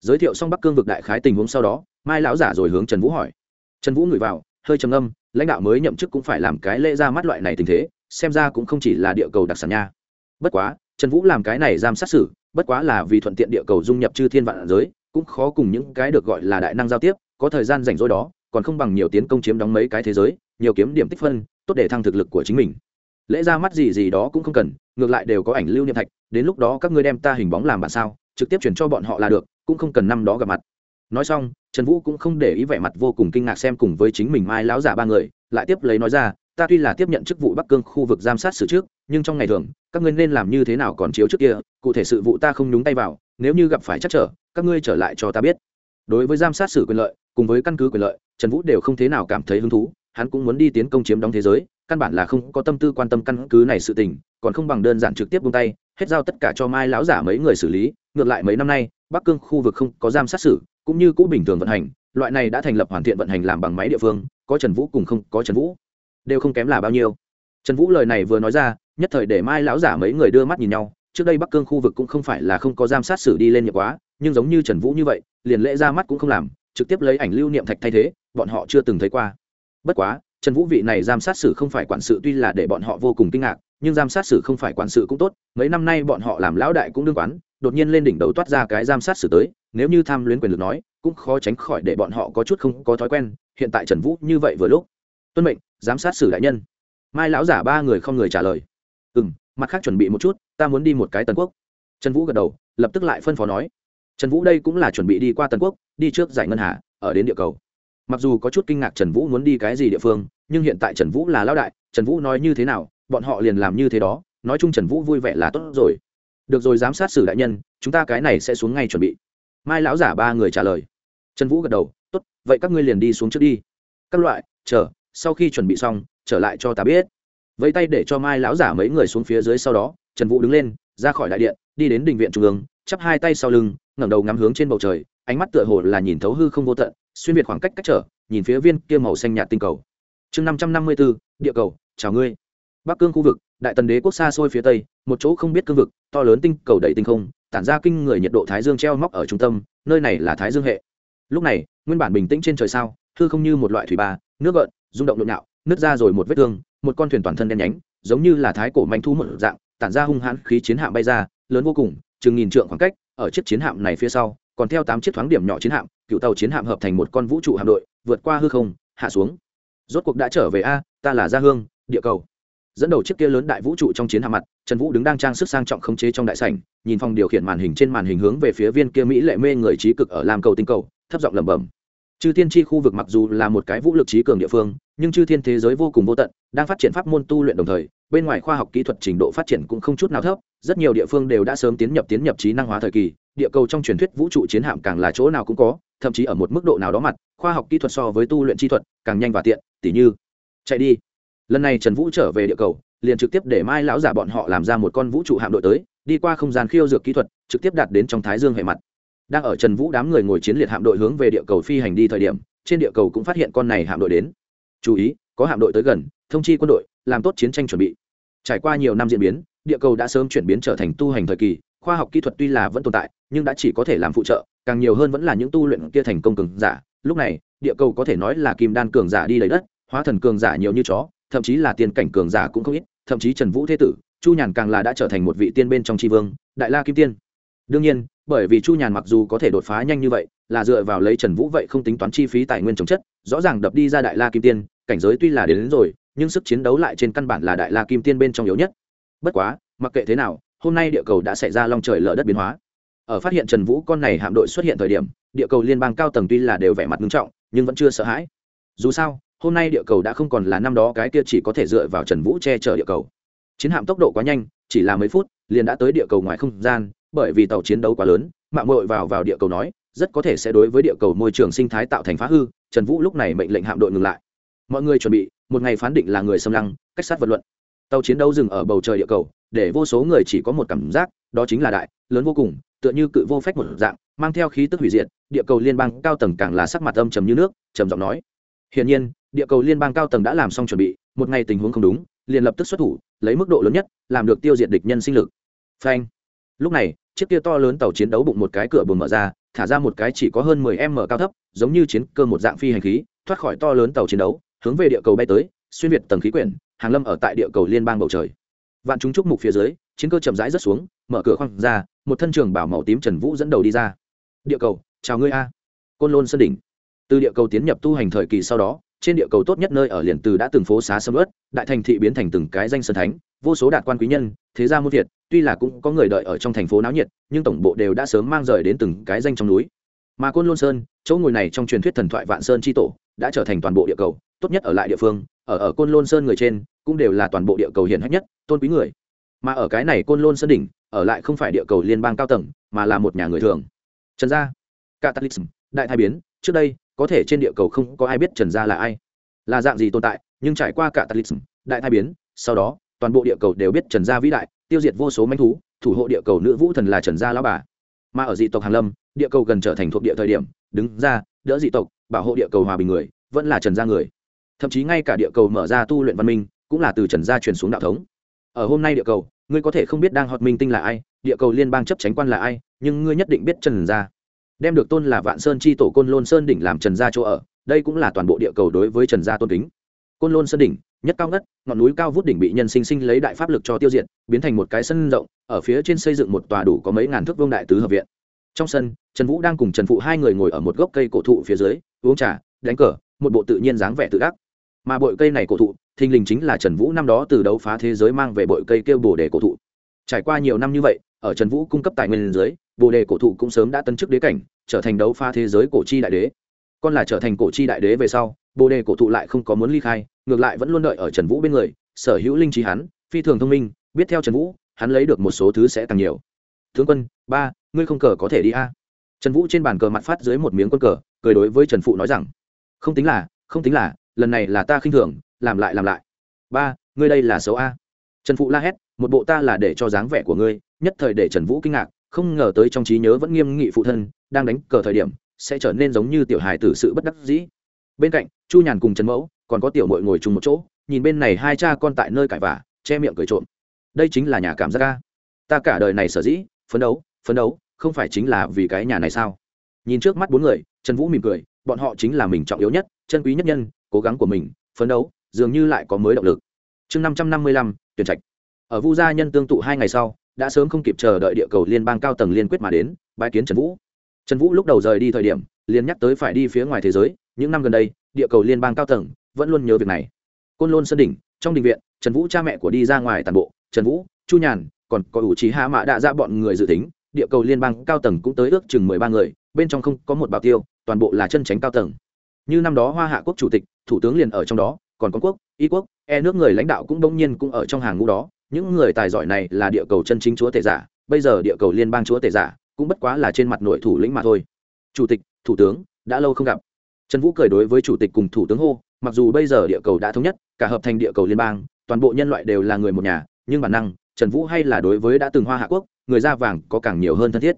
Giới thiệu xong bắc cương vực đại khái tình huống sau đó, mai lão giả rồi hướng trần vũ hỏi. Trần vũ ngửi vào, hơi trầm âm lãnh đạo mới nhậm chức cũng phải làm cái lễ ra mắt loại này tình thế, xem ra cũng không chỉ là địa cầu đặc sản nha. Bất quá, trần vũ làm cái này giam sát xử, bất quá là vì thuận tiện địa cầu dung nhập chư thiên vạn giới, cũng khó cùng những cái được gọi là đại năng giao tiếp, có thời gian rảnh rỗi đó còn không bằng nhiều tiến công chiếm đóng mấy cái thế giới, nhiều kiếm điểm tích phân, tốt để thăng thực lực của chính mình. Lễ ra mắt gì gì đó cũng không cần, ngược lại đều có ảnh lưu niệm thạch, đến lúc đó các ngươi đem ta hình bóng làm bản sao, trực tiếp chuyển cho bọn họ là được, cũng không cần năm đó gặp mặt. Nói xong, trần vũ cũng không để ý vẻ mặt vô cùng kinh ngạc xem cùng với chính mình mai lão giả ba người, lại tiếp lấy nói ra, ta tuy là tiếp nhận chức vụ bắc cương khu vực giám sát xử trước, nhưng trong ngày thường, các ngươi nên làm như thế nào còn chiếu trước kia, cụ thể sự vụ ta không nhúng tay vào, nếu như gặp phải chắc trở, các ngươi trở lại cho ta biết. Đối với giám sát xử quyền lợi, cùng với căn cứ quyền lợi trần vũ đều không thế nào cảm thấy hứng thú, hắn cũng muốn đi tiến công chiếm đóng thế giới, căn bản là không có tâm tư quan tâm căn cứ này sự tình, còn không bằng đơn giản trực tiếp buông tay, hết giao tất cả cho mai lão giả mấy người xử lý, ngược lại mấy năm nay, bắc cương khu vực không có giam sát xử, cũng như cũ bình thường vận hành, loại này đã thành lập hoàn thiện vận hành làm bằng máy địa phương, có trần vũ cùng không có trần vũ, đều không kém là bao nhiêu. Trần vũ lời này vừa nói ra, nhất thời để mai lão giả mấy người đưa mắt nhìn nhau, trước đây bắc cương khu vực cũng không phải là không có giam sát xử đi lên nhiều quá, nhưng giống như trần vũ như vậy, liền lễ ra mắt cũng không làm trực tiếp lấy ảnh lưu niệm thạch thay thế, bọn họ chưa từng thấy qua. Bất quá, trần vũ vị này giam sát xử không phải quản sự tuy là để bọn họ vô cùng kinh ngạc, nhưng giam sát xử không phải quản sự cũng tốt, mấy năm nay bọn họ làm lão đại cũng đương quán, đột nhiên lên đỉnh đầu toát ra cái giam sát xử tới, nếu như tham luyến quyền lực nói, cũng khó tránh khỏi để bọn họ có chút không có thói quen, hiện tại trần vũ như vậy vừa lúc. Tuân mệnh, giám sát xử đại nhân. Mai lão giả ba người không người trả lời. Ừ m mặt khác chuẩn bị một chút, ta muốn đi một cái tần quốc. Trần vũ gật đầu, lập tức lại phân phó nói trần vũ đây cũng là chuẩn bị đi qua tần quốc, đi trước giải ngân hà, ở đến địa cầu. Mặc dù có chút kinh ngạc trần vũ muốn đi cái gì địa phương, nhưng hiện tại trần vũ là lao đại, trần vũ nói như thế nào, bọn họ liền làm như thế đó, nói chung trần vũ vui vẻ là tốt rồi. Được rồi, giám sát xử đại nhân, chúng ta cái này sẽ xuống ngay chuẩn bị. Mai lão giả ba người trả lời. Trần vũ gật đầu, tốt, vậy các ngươi liền đi xuống trước đi. Các loại, chờ, sau khi chuẩn bị xong, trở lại cho ta biết. Vẫy tay để cho mai lão giả mấy người xuống phía dưới sau đó, trần vũ đứng lên, ra khỏi đại điện, đi đến đình viện trung ương, chắp hai tay sau lưng ngẩng đầu ngắm hướng trên bầu trời, ánh mắt tựa hồ là nhìn thấu hư không vô tận, xuyên việt khoảng cách cách trở, nhìn phía viên kia màu xanh nhạt tinh cầu. Chương năm trăm năm mươi bốn địa cầu, chào ngươi. Bắc cương khu vực, đại tần đế quốc xa xôi phía tây, một chỗ không biết cương vực, to lớn tinh cầu đầy tinh không, tản ra kinh người nhiệt độ thái dương treo móc ở trung tâm, nơi này là thái dương hệ. Lúc này, nguyên bản bình tĩnh trên trời sao, hư không như một loại thủy ba, nước gợn, rung động nhộn nhạo, nứt ra rồi một vết thương, một con thuyền toàn thân đen nhánh, giống như là thái cổ manh thu một dạng, tản ra hung hãn khí chiến hạm bay ra, lớn vô cùng, chừng nghìn trượng khoảng cách ở chiếc chiến hạm này phía sau, còn theo tám chiếc thoáng điểm nhỏ chiến hạm, cựu tàu chiến hạm hợp thành một con vũ trụ hạm đội, vượt qua hư không, hạ xuống. Rốt cuộc đã trở về a, ta là gia hương, địa cầu. Dẫn đầu chiếc kia lớn đại vũ trụ trong chiến hạm mặt, trần vũ đứng đang trang sức sang trọng khống chế trong đại sảnh, nhìn phòng điều khiển màn hình trên màn hình hướng về phía viên kia mỹ lệ mê người trí cực ở làm cầu tinh cầu, thấp giọng lẩm bẩm. Chư Tiên tri khu vực mặc dù là một cái vũ lực trí cường địa phương nhưng chư thiên thế giới vô cùng vô tận, đang phát triển pháp môn tu luyện đồng thời, bên ngoài khoa học kỹ thuật trình độ phát triển cũng không chút nào thấp, rất nhiều địa phương đều đã sớm tiến nhập tiến nhập trí năng hóa thời kỳ, địa cầu trong truyền thuyết vũ trụ chiến hạm càng là chỗ nào cũng có, thậm chí ở một mức độ nào đó mặt, khoa học kỹ thuật so với tu luyện chi thuật càng nhanh và tiện, tỉ như, chạy đi. Lần này trần vũ trở về địa cầu, liền trực tiếp để mai lão giả bọn họ làm ra một con vũ trụ hạm đội tới, đi qua không gian khiêu dược kỹ thuật, trực tiếp đạt đến trong thái dương hệ mặt. Đang ở trần vũ đám người ngồi chiến liệt hạm đội hướng về địa cầu phi hành đi thời điểm, trên địa cầu cũng phát hiện con này hạm đội đến chú ý, có hạm đội tới gần, thông chi quân đội, làm tốt chiến tranh chuẩn bị. Trải qua nhiều năm diễn biến, địa cầu đã sớm chuyển biến trở thành tu hành thời kỳ, khoa học kỹ thuật tuy là vẫn tồn tại, nhưng đã chỉ có thể làm phụ trợ, càng nhiều hơn vẫn là những tu luyện kia thành công cường giả. Lúc này, địa cầu có thể nói là kim đan cường giả đi lấy đất, hóa thần cường giả nhiều như chó, thậm chí là tiền cảnh cường giả cũng không ít, thậm chí trần vũ thế tử, chu nhàn càng là đã trở thành một vị tiên bên trong tri vương, đại la kim tiên đương nhiên bởi vì chu nhàn mặc dù có thể đột phá nhanh như vậy là dựa vào lấy trần vũ vậy không tính toán chi phí tài nguyên trồng chất rõ ràng đập đi ra đại la kim tiên cảnh giới tuy là đến, đến rồi nhưng sức chiến đấu lại trên căn bản là đại la kim tiên bên trong yếu nhất. Bất quá mặc kệ thế nào hôm nay địa cầu đã xảy ra long trời lở đất biến hóa. Ở phát hiện trần vũ con này hạm đội xuất hiện thời điểm địa cầu liên bang cao tầng tuy là đều vẻ mặt nghiêm trọng nhưng vẫn chưa sợ hãi. Dù sao hôm nay địa cầu đã không còn là năm đó cái kia chỉ có thể dựa vào trần vũ che chở địa cầu. Chiến hạm tốc độ quá nhanh chỉ là mấy phút liền đã tới địa cầu ngoài không gian bởi vì tàu chiến đấu quá lớn mạng mội vào vào địa cầu nói, rất có thể sẽ đối với địa cầu môi trường sinh thái tạo thành phá hư, trần vũ lúc này mệnh lệnh hạm đội ngừng lại. Mọi người chuẩn bị, một ngày phán định là người xâm lăng, cách sát vật luận. Tàu chiến đấu dừng ở bầu trời địa cầu, để vô số người chỉ có một cảm giác, đó chính là đại, lớn vô cùng, tựa như cự vô phách một dạng, mang theo khí tức hủy diệt, địa cầu liên bang cao tầng càng là sắc mặt âm trầm như nước, trầm giọng nói. Hiển nhiên, địa cầu liên bang cao tầng đã làm xong chuẩn bị, một ngày tình huống không đúng, liền lập tức xuất thủ, lấy mức độ lớn nhất, làm được tiêu diệt địch nhân sinh lực. Phanh lúc này, chiếc kia to lớn tàu chiến đấu bụng một cái cửa buồng mở ra, thả ra một cái chỉ có hơn 10 m cao thấp, giống như chiến cơ một dạng phi hành khí, thoát khỏi to lớn tàu chiến đấu, hướng về địa cầu bay tới, xuyên việt tầng khí quyển, hàng lâm ở tại địa cầu liên bang bầu trời. Vạn chúng chúc mục phía dưới, chiến cơ chậm rãi rớt xuống, mở cửa khoang ra, một thân trường bảo màu tím trần vũ dẫn đầu đi ra. Địa cầu, chào ngươi a. Côn lôn sơn đỉnh. Từ địa cầu tiến nhập tu hành thời kỳ sau đó, trên địa cầu tốt nhất nơi ở liền từ đã từng phố xá sầm ớt đại thành thị biến thành từng cái danh sơn thánh vô số đạt quan quý nhân, thế gia muôn việt, tuy là cũng có người đợi ở trong thành phố náo nhiệt, nhưng tổng bộ đều đã sớm mang rời đến từng cái danh trong núi. Mà côn lôn sơn, chỗ ngồi này trong truyền thuyết thần thoại vạn sơn tri tổ, đã trở thành toàn bộ địa cầu, tốt nhất ở lại địa phương, ở ở côn lôn sơn người trên, cũng đều là toàn bộ địa cầu hiển hách nhất, tôn quý người. Mà ở cái này côn lôn sơn đỉnh, ở lại không phải địa cầu liên bang cao tầng, mà là một nhà người thường. Trần gia. Cataclysm, đại thay biến, trước đây, có thể trên địa cầu không có ai biết trần gia là ai. Là dạng gì tồn tại, nhưng trải qua cataclysm, đại thay biến, sau đó toàn bộ địa cầu đều biết trần gia vĩ đại, tiêu diệt vô số manh thú, thủ hộ địa cầu nữ vũ thần là trần gia lão bà. Mà ở dị tộc hàn lâm, địa cầu gần trở thành thuộc địa thời điểm, đứng ra, đỡ dị tộc, bảo hộ địa cầu hòa bình người, vẫn là trần gia người. Thậm chí ngay cả địa cầu mở ra tu luyện văn minh, cũng là từ trần gia truyền xuống đạo thống. Ở hôm nay địa cầu, ngươi có thể không biết đang hoạt minh tinh là ai, địa cầu liên bang chấp tránh quan là ai, nhưng ngươi nhất định biết trần gia. Đem được tôn là vạn sơn chi tổ côn lôn sơn đỉnh làm trần gia chỗ ở, đây cũng là toàn bộ địa cầu đối với trần gia tôn kính côn lôn sơn đỉnh, nhất cao ngất, ngọn núi cao vút đỉnh bị nhân sinh sinh lấy đại pháp lực cho tiêu diệt, biến thành một cái sân rộng, ở phía trên xây dựng một tòa đủ có mấy ngàn thước vương đại tứ hợp viện. Trong sân, trần vũ đang cùng trần phụ hai người ngồi ở một gốc cây cổ thụ phía dưới, uống trà, đánh cờ, một bộ tự nhiên dáng vẻ tự ác. Mà bội cây này cổ thụ, thình lình chính là trần vũ năm đó từ đấu phá thế giới mang về bội cây kêu bồ đề cổ thụ. Trải qua nhiều năm như vậy, ở trần vũ cung cấp tài nguyên dưới, bồ đề cổ thụ cũng sớm đã tân chức đế cảnh, trở thành đấu phá thế giới cổ chi đại đế. Còn là trở thành cổ chi đại đế về sau bồ đề cổ thụ lại không có muốn ly khai, ngược lại vẫn luôn đợi ở trần vũ bên người, sở hữu linh trí hắn, phi thường thông minh, biết theo trần vũ, hắn lấy được một số thứ sẽ càng nhiều. Tướng quân, ba, ngươi không cờ có thể đi a? Trần vũ trên bàn cờ mặt phát dưới một miếng quân cờ, cười đối với trần phụ nói rằng, không tính là, không tính là, lần này là ta khinh thường, làm lại làm lại. Ba, ngươi đây là xấu a? Trần phụ la hét, một bộ ta là để cho dáng vẻ của ngươi, nhất thời để trần vũ kinh ngạc, không ngờ tới trong trí nhớ vẫn nghiêm nghị phụ thân, đang đánh cờ thời điểm, sẽ trở nên giống như tiểu hài tử sự bất đắc dĩ bên cạnh, chu nhàn cùng trần mẫu còn có tiểu mội ngồi chung một chỗ, nhìn bên này hai cha con tại nơi cãi vả che miệng cười trộm. Đây chính là nhà cảm giác ca. Ta cả đời này sở dĩ phấn đấu phấn đấu, không phải chính là vì cái nhà này sao? Nhìn trước mắt bốn người, trần vũ mỉm cười, bọn họ chính là mình trọng yếu nhất, chân quý nhất nhân, cố gắng của mình, phấn đấu, dường như lại có mới động lực. Chương năm trăm năm mươi lăm, tuyển trạch. Ở vu gia nhân tương tụ hai ngày sau, đã sớm không kịp chờ đợi địa cầu liên bang cao tầng liên quyết mà đến bãi kiến trần vũ. Trần vũ lúc đầu rời đi thời điểm liền nhắc tới phải đi phía ngoài thế giới, những năm gần đây, địa cầu liên bang cao tầng vẫn luôn nhớ việc này. Côn lôn sơn đỉnh, trong đình viện, trần vũ cha mẹ của đi ra ngoài tàn bộ, trần vũ, chu nhàn, còn có ủ trí hạ mã đã ra bọn người dự tính, địa cầu liên bang cao tầng cũng tới ước chừng mười ba người, bên trong không có một bảo tiêu, toàn bộ là chân tránh cao tầng. Như năm đó hoa hạ quốc chủ tịch, thủ tướng liền ở trong đó, còn có quốc, y quốc e nước người lãnh đạo cũng đông nhiên cũng ở trong hàng ngũ đó. Những người tài giỏi này là địa cầu chân chính chúa tể giả, bây giờ địa cầu liên bang chúa tể giả cũng bất quá là trên mặt nội thủ lĩnh mà thôi. Chủ tịch thủ tướng đã lâu không gặp. Trần vũ cười đối với chủ tịch cùng thủ tướng hô mặc dù bây giờ địa cầu đã thống nhất cả hợp thành địa cầu liên bang toàn bộ nhân loại đều là người một nhà nhưng bản năng trần vũ hay là đối với đã từng hoa hạ quốc người da vàng có càng nhiều hơn thân thiết.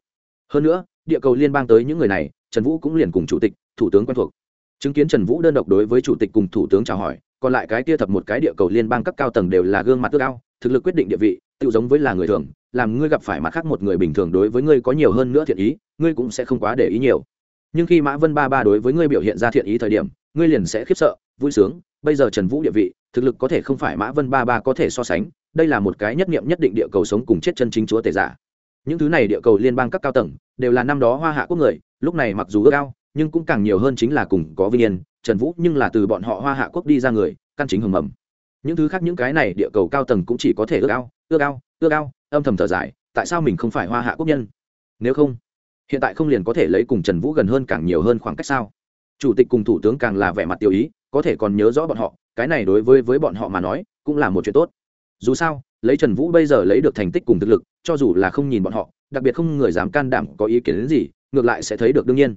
Hơn nữa địa cầu liên bang tới những người này trần vũ cũng liền cùng chủ tịch thủ tướng quen thuộc. Chứng kiến trần vũ đơn độc đối với chủ tịch cùng thủ tướng chào hỏi còn lại cái kia thập một cái địa cầu liên bang cấp cao tầng đều là gương mặt tước ao, thực lực quyết định địa vị tự giống với là người thường làm ngươi gặp phải mặt khác một người bình thường đối với ngươi có nhiều hơn nữa thiện ý ngươi cũng sẽ không quá để ý nhiều nhưng khi mã vân ba ba đối với ngươi biểu hiện ra thiện ý thời điểm, ngươi liền sẽ khiếp sợ, vui sướng. Bây giờ trần vũ địa vị, thực lực có thể không phải mã vân ba ba có thể so sánh. Đây là một cái nhất nghiệm nhất định địa cầu sống cùng chết chân chính chúa tể giả. Những thứ này địa cầu liên bang các cao tầng, đều là năm đó hoa hạ quốc người, lúc này mặc dù ước cao nhưng cũng càng nhiều hơn chính là cùng có vinh yên. Trần vũ nhưng là từ bọn họ hoa hạ quốc đi ra người, căn chính hầm mầm. Những thứ khác những cái này địa cầu cao tầng cũng chỉ có thể ước ao ước ao ước ao, âm thầm thở dài, tại sao mình không phải hoa hạ quốc nhân? Nếu không hiện tại không liền có thể lấy cùng trần vũ gần hơn càng nhiều hơn khoảng cách sao? Chủ tịch cùng thủ tướng càng là vẻ mặt tiêu ý, có thể còn nhớ rõ bọn họ, cái này đối với với bọn họ mà nói, cũng là một chuyện tốt. Dù sao, lấy trần vũ bây giờ lấy được thành tích cùng thực lực, cho dù là không nhìn bọn họ, đặc biệt không người dám can đảm có ý kiến đến gì, ngược lại sẽ thấy được đương nhiên.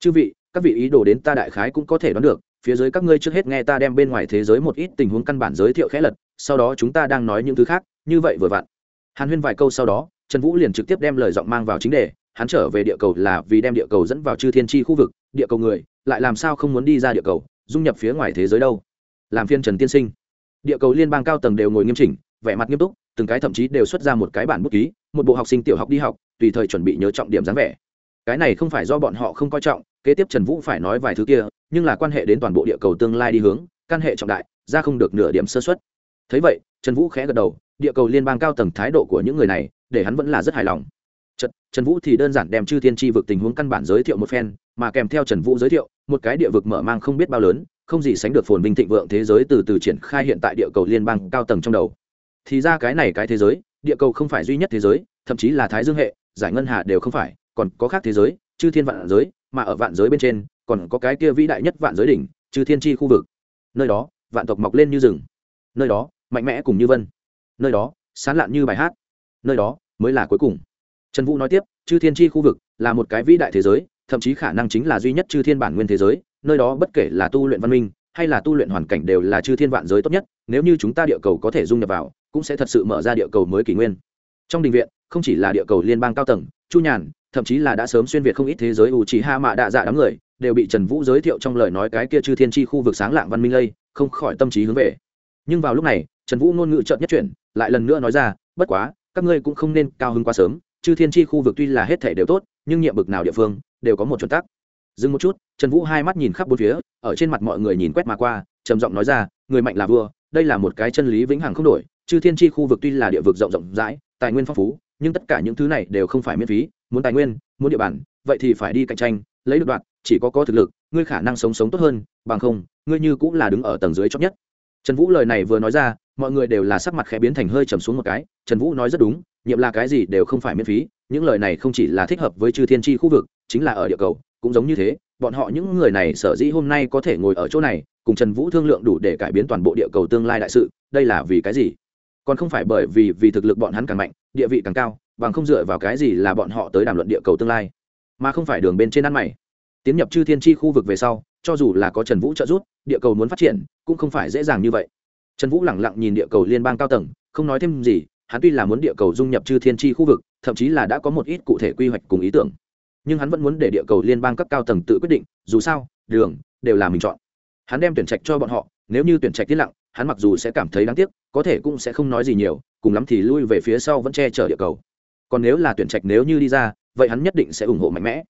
Chư vị, các vị ý đồ đến ta đại khái cũng có thể đoán được, phía dưới các ngươi trước hết nghe ta đem bên ngoài thế giới một ít tình huống căn bản giới thiệu khẽ lật, sau đó chúng ta đang nói những thứ khác, như vậy vừa vặn. Hàn huyên vài câu sau đó, trần vũ liền trực tiếp đem lời giọng mang vào chính đề hắn trở về địa cầu là vì đem địa cầu dẫn vào chư thiên tri khu vực, địa cầu người, lại làm sao không muốn đi ra địa cầu, dung nhập phía ngoài thế giới đâu. Làm phiên trần tiên sinh. Địa cầu liên bang cao tầng đều ngồi nghiêm chỉnh, vẻ mặt nghiêm túc, từng cái thậm chí đều xuất ra một cái bản bút ký, một bộ học sinh tiểu học đi học, tùy thời chuẩn bị nhớ trọng điểm dáng vẻ. Cái này không phải do bọn họ không coi trọng, kế tiếp trần vũ phải nói vài thứ kia, nhưng là quan hệ đến toàn bộ địa cầu tương lai đi hướng, căn hệ trọng đại, ra không được nửa điểm sơ xuất thấy vậy, trần vũ khẽ gật đầu, địa cầu liên bang cao tầng thái độ của những người này, để hắn vẫn là rất hài lòng. Trật, Trần Vũ thì đơn giản đem chư thiên Chi vực tình huống căn bản giới thiệu một phen, mà kèm theo Trần Vũ giới thiệu, một cái địa vực mở mang không biết bao lớn, không gì sánh được phồn vinh thịnh vượng thế giới từ từ triển khai hiện tại địa cầu liên bang cao tầng trong đầu. Thì ra cái này cái thế giới, địa cầu không phải duy nhất thế giới, thậm chí là thái dương hệ, giải ngân hà đều không phải, còn có khác thế giới, chư thiên vạn giới, mà ở vạn giới bên trên, còn có cái kia vĩ đại nhất vạn giới đỉnh, chư thiên chi khu vực. Nơi đó, vạn tộc mọc lên như rừng. Nơi đó, mạnh mẽ cùng như vân. Nơi đó, sáng lạn như bài hát. Nơi đó, mới là cuối cùng trần vũ nói tiếp, chư thiên tri khu vực là một cái vĩ đại thế giới, thậm chí khả năng chính là duy nhất chư thiên bản nguyên thế giới, nơi đó bất kể là tu luyện văn minh hay là tu luyện hoàn cảnh đều là chư thiên vạn giới tốt nhất, nếu như chúng ta địa cầu có thể dung nhập vào, cũng sẽ thật sự mở ra địa cầu mới kỷ nguyên. Trong đình viện, không chỉ là địa cầu liên bang cao tầng, chu nhàn, thậm chí là đã sớm xuyên việt không ít thế giới ủ chỉ ha mạ đạ dạ đám người, đều bị trần vũ giới thiệu trong lời nói cái kia chư thiên tri khu vực sáng lạng văn minh lây, không khỏi tâm trí hướng về. Nhưng vào lúc này, trần vũ ngôn ngữ trợn nhất chuyển, lại lần nữa nói ra, bất quá, các ngươi cũng không nên cao hứng quá sớm chư thiên tri khu vực tuy là hết thể đều tốt, nhưng nhiệm bực nào địa phương đều có một chuẩn tắc. Dừng một chút, trần vũ hai mắt nhìn khắp bốn phía, ở trên mặt mọi người nhìn quét mà qua, trầm giọng nói ra, người mạnh là vua, đây là một cái chân lý vĩnh hằng không đổi, chư thiên tri khu vực tuy là địa vực rộng rộng rãi, tài nguyên phong phú, nhưng tất cả những thứ này đều không phải miễn phí, muốn tài nguyên, muốn địa bàn, vậy thì phải đi cạnh tranh, lấy được đoạn, chỉ có có thực lực, ngươi khả năng sống sống tốt hơn, bằng không, ngươi như cũng là đứng ở tầng dưới chót nhất. Trần vũ lời này vừa nói ra mọi người đều là sắc mặt khẽ biến thành hơi trầm xuống một cái, trần vũ nói rất đúng, nhiệm là cái gì đều không phải miễn phí, những lời này không chỉ là thích hợp với chư thiên tri khu vực, chính là ở địa cầu, cũng giống như thế, bọn họ những người này sở dĩ hôm nay có thể ngồi ở chỗ này, cùng trần vũ thương lượng đủ để cải biến toàn bộ địa cầu tương lai đại sự, đây là vì cái gì? Còn không phải bởi vì vì thực lực bọn hắn càng mạnh, địa vị càng cao, bằng không dựa vào cái gì là bọn họ tới đàm luận địa cầu tương lai, mà không phải đường bên trên ăn mày. Tiến nhập chư thiên tri khu vực về sau, cho dù là có trần vũ trợ giúp, địa cầu muốn phát triển, cũng không phải dễ dàng như vậy trần vũ lẳng lặng nhìn địa cầu liên bang cao tầng, không nói thêm gì, hắn tuy là muốn địa cầu dung nhập chư thiên tri khu vực, thậm chí là đã có một ít cụ thể quy hoạch cùng ý tưởng. Nhưng hắn vẫn muốn để địa cầu liên bang cấp cao tầng tự quyết định, dù sao, đường, đều là mình chọn. Hắn đem tuyển trạch cho bọn họ, nếu như tuyển trạch tiết lặng, hắn mặc dù sẽ cảm thấy đáng tiếc, có thể cũng sẽ không nói gì nhiều, cùng lắm thì lui về phía sau vẫn che chở địa cầu. Còn nếu là tuyển trạch nếu như đi ra, vậy hắn nhất định sẽ ủng hộ mạnh mẽ.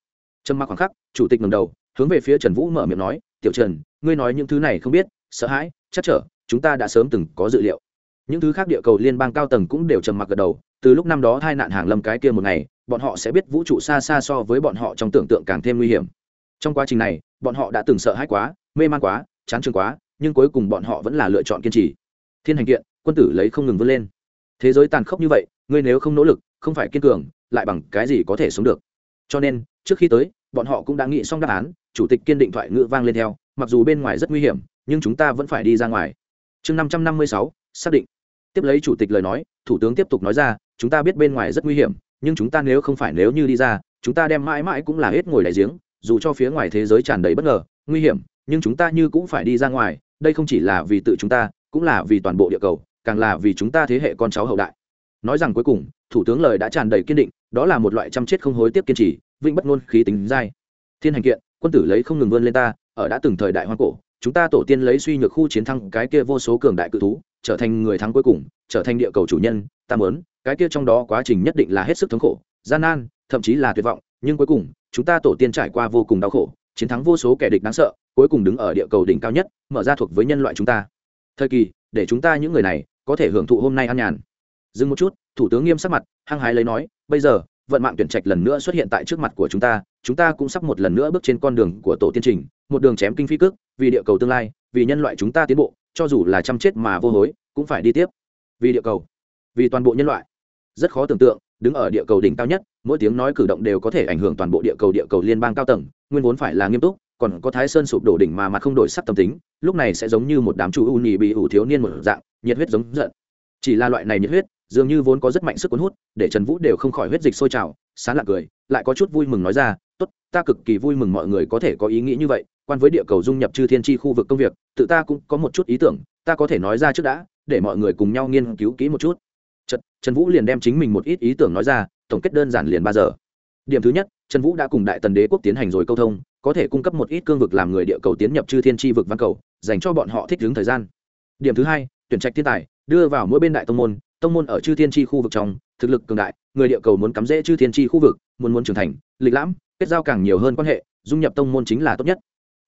Trầm mặc khoảng khắc, chủ tịch ngầm đầu, hướng về phía trần vũ mở miệng nói, tiểu trần, ngươi nói những thứ này không biết, sợ hãi, chắc trở chúng ta đã sớm từng có dự liệu. Những thứ khác địa cầu liên bang cao tầng cũng đều trầm mặc gật đầu, từ lúc năm đó tai nạn hàng lâm cái kia một ngày, bọn họ sẽ biết vũ trụ xa xa so với bọn họ trong tưởng tượng càng thêm nguy hiểm. Trong quá trình này, bọn họ đã từng sợ hãi quá, mê man quá, chán chường quá, nhưng cuối cùng bọn họ vẫn là lựa chọn kiên trì. Thiên hành kiện, quân tử lấy không ngừng vươn lên. Thế giới tàn khốc như vậy, ngươi nếu không nỗ lực, không phải kiên cường, lại bằng cái gì có thể sống được? Cho nên, trước khi tới, bọn họ cũng đã nghĩ xong đáp án, chủ tịch kiên định thoại ngữ vang lên theo, mặc dù bên ngoài rất nguy hiểm, nhưng chúng ta vẫn phải đi ra ngoài chương năm trăm năm mươi sáu, xác định. Tiếp lấy chủ tịch lời nói, thủ tướng tiếp tục nói ra, chúng ta biết bên ngoài rất nguy hiểm, nhưng chúng ta nếu không phải nếu như đi ra, chúng ta đem mãi mãi cũng là hết ngồi đại giếng, dù cho phía ngoài thế giới tràn đầy bất ngờ, nguy hiểm, nhưng chúng ta như cũng phải đi ra ngoài, đây không chỉ là vì tự chúng ta, cũng là vì toàn bộ địa cầu, càng là vì chúng ta thế hệ con cháu hậu đại. Nói rằng cuối cùng, thủ tướng lời đã tràn đầy kiên định, đó là một loại chăm chết không hối tiếp kiên trì, vĩnh bất ngôn khí tính dai. Thiên hành kiện, quân tử lấy không ngừng vươn lên ta, ở đã từng thời đại hoang cổ chúng ta tổ tiên lấy suy nhược khu chiến thắng cái kia vô số cường đại cự thú, trở thành người thắng cuối cùng, trở thành địa cầu chủ nhân, ta muốn, cái kia trong đó quá trình nhất định là hết sức thống khổ, gian nan, thậm chí là tuyệt vọng, nhưng cuối cùng, chúng ta tổ tiên trải qua vô cùng đau khổ, chiến thắng vô số kẻ địch đáng sợ, cuối cùng đứng ở địa cầu đỉnh cao nhất, mở ra thuộc với nhân loại chúng ta. Thời kỳ, để chúng ta những người này, có thể hưởng thụ hôm nay an nhàn. Dừng một chút, thủ tướng nghiêm sắc mặt, hăng hái lấy nói, bây giờ, vận mạng tuyển trạch lần nữa xuất hiện tại trước mặt của chúng ta chúng ta cũng sắp một lần nữa bước trên con đường của tổ tiên trình một đường chém kinh phi cước, vì địa cầu tương lai, vì nhân loại chúng ta tiến bộ, cho dù là chăm chết mà vô hối, cũng phải đi tiếp. Vì địa cầu, vì toàn bộ nhân loại. Rất khó tưởng tượng, đứng ở địa cầu đỉnh cao nhất, mỗi tiếng nói cử động đều có thể ảnh hưởng toàn bộ địa cầu địa cầu liên bang cao tầng, nguyên vốn phải là nghiêm túc, còn có thái sơn sụp đổ đỉnh mà mặt không đổi sắc tâm tính, lúc này sẽ giống như một đám chủ u nhì bị ủ thiếu niên một dạng, nhiệt huyết giống giận. Chỉ là loại này nhiệt huyết, dường như vốn có rất mạnh sức cuốn hút, để trần vũ đều không khỏi huyết dịch sôi trào sán lạc cười, lại có chút vui mừng nói ra, tốt, ta cực kỳ vui mừng mọi người có thể có ý nghĩ như vậy quan với địa cầu dung nhập chư thiên tri khu vực công việc tự ta cũng có một chút ý tưởng ta có thể nói ra trước đã để mọi người cùng nhau nghiên cứu kỹ một chút. Trần, trần vũ liền đem chính mình một ít ý tưởng nói ra tổng kết đơn giản liền ba giờ. Điểm thứ nhất trần vũ đã cùng đại tần đế quốc tiến hành rồi câu thông có thể cung cấp một ít cương vực làm người địa cầu tiến nhập chư thiên tri vực văn cầu dành cho bọn họ thích ứng thời gian. Điểm thứ hai tuyển trạch thiên tài đưa vào mỗi bên đại tông môn tông môn ở chư thiên tri khu vực trong thực lực cường đại người địa cầu muốn cắm rễ chư thiên tri khu vực muốn muốn trưởng thành lịch lãm kết giao càng nhiều hơn quan hệ dung nhập tông môn chính là tốt nhất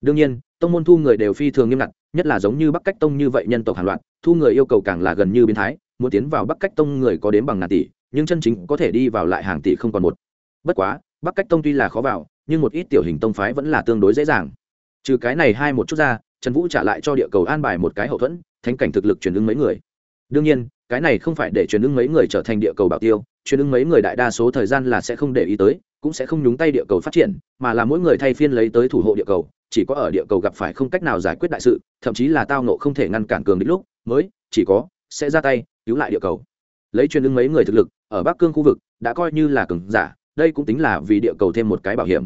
đương nhiên, tông môn thu người đều phi thường nghiêm ngặt, nhất là giống như bắc cách tông như vậy nhân tộc hàn loạt, thu người yêu cầu càng là gần như biến thái, muốn tiến vào bắc cách tông người có đến bằng ngàn tỷ, nhưng chân chính có thể đi vào lại hàng tỷ không còn một. Bất quá, bắc cách tông tuy là khó vào, nhưng một ít tiểu hình tông phái vẫn là tương đối dễ dàng. Trừ cái này hai một chút ra, trần vũ trả lại cho địa cầu an bài một cái hậu thuẫn, thánh cảnh thực lực truyền ứng mấy người. Đương nhiên, cái này không phải để truyền ứng mấy người trở thành địa cầu bảo tiêu, truyền ứng mấy người đại đa số thời gian là sẽ không để ý tới, cũng sẽ không nhúng tay địa cầu phát triển, mà là mỗi người thay phiên lấy tới thủ hộ địa cầu chỉ có ở địa cầu gặp phải không cách nào giải quyết đại sự, thậm chí là tao nộ không thể ngăn cản cường đến lúc, mới, chỉ có, sẽ ra tay, cứu lại địa cầu. Lấy truyền ứng mấy người thực lực, ở bắc cương khu vực, đã coi như là cường giả, đây cũng tính là vì địa cầu thêm một cái bảo hiểm.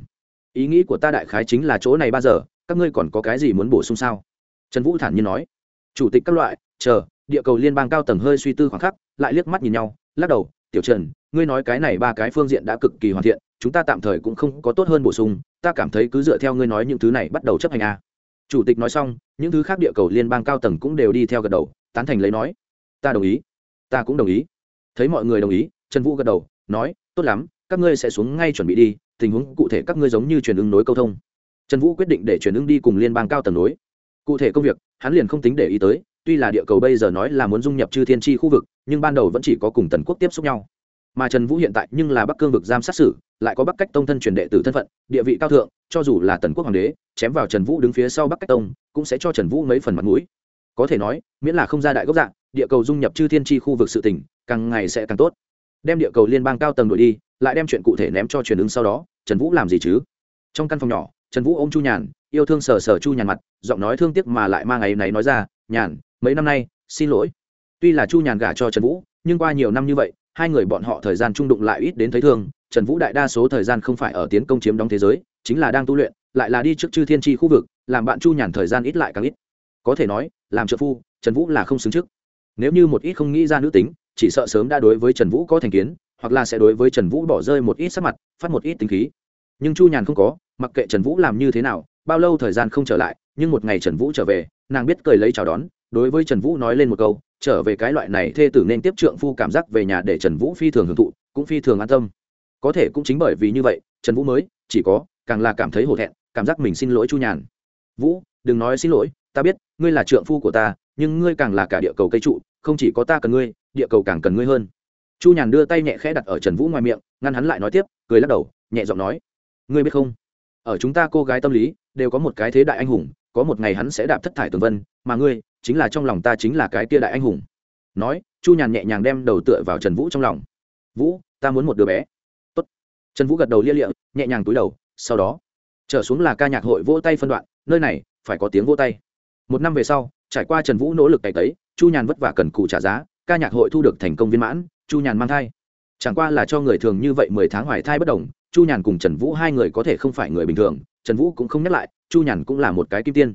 Ý nghĩ của ta đại khái chính là chỗ này ba giờ, các ngươi còn có cái gì muốn bổ sung sao? Trần vũ thản nhiên nói. Chủ tịch các loại, chờ, địa cầu liên bang cao tầng hơi suy tư khoảng khắc, lại liếc mắt nhìn nhau, lắc đầu, tiểu trần, ngươi nói cái này ba cái phương diện đã cực kỳ hoàn thiện chúng ta tạm thời cũng không có tốt hơn bổ sung, ta cảm thấy cứ dựa theo ngươi nói những thứ này bắt đầu chấp hành a chủ tịch nói xong, những thứ khác địa cầu liên bang cao tầng cũng đều đi theo gật đầu, tán thành lấy nói. Ta đồng ý. Ta cũng đồng ý. Thấy mọi người đồng ý, trần vũ gật đầu, nói, tốt lắm, các ngươi sẽ xuống ngay chuẩn bị đi, tình huống cụ thể các ngươi giống như truyền ứng nối câu thông. Trần vũ quyết định để truyền ứng đi cùng liên bang cao tầng nối. Cụ thể công việc, hắn liền không tính để ý tới, tuy là địa cầu bây giờ nói là muốn dung nhập chư thiên tri khu vực, nhưng ban đầu vẫn chỉ có cùng tần quốc tiếp xúc nhau mà trần vũ hiện tại nhưng là bắc cương vực giam sát xử, lại có bắc cách tông thân truyền đệ tử thân phận, địa vị cao thượng, cho dù là tần quốc hoàng đế, chém vào trần vũ đứng phía sau bắc cách tông, cũng sẽ cho trần vũ mấy phần mặt mũi. Có thể nói, miễn là không ra đại gốc dạng, địa cầu dung nhập chư thiên tri khu vực sự tỉnh càng ngày sẽ càng tốt. Đem địa cầu liên bang cao tầng đội đi, lại đem chuyện cụ thể ném cho truyền ứng sau đó, trần vũ làm gì chứ? Trong căn phòng nhỏ, trần vũ ô m chu nhàn, yêu thương sờ sờ chu nhàn mặt, giọng nói thương tiếc mà lại mang ngày này nói ra, nhàn, mấy năm nay, xin lỗi. Tuy là chu nhàn gả cho trần vũ, nhưng qua nhiều năm như vậy hai người bọn họ thời gian trung đụng lại ít đến thấy thương, trần vũ đại đa số thời gian không phải ở tiến công chiếm đóng thế giới, chính là đang tu luyện, lại là đi trước chư thiên tri khu vực, làm bạn chu nhàn thời gian ít lại càng ít. Có thể nói, làm trợ phu, trần vũ là không xứng trước. Nếu như một ít không nghĩ ra nữ tính, chỉ sợ sớm đã đối với trần vũ có thành kiến, hoặc là sẽ đối với trần vũ bỏ rơi một ít sắc mặt, phát một ít tính khí. Nhưng chu nhàn không có, mặc kệ trần vũ làm như thế nào, bao lâu thời gian không trở lại, nhưng một ngày trần vũ trở về, nàng biết cười lấy chào đón, đối với trần vũ nói lên một câu trở về cái loại này thê tử nên tiếp trượng phu cảm giác về nhà để trần vũ phi thường hưởng thụ, cũng phi thường an tâm. Có thể cũng chính bởi vì như vậy, trần vũ mới, chỉ có, càng là cảm thấy hổ thẹn, cảm giác mình xin lỗi chu nhàn. Vũ, đừng nói xin lỗi, ta biết, ngươi là trượng phu của ta, nhưng ngươi càng là cả địa cầu cây trụ, không chỉ có ta cần ngươi, địa cầu càng cần ngươi hơn. Chu nhàn đưa tay nhẹ khẽ đặt ở trần vũ ngoài miệng, ngăn hắn lại nói tiếp, cười lắc đầu, nhẹ giọng nói, ngươi biết không? Ở chúng ta cô gái tâm lý, đều có một cái thế đại anh hùng, có một ngày hắn sẽ đạp thất thải tường vân, mà ngươi chính là trong lòng ta chính là cái kia đại anh hùng. Nói, chu nhàn nhẹ nhàng đem đầu tựa vào trần vũ trong lòng. Vũ, ta muốn một đứa bé. Tốt. trần vũ gật đầu lia lịa, nhẹ nhàng túi đầu, sau đó, trở xuống là ca nhạc hội vỗ tay phân đoạn, nơi này, phải có tiếng vỗ tay. Một năm về sau, trải qua trần vũ nỗ lực cày tấy, chu nhàn vất vả cần cù trả giá, ca nhạc hội thu được thành công viên mãn, chu nhàn mang thai. Chẳng qua là cho người thường như vậy mười tháng hoài thai bất đồng, chu nhàn cùng trần vũ hai người có thể không phải người bình thường, trần vũ cũng không nhắc lại, chu nhàn cũng là một cái kim tiên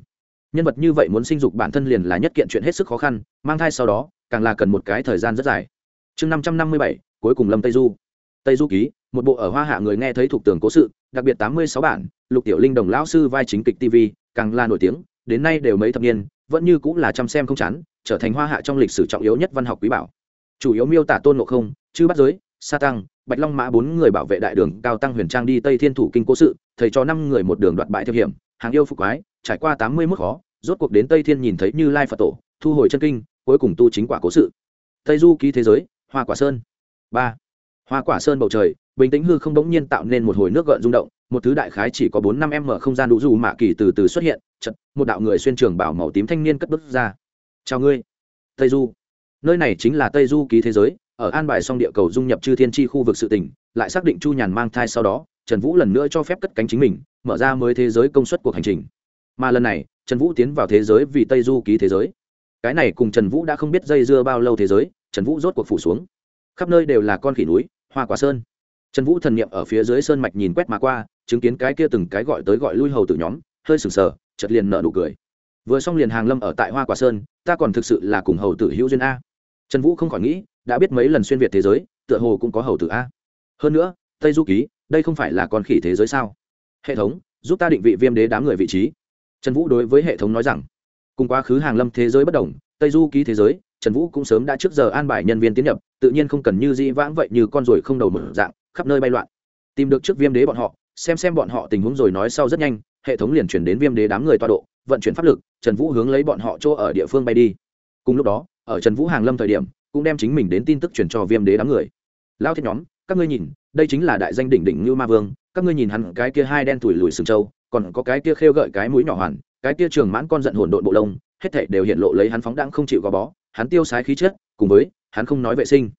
nhân vật như vậy muốn sinh dục bản thân liền là nhất kiện chuyện hết sức khó khăn, mang thai sau đó, càng là cần một cái thời gian rất dài. Chương năm trăm năm mươi bảy, cuối cùng lâm tây du. Tây du ký, một bộ ở hoa hạ người nghe thấy thuộc tường cố sự, đặc biệt tám mươi sáu bản, lục tiểu linh đồng lão sư vai chính kịch tv càng là nổi tiếng, đến nay đều mấy thập niên, vẫn như cũng là chăm xem không chán, trở thành hoa hạ trong lịch sử trọng yếu nhất văn học quý bảo. Chủ yếu miêu tả tôn ngộ không, chư bắt giới, sa tăng, bạch long mã bốn người bảo vệ đại đường cao tăng huyền trang đi tây thiên thủ kinh cố sự, thầy cho năm người một đường đoạt bại theo hiểm, hàng yêu phục quái trải qua tám mươi mức khó, rốt cuộc đến tây thiên nhìn thấy như lai phật tổ, thu hồi chân kinh, cuối cùng tu chính quả cố sự. Tây du ký thế giới, hoa quả sơn. Ba. Hoa quả sơn bầu trời, bình tĩnh hư không bỗng nhiên tạo nên một hồi nước gợn rung động, một thứ đại khái chỉ có bốn năm m không gian đủ dù mạ kỳ từ từ xuất hiện chật một đạo người xuyên trường bảo màu tím thanh niên cất bước ra. Chào ngươi, tây du. Nơi này chính là tây du ký thế giới, ở an bài xong địa cầu dung nhập chư thiên tri khu vực sự tỉnh lại xác định chu nhàn mang thai sau đó, trần vũ lần nữa cho phép cất cánh chính mình, mở ra mới thế giới công suất cuộc hành trình mà lần này, trần vũ tiến vào thế giới vì tây du ký thế giới. Cái này cùng trần vũ đã không biết dây dưa bao lâu thế giới, trần vũ rốt cuộc phủ xuống. Khắp nơi đều là con khỉ núi, hoa quả sơn. Trần vũ thần n i ệ m ở phía dưới sơn mạch nhìn quét mà qua, chứng kiến cái kia từng cái gọi tới gọi lui hầu từ nhóm, hơi sừng sờ chật liền nợ nụ cười. Vừa xong liền hàng lâm ở tại hoa quả sơn, ta còn thực sự là cùng hầu tử hữu duyên a. Trần vũ không khỏi nghĩ, đã biết mấy lần xuyên việt thế giới, tựa hồ cũng có hầu tử a. Hơn nữa, tây du ký, đây không phải là con khỉ thế giới sao? Hệ thống, giúp ta định vị viêm đế đám người vị trí trần vũ đối với hệ thống nói rằng, cùng quá khứ hàng lâm thế giới bất đồng, tây du ký thế giới, trần vũ cũng sớm đã trước giờ an bài nhân viên tiến nhập, tự nhiên không cần như di vãng vậy như con ruồi không đầu mở dạng, khắp nơi bay loạn tìm được trước viêm đế bọn họ, xem xem bọn họ tình huống rồi nói sau rất nhanh, hệ thống liền chuyển đến viêm đế đám người toa độ, vận chuyển pháp lực, trần vũ hướng lấy bọn họ chỗ ở địa phương bay đi cùng lúc đó, ở trần vũ hàng lâm thời điểm, cũng đem chính mình đến tin tức truyền cho viêm đế đám người lao thiết nhóm, các ngươi nhìn, đây chính là đại danh đỉnh đỉnh như ma vương, các ngươi nhìn hắn cái kia hai đen tuổi lùi sừng châu còn có cái kia khêu gợi cái mũi nhỏ hoàn, cái kia trường mãn con giận hồn độn bộ lông, hết thảy đều hiện lộ lấy hắn phóng đãng không chịu gò bó, hắn tiêu sái khí chất, cùng với, hắn không nói vệ sinh.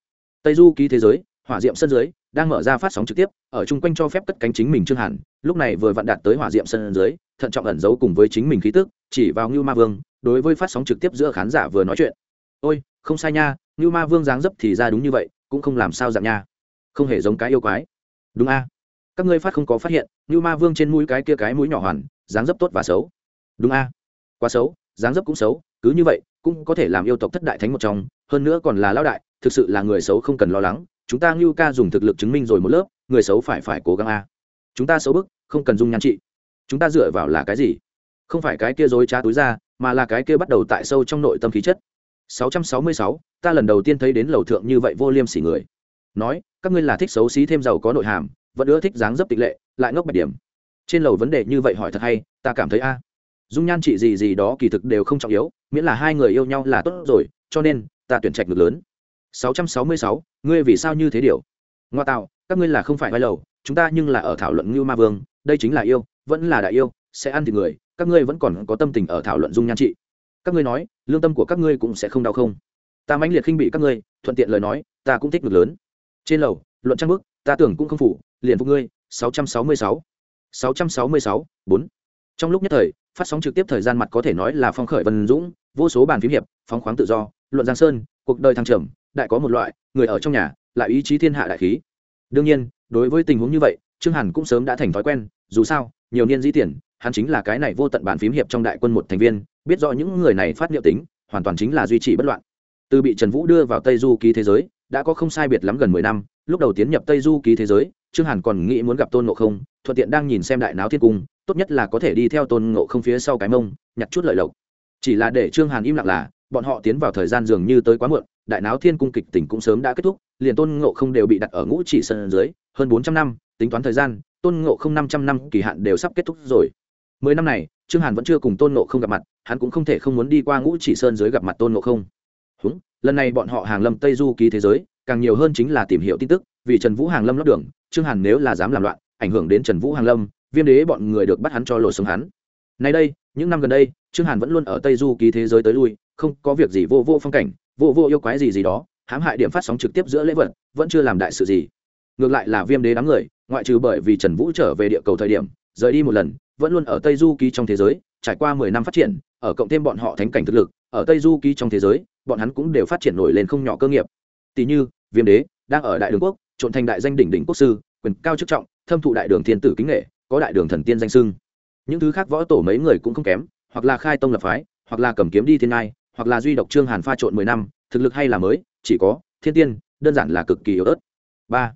Tây du ký thế giới, hỏa diệm sân dưới, đang mở ra phát sóng trực tiếp, ở chung quanh cho phép cất cánh chính mình trương hàn, lúc này vừa vặn đạt tới hỏa diệm sân dưới, thận trọng ẩn giấu cùng với chính mình khí tức, chỉ vào ngưu ma vương, đối với phát sóng trực tiếp giữa khán giả vừa nói chuyện. Ôi, không sai nha, ngưu ma vương dáng dấp thì ra đúng như vậy, cũng không làm sao dạng nha. Không hề giống cái yêu quái. Đúng a các ngươi phát không có phát hiện như ma vương trên mũi cái kia cái mũi nhỏ hoàn dáng dấp tốt và xấu. Đúng a quá xấu dáng dấp cũng xấu cứ như vậy cũng có thể làm yêu tộc thất đại thánh một trong hơn nữa còn là lão đại thực sự là người xấu không cần lo lắng chúng ta ngưu ca dùng thực lực chứng minh rồi một lớp người xấu phải phải cố gắng a. Chúng ta xấu bức không cần dung nhan trị. Chúng ta dựa vào là cái gì? Không phải cái kia dối trá túi ra mà là cái kia bắt đầu tại sâu trong nội tâm khí chất. 666, ta lần đầu tiên thấy đến lầu thượng như vậy vô liêm sỉ người. Nói các ngươi là thích xấu xí thêm giàu có nội hàm vẫn ưa thích dáng dấp tịch lệ lại ngốc bạch điểm. Trên lầu vấn đề như vậy hỏi thật hay ta cảm thấy a. Dung nhan trị gì gì đó kỳ thực đều không trọng yếu miễn là hai người yêu nhau là tốt rồi cho nên ta tuyển trạch ngược lớn. 666, ngươi vì sao như thế điều? Ngoa tạo các ngươi là không phải vai lầu chúng ta nhưng là ở thảo luận ngưu ma vương đây chính là yêu vẫn là đại yêu sẽ ăn thịt người các ngươi vẫn còn có tâm tình ở thảo luận dung nhan trị các ngươi nói lương tâm của các ngươi cũng sẽ không đau không? Ta mãnh liệt khinh bị các ngươi thuận tiện lời nói ta cũng thích ngược lớn. Trên lầu luận trang bức ta tưởng cũng không phủ liền phục ngươi 666 666 4 trong lúc nhất thời, phát sóng trực tiếp thời gian mặt có thể nói là phong khởi vân dũng, vô số bàn phím hiệp, phóng khoáng tự do, luận giang sơn, cuộc đời thăng trầm, đại có một loại, người ở trong nhà, lại ý chí thiên hạ đại khí. Đương nhiên, đối với tình huống như vậy, trương hàn cũng sớm đã thành thói quen, dù sao, nhiều niên dĩ tiền, hắn chính là cái này vô tận bàn phím hiệp trong đại quân một thành viên, biết rõ những người này phát liệu tính, hoàn toàn chính là duy trì bất loạn. Từ bị trần vũ đưa vào tây du ký thế giới, đã có không sai biệt lắm gần mười năm, lúc đầu tiến nhập tây du ký thế giới trương hàn còn nghĩ muốn gặp tôn ngộ không thuận tiện đang nhìn xem đại náo thiên cung tốt nhất là có thể đi theo tôn ngộ không phía sau cái mông nhặt chút lợi lộc. Chỉ là để trương hàn im lặng là bọn họ tiến vào thời gian dường như tới quá muộn đại náo thiên cung kịch tỉnh cũng sớm đã kết thúc liền tôn ngộ không đều bị đặt ở ngũ chỉ sân dưới hơn bốn trăm năm tính toán thời gian tôn ngộ không năm trăm năm kỳ hạn đều sắp kết thúc rồi. Mười năm này trương hàn vẫn chưa cùng tôn ngộ không gặp mặt hắn cũng không thể không muốn đi qua ngũ chỉ sơn dưới gặp mặt tôn ngộ không. Húng, lần này bọn họ hàng lâm tây du ký thế giới càng nhiều hơn chính là tìm hiểu tin tức vì trần vũ hàng lâm lót đường, trương hàn nếu là dám làm loạn, ảnh hưởng đến trần vũ hàng lâm, viêm đế bọn người được bắt hắn cho lột xuống hắn. Nay đây, những năm gần đây, trương hàn vẫn luôn ở tây du ký thế giới tới lui, không có việc gì vô vô phong cảnh, vô vô yêu quái gì gì đó, hãm hại điểm phát sóng trực tiếp giữa lễ vật, vẫn chưa làm đại sự gì. Ngược lại là viêm đế đám người, ngoại trừ bởi vì trần vũ trở về địa cầu thời điểm, rời đi một lần, vẫn luôn ở tây du ký trong thế giới, trải qua mười năm phát triển, ở cộng thêm bọn họ thánh cảnh thực lực, ở tây du ký trong thế giới, bọn hắn cũng đều phát triển nổi lên không nhỏ cơ nghiệp. Tỷ như, viêm đế đang ở đại đường quốc trộn thành đại danh đỉnh đỉnh quốc sư, quyền cao chức trọng, thâm thụ đại đường thiên tử kính nghệ, có đại đường thần tiên danh sưng những thứ khác võ tổ mấy người cũng không kém, hoặc là khai tông lập phái, hoặc là cầm kiếm đi thiên ngai, hoặc là duy độc trương hàn pha trộn mười năm, thực lực hay là mới, chỉ có thiên tiên, đơn giản là cực kỳ yếu ớt. Ba,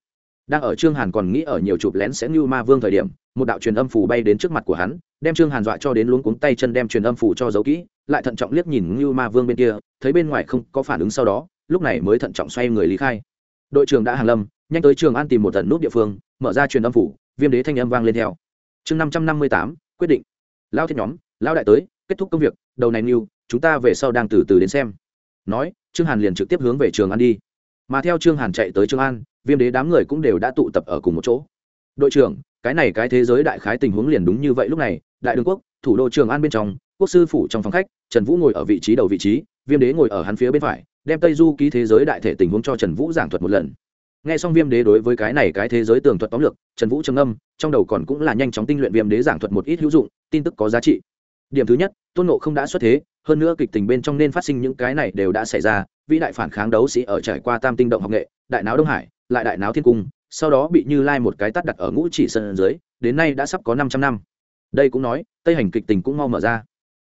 đang ở trương hàn còn nghĩ ở nhiều chụp lén sẽ như ma vương thời điểm, một đạo truyền âm phủ bay đến trước mặt của hắn, đem trương hàn dọa cho đến luống cuống tay chân đem truyền âm phủ cho giấu kỹ, lại thận trọng liếc nhìn như ma vương bên kia, thấy bên ngoài không có phản ứng sau đó, lúc này mới thận trọng xoay người lý khai. Đội trưởng đã hàng lâm nhanh tới trường an tìm một tận nút địa phương, mở ra truyền âm phủ, viêm đế thanh âm vang lên theo. Chương năm trăm năm mươi tám, quyết định. Lao thiết nhóm, lao đại tới, kết thúc công việc, đầu này mưu chúng ta về sau đang từ từ đến xem. Nói, trương hàn liền trực tiếp hướng về trường an đi. Mà theo trương hàn chạy tới trường an, viêm đế đám người cũng đều đã tụ tập ở cùng một chỗ. Đội trưởng, cái này cái thế giới đại khái tình huống liền đúng như vậy lúc này, đại đường quốc, thủ đô trường an bên trong, quốc sư phủ trong phòng khách, trần vũ ngồi ở vị trí đầu vị trí, viêm đế ngồi ở hắn phía bên phải, đem tây du ký thế giới đại thể tình huống cho trần vũ giảng thuật một lần n g h e xong viêm đế đối với cái này cái thế giới tường thuật tóm lược, trần vũ trầm âm trong đầu còn cũng là nhanh chóng tinh luyện viêm đế giảng thuật một ít hữu dụng, tin tức có giá trị. Điểm thứ nhất, tôn nộ không đã xuất thế, hơn nữa kịch tình bên trong nên phát sinh những cái này đều đã xảy ra, vĩ đại phản kháng đấu sĩ ở trải qua tam tinh động học nghệ, đại não đông hải, lại đại não thiên cung, sau đó bị như lai một cái tắt đặt ở ngũ chỉ sân dưới, đến nay đã sắp có năm trăm năm. Đây cũng nói, tây hành kịch tình cũng mau mở ra.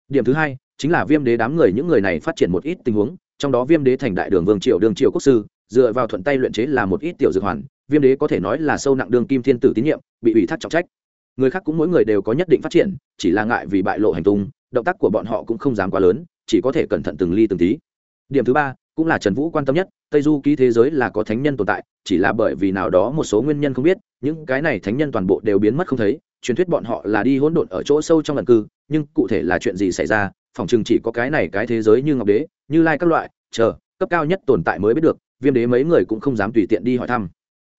Điểm thứ hai, chính là viêm đế đám người, những người này phát triển một ít tình huống, trong đó viêm đế thành đại đường vương triều, đường triều quốc sư dựa vào thuận tay luyện chế là một ít tiểu dược hoàn, viêm đế có thể nói là sâu nặng đường kim thiên tử tín nhiệm, bị ủy thác trọng trách. Người khác cũng mỗi người đều có nhất định phát triển, chỉ là ngại vì bại lộ hành tung, động tác của bọn họ cũng không dám quá lớn, chỉ có thể cẩn thận từng ly từng tí. Điểm thứ ba, cũng là trần vũ quan tâm nhất, tây du ký thế giới là có thánh nhân tồn tại, chỉ là bởi vì nào đó một số nguyên nhân không biết, những cái này thánh nhân toàn bộ đều biến mất không thấy, truyền thuyết bọn họ là đi hỗn độn ở chỗ sâu trong lần cư, nhưng cụ thể là chuyện gì xảy ra, phòng chừng chỉ có cái này cái thế giới như ngọc đế, như lai các loại, chờ, cấp cao nhất tồn tại mới biết được viêm đế mấy người cũng không dám tùy tiện đi hỏi thăm.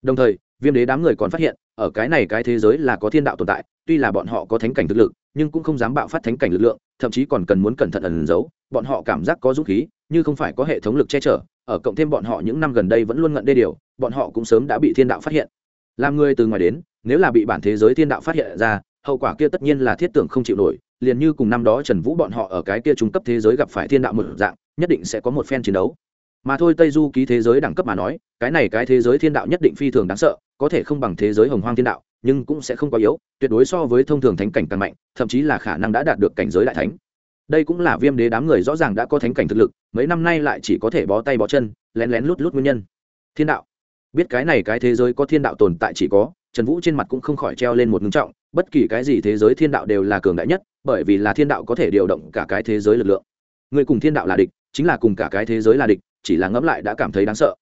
Đồng thời, viêm đế đám người còn phát hiện, ở cái này cái thế giới là có thiên đạo tồn tại, tuy là bọn họ có thánh cảnh thực lực, nhưng cũng không dám bạo phát thánh cảnh lực lượng, thậm chí còn cần muốn cẩn thận ẩn giấu, bọn họ cảm giác có dũng khí, như không phải có hệ thống lực che chở, ở cộng thêm bọn họ những năm gần đây vẫn luôn ngận đê điều, bọn họ cũng sớm đã bị thiên đạo phát hiện. Làm người từ ngoài đến, nếu là bị bản thế giới thiên đạo phát hiện ra, hậu quả kia tất nhiên là thiết tưởng không chịu nổi, liền như cùng năm đó trần vũ bọn họ ở cái kia trung cấp thế giới gặp phải thiên đạo một dạng, nhất định sẽ có một phen chiến đấu mà thôi tây du ký thế giới đẳng cấp mà nói, cái này cái thế giới thiên đạo nhất định phi thường đáng sợ, có thể không bằng thế giới hồng hoang thiên đạo, nhưng cũng sẽ không quá yếu, tuyệt đối so với thông thường thánh cảnh càng mạnh, thậm chí là khả năng đã đạt được cảnh giới đại thánh. Đây cũng là viêm đế đám người rõ ràng đã có thánh cảnh thực lực, mấy năm nay lại chỉ có thể bó tay bó chân, lén lén lút lút nguyên nhân. Thiên đạo. Biết cái này cái thế giới có thiên đạo tồn tại chỉ có, trần vũ trên mặt cũng không khỏi treo lên một ngưng trọng, bất kỳ cái gì thế giới thiên đạo đều là cường đại nhất, bởi vì là thiên đạo có thể điều động cả cái thế giới lực lượng. Người cùng thiên đạo là địch, chính là cùng cả cái thế giới là địch chỉ là ngẫm lại đã cảm thấy đáng sợ.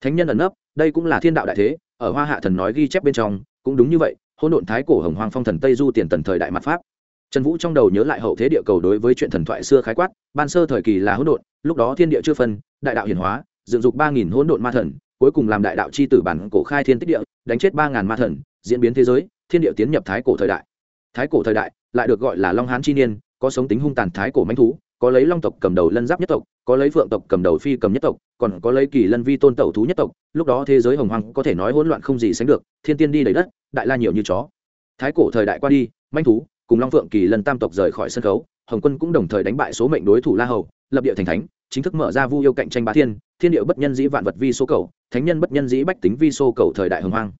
Thánh nhân ẩn nấp, đây cũng là thiên đạo đại thế, ở hoa hạ thần nói ghi chép bên trong, cũng đúng như vậy hôn độn thái cổ hồng hoàng phong thần tây du tiền tần thời đại mặt pháp. Trần vũ trong đầu nhớ lại hậu thế địa cầu đối với chuyện thần thoại xưa khái quát, ban sơ thời kỳ là hỗn độn, lúc đó thiên địa chưa phân, đại đạo hiển hóa, dựng dục ba nghìn hỗn độn ma thần, cuối cùng làm đại đạo c h i tử bản cổ khai thiên tích địa, đánh chết ba ngàn ma thần, diễn biến thế giới, thiên địa tiến nhập thái cổ thời đại. Thái cổ thời đại lại được gọi là long hán chi niên, có sống tính hung tàn thái cổ manh thú có lấy long tộc cầm đầu lân giáp nhất tộc, có lấy phượng tộc cầm đầu phi cầm nhất tộc, còn có lấy kỳ lân vi tôn tẩu thú nhất tộc, lúc đó thế giới hồng hoàng có thể nói hỗn loạn không gì sánh được, thiên tiên đi đầy đất, đại la nhiều như chó. Thái cổ thời đại qua đi, manh thú, cùng long phượng kỳ lân tam tộc rời khỏi sân khấu, hồng quân cũng đồng thời đánh bại số mệnh đối thủ la hầu, lập địa thành thánh, chính thức mở ra vu yêu cạnh tranh bá thiên thiên địa bất nhân dĩ vạn vật vi số cầu, thánh nhân bất nhân dĩ bách tính vi số cầu thời đại hồng hoang.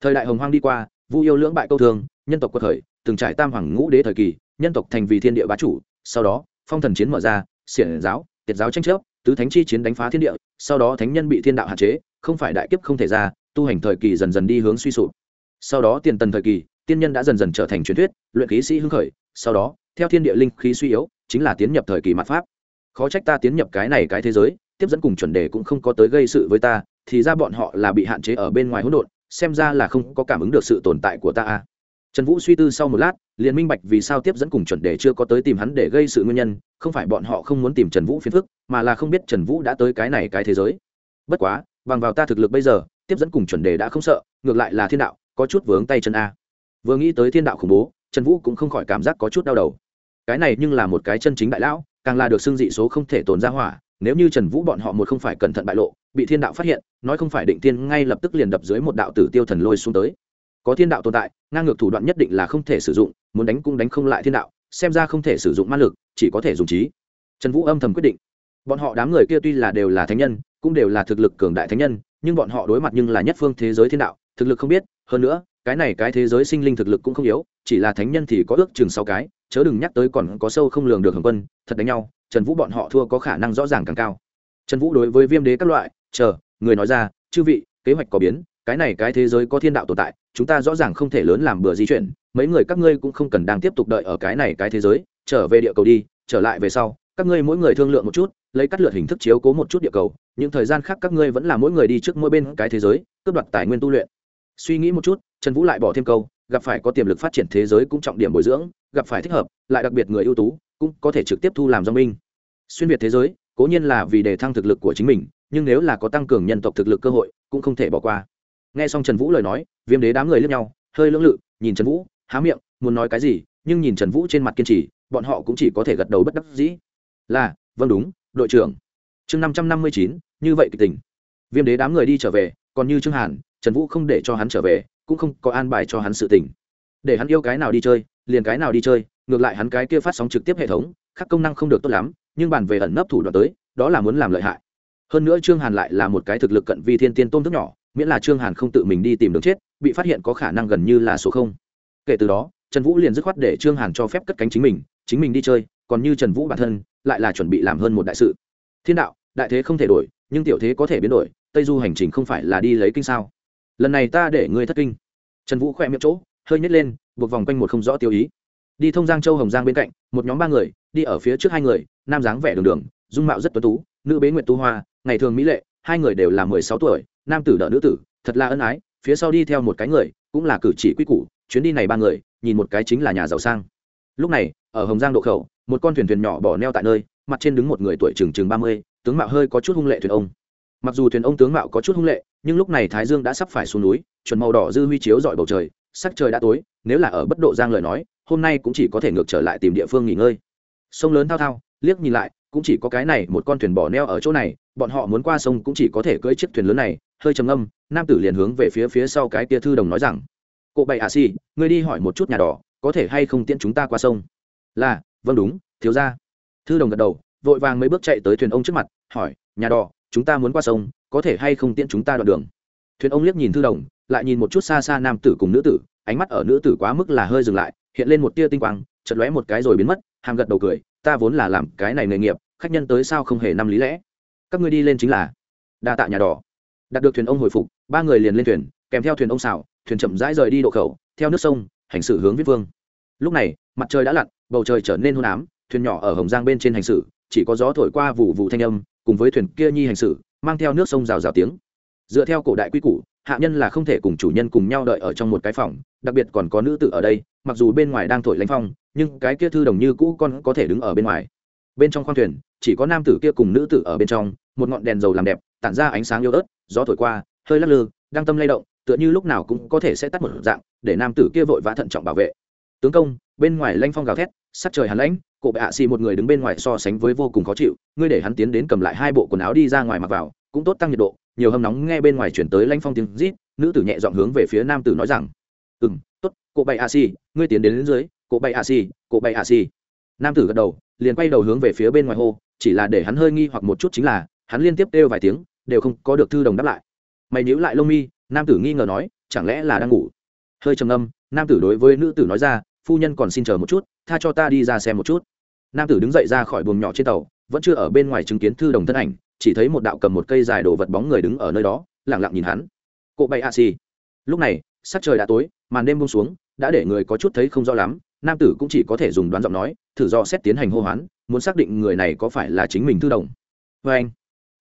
Thời đại hồng hoang đi qua, vu yêu lưỡng bại câu thường nhân tộc quật khởi, từng trải tam hoàng ngũ đế thời kỳ, nhân tộc thành vì thiên địa bá chủ, sau đó phong thần chiến mở ra, xiển giáo, tiệt giáo tranh chấp, tứ thánh chi chiến đánh phá thiên địa, sau đó thánh nhân bị thiên đạo hạn chế, không phải đại kiếp không thể ra, tu hành thời kỳ dần dần đi hướng suy sụp. Sau đó tiền tần thời kỳ, tiên nhân đã dần dần trở thành truyền thuyết, luyện khí sĩ hưng khởi, sau đó, theo thiên địa linh khí suy yếu, chính là tiến nhập thời kỳ mạt pháp. Khó trách ta tiến nhập cái này cái thế giới, tiếp dẫn cùng chuẩn đề cũng không có tới gây sự với ta, thì ra bọn họ là bị hạn chế ở bên ngoài hỗn độn, xem ra là không có cảm ứng được sự tồn tại của ta a trần vũ suy tư sau một lát, liền minh bạch vì sao tiếp dẫn cùng chuẩn đề chưa có tới tìm hắn để gây sự nguyên nhân, không phải bọn họ không muốn tìm trần vũ phiền phức, mà là không biết trần vũ đã tới cái này cái thế giới. Bất quá, bằng vào ta thực lực bây giờ, tiếp dẫn cùng chuẩn đề đã không sợ, ngược lại là thiên đạo, có chút vướng tay chân a. Vừa nghĩ tới thiên đạo khủng bố, trần vũ cũng không khỏi cảm giác có chút đau đầu. Cái này nhưng là một cái chân chính đại lão, càng là được xưng dị số không thể tồn ra hỏa, nếu như trần vũ bọn họ một không phải cẩn thận bại lộ, bị thiên đạo phát hiện, nói không phải định tiên ngay lập tức liền đập dưới một đạo tử tiêu thần lôi xuống tới có thiên đạo tồn tại, ngang ngược thủ đoạn nhất định là không thể sử dụng, muốn đánh cũng đánh không lại thiên đạo, xem ra không thể sử dụng ma lực, chỉ có thể dùng trí. Trần vũ âm thầm quyết định. Bọn họ đám người kia tuy là đều là thánh nhân, cũng đều là thực lực cường đại thánh nhân, nhưng bọn họ đối mặt nhưng là nhất phương thế giới thiên đạo, thực lực không biết, hơn nữa, cái này cái thế giới sinh linh thực lực cũng không yếu, chỉ là thánh nhân thì có ước chừng sáu cái, chớ đừng nhắc tới còn có sâu không lường được hồng quân, thật đánh nhau, trần vũ bọn họ thua có khả năng rõ ràng càng cao. Trần vũ đối với viêm đế các loại, chờ, người nói ra, chư vị, kế hoạch có biến, cái này cái thế giới có thiên đạo tồn tại chúng ta rõ ràng không thể lớn làm bừa di chuyển, mấy người các ngươi cũng không cần đang tiếp tục đợi ở cái này cái thế giới, trở về địa cầu đi, trở lại về sau, các ngươi mỗi người thương lượng một chút, lấy cắt lượt hình thức chiếu cố một chút địa cầu, những thời gian khác các ngươi vẫn là mỗi người đi trước mỗi bên cái thế giới, cướp đoạt tài nguyên tu luyện. Suy nghĩ một chút, trần vũ lại bỏ thêm câu, gặp phải có tiềm lực phát triển thế giới cũng trọng điểm bồi dưỡng, gặp phải thích hợp, lại đặc biệt người ưu tú, cũng có thể trực tiếp thu làm do minh xuyên việt thế giới, cố nhiên là vì đề thăng thực lực của chính mình, nhưng nếu là có tăng cường nhân tộc thực lực cơ hội, cũng không thể bỏ qua nghe xong trần vũ lời nói, viêm đế đám người lướt nhau, hơi lưỡng lự, nhìn trần vũ, há miệng, muốn nói cái gì, nhưng nhìn trần vũ trên mặt kiên trì, bọn họ cũng chỉ có thể gật đầu bất đắc dĩ. Là vâng đúng, đội trưởng. Chương năm trăm năm mươi chín, như vậy kịch tình. Viêm đế đám người đi trở về, còn như trương hàn, trần vũ không để cho hắn trở về, cũng không có an bài cho hắn sự tình. Để hắn yêu cái nào đi chơi, liền cái nào đi chơi, ngược lại hắn cái kia phát sóng trực tiếp hệ thống khác công năng không được tốt lắm, nhưng bàn về ẩn nấp thủ đoạn tới, đó là muốn làm lợi hại hơn nữa trương hàn lại là một cái thực lực cận vi thiên tiên tôm thức nhỏ, miễn là trương hàn không tự mình đi tìm đường chết, bị phát hiện có khả năng gần như là số không. Kể từ đó, trần vũ liền dứt khoát để trương hàn cho phép cất cánh chính mình chính mình đi chơi, còn như trần vũ bản thân, lại là chuẩn bị làm hơn một đại sự. Thiên đạo, đại thế không thể đổi, nhưng tiểu thế có thể biến đổi, tây du hành trình không phải là đi lấy kinh sao? Lần này ta để ngươi thất kinh. Trần vũ khỏe miệng chỗ, hơi nhét lên, buộc vòng quanh một không rõ tiêu ý. Đi thông giang châu hồng giang bên cạnh, một nhóm ba người, đi ở phía trước hai người, nam dáng vẻ đường đường dung mạo rất tuấn tú, nữ bế Nguyệt tu hoa, ngày thường mỹ lệ, hai người đều là mười sáu tuổi, nam tử đỡ nữ tử, thật là ân ái, phía sau đi theo một cái người, cũng là cử chỉ quy củ, chuyến đi này ba người, nhìn một cái chính là nhà giàu sang. Lúc này, ở hồng giang độ khẩu, một con thuyền thuyền nhỏ bỏ neo tại nơi, mặt trên đứng một người tuổi chừng chừng ba mươi, tướng mạo hơi có chút hung lệ thuyền ông. Mặc dù thuyền ông tướng mạo có chút hung lệ, nhưng lúc này thái dương đã sắp phải xuống núi, chuẩn màu đỏ dư huy chiếu dọi bầu trời, sắc trời đã tối, nếu là ở bất độ giang lời nói, hôm nay cũng chỉ có thể ngược trở lại tìm địa phương nghỉ ngơi. Sông lớn thao thao, liếc nhìn lại cũng chỉ có cái này, một con thuyền bỏ neo ở chỗ này, bọn họ muốn qua sông cũng chỉ có thể cưỡi chiếc thuyền lớn này. Hơi trầm âm nam tử liền hướng về phía phía sau cái tia thư đồng nói rằng cụ bậy à si, ngươi đi hỏi một chút nhà đỏ, có thể hay không tiễn chúng ta qua sông? Là vâng đúng, thiếu ra thư đồng gật đầu, vội vàng mấy bước chạy tới thuyền ông trước mặt, hỏi, nhà đỏ, chúng ta muốn qua sông, có thể hay không tiễn chúng ta đoạn đường? Thuyền ông liếc nhìn thư đồng, lại nhìn một chút xa xa nam tử cùng nữ tử, ánh mắt ở nữ tử quá mức là hơi dừng lại, hiện lên một tia tinh quang chật lóe một cái rồi biến mất, hàm gật đầu cười ta vốn là làm cái này nghề nghiệp, khách nhân tới sao không hề năm lý lẽ? Các ngươi đi lên chính là đa tạ nhà đỏ. Đạt được thuyền ông hồi phục, ba người liền lên thuyền, kèm theo thuyền ông xảo, thuyền chậm rãi rời đi độ khẩu, theo nước sông, hành xử hướng viết vương. Lúc này, mặt trời đã lặn, bầu trời trở nên hôn ám, thuyền nhỏ ở hồng giang bên trên hành xử, chỉ có gió thổi qua vụ vụ thanh âm, cùng với thuyền kia nhi hành xử, mang theo nước sông rào rào tiếng dựa theo cổ đại quy củ, hạ nhân là không thể cùng chủ nhân cùng nhau đợi ở trong một cái phòng, đặc biệt còn có nữ tử ở đây, mặc dù bên ngoài đang thổi lãnh phong, nhưng cái kia thư đồng như cũ con có thể đứng ở bên ngoài. Bên trong khoang thuyền, chỉ có nam tử kia cùng nữ tử ở bên trong, một ngọn đèn dầu làm đẹp, tản ra ánh sáng yếu ớt, gió thổi qua, hơi lắc lư, đang tâm lay động, tựa như lúc nào cũng có thể sẽ tắt một dạng, để nam tử kia vội vã thận trọng bảo vệ. Tướng công, bên ngoài lanh phong gào thét, sắc trời hắn lãnh, cổ bệ hạ xì một người đứng bên ngoài so sánh với vô cùng khó chịu, ngươi để hắn tiến đến cầm lại hai bộ quần áo đi ra ngoài mặc vào, cũng tốt tăng nhiệt độ nhiều hâm nóng nghe bên ngoài chuyển tới lanh phong tiếng rít nữ tử nhẹ dọn hướng về phía nam tử nói rằng ừ m tốt cổ bay a xì ngươi tiến đến, đến dưới cổ bay a xì cổ bay a xì nam tử gật đầu liền quay đầu hướng về phía bên ngoài hô chỉ là để hắn hơi nghi hoặc một chút chính là hắn liên tiếp kêu vài tiếng đều không có được thư đồng đáp lại. Mày nhíu lại lông mi nam tử nghi ngờ nói chẳng lẽ là đang ngủ? Hơi trầm âm nam tử đối với nữ tử nói ra phu nhân còn xin chờ một chút tha cho ta đi ra xem một chút. Nam tử đứng dậy ra khỏi buồng nhỏ trên tàu vẫn chưa ở bên ngoài chứng kiến thư đồng thân ảnh chỉ thấy một đạo cầm một cây dài đồ vật bóng người đứng ở nơi đó lẳng lặng nhìn hắn. Cộ bậy a xì lúc này, sắc trời đã tối, màn đêm buông xuống, đã để người có chút thấy không rõ lắm, nam tử cũng chỉ có thể dùng đoán giọng nói, thử do xét tiến hành hô hoán, muốn xác định người này có phải là chính mình thư đồng vê anh.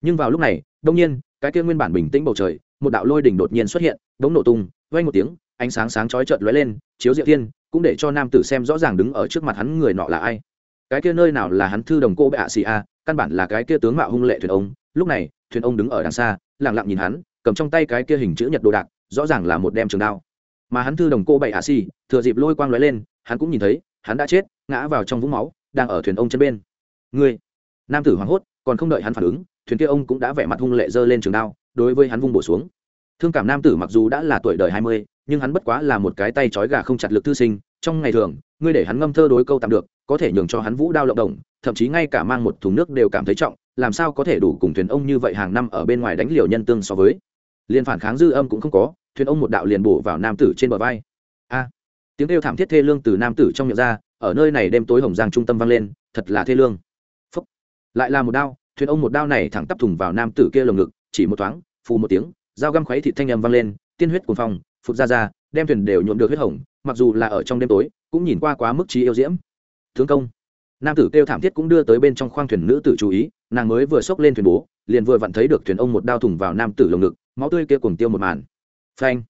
Nhưng vào lúc này, đông nhiên, cái kia nguyên bản bình tĩnh bầu trời, một đạo lôi đỉnh đột nhiên xuất hiện đống nổ tung vây một tiếng, ánh sáng sáng chói chợt lóe lên, chiếu diệu thiên, cũng để cho nam tử xem rõ ràng đứng ở trước mặt hắn người nọ là ai cái kia nơi nào là hắn thư đồng cô bệ ạ xì a, căn bản là cái kia tướng mạo hung lệ thuyền ông. Lúc này, thuyền ông đứng ở đằng xa lẳng lặng nhìn hắn, cầm trong tay cái kia hình chữ nhật đồ đạc, rõ ràng là một đem trường đao. Mà hắn thư đồng cô bệ ạ xì, thừa dịp lôi quang lóe lên, hắn cũng nhìn thấy, hắn đã chết, ngã vào trong vũng máu, đang ở thuyền ông chân bên. Ngươi nam tử hoảng hốt, còn không đợi hắn phản ứng, thuyền kia ông cũng đã vẻ mặt hung lệ giơ lên trường đao, đối với hắn vung bổ xuống. Thương cảm nam tử mặc dù đã là tuổi đời hai mươi, nhưng hắn bất quá là một cái tay trói gà không chặt lực thư sinh, trong ngày thường, ngươi để hắn ngâm thơ đối câu tạm được có thể nhường cho hắn vũ đao lộng đồng, thậm chí ngay cả mang một thùng nước đều cảm thấy trọng, làm sao có thể đủ cùng thuyền ông như vậy hàng năm ở bên ngoài đánh liều nhân tương so với. Liền phản kháng dư âm cũng không có, thuyền ông một đạo liền bổ vào nam tử trên bờ vai. A! Tiếng kêu thảm thiết thê lương từ nam tử trong miệng ra, ở nơi này đêm tối hồng giang trung tâm vang lên, thật là thê lương. Phúc. lại là một đao, thuyền ông một đao này thẳng tắp thủng vào nam tử kia lồng ngực, chỉ một thoáng, phù một tiếng, dao găm khuấy thịt thanh âm vang lên, tiên huyết cuồng phong, phụt ra ra, đem thuyền đều nhuộm được huyết hồng, mặc dù là ở trong đêm tối, cũng nhìn qua quá mức trí yêu diễm thương công. Nam tử kêu thảm thiết cũng đưa tới bên trong khoang thuyền nữ tử chú ý, nàng mới vừa xốc lên thuyền bố, liền vừa vặn thấy được thuyền ông một đao thủng vào nam tử lồng ngực, máu tươi kia cùng tiêu một màn. Phanh!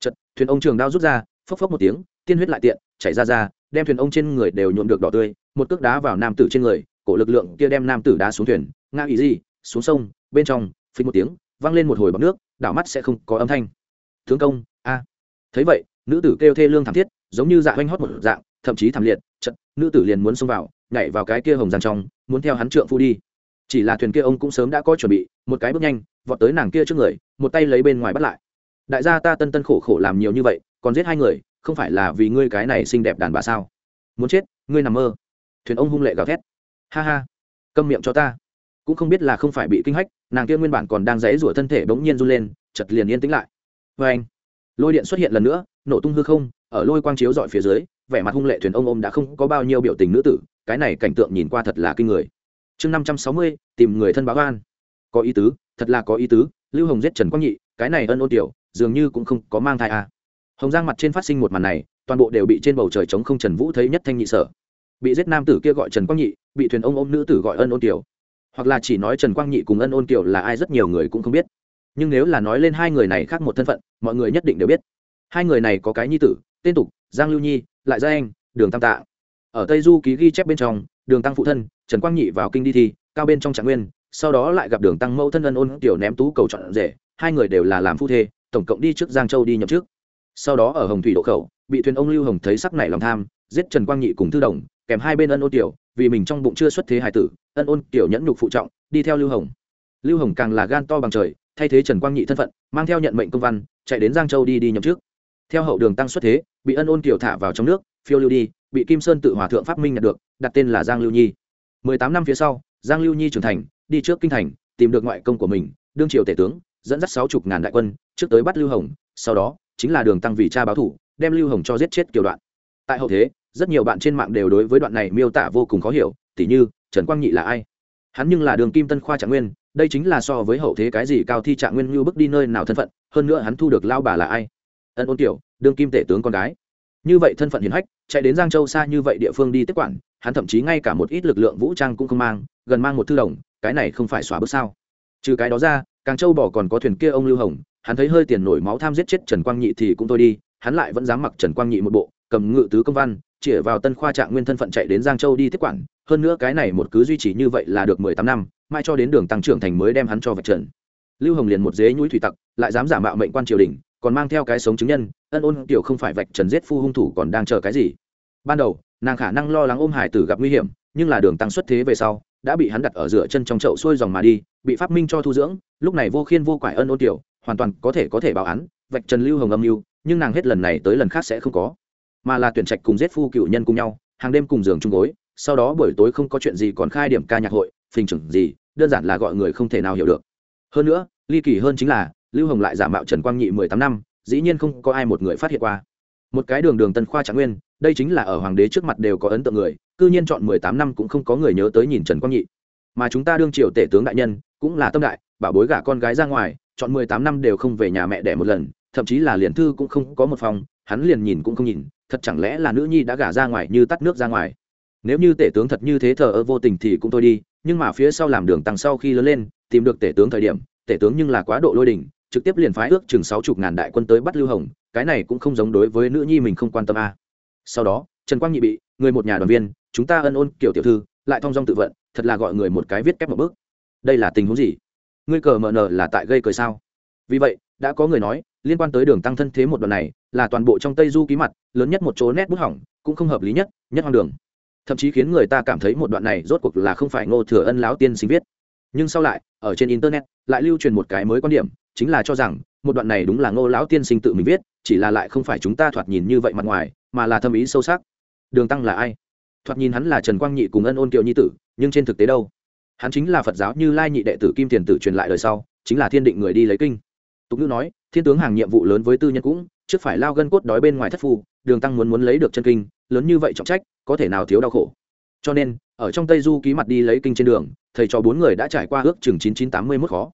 Chật thuyền ông trường đao rút ra, phốc phốc một tiếng, tiên huyết lại tiện, chảy ra ra, đem thuyền ông trên người đều nhuộm được đỏ tươi, một cước đá vào nam tử trên người, cổ lực lượng kia đem nam tử đá xuống thuyền, ngã ý gì xuống sông, bên trong phình một tiếng văng lên một hồi bọc nước, đảo mắt sẽ không có âm thanh. Thương công, a! Thấy vậy, nữ tử kêu thê lương thảm thiết, giống như dạ oanh hót một dạng thậm chí thảm liệt chật nữ tử liền muốn xông vào, nhảy vào cái kia hồng giàn trong, muốn theo hắn trượng phu đi. Chỉ là thuyền kia ông cũng sớm đã có chuẩn bị, một cái bước nhanh, vọt tới nàng kia trước người, một tay lấy bên ngoài bắt lại. Đại gia ta tân tân khổ khổ làm nhiều như vậy, còn giết hai người, không phải là vì ngươi cái này xinh đẹp đàn bà sao? Muốn chết, ngươi nằm mơ. Thuyền ông hung lệ gào thét. Ha ha, câm miệng cho ta. Cũng không biết là không phải bị kinh hách, nàng kia nguyên bản còn đang dãy rủa thân thể bỗng nhiên run lên chật liền yên tĩnh lại. Vê anh lôi điện xuất hiện lần nữa, nổ tung hư không, ở lôi quang chiếu dọi phía dưới vẻ mặt hung lệ thuyền ông ôm đã không có bao nhiêu biểu tình nữ tử, cái này cảnh tượng nhìn qua thật là kinh người. Chương năm trăm sáu mươi, tìm người thân báo an có ý tứ, thật là có ý tứ, lưu hồng giết trần quang nhị, cái này ân ôn tiểu, dường như cũng không có mang thai à. hồng giang mặt trên phát sinh một màn này, toàn bộ đều bị trên bầu trời trống không trần vũ thấy nhất thanh nhị sở. Bị giết nam tử kia gọi trần quang nhị, bị thuyền ông ôm nữ tử gọi ân ôn tiểu. Hoặc là chỉ nói trần quang nhị cùng ân ôn tiểu là ai rất nhiều người cũng không biết. Nhưng nếu là nói lên hai người này khác một thân phận, mọi người nhất định đều biết. Hai người này có cái nhi tử tên tục, giang lưu nhi, lại gia anh, đường tam tạ. Ở tây du ký ghi chép bên trong, đường tăng phụ thân, trần quang nhị vào kinh đi thi, cao bên trong trạng nguyên, sau đó lại gặp đường tăng mẫu thân ân ôn tiểu ném tú cầu chọn rể, hai người đều là làm phu thê, tổng cộng đi trước giang châu đi nhậm trước sau đó ở hồng thủy độ khẩu, bị thuyền ông lưu hồng thấy sắc nảy lòng tham, giết trần quang nhị cùng thư đồng, kèm hai bên ân ôn tiểu, vì mình trong bụng chưa xuất thế hài tử, ân ôn tiểu nhẫn nhục phụ trọng, đi theo lưu hồng. Lưu hồng càng là gan to bằng trời, thay thế trần quang nhị thân phận, mang theo nhận mệnh công văn, chạy đến giang châu đi đi nhậm trước theo hậu đường tăng xuất thế, bị ân ôn kiều thả vào trong nước, phiêu lưu đi, bị kim sơn tự hòa thượng pháp minh nhận được, đặt tên là giang lưu nhi. Mười tám năm phía sau, giang lưu nhi trưởng thành, đi trước kinh thành, tìm được ngoại công của mình, đương triều tể tướng, dẫn dắt sáu chục ngàn đại quân, trước tới bắt lưu hồng, sau đó, chính là đường tăng vì cha báo thủ, đem lưu hồng cho giết chết Kiều đoạn. Tại hậu thế, rất nhiều bạn trên mạng đều đối với đoạn này miêu tả vô cùng khó hiểu, tỉ như, trần quang nhị là ai? Hắn nhưng là đường kim tân khoa trạng nguyên, đây chính là so với hậu thế cái gì cao thi trạng nguyên như bước đi nơi nào thân phận, hơn nữa hắn thu được lao bà là ai? Ân ôn tiểu, đương kim tể tướng con gái. Như vậy thân phận hiền hách, chạy đến giang châu xa như vậy địa phương đi tiếp quản, hắn thậm chí ngay cả một ít lực lượng vũ trang cũng không mang, gần mang một thư đồng, cái này không phải xóa bước sao? Trừ cái đó ra, càng châu bỏ còn có thuyền kia ông lưu hồng, hắn thấy hơi tiền nổi máu tham giết chết trần quang nhị thì cũng thôi đi, hắn lại vẫn dám mặc trần quang nhị một bộ, cầm ngự tứ công văn chĩa vào tân khoa trạng nguyên thân phận chạy đến giang châu đi tiếp quản, hơn nữa cái này một cứ duy trì như vậy là được mười tám năm, mai cho đến đường tăng trưởng thành mới đem hắn cho vạch trần. Lưu hồng liền một dế nhũi thủy tặc, lại dám giả mạo mệnh quan triều đình còn mang theo cái sống chứng nhân, ân ôn tiểu không phải vạch trần giết phu hung thủ còn đang chờ cái gì. Ban đầu, nàng khả năng lo lắng ôm hải tử gặp nguy hiểm, nhưng là đường tăng xuất thế về sau, đã bị hắn đặt ở giữa chân trong chậu xuôi dòng mà đi, bị pháp minh cho thu dưỡng, lúc này vô khiên vô quải ân ôn tiểu, hoàn toàn có thể có thể báo án, vạch trần lưu hồng âm mưu, nhưng nàng hết lần này tới lần khác sẽ không có. Mà là tuyển trạch cùng giết phu cựu nhân cùng nhau, hàng đêm cùng giường chung gối, sau đó buổi tối không có chuyện gì còn khai điểm ca nhạc hội, phình trưởng gì, đơn giản là gọi người không thể nào hiểu được. Hơn nữa, ly kỳ hơn chính là lưu hồng lại giả mạo trần quang nhị mười tám năm, dĩ nhiên không có ai một người phát hiện qua. Một cái đường đường tân khoa trạng nguyên, đây chính là ở hoàng đế trước mặt đều có ấn tượng người, cư nhiên chọn mười tám năm cũng không có người nhớ tới nhìn trần quang nhị. Mà chúng ta đương triều tể tướng đại nhân, cũng là tâm đại, bảo bối gả con gái ra ngoài, chọn mười tám năm đều không về nhà mẹ đẻ một lần, thậm chí là liền thư cũng không có một phòng, hắn liền nhìn cũng không nhìn, thật chẳng lẽ là nữ nhi đã gả ra ngoài như tắt nước ra ngoài. Nếu như tể tướng thật như thế thờ ơ vô tình thì cũng thôi đi, nhưng mà phía sau làm đường tăng sau khi lớn lên, tìm được tể tướng thời điểm, tể tướng nhưng là quá độ lôi đình trực tiếp liền phái ước chừng sáu chục ngàn đại quân tới bắt lưu hồng, cái này cũng không giống đối với nữ nhi mình không quan tâm a. Sau đó, trần quang nhị bị, người một nhà đoàn viên, chúng ta ân ôn kiểu tiểu thư, lại thong dong tự vận, thật là gọi người một cái viết kép một bước. Đây là tình huống gì? Ngươi cờ mờ nờ là tại gây cười sao? Vì vậy, đã có người nói, liên quan tới đường tăng thân thế một đoạn này, là toàn bộ trong tây du ký mặt, lớn nhất một chỗ nét bút hỏng, cũng không hợp lý nhất nhất hoang đường. Thậm chí khiến người ta cảm thấy một đoạn này rốt cuộc là không phải ngô thừa ân láo tiên sinh viết. Nhưng sau lại, ở trên internet, lại lưu truyền một cái mới quan điểm chính là cho rằng, một đoạn này đúng là ngô lão tiên sinh tự mình viết, chỉ là lại không phải chúng ta thoạt nhìn như vậy mặt ngoài, mà là thâm ý sâu sắc. Đường tăng là ai? Thoạt nhìn hắn là trần quang nhị cùng ân ôn kiệu nhi tử, nhưng trên thực tế đâu? Hắn chính là phật giáo như lai nhị đệ tử kim thiền tử truyền lại đời sau, chính là thiên định người đi lấy kinh. Tục ngữ nói, thiên tướng hàng nhiệm vụ lớn với tư nhân cũng, trước phải lao gân cốt đói bên ngoài thất phu, đường tăng muốn muốn lấy được chân kinh, lớn như vậy trọng trách, có thể nào thiếu đau khổ? Cho nên, ở trong tây du ký mặt đi lấy kinh trên đường, thầy cho bốn người đã trải qua ước chừng chín chín tám mươi mốt khó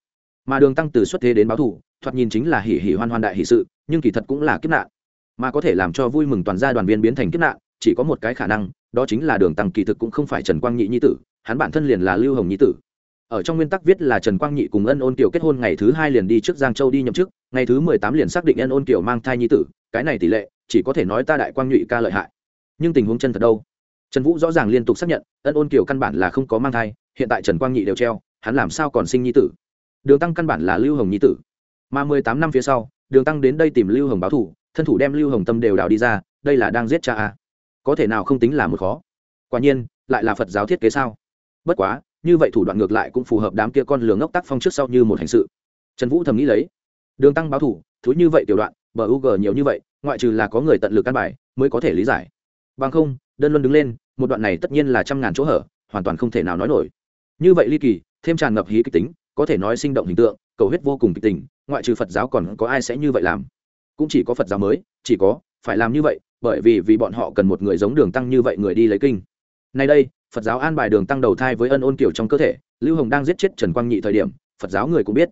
mà đường tăng từ xuất thế đến báo thủ, thoạt nhìn chính là hỉ hỉ hoan hoan đại hỉ sự, nhưng kỳ thật cũng là kiếp nạn. Mà có thể làm cho vui mừng toàn gia đoàn viên biến thành kiếp nạn, chỉ có một cái khả năng, đó chính là đường tăng kỳ thực cũng không phải trần quang nhị nhi tử, hắn bản thân liền là lưu hồng nhi tử. Ở trong nguyên tắc viết là trần quang nhị cùng ân ôn kiều kết hôn ngày thứ hai liền đi trước giang châu đi nhậm chức, ngày thứ mười tám liền xác định ân ôn kiều mang thai nhi tử, cái này tỷ lệ, chỉ có thể nói ta đại quang nhụy ca lợi hại. Nhưng tình huống chân thật đâu? Trần vũ rõ ràng liên tục xác nhận, ân ôn kiều căn bản là không có mang thai, hiện tại trần quang nhị đều treo, hắn làm sao còn sinh nhi tử? Đường tăng căn bản là lưu hồng nhi tử. Mà mười tám năm phía sau, đường tăng đến đây tìm lưu hồng báo thủ thân thủ đem lưu hồng tâm đều đào đi ra, đây là đang giết cha a. Có thể nào không tính là một khó? Quả nhiên, lại là phật giáo thiết kế sao? Bất quá, như vậy thủ đoạn ngược lại cũng phù hợp đám kia con lường ngốc tác phong trước sau như một hành sự. Trần vũ thầm nghĩ lấy. Đường tăng báo thủ thú như vậy tiểu đoạn, bờ u g nhiều như vậy, ngoại trừ là có người tận lực căn bài, mới có thể lý giải. Bằng không, đơn luân đứng lên, một đoạn này tất nhiên là trăm ngàn chỗ hở, hoàn toàn không thể nào nói nổi. Như vậy ly kỳ, thêm tràn ngập hí kịch tính có thể nói sinh động hình tượng, cầu huyết vô cùng kịch tình, ngoại trừ phật giáo còn có ai sẽ như vậy làm? Cũng chỉ có phật giáo mới, chỉ có, phải làm như vậy, bởi vì vì bọn họ cần một người giống đường tăng như vậy người đi lấy kinh. Nay đây, phật giáo an bài đường tăng đầu thai với ân ôn kiểu trong cơ thể, lưu hồng đang giết chết trần quang nhị thời điểm, phật giáo người cũng biết.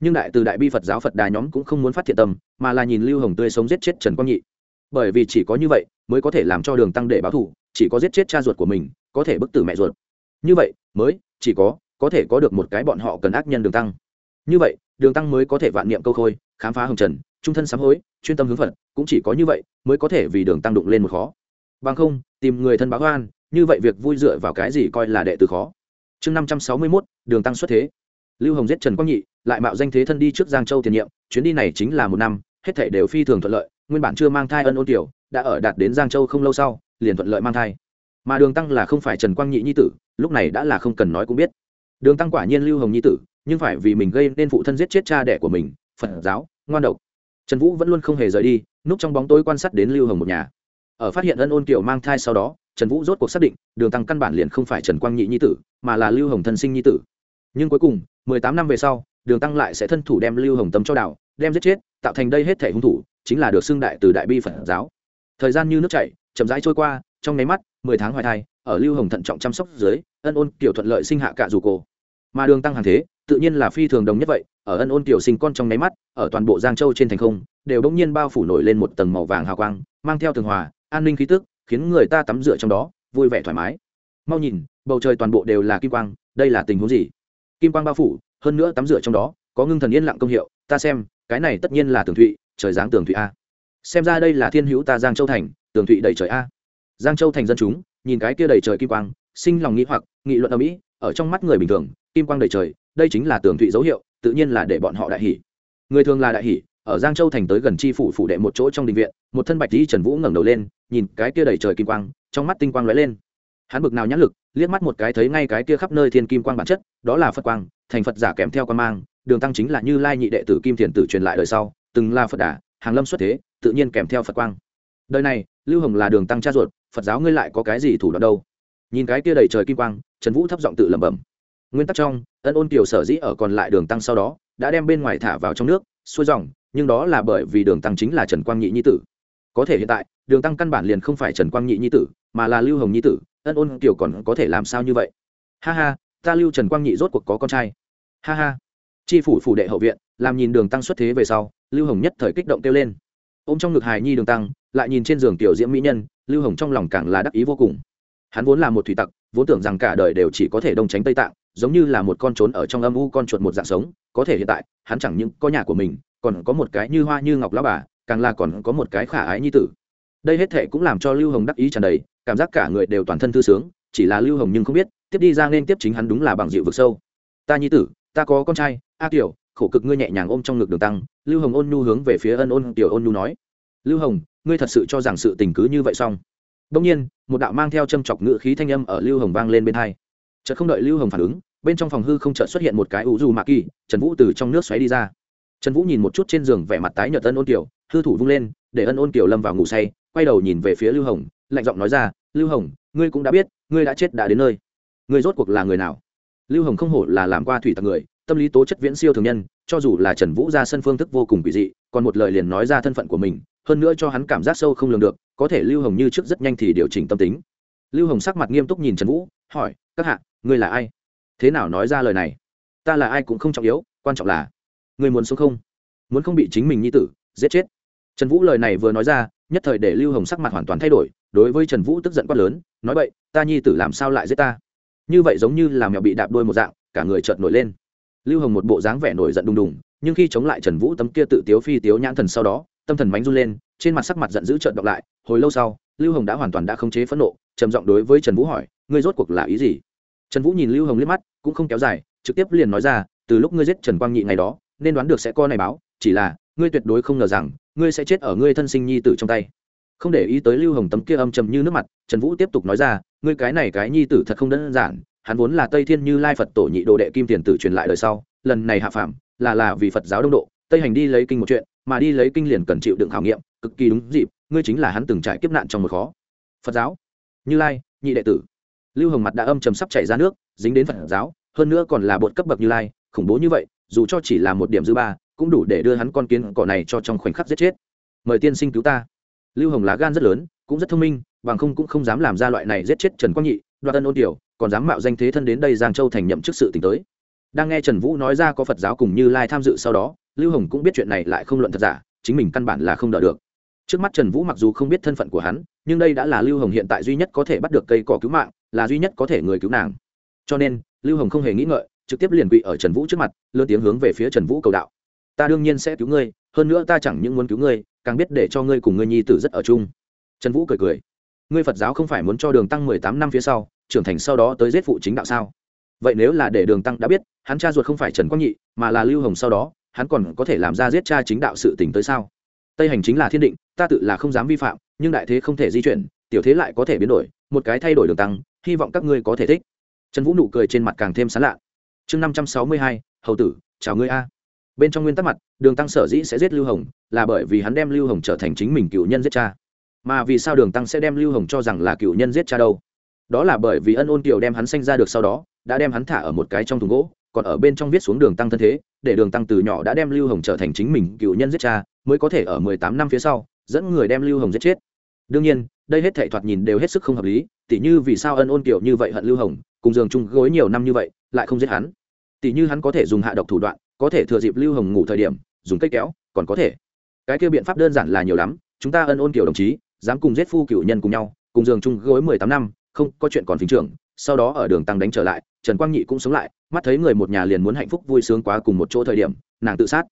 Nhưng đại từ đại bi phật giáo phật đà nhóm cũng không muốn phát thiện tâm, mà là nhìn lưu hồng tươi sống giết chết trần quang nhị. Bởi vì chỉ có như vậy mới có thể làm cho đường tăng để báo thù, chỉ có giết chết cha ruột của mình, có thể bức tử mẹ ruột. Như vậy, mới, chỉ có có thể có được một cái bọn họ cần ác nhân đường tăng. Như vậy, đường tăng mới có thể vạn niệm câu khôi, khám phá hồng trần, trung thân sám hối, chuyên tâm hướng phật, cũng chỉ có như vậy mới có thể vì đường tăng đụng lên một khó. Bằng không, tìm người thân báo oan, như vậy việc vui dựa vào cái gì coi là đệ tử khó. Chương năm trăm sáu mươi mốt, đường tăng xuất thế. Lưu hồng giết trần quang nhị, lại mạo danh thế thân đi trước giang châu tiền nhiệm, chuyến đi này chính là một năm, hết thể đều phi thường thuận lợi, nguyên bản chưa mang thai ân ôn tiểu, đã ở đạt đến giang châu không lâu sau, liền thuận lợi mang thai. Mà đường tăng là không phải trần quang nhị nhi tử, lúc này đã là không cần nói cũng biết đường tăng quả nhiên lưu hồng nhi tử, nhưng phải vì mình gây nên phụ thân giết chết cha đẻ của mình, phật giáo, ngoan độc. Trần vũ vẫn luôn không hề rời đi, núp trong bóng tối quan sát đến lưu hồng một nhà. Ở phát hiện ân ôn kiều mang thai sau đó, trần vũ rốt cuộc xác định, đường tăng căn bản liền không phải trần quang nhị nhi tử, mà là lưu hồng thân sinh nhi tử. Nhưng cuối cùng, mười tám năm về sau, đường tăng lại sẽ thân thủ đem lưu hồng tâm cho đảo, đem giết chết, tạo thành đây hết thể hung thủ, chính là được xưng đại từ đại bi phật giáo. Thời gian như nước chảy, chậm rãi trôi qua, trong nháy mắt, mười tháng hoài thai, ở lưu hồng thận trọng chăm sóc dưới ân ôn kiểu thuận lợi sinh hạ cả dù cổ. Mà đường tăng hàng thế, tự nhiên là phi thường đồng nhất vậy, ở ân ôn kiểu sinh con trong nháy mắt, ở toàn bộ giang châu trên thành không, đều bỗng nhiên bao phủ nổi lên một tầng màu vàng hào quang, mang theo tường hòa, an ninh khí tức, khiến người ta tắm rửa trong đó, vui vẻ thoải mái. Mau nhìn, bầu trời toàn bộ đều là kim quang, đây là tình huống gì? Kim quang bao phủ, hơn nữa tắm rửa trong đó, có ngưng thần yên lặng công hiệu, ta xem, cái này tất nhiên là tường thụy, trời giáng tường thụy a. Xem ra đây là thiên hữu ta giang châu thành, tường thụy đầy trời a. Giang châu thành dân chúng, nhìn cái kia đầy trời kim quang sinh lòng nghĩ hoặc, nghị luận ở mỹ, ở trong mắt người bình thường, kim quang đầy trời, đây chính là tường thụy dấu hiệu, tự nhiên là để bọn họ đại hỉ. Người thường là đại hỉ, ở giang châu thành tới gần chi phủ phủ đệ một chỗ trong đình viện, một thân bạch tí trần vũ ngẩng đầu lên, nhìn cái kia đầy trời kim quang, trong mắt tinh quang lóe lên. Hắn bực nào nhãn lực, liếc mắt một cái thấy ngay cái kia khắp nơi thiên kim quang bản chất, đó là phật quang, thành phật giả kèm theo quan mang, đường tăng chính là như lai nhị đệ tử kim thiền tử truyền lại đời sau, từng là phật đà, hàng lâm xuất thế, tự nhiên kèm theo phật quang. Đời này, lưu hồng là đường tăng cha ruột, phật giáo ngươi lại có cái gì thủ đoạn đâu? Nhìn cái kia đầy trời kim quang, trần vũ thấp giọng tự lẩm bẩm. Nguyên tắc trong, ân ôn kiều sở dĩ ở còn lại đường tăng sau đó, đã đem bên ngoài thả vào trong nước, xuôi dòng, nhưng đó là bởi vì đường tăng chính là trần quang nhị nhi tử. Có thể hiện tại, đường tăng căn bản liền không phải trần quang nhị nhi tử, mà là lưu hồng nhi tử, ân ôn kiều còn có thể làm sao như vậy? Ha ha, ta lưu trần quang nhị rốt cuộc có con trai. Ha ha. Tri phủ phủ đệ hậu viện, làm nhìn đường tăng xuất thế về sau, lưu hồng nhất thời kích động kêu lên. Ô m trong ngực hài nhi đường tăng, lại nhìn trên giường tiểu diễm mỹ nhân, lưu hồng trong lòng càng là đắc ý vô cùng hắn vốn là một thủy tặc, vốn tưởng rằng cả đời đều chỉ có thể đông tránh tây tạng, giống như là một con trốn ở trong âm u con chuột một dạng sống, có thể hiện tại, hắn chẳng những có nhà của mình, còn có một cái như hoa như ngọc lá bà, càng là còn có một cái khả ái nhi tử. Đây hết thệ cũng làm cho lưu hồng đắc ý tràn đầy, cảm giác cả người đều toàn thân thư sướng, chỉ là lưu hồng nhưng không biết, tiếp đi ra nên tiếp chính hắn đúng là bằng dịu vực sâu. Ta nhi tử, ta có con trai, a tiểu, khổ cực ngươi nhẹ nhàng ôm trong ngực đường tăng. Lưu hồng ôn nhu hướng về phía ân ôn tiểu ôn nhu nói. Lưu hồng, ngươi thật sự cho rằng sự tình cứ như vậy xong? Đông nhiên, một đạo mang theo châm chọc ngự khí thanh âm ở lưu hồng vang lên bên hai. Chợt không đợi lưu hồng phản ứng, bên trong phòng hư không chợt xuất hiện một cái ủ dù mạ kỳ, trần vũ từ trong nước xoáy đi ra. Trần vũ nhìn một chút trên giường vẻ mặt tái nhợt ân ôn kiều, hư thủ vung lên, để ân ôn kiều lâm vào ngủ say, quay đầu nhìn về phía lưu hồng, lạnh giọng nói ra, lưu hồng, ngươi cũng đã biết, ngươi đã chết đã đến nơi. Ngươi rốt cuộc là người nào? Lưu hồng không hổ là làm qua thủy tặc người, tâm lý tố chất viễn siêu thường nhân, cho dù là trần vũ ra sân phương thức vô cùng quỷ dị, còn một lời liền nói ra thân phận của mình hơn nữa cho hắn cảm giác sâu không lường được, có thể lưu hồng như trước rất nhanh thì điều chỉnh tâm tính. Lưu hồng sắc mặt nghiêm túc nhìn trần vũ, hỏi, các hạ, ngươi là ai? Thế nào nói ra lời này? Ta là ai cũng không trọng yếu, quan trọng là, ngươi muốn sống không? Muốn không bị chính mình nhi tử giết chết? Trần vũ lời này vừa nói ra, nhất thời để lưu hồng sắc mặt hoàn toàn thay đổi, đối với trần vũ tức giận quát lớn, nói, vậy, ta nhi tử làm sao lại giết ta? Như vậy giống như là mèo bị đạp đôi một dạng, cả người chợt nổi lên. Lưu hồng một bộ dáng vẻ nổi giận đùng đùng, nhưng khi chống lại trần vũ tấm kia tự tiếu phi tiếu nhãn thần sau đó tâm thần mánh run lên, trên mặt sắc mặt giận dữ trợn đọc lại, hồi lâu sau, lưu hồng đã hoàn toàn đã khống chế phẫn nộ, trầm giọng đối với trần vũ hỏi, ngươi rốt cuộc là ý gì? Trần vũ nhìn lưu hồng liếc mắt, cũng không kéo dài, trực tiếp liền nói ra, từ lúc ngươi giết trần quang nhị ngày đó, nên đoán được sẽ co này báo, chỉ là, ngươi tuyệt đối không ngờ rằng, ngươi sẽ chết ở ngươi thân sinh nhi tử trong tay. Không để ý tới lưu hồng tấm kia âm trầm như nước mặt, trần vũ tiếp tục nói ra, ngươi cái này cái nhi tử thật không đơn giản, hắn vốn là tây thiên như lai phật tổ nhị đồ đệ kim tiền tử truyền lại đời sau, lần này hạ phàm, là là vì phật giáo đông độ tây hành đi lấy kinh một chuyện, mà đi lấy kinh liền cần chịu đựng khảo nghiệm, cực kỳ đúng dịp, ngươi chính là hắn từng trải kiếp nạn trong một khó. Phật giáo, như lai, nhị đệ tử. Lưu hồng mặt đã âm trầm sắp chảy ra nước, dính đến phật giáo, hơn nữa còn là bột cấp bậc như lai, khủng bố như vậy, dù cho chỉ là một điểm dư ba, cũng đủ để đưa hắn con kiến cỏ này cho trong khoảnh khắc giết chết. Mời tiên sinh cứu ta. Lưu hồng lá gan rất lớn, cũng rất thông minh, bằng không cũng không dám làm ra loại này giết chết trần quang nhị, đoạt tân ôn tiểu, còn dám mạo danh thế thân đến đây giang châu thành nhậm chức sự t tới. Đang nghe trần vũ nói ra có phật giáo cùng như lai tham dự sau đó lưu hồng cũng biết chuyện này lại không luận thật giả, chính mình căn bản là không đỡ được. Trước mắt trần vũ mặc dù không biết thân phận của hắn, nhưng đây đã là lưu hồng hiện tại duy nhất có thể bắt được cây cỏ cứu mạng, là duy nhất có thể người cứu nàng. Cho nên, lưu hồng không hề nghĩ ngợi, trực tiếp liền quỵ ở trần vũ trước mặt, lớn tiếng hướng về phía trần vũ cầu đạo. Ta đương nhiên sẽ cứu ngươi, hơn nữa ta chẳng những muốn cứu ngươi, càng biết để cho ngươi cùng ngươi nhi tử rất ở chung. Trần vũ cười cười. Ngươi phật giáo không phải muốn cho đường tăng mười tám năm phía sau, trưởng thành sau đó tới giết phụ chính đạo sao? Vậy nếu là để đường tăng đã biết, hắn cha ruột không phải trần quang nhị, mà là lưu hồng sau đó hắn còn có thể làm ra giết cha chính đạo sự tình tới sao? Tây hành chính là thiên định, ta tự là không dám vi phạm, nhưng đại thế không thể di chuyển, tiểu thế lại có thể biến đổi, một cái thay đổi đường tăng, hy vọng các ngươi có thể thích. Trần vũ nụ cười trên mặt càng thêm sán lạ. Chương năm trăm sáu mươi hai, hầu tử, chào ngươi a. Bên trong nguyên tắc mặt, đường tăng sở dĩ sẽ giết lưu hồng, là bởi vì hắn đem lưu hồng trở thành chính mình cựu nhân giết cha. Mà vì sao đường tăng sẽ đem lưu hồng cho rằng là cựu nhân giết cha đâu? Đó là bởi vì ân ôn kiều đem hắn sanh ra được sau đó, đã đem hắn thả ở một cái trong thùng gỗ còn ở bên trong viết xuống đường tăng thân thế, để đường tăng từ nhỏ đã đem lưu hồng trở thành chính mình cựu nhân giết cha, mới có thể ở mười tám năm phía sau, dẫn người đem lưu hồng giết chết. Đương nhiên, đây hết thảy thoạt nhìn đều hết sức không hợp lý, tỉ như vì sao ân ôn kiều như vậy hận lưu hồng, cùng giường chung gối nhiều năm như vậy, lại không giết hắn. Tỉ như hắn có thể dùng hạ độc thủ đoạn, có thể thừa dịp lưu hồng ngủ thời điểm, dùng cây kéo, còn có thể. Cái kia biện pháp đơn giản là nhiều lắm, chúng ta ân ôn kiểu đồng chí, dám cùng giết phu cựu nhân cùng nhau, cùng giường chung gối mười tám năm, không có chuyện còn phình trưởng, sau đó ở đường tăng đánh trở lại, trần quang nhị cũng sống lại mắt thấy người một nhà liền muốn hạnh phúc vui sướng quá cùng một chỗ thời điểm, nàng tự sát.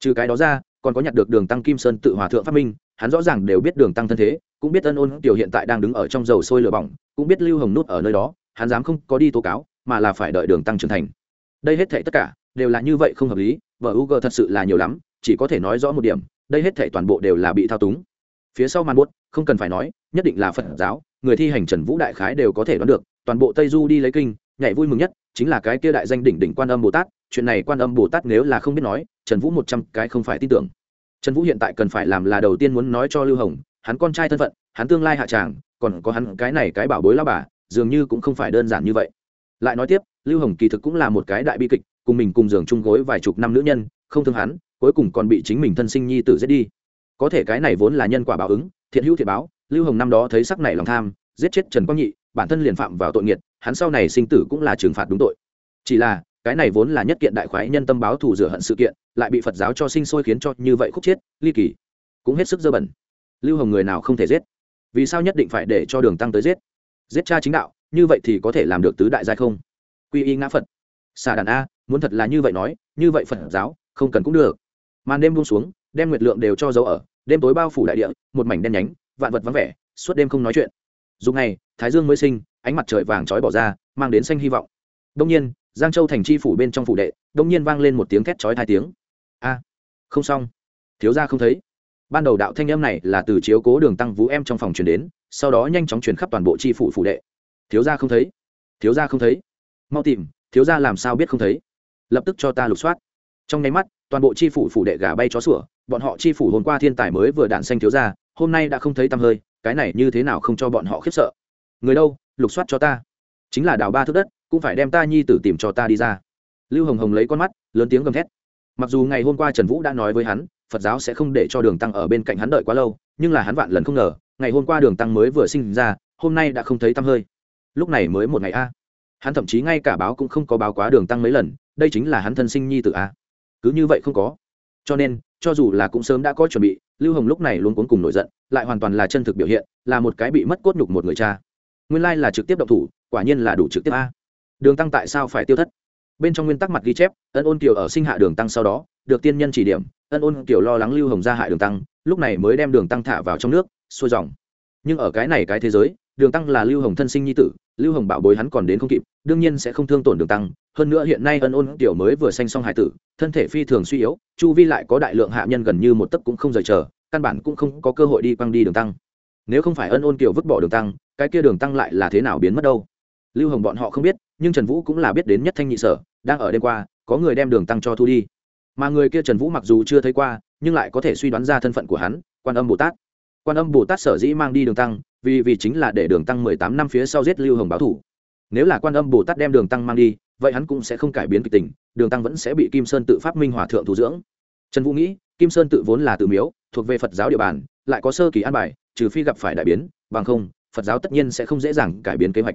Trừ cái đó ra, còn có nhặt được đường tăng kim sơn tự hòa thượng phát minh, hắn rõ ràng đều biết đường tăng thân thế, cũng biết ân ôn tiểu hiện tại đang đứng ở trong dầu sôi lửa bỏng, cũng biết lưu hồng nút ở nơi đó, hắn dám không có đi tố cáo, mà là phải đợi đường tăng trưởng thành. Đây hết thể tất cả, đều là như vậy không hợp lý, vợ u g thật sự là nhiều lắm, chỉ có thể nói rõ một điểm, đây hết thể toàn bộ đều là bị thao túng. Phía sau màn buốt, không cần phải nói, nhất định là phật giáo, người thi hành trần vũ đại khái đều có thể đoán được, toàn bộ tây du đi lấy kinh nhảy vui mừng nhất chính là cái kia đại danh đỉnh đỉnh quan âm bồ tát. Chuyện này quan âm bồ tát nếu là không biết nói, trần vũ một trăm cái không phải tin tưởng. Trần vũ hiện tại cần phải làm là đầu tiên muốn nói cho lưu hồng, hắn con trai thân phận, hắn tương lai hạ tràng, còn có hắn cái này cái bảo bối lao bà, dường như cũng không phải đơn giản như vậy. Lại nói tiếp, lưu hồng kỳ thực cũng là một cái đại bi kịch, cùng mình cùng giường chung gối vài chục năm nữ nhân, không thương hắn, cuối cùng còn bị chính mình thân sinh nhi tử giết đi. Có thể cái này vốn là nhân quả báo ứng, thiện hữu thiện báo, lưu hồng năm đó thấy sắc này lòng tham, giết chết trần quang nhị bản thân liền phạm vào tội nghiệt, hắn sau này sinh tử cũng là trừng phạt đúng tội. Chỉ là, cái này vốn là nhất kiện đại khoái nhân tâm báo thù rửa hận sự kiện, lại bị phật giáo cho sinh sôi khiến cho như vậy khúc chết, ly kỳ. Cũng hết sức dơ bẩn. Lưu hồng người nào không thể giết? Vì sao nhất định phải để cho đường tăng tới giết? Giết cha chính đạo, như vậy thì có thể làm được tứ đại giai không? Quy y ngã phật. Xà đàn a, muốn thật là như vậy nói, như vậy phật giáo, không cần cũng được. Màn đêm buông xuống, đem nguyệt lượng đều cho dấu ở, đêm tối bao phủ đại địa, một mảnh đen nhánh, vạn vật vắng vẻ, suốt đêm không nói chuyện. Dùng ngày thái dương mới sinh, ánh mặt trời vàng trói bỏ ra, mang đến xanh hy vọng. Đông nhiên, giang châu thành chi phủ bên trong phủ đệ đông nhiên vang lên một tiếng thét chói hai tiếng. A, không xong. Thiếu gia không thấy. Ban đầu đạo thanh âm này là từ chiếu cố đường tăng vũ em trong phòng truyền đến, sau đó nhanh chóng truyền khắp toàn bộ chi phủ phủ đệ. Thiếu gia không thấy. Thiếu gia không thấy. Mau tìm, thiếu gia làm sao biết không thấy? Lập tức cho ta lục soát. Trong nháy mắt, toàn bộ chi phủ phủ đệ gà bay chó sủa, bọn họ chi phủ hôm qua thiên tài mới vừa đạn xanh thiếu gia, hôm nay đã không thấy tăm hơi, cái này như thế nào không cho bọn họ khiếp sợ? Người đâu, lục soát cho ta. Chính là đào ba thước đất, cũng phải đem ta nhi tử tìm cho ta đi ra. Lưu hồng hồng lấy con mắt, lớn tiếng gầm thét. Mặc dù ngày hôm qua trần vũ đã nói với hắn, phật giáo sẽ không để cho đường tăng ở bên cạnh hắn đợi quá lâu, nhưng là hắn vạn lần không ngờ, ngày hôm qua đường tăng mới vừa sinh ra, hôm nay đã không thấy tăm hơi. Lúc này mới một ngày a. Hắn thậm chí ngay cả báo cũng không có báo quá đường tăng mấy lần, đây chính là hắn thân sinh nhi tử a. Cứ như vậy không có. Cho nên, cho dù là cũng sớm đã có chuẩn bị, lưu hồng lúc này luôn cuốn cùng nổi giận, lại hoàn toàn là chân thực biểu hiện, là một cái bị mất cốt nhục một người cha nguyên lai là trực tiếp động thủ, quả nhiên là đủ trực tiếp a. Đường tăng tại sao phải tiêu thất? Bên trong nguyên tắc mặt ghi chép, ân ôn kiều ở sinh hạ đường tăng sau đó, được tiên nhân chỉ điểm, ân ôn kiều lo lắng lưu hồng ra hại đường tăng, lúc này mới đem đường tăng thả vào trong nước, xuôi dòng. Nhưng ở cái này cái thế giới, đường tăng là lưu hồng thân sinh nhi tử, lưu hồng bảo bối hắn còn đến không kịp, đương nhiên sẽ không thương tổn đường tăng. Hơn nữa hiện nay ân ôn tiểu mới vừa sanh xong hải tử, thân thể phi thường suy yếu, chu vi lại có đại lượng hạ nhân gần như một tấc cũng không rời chờ, căn bản cũng không có cơ hội đi quăng đi đường tăng nếu không phải ân ôn kiều vứt bỏ đường tăng, cái kia đường tăng lại là thế nào biến mất đâu? Lưu hồng bọn họ không biết, nhưng trần vũ cũng là biết đến nhất thanh nhị sở, đang ở đêm qua, có người đem đường tăng cho thu đi. Mà người kia trần vũ mặc dù chưa thấy qua, nhưng lại có thể suy đoán ra thân phận của hắn, quan âm bồ tát. Quan âm bồ tát sở dĩ mang đi đường tăng, vì vì chính là để đường tăng mười tám năm phía sau giết lưu hồng báo thủ. Nếu là quan âm bồ tát đem đường tăng mang đi, vậy hắn cũng sẽ không cải biến kịch tình, đường tăng vẫn sẽ bị kim sơn tự phát minh hòa thượng thu dưỡng. Trần vũ nghĩ kim sơn tự vốn là tự miếu thuộc về phật giáo địa bàn lại có sơ kỳ an bài trừ phi gặp phải đại biến bằng không phật giáo tất nhiên sẽ không dễ dàng cải biến kế hoạch.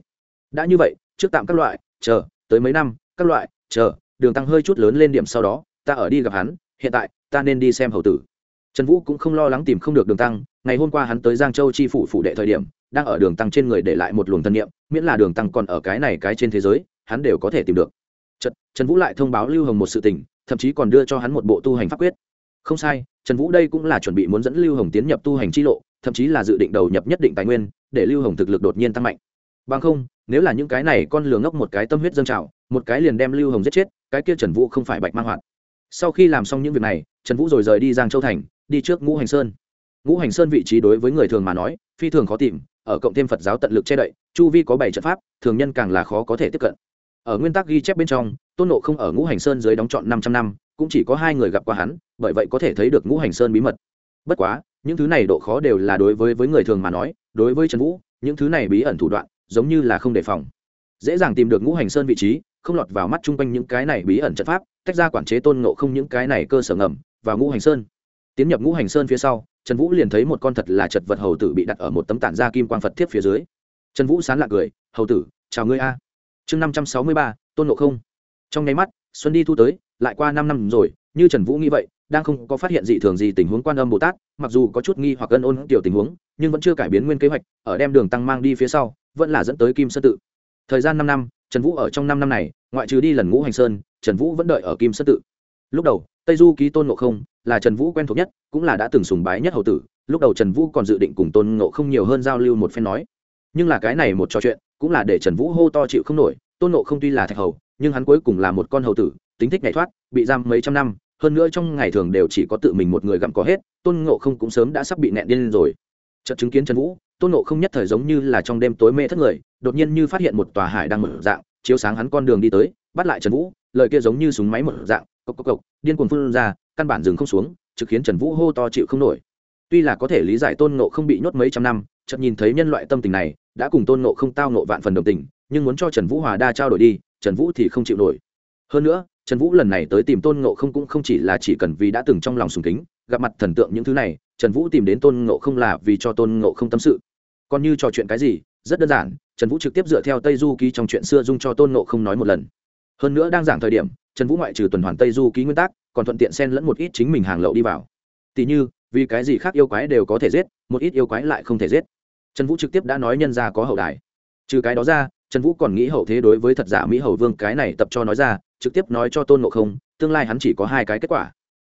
Đã như vậy trước tạm các loại chờ tới mấy năm các loại chờ đường tăng hơi chút lớn lên điểm sau đó ta ở đi gặp hắn hiện tại ta nên đi xem hầu tử. Trần vũ cũng không lo lắng tìm không được đường tăng ngày hôm qua hắn tới giang châu chi phủ phủ đệ thời điểm đang ở đường tăng trên người để lại một luồng thân nhiệm miễn là đường tăng còn ở cái này cái trên thế giới hắn đều có thể tìm được. Trật, trần vũ lại thông báo lưu hồng một sự tình thậm chí còn đưa cho hắn một bộ tu hành pháp quyết không sai, trần vũ đây cũng là chuẩn bị muốn dẫn lưu hồng tiến nhập tu hành chi lộ, thậm chí là dự định đầu nhập nhất định tài nguyên, để lưu hồng thực lực đột nhiên tăng mạnh. Bằng không, nếu là những cái này con lường ngốc một cái tâm huyết dâng trào, một cái liền đem lưu hồng giết chết, cái kia trần vũ không phải bạch mang hoạt sau khi làm xong những việc này, trần vũ rồi rời đi giang châu thành, đi trước ngũ hành sơn. Ngũ hành sơn vị trí đối với người thường mà nói, phi thường khó tìm, ở cộng thêm phật giáo tận lực che đậy, chu vi có bảy trận pháp, thường nhân càng là khó có thể tiếp cận. Ở nguyên tắc ghi chép bên trong, tôn nộ không ở ngũ hành sơn dưới đóng trọn năm trăm năm cũng chỉ có hai người gặp qua hắn, bởi vậy có thể thấy được ngũ hành sơn bí mật. Bất quá, những thứ này độ khó đều là đối với với người thường mà nói, đối với trần vũ, những thứ này bí ẩn thủ đoạn, giống như là không đề phòng. Dễ dàng tìm được ngũ hành sơn vị trí, không lọt vào mắt chung quanh những cái này bí ẩn trận pháp, tách ra quản chế tôn nộ không những cái này cơ sở ngầm và ngũ hành sơn. Tiến nhập ngũ hành sơn phía sau, trần vũ liền thấy một con thật là chật vật hầu tử bị đặt ở một tấm tản da kim quang phật thiếp phía dưới. Trần vũ sán lạc cười, hầu tử, chào ngươi a. Chương năm trăm sáu mươi ba, tôn ngộ không. Trong nháy mắt xuân đi thu tới, lại qua năm năm rồi, như trần vũ nghĩ vậy, đang không có phát hiện dị thường gì tình huống quan âm bồ tát, mặc dù có chút nghi hoặc ân ôn tiểu tình huống, nhưng vẫn chưa cải biến nguyên kế hoạch, ở đem đường tăng mang đi phía sau, vẫn là dẫn tới kim sơn tự. Thời gian năm năm, trần vũ ở trong năm năm này, ngoại trừ đi lần ngũ hành sơn, trần vũ vẫn đợi ở kim sơn tự. Lúc đầu, tây du ký tôn ngộ không là trần vũ quen thuộc nhất, cũng là đã từng sùng bái nhất hầu tử, lúc đầu trần vũ còn dự định cùng tôn ngộ không nhiều hơn giao lưu một phen nói. Nhưng là cái này một trò chuyện, cũng là để trần vũ hô to chịu không nổi, tôn ngộ không tuy là thạch hầu nhưng hắn cuối cùng là một con hầu tử, tính thích nhảy thoát, bị giam mấy trăm năm, hơn nữa trong ngày thường đều chỉ có tự mình một người gặm có hết, tôn ngộ không cũng sớm đã sắp bị nẹn điên lên rồi. Trận chứng kiến trần vũ, tôn ngộ không nhất thời giống như là trong đêm tối mê thất người, đột nhiên như phát hiện một tòa hải đang mở dạng, chiếu sáng hắn con đường đi tới, bắt lại trần vũ, lời kia giống như súng máy mở dạng, cộc cộc cộc, điên cuồng phun ra, căn bản dừng không xuống, trực khiến trần vũ hô to chịu không nổi. Tuy là có thể lý giải tôn ngộ không bị nhốt mấy trăm năm, chợt nhìn thấy nhân loại tâm tình này, đã cùng tôn ngộ không tao ngộ vạn phần đồng tình, nhưng muốn cho trần vũ hòa đa trao đổi đi trần vũ thì không chịu nổi. Hơn nữa, trần vũ lần này tới tìm tôn ngộ không cũng không chỉ là chỉ cần vì đã từng trong lòng sùng kính, gặp mặt thần tượng những thứ này, trần vũ tìm đến tôn ngộ không là vì cho tôn ngộ không tâm sự. Còn như trò chuyện cái gì, rất đơn giản, trần vũ trực tiếp dựa theo tây du ký trong chuyện xưa dung cho tôn ngộ không nói một lần. Hơn nữa đang giảng thời điểm, trần vũ ngoại trừ tuần hoàn tây du ký nguyên tắc, còn thuận tiện xen lẫn một ít chính mình hàng lậu đi vào. Tỉ như, vì cái gì khác yêu quái đều có thể giết, một ít yêu quái lại không thể giết. Trần vũ trực tiếp đã nói nhân ra có hậu đài. Trừ cái đó ra trần vũ còn nghĩ hậu thế đối với thật giả mỹ hầu vương cái này tập cho nói ra, trực tiếp nói cho tôn ngộ không, tương lai hắn chỉ có hai cái kết quả.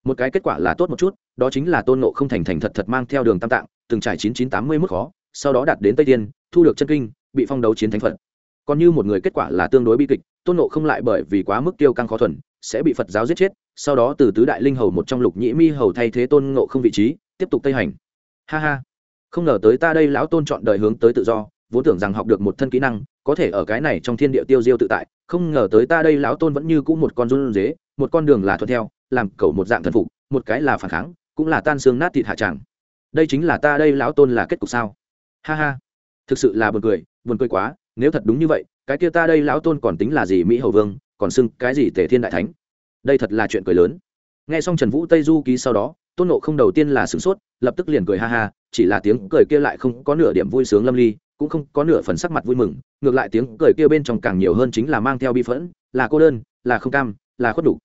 Một cái kết quả là tốt một chút, đó chính là tôn ngộ không thành thành thật thật mang theo đường tam tạng, từng trải chín chín tám mươi mức khó, sau đó đạt đến tây tiên, thu được chân kinh, bị phong đấu chiến thánh phật. Còn như một người kết quả là tương đối bi kịch, tôn ngộ không lại bởi vì quá mức tiêu căng khó thuần, sẽ bị phật giáo giết chết, sau đó từ tứ đại linh hầu một trong lục nhĩ mi hầu thay thế tôn ngộ không vị trí, tiếp tục tây hành. Ha ha. Không ngờ tới ta đây lão tôn chọn đời hướng tới tự do, vốn tưởng rằng học được một thân kỹ năng có thể ở cái này trong thiên địa tiêu diêu tự tại, không ngờ tới ta đây lão tôn vẫn như cũ một con run dế, một con đường là thuận theo, làm cầu một dạng thần phục, một cái là phản kháng, cũng là tan xương nát thịt hạ tràng. Đây chính là ta đây lão tôn là kết cục sao? Ha ha, thực sự là buồn cười buồn cười quá, nếu thật đúng như vậy, cái kia ta đây lão tôn còn tính là gì mỹ hầu vương, còn xưng cái gì tề thiên đại thánh? Đây thật là chuyện cười lớn. Nghe xong trần vũ tây du ký sau đó, tôn nộ không đầu tiên là sửng sốt, lập tức liền cười ha ha, chỉ là tiếng cười kia lại không có nửa điểm vui sướng lâm ly cũng không có nửa phần sắc mặt vui mừng, ngược lại tiếng cười kia bên trong càng nhiều hơn chính là mang theo bi phẫn, là cô đơn, là không cam, là khuất đủ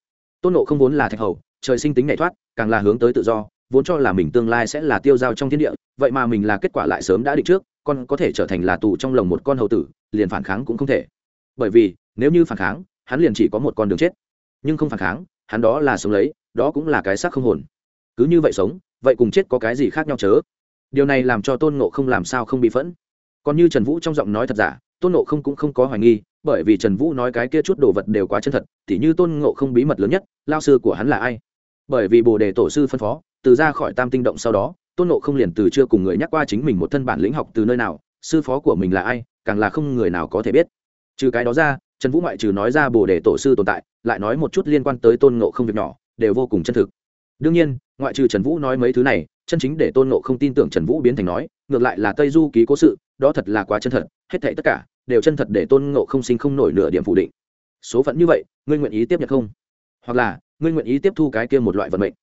tôn nộ không vốn là thạch hầu, trời sinh tính nhảy thoát, càng là hướng tới tự do, vốn cho là mình tương lai sẽ là tiêu dao trong thiên địa, vậy mà mình là kết quả lại sớm đã định trước, con có thể trở thành là tù trong lồng một con hầu tử, liền phản kháng cũng không thể. Bởi vì, nếu như phản kháng, hắn liền chỉ có một con đường chết. Nhưng không phản kháng, hắn đó là sống lấy, đó cũng là cái xác không hồn. Cứ như vậy sống, vậy cùng chết có cái gì khác nhau chớ? Điều này làm cho tôn nộ không làm sao không bị phẫn còn như trần vũ trong giọng nói thật giả, tôn nộ không cũng không có hoài nghi, bởi vì trần vũ nói cái kia chút đồ vật đều quá chân thật, tỉ như tôn ngộ không bí mật lớn nhất, lao sư của hắn là ai? Bởi vì bồ đề tổ sư phân phó, từ ra khỏi tam tinh động sau đó, tôn nộ không liền từ chưa cùng người nhắc qua chính mình một thân bản lĩnh học từ nơi nào, sư phó của mình là ai, càng là không người nào có thể biết. Trừ cái đó ra, trần vũ ngoại trừ nói ra bồ đề tổ sư tồn tại, lại nói một chút liên quan tới tôn ngộ không việc nhỏ, đều vô cùng chân thực. Đương nhiên ngoại trừ trần vũ nói mấy thứ này, chân chính để tôn ngộ không tin tưởng trần vũ biến thành nói, ngược lại là tây du ký cố sự, đó thật là quá chân thật, hết thệ tất cả đều chân thật để tôn ngộ không sinh không nổi nửa điểm phủ định. Số phận như vậy, ngươi nguyện ý tiếp nhận không? Hoặc là, ngươi nguyện ý tiếp thu cái kia một loại vận mệnh?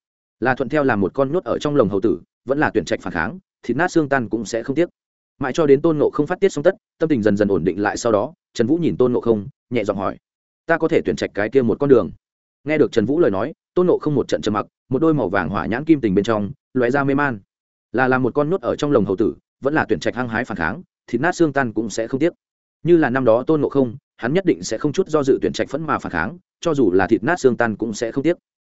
Là thuận theo làm một con nhốt ở trong lồng hầu tử, vẫn là tuyển trạch phản kháng, thịt nát xương tan cũng sẽ không tiếc. Mãi cho đến tôn ngộ không phát tiết xong tất, tâm tình dần dần ổn định lại sau đó, trần vũ nhìn tôn ngộ không, nhẹ giọng hỏi, ta có thể tuyển trạch cái kia một con đường? Nghe được trần vũ lời nói tôn ngộ không một trận trầm mặc, một đôi màu vàng hỏa nhãn kim tình bên trong, lóe ra mê man. Là làm một con nhốt ở trong lồng hầu tử, vẫn là tuyển trạch hăng hái phản kháng, thịt nát xương tan cũng sẽ không tiếc. Như là năm đó tôn ngộ không, hắn nhất định sẽ không chút do dự tuyển trạch phẫn mà phản kháng, cho dù là thịt nát xương tan cũng sẽ không tiếc.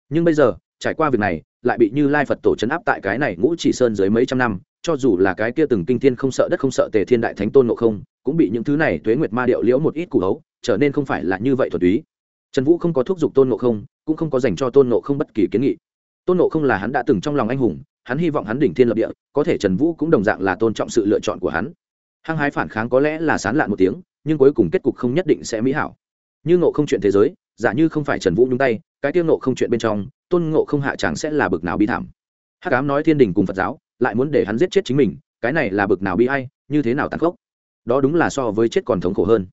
Nhưng bây giờ, trải qua việc này, lại bị như lai phật tổ chấn áp tại cái này ngũ chỉ sơn dưới mấy trăm năm, cho dù là cái kia từng kinh thiên không sợ đất không sợ tề thiên đại thánh tôn ngộ không, cũng bị những thứ này tuế nguyệt ma điệu liễu một ít củ hấu, trở nên không phải là như vậy thuần túy. Trần vũ không có thúc giục tôn ngộ không cũng không có dành cho tôn ngộ không bất kỳ kiến nghị. Tôn ngộ không là hắn đã từng trong lòng anh hùng, hắn hy vọng hắn đỉnh thiên lập địa, có thể trần vũ cũng đồng dạng là tôn trọng sự lựa chọn của hắn. Hăng hái phản kháng có lẽ là sán lạn một tiếng, nhưng cuối cùng kết cục không nhất định sẽ mỹ hảo. Như ngộ không chuyện thế giới, giả như không phải trần vũ nhung tay, cái tiêu ngộ không chuyện bên trong, tôn ngộ không hạ chẳng sẽ là bực nào bi thảm. Hát cám nói thiên đình cùng phật giáo, lại muốn để hắn giết chết chính mình, cái này là bực nào bi hay như thế nào tàn khốc? Đó đúng là so với chết còn thống khổ hơn.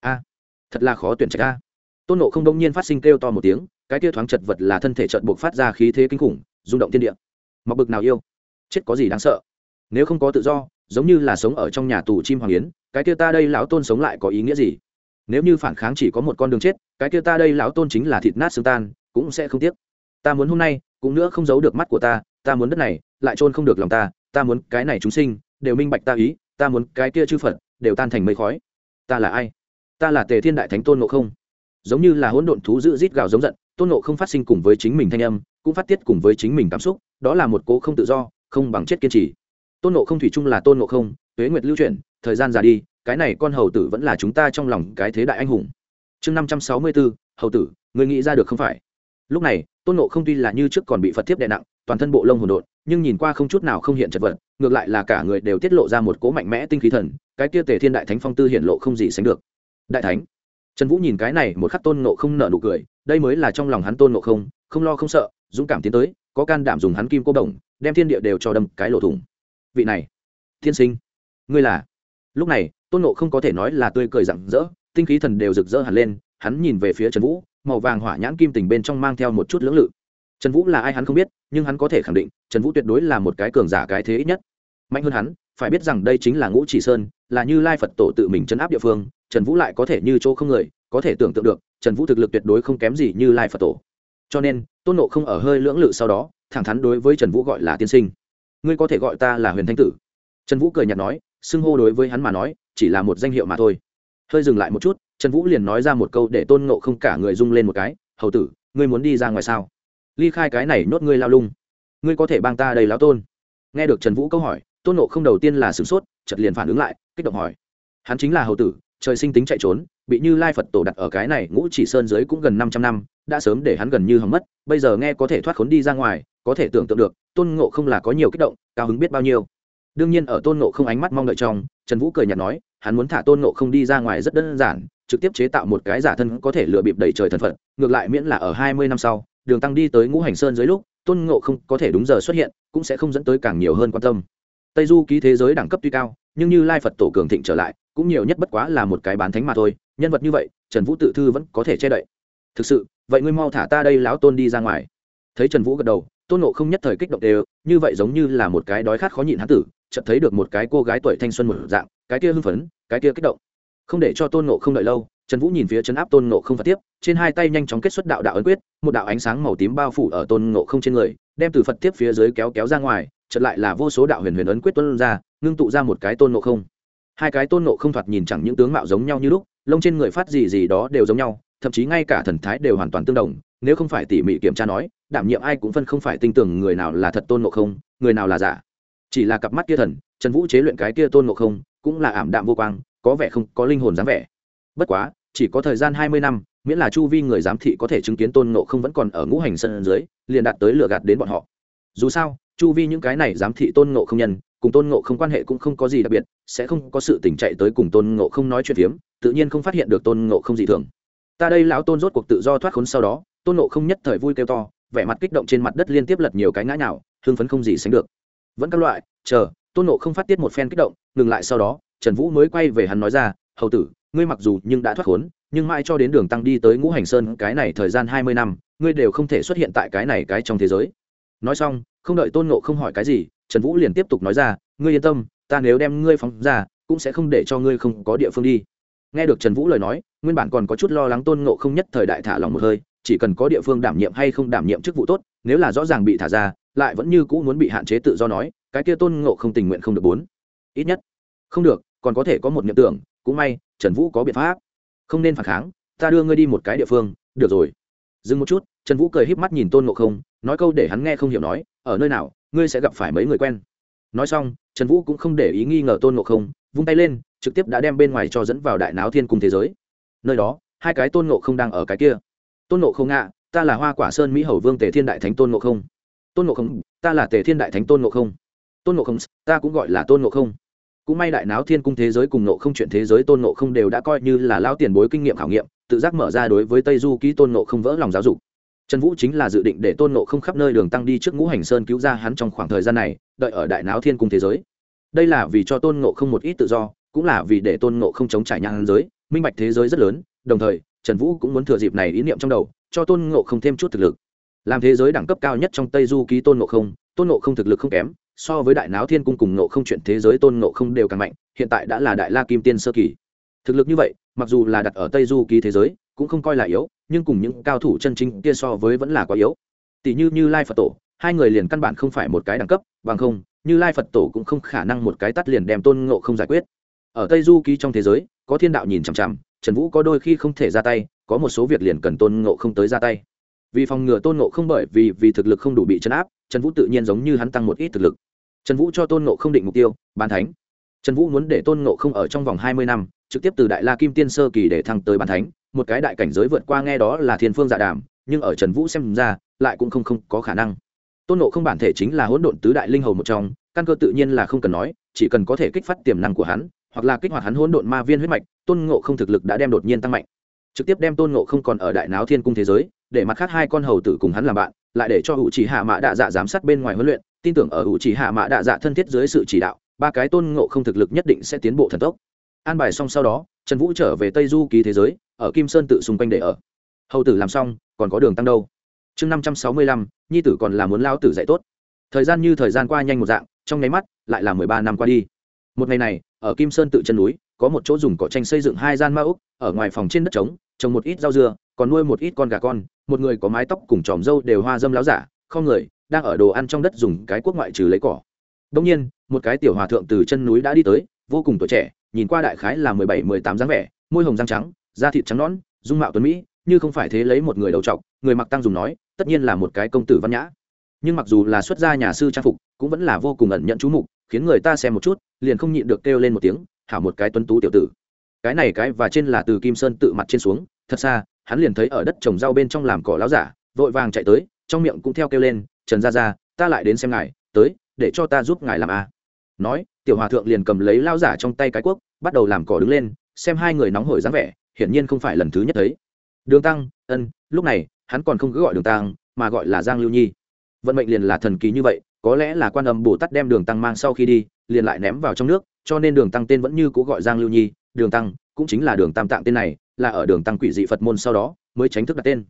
A, thật là khó tuyển trạch a. Tôn nộ không đông nhiên phát sinh kêu to một tiếng cái kia thoáng chật vật là thân thể trợn buộc phát ra khí thế kinh khủng, rung động thiên địa. Mặc bực nào yêu, chết có gì đáng sợ? Nếu không có tự do, giống như là sống ở trong nhà tù chim hoàng yến, cái kia ta đây lão tôn sống lại có ý nghĩa gì? Nếu như phản kháng chỉ có một con đường chết, cái kia ta đây lão tôn chính là thịt nát xương tan, cũng sẽ không tiếc. Ta muốn hôm nay, cũng nữa không giấu được mắt của ta ta muốn đất này, lại trôn không được lòng ta ta muốn cái này chúng sinh, đều minh bạch ta ý, ta muốn cái kia chư phật, đều tan thành mây khói. Ta là ai? Ta là tề thiên đại thánh tôn ngộ không giống như là hỗn độn thú dữ rít gào giống giận, tôn ngộ không phát sinh cùng với chính mình thanh âm, cũng phát tiết cùng với chính mình cảm xúc, đó là một cố không tự do, không bằng chết kiên trì. Tôn ngộ không thủy chung là tôn ngộ không, tuế nguyệt lưu chuyển, thời gian già đi, cái này con hầu tử vẫn là chúng ta trong lòng cái thế đại anh hùng. Chương năm trăm sáu mươi bốn hầu tử người nghĩ ra được không phải? Lúc này, tôn nộ không tuy là như trước còn bị phật tiếp đè nặng, toàn thân bộ lông hồn đột nhưng nhìn qua không chút nào không hiện chật vật, ngược lại là cả người đều tiết lộ ra một cỗ mạnh mẽ tinh khí thần, cái kia tề thiên đại thánh phong tư hiện lộ không gì sánh được. Đại thánh trần vũ nhìn cái này một khắc tôn nộ không nở nụ cười, đây mới là trong lòng hắn tôn nộ không không lo không sợ, dũng cảm tiến tới, có can đảm dùng hắn kim cô đồng, đem thiên địa đều cho đâm cái lỗ thủng. Vị này, thiên sinh, ngươi là? Lúc này, tôn nộ không có thể nói là tươi cười rặng rỡ, tinh khí thần đều rực rỡ hẳn lên, hắn nhìn về phía trần vũ, màu vàng hỏa nhãn kim tình bên trong mang theo một chút lưỡng lự. Trần vũ là ai hắn không biết, nhưng hắn có thể khẳng định, trần vũ tuyệt đối là một cái cường giả cái thế ít nhất. Mạnh hơn hắn, phải biết rằng đây chính là ngũ chỉ sơn, là như lai phật tổ tự mình chấn áp địa phương trần vũ lại có thể như chỗ không người, có thể tưởng tượng được, trần vũ thực lực tuyệt đối không kém gì như lai phật tổ. Cho nên, tôn nộ không ở hơi lưỡng lự sau đó, thẳng thắn đối với trần vũ gọi là tiên sinh. Ngươi có thể gọi ta là huyền thanh tử. Trần vũ cười nhạt nói, xưng hô đối với hắn mà nói, chỉ là một danh hiệu mà thôi. Hơi dừng lại một chút, trần vũ liền nói ra một câu để tôn nộ không cả người rung lên một cái, hầu tử, ngươi muốn đi ra ngoài sao? Ly khai cái này nhốt ngươi lao lung. Ngươi có thể bang ta đầy lao tôn. Nghe được trần vũ câu hỏi, tôn nộ không đầu tiên là sửng sốt chật liền phản ứng lại, kích động hỏi, hắn chính là hầu tử trời sinh tính chạy trốn, bị như lai phật tổ đặt ở cái này ngũ chỉ sơn dưới cũng gần năm trăm năm, đã sớm để hắn gần như hỏng mất, bây giờ nghe có thể thoát khốn đi ra ngoài, có thể tưởng tượng được, tôn ngộ không là có nhiều kích động, cao hứng biết bao nhiêu. Đương nhiên ở tôn ngộ không ánh mắt mong đợi trong, trần vũ cười nhạt nói, hắn muốn thả tôn ngộ không đi ra ngoài rất đơn giản, trực tiếp chế tạo một cái giả thân có thể lựa bịp đầy trời thần phật, ngược lại miễn là ở hai mươi năm sau, đường tăng đi tới ngũ hành sơn dưới lúc, tôn ngộ không có thể đúng giờ xuất hiện, cũng sẽ không dẫn tới càng nhiều hơn quan tâm. Tây du ký thế giới đẳng cấp tuy cao, nhưng như lai phật tổ cường thịnh trở lại cũng nhiều nhất bất quá là một cái bán thánh mà thôi, nhân vật như vậy, trần vũ tự thư vẫn có thể che đậy. Thực sự, vậy ngươi mau thả ta đây lão tôn đi ra ngoài. Thấy trần vũ gật đầu, tôn nộ không nhất thời kích động đều, như vậy giống như là một cái đói khát khó nhịn hán tử, chợt thấy được một cái cô gái tuổi thanh xuân một dạng, cái kia hưng phấn, cái kia kích động. Không để cho tôn nộ không đợi lâu, trần vũ nhìn phía trấn áp tôn nộ không và tiếp, trên hai tay nhanh chóng kết xuất đạo đạo ấn quyết, một đạo ánh sáng màu tím bao phủ ở tôn nộ không trên người, đem từ phật tiếp phía dưới kéo kéo ra ngoài, chợt lại là vô số đạo huyền huyền ấn quyết tuân ra, ngưng tụ ra một cái tôn nộ không hai cái tôn nộ không thoạt nhìn chẳng những tướng mạo giống nhau như lúc, lông trên người phát gì gì đó đều giống nhau, thậm chí ngay cả thần thái đều hoàn toàn tương đồng. Nếu không phải tỉ mỉ kiểm tra nói, đảm nhiệm ai cũng phân không phải tin tưởng người nào là thật tôn nộ không, người nào là giả. Chỉ là cặp mắt kia thần, trần vũ chế luyện cái kia tôn nộ không, cũng là ảm đạm vô quang, có vẻ không có linh hồn dáng vẻ. Bất quá, chỉ có thời gian hai mươi năm, miễn là chu vi người giám thị có thể chứng kiến tôn nộ không vẫn còn ở ngũ hành sân dưới, liền đạt tới lừa gạt đến bọn họ. Dù sao chu vi những cái này giám thị tôn ngộ không nhân, cùng tôn ngộ không quan hệ cũng không có gì đặc biệt, sẽ không có sự tỉnh chạy tới cùng tôn ngộ không nói chuyện phiếm, tự nhiên không phát hiện được tôn ngộ không gì thường. Ta đây lão tôn rốt cuộc tự do thoát khốn sau đó, tôn ngộ không nhất thời vui kêu to, vẻ mặt kích động trên mặt đất liên tiếp lật nhiều cái ngã nào hương phấn không gì sánh được. Vẫn các loại, chờ, tôn ngộ không phát tiết một phen kích động, ngừng lại sau đó, trần vũ mới quay về hắn nói ra, hầu tử, ngươi mặc dù nhưng đã thoát khốn, nhưng mãi cho đến đường tăng đi tới ngũ hành sơn, cái này thời gian hai mươi năm, ngươi đều không thể xuất hiện tại cái này cái trong thế giới nói xong, không đợi tôn nộ không hỏi cái gì, trần vũ liền tiếp tục nói ra, ngươi yên tâm, ta nếu đem ngươi phóng ra, cũng sẽ không để cho ngươi không có địa phương đi. Nghe được trần vũ lời nói, nguyên bản còn có chút lo lắng tôn nộ không nhất thời đại thả lòng một hơi, chỉ cần có địa phương đảm nhiệm hay không đảm nhiệm chức vụ tốt, nếu là rõ ràng bị thả ra, lại vẫn như cũ muốn bị hạn chế tự do nói, cái kia tôn ngộ không tình nguyện không được bốn. Ít nhất, không được, còn có thể có một niệm tưởng, cũng may, trần vũ có biện pháp. Không nên phản kháng, ta đưa ngươi đi một cái địa phương, được rồi dừng một chút, trần vũ cười híp mắt nhìn tôn ngộ không, nói câu để hắn nghe không hiểu nói, ở nơi nào, ngươi sẽ gặp phải mấy người quen? Nói xong, trần vũ cũng không để ý nghi ngờ tôn ngộ không, vung tay lên, trực tiếp đã đem bên ngoài cho dẫn vào đại náo thiên cung thế giới. Nơi đó, hai cái tôn ngộ không đang ở cái kia. Tôn ngộ không ngạ ta là hoa quả sơn mỹ hầu vương tề thiên đại thánh tôn ngộ không. Tôn ngộ không, ta là tề thiên đại thánh tôn ngộ không. Tôn ngộ không, ta cũng gọi là tôn ngộ không. Cũng may đại náo thiên cung thế giới cùng ngộ không chuyện thế giới tôn ngộ không đều đã coi như là lao tiền bối kinh nghiệm khảo nghiệm tự giác mở ra đối với tây du ký tôn ngộ không vỡ lòng giáo dục. Trần vũ chính là dự định để tôn ngộ không khắp nơi đường tăng đi trước ngũ hành sơn cứu ra hắn trong khoảng thời gian này, đợi ở đại náo thiên cung thế giới. Đây là vì cho tôn ngộ không một ít tự do, cũng là vì để tôn ngộ không chống trải nhang giới, minh bạch thế giới rất lớn, đồng thời, trần vũ cũng muốn thừa dịp này ý niệm trong đầu, cho tôn ngộ không thêm chút thực lực. Làm thế giới đẳng cấp cao nhất trong tây du ký tôn ngộ không, tôn ngộ không thực lực không kém, so với đại náo thiên cung cùng ngộ không chuyện thế giới tôn ngộ không đều càng mạnh, hiện tại đã là đại la kim tiên sơ kỳ. Thực lực như vậy mặc dù là đặt ở tây du ký thế giới, cũng không coi là yếu, nhưng cùng những cao thủ chân chính kia so với vẫn là quá yếu. Tỷ như như lai phật tổ, hai người liền căn bản không phải một cái đẳng cấp, bằng không, như lai phật tổ cũng không khả năng một cái tắt liền đem tôn ngộ không giải quyết. Ở tây du ký trong thế giới, có thiên đạo nhìn chằm chằm, trần vũ có đôi khi không thể ra tay, có một số việc liền cần tôn ngộ không tới ra tay. Vì phòng ngừa tôn ngộ không bởi vì vì thực lực không đủ bị chấn áp, trần vũ tự nhiên giống như hắn tăng một ít thực lực. Trần vũ cho tôn ngộ không định mục tiêu ban thánh. Trần vũ muốn để tôn ngộ không ở trong vòng hai mươi năm trực tiếp từ đại la kim tiên sơ kỳ để thăng tới bàn thánh, một cái đại cảnh giới vượt qua nghe đó là thiên phương dạ đàm, nhưng ở trần vũ xem ra, lại cũng không không có khả năng. Tôn nộ không bản thể chính là hỗn độn tứ đại linh hầu một trong, căn cơ tự nhiên là không cần nói, chỉ cần có thể kích phát tiềm năng của hắn, hoặc là kích hoạt hắn hỗn độn ma viên huyết mạch, tôn ngộ không thực lực đã đem đột nhiên tăng mạnh. Trực tiếp đem tôn ngộ không còn ở đại náo thiên cung thế giới, để mặt khác hai con hầu tử cùng hắn làm bạn, lại để cho hữu chỉ hạ mã đạ dạ giám sát bên ngoài huấn luyện, tin tưởng ở hữu chỉ hạ mã đạ dạ thân thiết dưới sự chỉ đạo, ba cái tôn ngộ không thực lực nhất định sẽ tiến bộ thần tốc an bài xong sau đó, trần vũ trở về tây du ký thế giới, ở kim sơn tự xung quanh để ở. Hầu tử làm xong, còn có đường tăng đâu? Chương năm trăm sáu mươi lăm, nhi tử còn là muốn lao tử dạy tốt. Thời gian như thời gian qua nhanh một dạng, trong nháy mắt, lại là mười ba năm qua đi. Một ngày này, ở kim sơn tự chân núi, có một chỗ dùng cỏ tranh xây dựng hai gian ma úc, ở ngoài phòng trên đất trống, trồng một ít rau dưa, còn nuôi một ít con gà con, một người có mái tóc cùng tròm râu đều hoa dâm láo giả, không người, đang ở đồ ăn trong đất dùng cái quốc ngoại trừ lấy cỏ. Đông nhiên, một cái tiểu hòa thượng từ chân núi đã đi tới, vô cùng tuổi trẻ nhìn qua đại khái là mười bảy, mười tám dáng vẻ, môi hồng răng trắng, da thịt trắng nõn, dung mạo tuấn mỹ, như không phải thế lấy một người đầu trọc, người mặc tăng dùng nói, tất nhiên là một cái công tử văn nhã. Nhưng mặc dù là xuất gia nhà sư trang phục, cũng vẫn là vô cùng ẩn nhận chú mục, khiến người ta xem một chút, liền không nhịn được kêu lên một tiếng, hảo một cái tuấn tú tiểu tử. Cái này cái và trên là từ kim sơn tự mặt trên xuống, thật xa, hắn liền thấy ở đất trồng rau bên trong làm cỏ láo giả, vội vàng chạy tới, trong miệng cũng theo kêu lên, trần gia gia, ta lại đến xem ngài, tới, để cho ta giúp ngài làm a. Nói, tiểu hòa thượng liền cầm lấy lao giả trong tay cái cuốc bắt đầu làm cỏ đứng lên, xem hai người nóng hổi dáng vẻ, hiển nhiên không phải lần thứ nhất thấy. Đường tăng, ân, lúc này, hắn còn không cứ gọi đường tăng, mà gọi là giang lưu nhi. Vận mệnh liền là thần kỳ như vậy, có lẽ là quan âm bồ tát đem đường tăng mang sau khi đi, liền lại ném vào trong nước, cho nên đường tăng tên vẫn như cũ gọi giang lưu nhi, đường tăng, cũng chính là đường tam tạng tên này, là ở đường tăng quỷ dị phật môn sau đó, mới tránh thức đặt tên.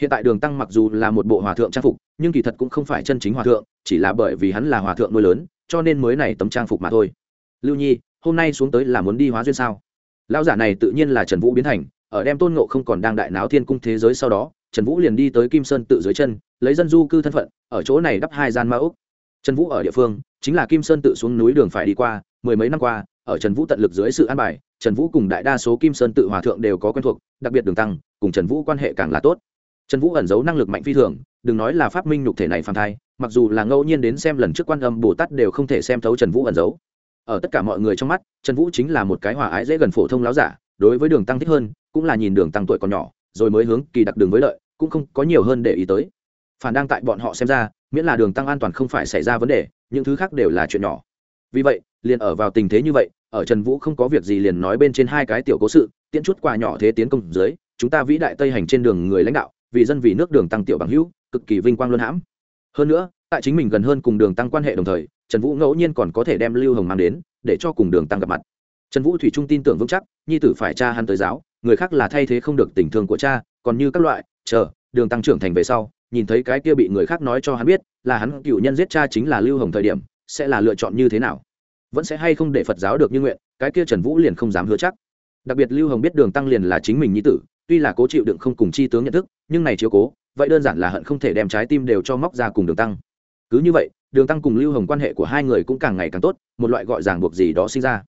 Hiện tại đường tăng mặc dù là một bộ hòa thượng trang phục, nhưng kỳ thật cũng không phải chân chính hòa thượng, chỉ là bởi vì hắn là hòa thượng nuôi lớn, cho nên mới này tấm trang phục mà thôi. Lưu nhi hôm nay xuống tới là muốn đi hóa duyên sao? Lão giả này tự nhiên là trần vũ biến thành, ở đem tôn ngộ không còn đang đại náo thiên cung thế giới sau đó, trần vũ liền đi tới kim sơn tự dưới chân, lấy dân du cư thân phận, ở chỗ này đắp hai gian ma úc trần vũ ở địa phương, chính là kim sơn tự xuống núi đường phải đi qua, mười mấy năm qua, ở trần vũ tận lực dưới sự an bài, trần vũ cùng đại đa số kim sơn tự hòa thượng đều có quen thuộc, đặc biệt đường tăng, cùng trần vũ quan hệ càng là tốt. Trần vũ ẩn giấu năng lực mạnh phi thường, đừng nói là phát minh nhục thể này phản thai, mặc dù là ngẫu nhiên đến xem lần trước quan âm bồ tát đều không thể xem thấu trần vũ ẩn giấu ở tất cả mọi người trong mắt, trần vũ chính là một cái hòa ái dễ gần phổ thông láo giả, đối với đường tăng thích hơn, cũng là nhìn đường tăng tuổi còn nhỏ, rồi mới hướng kỳ đặc đường với lợi, cũng không có nhiều hơn để ý tới. Phản đang tại bọn họ xem ra, miễn là đường tăng an toàn không phải xảy ra vấn đề, những thứ khác đều là chuyện nhỏ. Vì vậy, liền ở vào tình thế như vậy, ở trần vũ không có việc gì liền nói bên trên hai cái tiểu cố sự, tiễn chút quà nhỏ thế tiến công dưới, chúng ta vĩ đại tây hành trên đường người lãnh đạo, vì dân vì nước đường tăng tiểu bằng hữu, cực kỳ vinh quang luân hãm. Hơn nữa, tại chính mình gần hơn cùng đường tăng quan hệ đồng thời trần vũ ngẫu nhiên còn có thể đem lưu hồng mang đến, để cho cùng đường tăng gặp mặt. Trần vũ thủy trung tin tưởng vững chắc, nhi tử phải cha hắn tới giáo, người khác là thay thế không được tình thương của cha, còn như các loại, chờ, đường tăng trưởng thành về sau, nhìn thấy cái kia bị người khác nói cho hắn biết, là hắn cựu nhân giết cha chính là lưu hồng thời điểm, sẽ là lựa chọn như thế nào? Vẫn sẽ hay không để phật giáo được như nguyện, cái kia trần vũ liền không dám hứa chắc. Đặc biệt lưu hồng biết đường tăng liền là chính mình nhi tử, tuy là cố chịu đựng không cùng chi tướng nhận thức, nhưng này chiếu cố, vậy đơn giản là hận không thể đem trái tim đều cho móc ra cùng đường tăng. Cứ như vậy đường tăng cùng lưu hồng quan hệ của hai người cũng càng ngày càng tốt, một loại gọi ràng buộc gì đó sinh ra.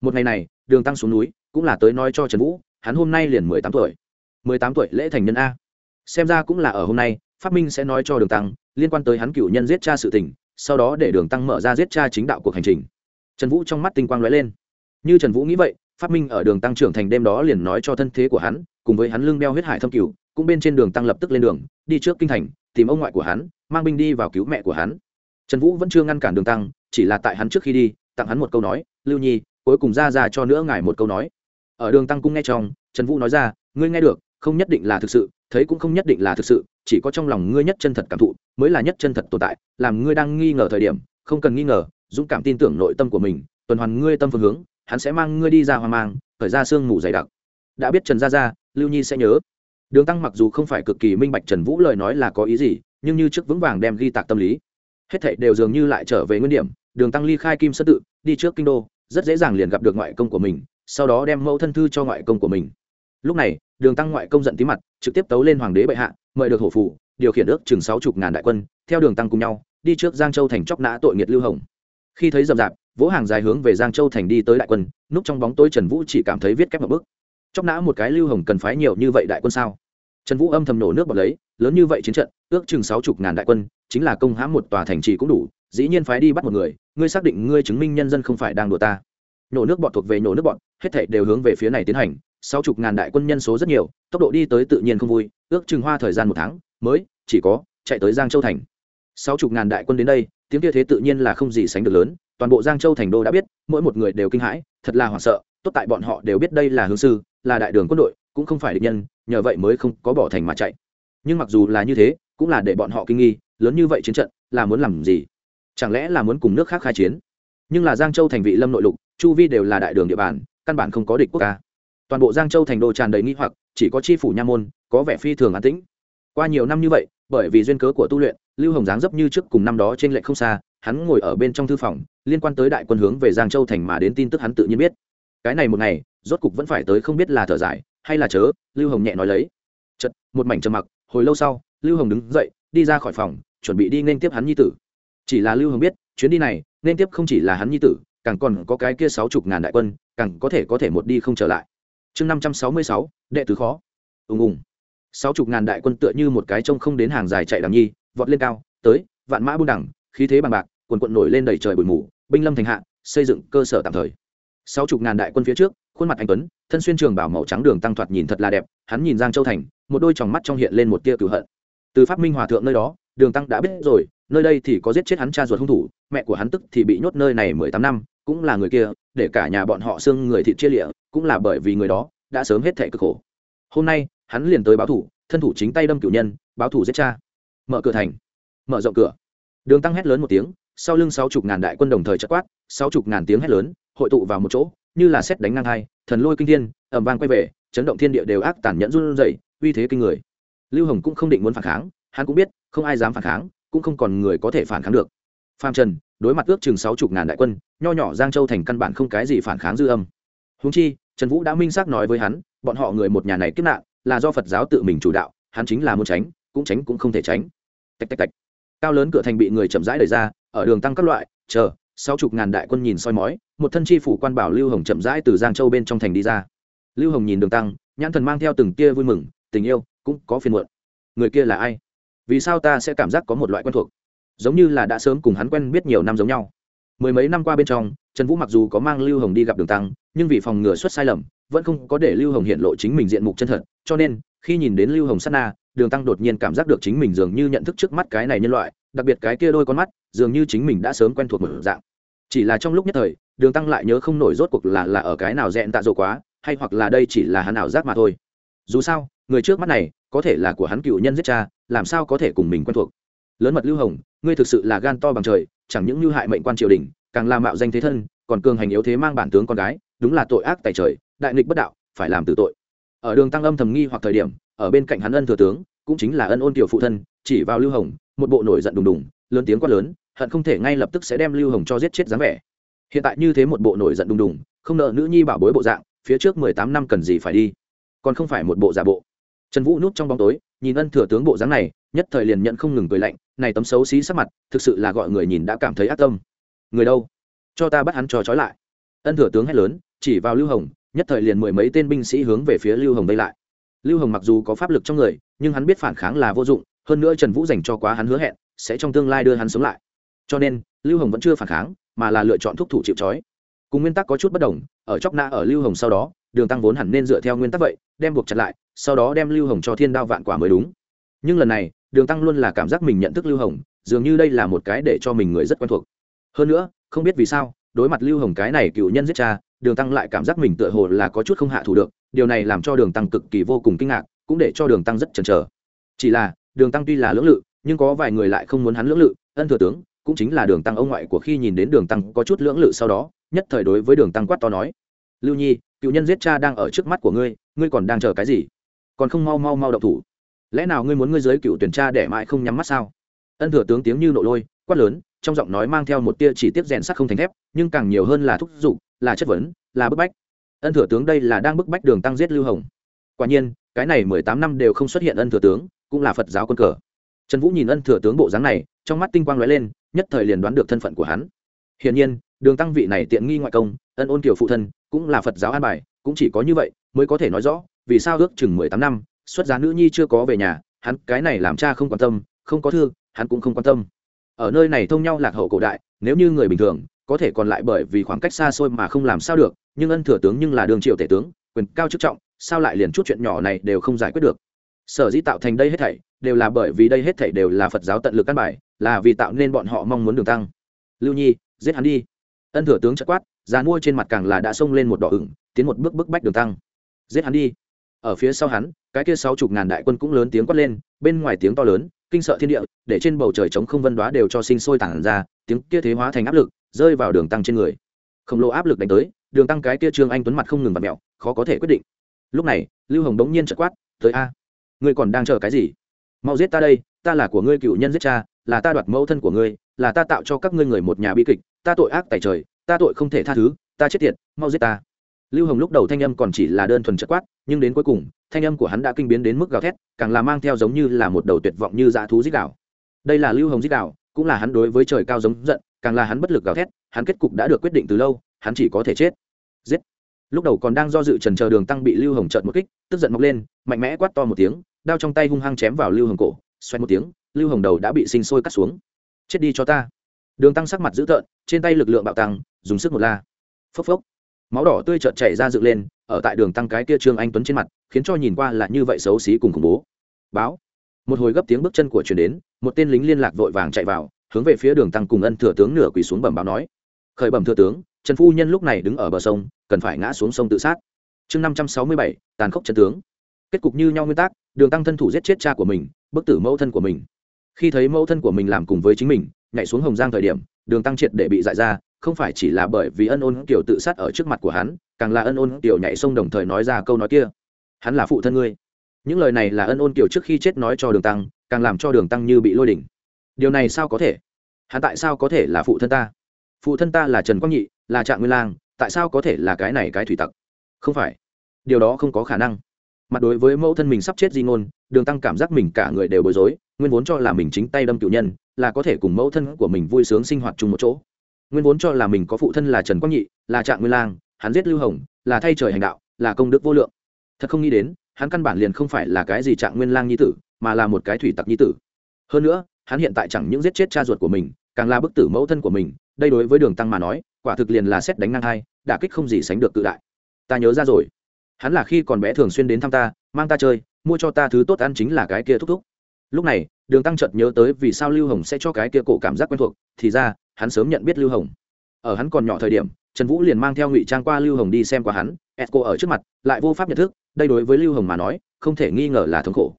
Một ngày này, đường tăng xuống núi, cũng là tới nói cho trần vũ, hắn hôm nay liền mười tám tuổi. Mười tám tuổi lễ thành nhân a. Xem ra cũng là ở hôm nay phát minh sẽ nói cho đường tăng, liên quan tới hắn cựu nhân giết cha sự tình, sau đó để đường tăng mở ra giết cha chính đạo cuộc hành trình. Trần vũ trong mắt tinh quang lóe lên. Như trần vũ nghĩ vậy phát minh ở đường tăng trưởng thành đêm đó liền nói cho thân thế của hắn, cùng với hắn lưng đeo huyết hải thâm cửu, cũng bên trên đường tăng lập tức lên đường, đi trước kinh thành, tìm ông ngoại của hắn, mang binh đi vào cứu mẹ của hắn trần vũ vẫn chưa ngăn cản đường tăng, chỉ là tại hắn trước khi đi, tặng hắn một câu nói, lưu nhi, cuối cùng ra ra cho nữa ngài một câu nói. Ở đường tăng cung nghe trong, trần vũ nói ra, ngươi nghe được, không nhất định là thực sự, thấy cũng không nhất định là thực sự, chỉ có trong lòng ngươi nhất chân thật cảm thụ, mới là nhất chân thật tồn tại, làm ngươi đang nghi ngờ thời điểm, không cần nghi ngờ, dũng cảm tin tưởng nội tâm của mình, tuần hoàn ngươi tâm phương hướng, hắn sẽ mang ngươi đi ra hoang mang, khởi ra sương mù dày đặc. Đã biết trần gia gia, lưu nhi sẽ nhớ. Đường tăng mặc dù không phải cực kỳ minh bạch trần vũ lời nói là có ý gì, nhưng như trước vững vàng đem ghi tạc tâm lý hết thảy đều dường như lại trở về nguyên điểm, đường tăng ly khai kim sơn tự, đi trước kinh đô, rất dễ dàng liền gặp được ngoại công của mình, sau đó đem mẫu thân thư cho ngoại công của mình. Lúc này, đường tăng ngoại công giận tí mặt, trực tiếp tấu lên hoàng đế bệ hạ, mời được hổ phủ điều khiển ước chừng sáu chục ngàn đại quân, theo đường tăng cùng nhau, đi trước giang châu thành chóc nã tội nghiệt lưu hồng. Khi thấy rậm rạp, vỗ hàng dài hướng về giang châu thành đi tới đại quân, núp trong bóng tối trần vũ chỉ cảm thấy viết kép một bức. Chóc nã một cái lưu hồng cần phái nhiều như vậy đại quân sao? Trần vũ âm thầm nổ nước bọt lấy lớn như vậy chiến trận ước chừng sáu chục ngàn đại quân chính là công hãm một tòa thành trì cũng đủ dĩ nhiên phái đi bắt một người ngươi xác định ngươi chứng minh nhân dân không phải đang đùa ta. Nổ nước bọn thuộc về nổ nước bọn, hết thảy đều hướng về phía này tiến hành sáu chục ngàn đại quân nhân số rất nhiều tốc độ đi tới tự nhiên không vui ước chừng hoa thời gian một tháng mới chỉ có chạy tới giang châu thành. Sáu chục ngàn đại quân đến đây tiếng kia thế tự nhiên là không gì sánh được lớn toàn bộ giang châu thành đô đã biết mỗi một người đều kinh hãi thật là hoảng sợ tốt tại bọn họ đều biết đây là hướng sư là đại đường quân đội cũng không phải địch nhân nhờ vậy mới không có bỏ thành mà chạy nhưng mặc dù là như thế, cũng là để bọn họ kinh nghi, lớn như vậy chiến trận, là muốn làm gì? Chẳng lẽ là muốn cùng nước khác khai chiến? Nhưng là giang châu thành vị lâm nội lục, chu vi đều là đại đường địa bàn, căn bản không có địch quốc ca. Toàn bộ giang châu thành đô tràn đầy nghi hoặc, chỉ có chi phủ nha môn, có vẻ phi thường an tĩnh. Qua nhiều năm như vậy, bởi vì duyên cớ của tu luyện, lưu hồng dáng dấp như trước cùng năm đó trên lệnh không xa, hắn ngồi ở bên trong thư phòng, liên quan tới đại quân hướng về giang châu thành mà đến tin tức hắn tự nhiên biết. Cái này một ngày, rốt cục vẫn phải tới không biết là thở dài, hay là chớ, lưu hồng nhẹ nói lấy. Chật một mảnh trầm mặc hồi lâu sau, lưu hồng đứng dậy, đi ra khỏi phòng, chuẩn bị đi nên tiếp hắn nhi tử. Chỉ là lưu hồng biết, chuyến đi này, nên tiếp không chỉ là hắn nhi tử, càng còn có cái kia sáu chục ngàn đại quân, càng có thể có thể một đi không trở lại. Chương năm trăm sáu mươi sáu, đệ tứ khó. Ùng ùng. Sáu chục ngàn đại quân tựa như một cái trông không đến hàng dài chạy đằng nhi, vọt lên cao, tới, vạn mã buôn đẳng khí thế bằng bạc, quần quận nổi lên đầy trời bụi mù, binh lâm thành hạ, xây dựng cơ sở tạm thời. Sáu chục ngàn đại quân phía trước khuôn mặt anh tuấn, thân xuyên trường bảo màu trắng đường tăng thoạt nhìn thật là đẹp, hắn nhìn giang châu thành, một đôi tròng mắt trong hiện lên một tia cửu hận. Từ pháp minh hòa thượng nơi đó, đường tăng đã biết rồi, nơi đây thì có giết chết hắn cha ruột hung thủ, mẹ của hắn tức thì bị nhốt nơi này mười tám năm, cũng là người kia, để cả nhà bọn họ xương người thịt chia lịa, cũng là bởi vì người đó, đã sớm hết thẻ cực khổ. Hôm nay, hắn liền tới báo thủ, thân thủ chính tay đâm cửu nhân, báo thủ giết cha. Mở cửa thành. Mở rộng cửa. Đường tăng hét lớn một tiếng, sau lưng sáu chục ngàn đại quân đồng thời chất quát, sáu chục ngàn tiếng hét lớn, hội tụ vào một chỗ như là xét đánh ngang hai, thần lôi kinh thiên ẩm vang quay về, chấn động thiên địa đều ác tàn nhẫn run rẩy, uy thế kinh người. Lưu hồng cũng không định muốn phản kháng, hắn cũng biết, không ai dám phản kháng, cũng không còn người có thể phản kháng được. Phạm trần, đối mặt ước chừng sáu chục ngàn đại quân, nho nhỏ giang châu thành căn bản không cái gì phản kháng dư âm. Húng chi, trần vũ đã minh xác nói với hắn, bọn họ người một nhà này kiếp nạn, là do phật giáo tự mình chủ đạo, hắn chính là muốn tránh, cũng tránh cũng không thể tránh. Tạch tạch tạch. Cao lớn cửa thành bị người chậm rãi đẩy ra, ở đường tăng các loại, chờ sáu chục ngàn đại quân nhìn soi mói, một thân chi phủ quan bảo lưu hồng chậm rãi từ giang châu bên trong thành đi ra. Lưu hồng nhìn đường tăng, nhãn thần mang theo từng tia vui mừng, tình yêu cũng có phiền muộn. Người kia là ai? Vì sao ta sẽ cảm giác có một loại quen thuộc? Giống như là đã sớm cùng hắn quen biết nhiều năm giống nhau. Mười mấy năm qua bên trong, trần vũ mặc dù có mang lưu hồng đi gặp đường tăng, nhưng vì phòng ngừa xuất sai lầm, vẫn không có để lưu hồng hiện lộ chính mình diện mục chân thật, cho nên, khi nhìn đến lưu hồng sát na, đường tăng đột nhiên cảm giác được chính mình dường như nhận thức trước mắt cái này nhân loại, đặc biệt cái kia đôi con mắt dường như chính mình đã sớm quen thuộc một dạng. Chỉ là trong lúc nhất thời, đường tăng lại nhớ không nổi rốt cuộc là là ở cái nào rẽn tạ dỗ quá, hay hoặc là đây chỉ là hắn ảo giác mà thôi. Dù sao, người trước mắt này, có thể là của hắn cựu nhân giết cha, làm sao có thể cùng mình quen thuộc? Lớn mật lưu hồng, ngươi thực sự là gan to bằng trời, chẳng những như hại mệnh quan triều đình, càng làm mạo danh thế thân, còn cường hành yếu thế mang bản tướng con gái, đúng là tội ác tại trời, đại nghịch bất đạo, phải làm từ tội. Ở đường tăng âm thầm nghi hoặc thời điểm, ở bên cạnh hắn ân thừa tướng, cũng chính là ân ôn tiểu phụ thân, chỉ vào lưu hồng, một bộ nổi giận đùng đùng, lớn tiếng quát lớn hận không thể ngay lập tức sẽ đem lưu hồng cho giết chết dáng vẻ. Hiện tại như thế một bộ nổi giận đùng đùng, không nợ nữ nhi bảo bối bộ dạng, phía trước mười tám năm cần gì phải đi? Còn không phải một bộ giả bộ. Trần vũ núp trong bóng tối, nhìn ân thừa tướng bộ dáng này, nhất thời liền nhận không ngừng cười lạnh, này tấm xấu xí sắc mặt, thực sự là gọi người nhìn đã cảm thấy ác tâm. Người đâu? Cho ta bắt hắn cho trói lại. Ân thừa tướng hét lớn, chỉ vào lưu hồng, nhất thời liền mười mấy tên binh sĩ hướng về phía lưu hồng vây lại. Lưu hồng mặc dù có pháp lực trong người, nhưng hắn biết phản kháng là vô dụng, hơn nữa trần vũ dành cho quá hắn hứa hẹn, sẽ trong tương lai đưa hắn sống lại cho nên, lưu hồng vẫn chưa phản kháng, mà là lựa chọn thúc thủ chịu trói. Cùng nguyên tắc có chút bất đồng, ở chóc na ở lưu hồng sau đó, đường tăng vốn hẳn nên dựa theo nguyên tắc vậy, đem buộc chặt lại, sau đó đem lưu hồng cho thiên đao vạn quả mới đúng. Nhưng lần này, đường tăng luôn là cảm giác mình nhận thức lưu hồng, dường như đây là một cái để cho mình người rất quen thuộc. Hơn nữa, không biết vì sao, đối mặt lưu hồng cái này cựu nhân giết cha, đường tăng lại cảm giác mình tựa hồ là có chút không hạ thủ được, điều này làm cho đường tăng cực kỳ vô cùng kinh ngạc, cũng để cho đường tăng rất chần chờ. Chỉ là, đường tăng tuy là lưỡng lự, nhưng có vài người lại không muốn hắn lưỡng lự, ân thừa tướng cũng chính là đường tăng ông ngoại của khi nhìn đến đường tăng có chút lưỡng lự sau đó, nhất thời đối với đường tăng quát to nói, lưu nhi, cựu nhân giết cha đang ở trước mắt của ngươi ngươi còn đang chờ cái gì? Còn không mau mau mau đậu thủ. Lẽ nào ngươi muốn ngươi giới cựu tuyển cha để mãi không nhắm mắt sao? Ân thừa tướng tiếng như nộ lôi, quát lớn, trong giọng nói mang theo một tia chỉ tiết rèn sắt không thành thép, nhưng càng nhiều hơn là thúc giục, là chất vấn, là bức bách. Ân thừa tướng đây là đang bức bách đường tăng giết lưu hồng. Quả nhiên, cái này mười tám năm đều không xuất hiện ân thừa tướng, cũng là phật giáo quân cờ. Trần vũ nhìn ân thừa tướng bộ dáng này trong mắt tinh quang lóe lên, nhất thời liền đoán được thân phận của hắn. Hiển nhiên, đường tăng vị này tiện nghi ngoại công, ân ôn kiều phụ thân, cũng là phật giáo an bài, cũng chỉ có như vậy mới có thể nói rõ, vì sao ước chừng mười tám năm, xuất giá nữ nhi chưa có về nhà, hắn cái này làm cha không quan tâm, không có thương hắn cũng không quan tâm. Ở nơi này thông nhau lạc hậu cổ đại, nếu như người bình thường, có thể còn lại bởi vì khoảng cách xa xôi mà không làm sao được, nhưng ân thừa tướng nhưng là đường triệu tể tướng, quyền cao chức trọng, sao lại liền chút chuyện nhỏ này đều không giải quyết được? Sở dĩ tạo thành đây hết thảy đều là bởi vì đây hết thảy đều là phật giáo tận lực căn bài, là vì tạo nên bọn họ mong muốn đường tăng. Lưu nhi, giết hắn đi. Ân thừa tướng chất quát, già mua trên mặt càng là đã xông lên một đỏ ửng, tiến một bước bức bách đường tăng. Giết hắn đi. Ở phía sau hắn, cái kia sáu chục ngàn đại quân cũng lớn tiếng quát lên, bên ngoài tiếng to lớn, kinh sợ thiên địa, để trên bầu trời trống không vân đoá đều cho sinh sôi tản ra, tiếng kia thế hóa thành áp lực, rơi vào đường tăng trên người. Khổng lồ áp lực đánh tới, đường tăng cái kia trương anh tuấn mặt không ngừng vặt mẹo khó có thể quyết định. Lúc này, lưu hồng đống nhiên chợt quát, tới a, ngươi còn đang chờ cái gì? Mau giết ta đây, ta là của ngươi cựu nhân giết cha, là ta đoạt mẫu thân của ngươi, là ta tạo cho các ngươi người một nhà bi kịch, ta tội ác tại trời, ta tội không thể tha thứ, ta chết tiệt, mau giết ta. Lưu hồng lúc đầu thanh âm còn chỉ là đơn thuần chất quát, nhưng đến cuối cùng, thanh âm của hắn đã kinh biến đến mức gào thét, càng là mang theo giống như là một đầu tuyệt vọng như dã thú giết đảo đây là lưu hồng giết đảo cũng là hắn đối với trời cao giống giận, càng là hắn bất lực gào thét, hắn kết cục đã được quyết định từ lâu, hắn chỉ có thể chết. Giết. Lúc đầu còn đang do dự trần chờ đường tăng bị lưu hồng trợn một kích, tức giận mọc lên, mạnh mẽ quát to một tiếng đao trong tay hung hăng chém vào lưu hồng cổ xoay một tiếng, lưu hồng đầu đã bị sinh sôi cắt xuống. Chết đi cho ta. Đường tăng sắc mặt dữ tợn, trên tay lực lượng bạo tăng, dùng sức một la. Phốc phốc. Máu đỏ tươi trợn chảy ra dựng lên, ở tại đường tăng cái kia trương anh tuấn trên mặt, khiến cho nhìn qua là như vậy xấu xí cùng khủng bố. Báo. Một hồi gấp tiếng bước chân của truyền đến, một tên lính liên lạc vội vàng chạy vào, hướng về phía đường tăng cùng ân thừa tướng nửa quỳ xuống bẩm báo nói. Khởi bẩm thừa tướng, trần phu nhân lúc này đứng ở bờ sông, cần phải ngã xuống sông tự sát. Chương năm trăm sáu mươi bảy, tàn khốc chân tướng kết cục như nhau nguyên tắc, đường tăng thân thủ giết chết cha của mình, bức tử mẫu thân của mình. Khi thấy mẫu thân của mình làm cùng với chính mình, nhảy xuống hồng giang thời điểm, đường tăng triệt để bị dại ra, không phải chỉ là bởi vì ân ôn kiểu tự sát ở trước mặt của hắn, càng là ân ôn kiểu nhảy sông đồng thời nói ra câu nói kia. Hắn là phụ thân ngươi. Những lời này là ân ôn kiểu trước khi chết nói cho đường tăng, càng làm cho đường tăng như bị lôi đỉnh. Điều này sao có thể? Hắn tại sao có thể là phụ thân ta? Phụ thân ta là trần quang nhị, là trạng nguyên lang, tại sao có thể là cái này cái thủy tặc? Không phải. Điều đó không có khả năng mặt đối với mẫu thân mình sắp chết di ngôn, đường tăng cảm giác mình cả người đều bối rối, nguyên vốn cho là mình chính tay đâm cựu nhân, là có thể cùng mẫu thân của mình vui sướng sinh hoạt chung một chỗ. Nguyên vốn cho là mình có phụ thân là trần quang nhị, là trạng nguyên lang, hắn giết lưu hồng, là thay trời hành đạo, là công đức vô lượng. Thật không nghĩ đến, hắn căn bản liền không phải là cái gì trạng nguyên lang nhi tử, mà là một cái thủy tặc nhi tử. Hơn nữa, hắn hiện tại chẳng những giết chết cha ruột của mình, càng là bức tử mẫu thân của mình, đây đối với đường tăng mà nói, quả thực liền là xét đánh ngang hai, đả kích không gì sánh được tự đại. Ta nhớ ra rồi hắn là khi còn bé thường xuyên đến thăm ta, mang ta chơi, mua cho ta thứ tốt ăn chính là cái kia thúc thúc. Lúc này, đường tăng chợt nhớ tới vì sao lưu hồng sẽ cho cái kia cổ cảm giác quen thuộc, thì ra, hắn sớm nhận biết lưu hồng. Ở hắn còn nhỏ thời điểm, trần vũ liền mang theo ngụy trang qua lưu hồng đi xem qua hắn edco ở trước mặt, lại vô pháp nhận thức, đây đối với lưu hồng mà nói, không thể nghi ngờ là thống khổ.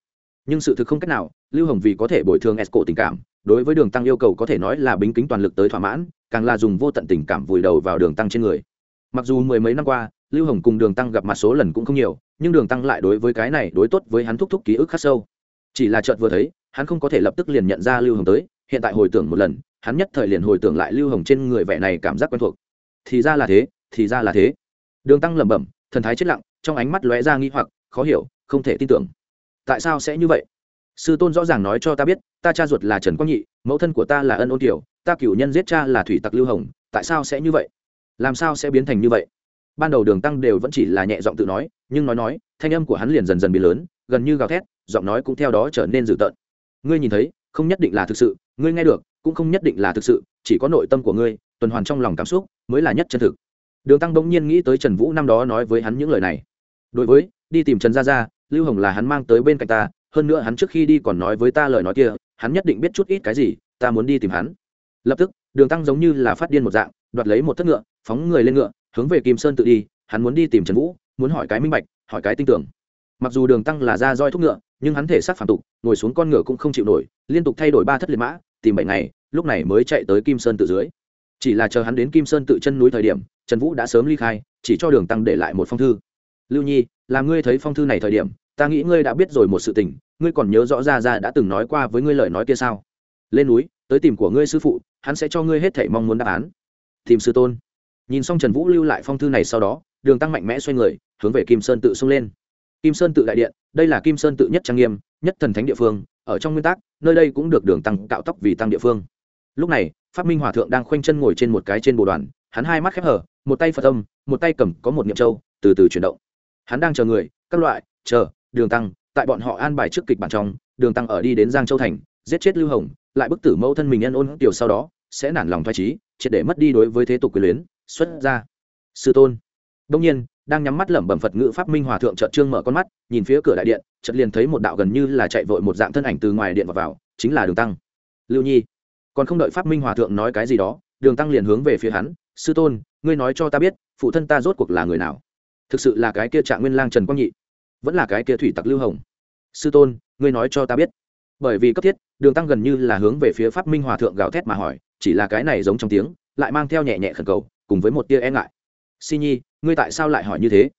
Nhưng sự thực không cách nào, lưu hồng vì có thể bồi thường edco tình cảm, đối với đường tăng yêu cầu có thể nói là bính kính toàn lực tới thỏa mãn, càng là dùng vô tận tình cảm vùi đầu vào đường tăng trên người. Mặc dù mười mấy năm qua lưu hồng cùng đường tăng gặp mặt số lần cũng không nhiều, nhưng đường tăng lại đối với cái này đối tốt với hắn thúc thúc ký ức khắc sâu. Chỉ là chợt vừa thấy, hắn không có thể lập tức liền nhận ra lưu hồng tới, hiện tại hồi tưởng một lần, hắn nhất thời liền hồi tưởng lại lưu hồng trên người vẻ này cảm giác quen thuộc. Thì ra là thế, thì ra là thế. Đường tăng lẩm bẩm, thần thái chết lặng, trong ánh mắt lóe ra nghi hoặc, khó hiểu, không thể tin tưởng. Tại sao sẽ như vậy? Sư tôn rõ ràng nói cho ta biết, ta cha ruột là trần quang nhị, mẫu thân của ta là ân ôn tiểu, ta cửu nhân giết cha là thủy tặc lưu hồng, tại sao sẽ như vậy? Làm sao sẽ biến thành như vậy? Ban đầu đường tăng đều vẫn chỉ là nhẹ giọng tự nói, nhưng nói nói, thanh âm của hắn liền dần dần bị lớn, gần như gào thét, giọng nói cũng theo đó trở nên dữ tợn. Ngươi nhìn thấy, không nhất định là thực sự, ngươi nghe được, cũng không nhất định là thực sự, chỉ có nội tâm của ngươi, tuần hoàn trong lòng cảm xúc, mới là nhất chân thực. Đường tăng bỗng nhiên nghĩ tới trần vũ năm đó nói với hắn những lời này. Đối với, đi tìm trần gia gia, lưu hồng là hắn mang tới bên cạnh ta, hơn nữa hắn trước khi đi còn nói với ta lời nói kia, hắn nhất định biết chút ít cái gì, ta muốn đi tìm hắn. Lập tức, đường tăng giống như là phát điên một dạng, đoạt lấy một thất ngựa, phóng người lên ngựa hướng về kim sơn tự đi, hắn muốn đi tìm trần vũ, muốn hỏi cái minh bạch, hỏi cái tin tưởng. Mặc dù đường tăng là ra roi thúc ngựa, nhưng hắn thể xác phản tục, ngồi xuống con ngựa cũng không chịu nổi, liên tục thay đổi ba thất liệt mã, tìm bảy ngày, lúc này mới chạy tới kim sơn tự dưới. Chỉ là chờ hắn đến kim sơn tự chân núi thời điểm, trần vũ đã sớm ly khai, chỉ cho đường tăng để lại một phong thư. Lưu nhi, là ngươi thấy phong thư này thời điểm, ta nghĩ ngươi đã biết rồi một sự tình, ngươi còn nhớ rõ ra ra đã từng nói qua với ngươi lời nói kia sao? Lên núi, tới tìm của ngươi sư phụ, hắn sẽ cho ngươi hết thể mong muốn đáp án. Tìm sư tôn nhìn xong trần vũ lưu lại phong thư này sau đó, đường tăng mạnh mẽ xoay người, hướng về kim sơn tự xông lên. Kim sơn tự đại điện, đây là kim sơn tự nhất trang nghiêm, nhất thần thánh địa phương, ở trong nguyên tắc, nơi đây cũng được đường tăng cạo tóc vì tăng địa phương. Lúc này phát minh hòa thượng đang khoanh chân ngồi trên một cái trên bồ đoàn, hắn hai mắt khép hở một tay phật âm, một tay cầm có một niệm châu, từ từ chuyển động. Hắn đang chờ người, các loại, chờ, đường tăng, tại bọn họ an bài trước kịch bản trong, đường tăng ở đi đến giang châu thành, giết chết lưu hồng, lại bức tử mẫu thân mình nhân ôn tiểu sau đó, sẽ nản lòng thoại trí triệt để mất đi đối với thế tục quyền luyến xuất ra. Sư tôn. Đông nhiên đang nhắm mắt lẩm bẩm phật ngữ pháp minh hòa thượng chợt trương mở con mắt nhìn phía cửa đại điện chợt liền thấy một đạo gần như là chạy vội một dạng thân ảnh từ ngoài điện vào, vào chính là đường tăng. Lưu nhi. Còn không đợi pháp minh hòa thượng nói cái gì đó đường tăng liền hướng về phía hắn sư tôn ngươi nói cho ta biết phụ thân ta rốt cuộc là người nào? Thực sự là cái kia trạng nguyên lang trần quang nhị vẫn là cái kia thủy tặc lưu hồng? Sư tôn ngươi nói cho ta biết. Bởi vì cấp thiết đường tăng gần như là hướng về phía pháp minh hòa thượng gào thét mà hỏi chỉ là cái này giống trong tiếng lại mang theo nhẹ nhẹ khẩn cầu cùng với một tia e ngại. Si nhi, ngươi tại sao lại hỏi như thế?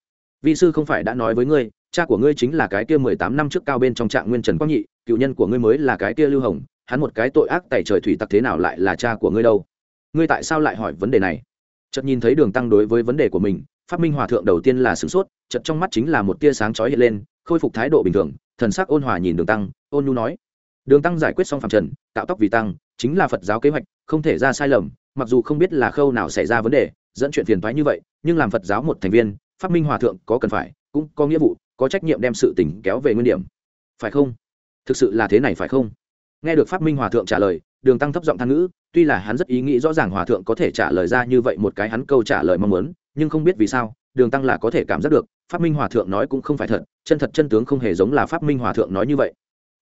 Vi sư không phải đã nói với ngươi, cha của ngươi chính là cái kia mười tám năm trước cao bên trong trạng nguyên trần quang nhị, cựu nhân của ngươi mới là cái kia lưu hồng, hắn một cái tội ác tại trời thủy tặc thế nào lại là cha của ngươi đâu? Ngươi tại sao lại hỏi vấn đề này? Chợt nhìn thấy đường tăng đối với vấn đề của mình phát minh hòa thượng đầu tiên là sửng sốt, chợt trong mắt chính là một tia sáng chói hiện lên, khôi phục thái độ bình thường, thần sắc ôn hòa nhìn đường tăng, ôn nhu nói. Đường tăng giải quyết xong phạm trần, tạo tóc vì tăng, chính là phật giáo kế hoạch, không thể ra sai lầm mặc dù không biết là khâu nào xảy ra vấn đề, dẫn chuyện phiền thoái như vậy, nhưng làm phật giáo một thành viên phát minh hòa thượng có cần phải, cũng có nghĩa vụ, có trách nhiệm đem sự tỉnh kéo về nguyên điểm. Phải không? Thực sự là thế này phải không? Nghe được phát minh hòa thượng trả lời, đường tăng thấp giọng than ngữ, tuy là hắn rất ý nghĩ rõ ràng hòa thượng có thể trả lời ra như vậy một cái hắn câu trả lời mong muốn, nhưng không biết vì sao, đường tăng là có thể cảm giác được phát minh hòa thượng nói cũng không phải thật, chân thật chân tướng không hề giống là phát minh hòa thượng nói như vậy.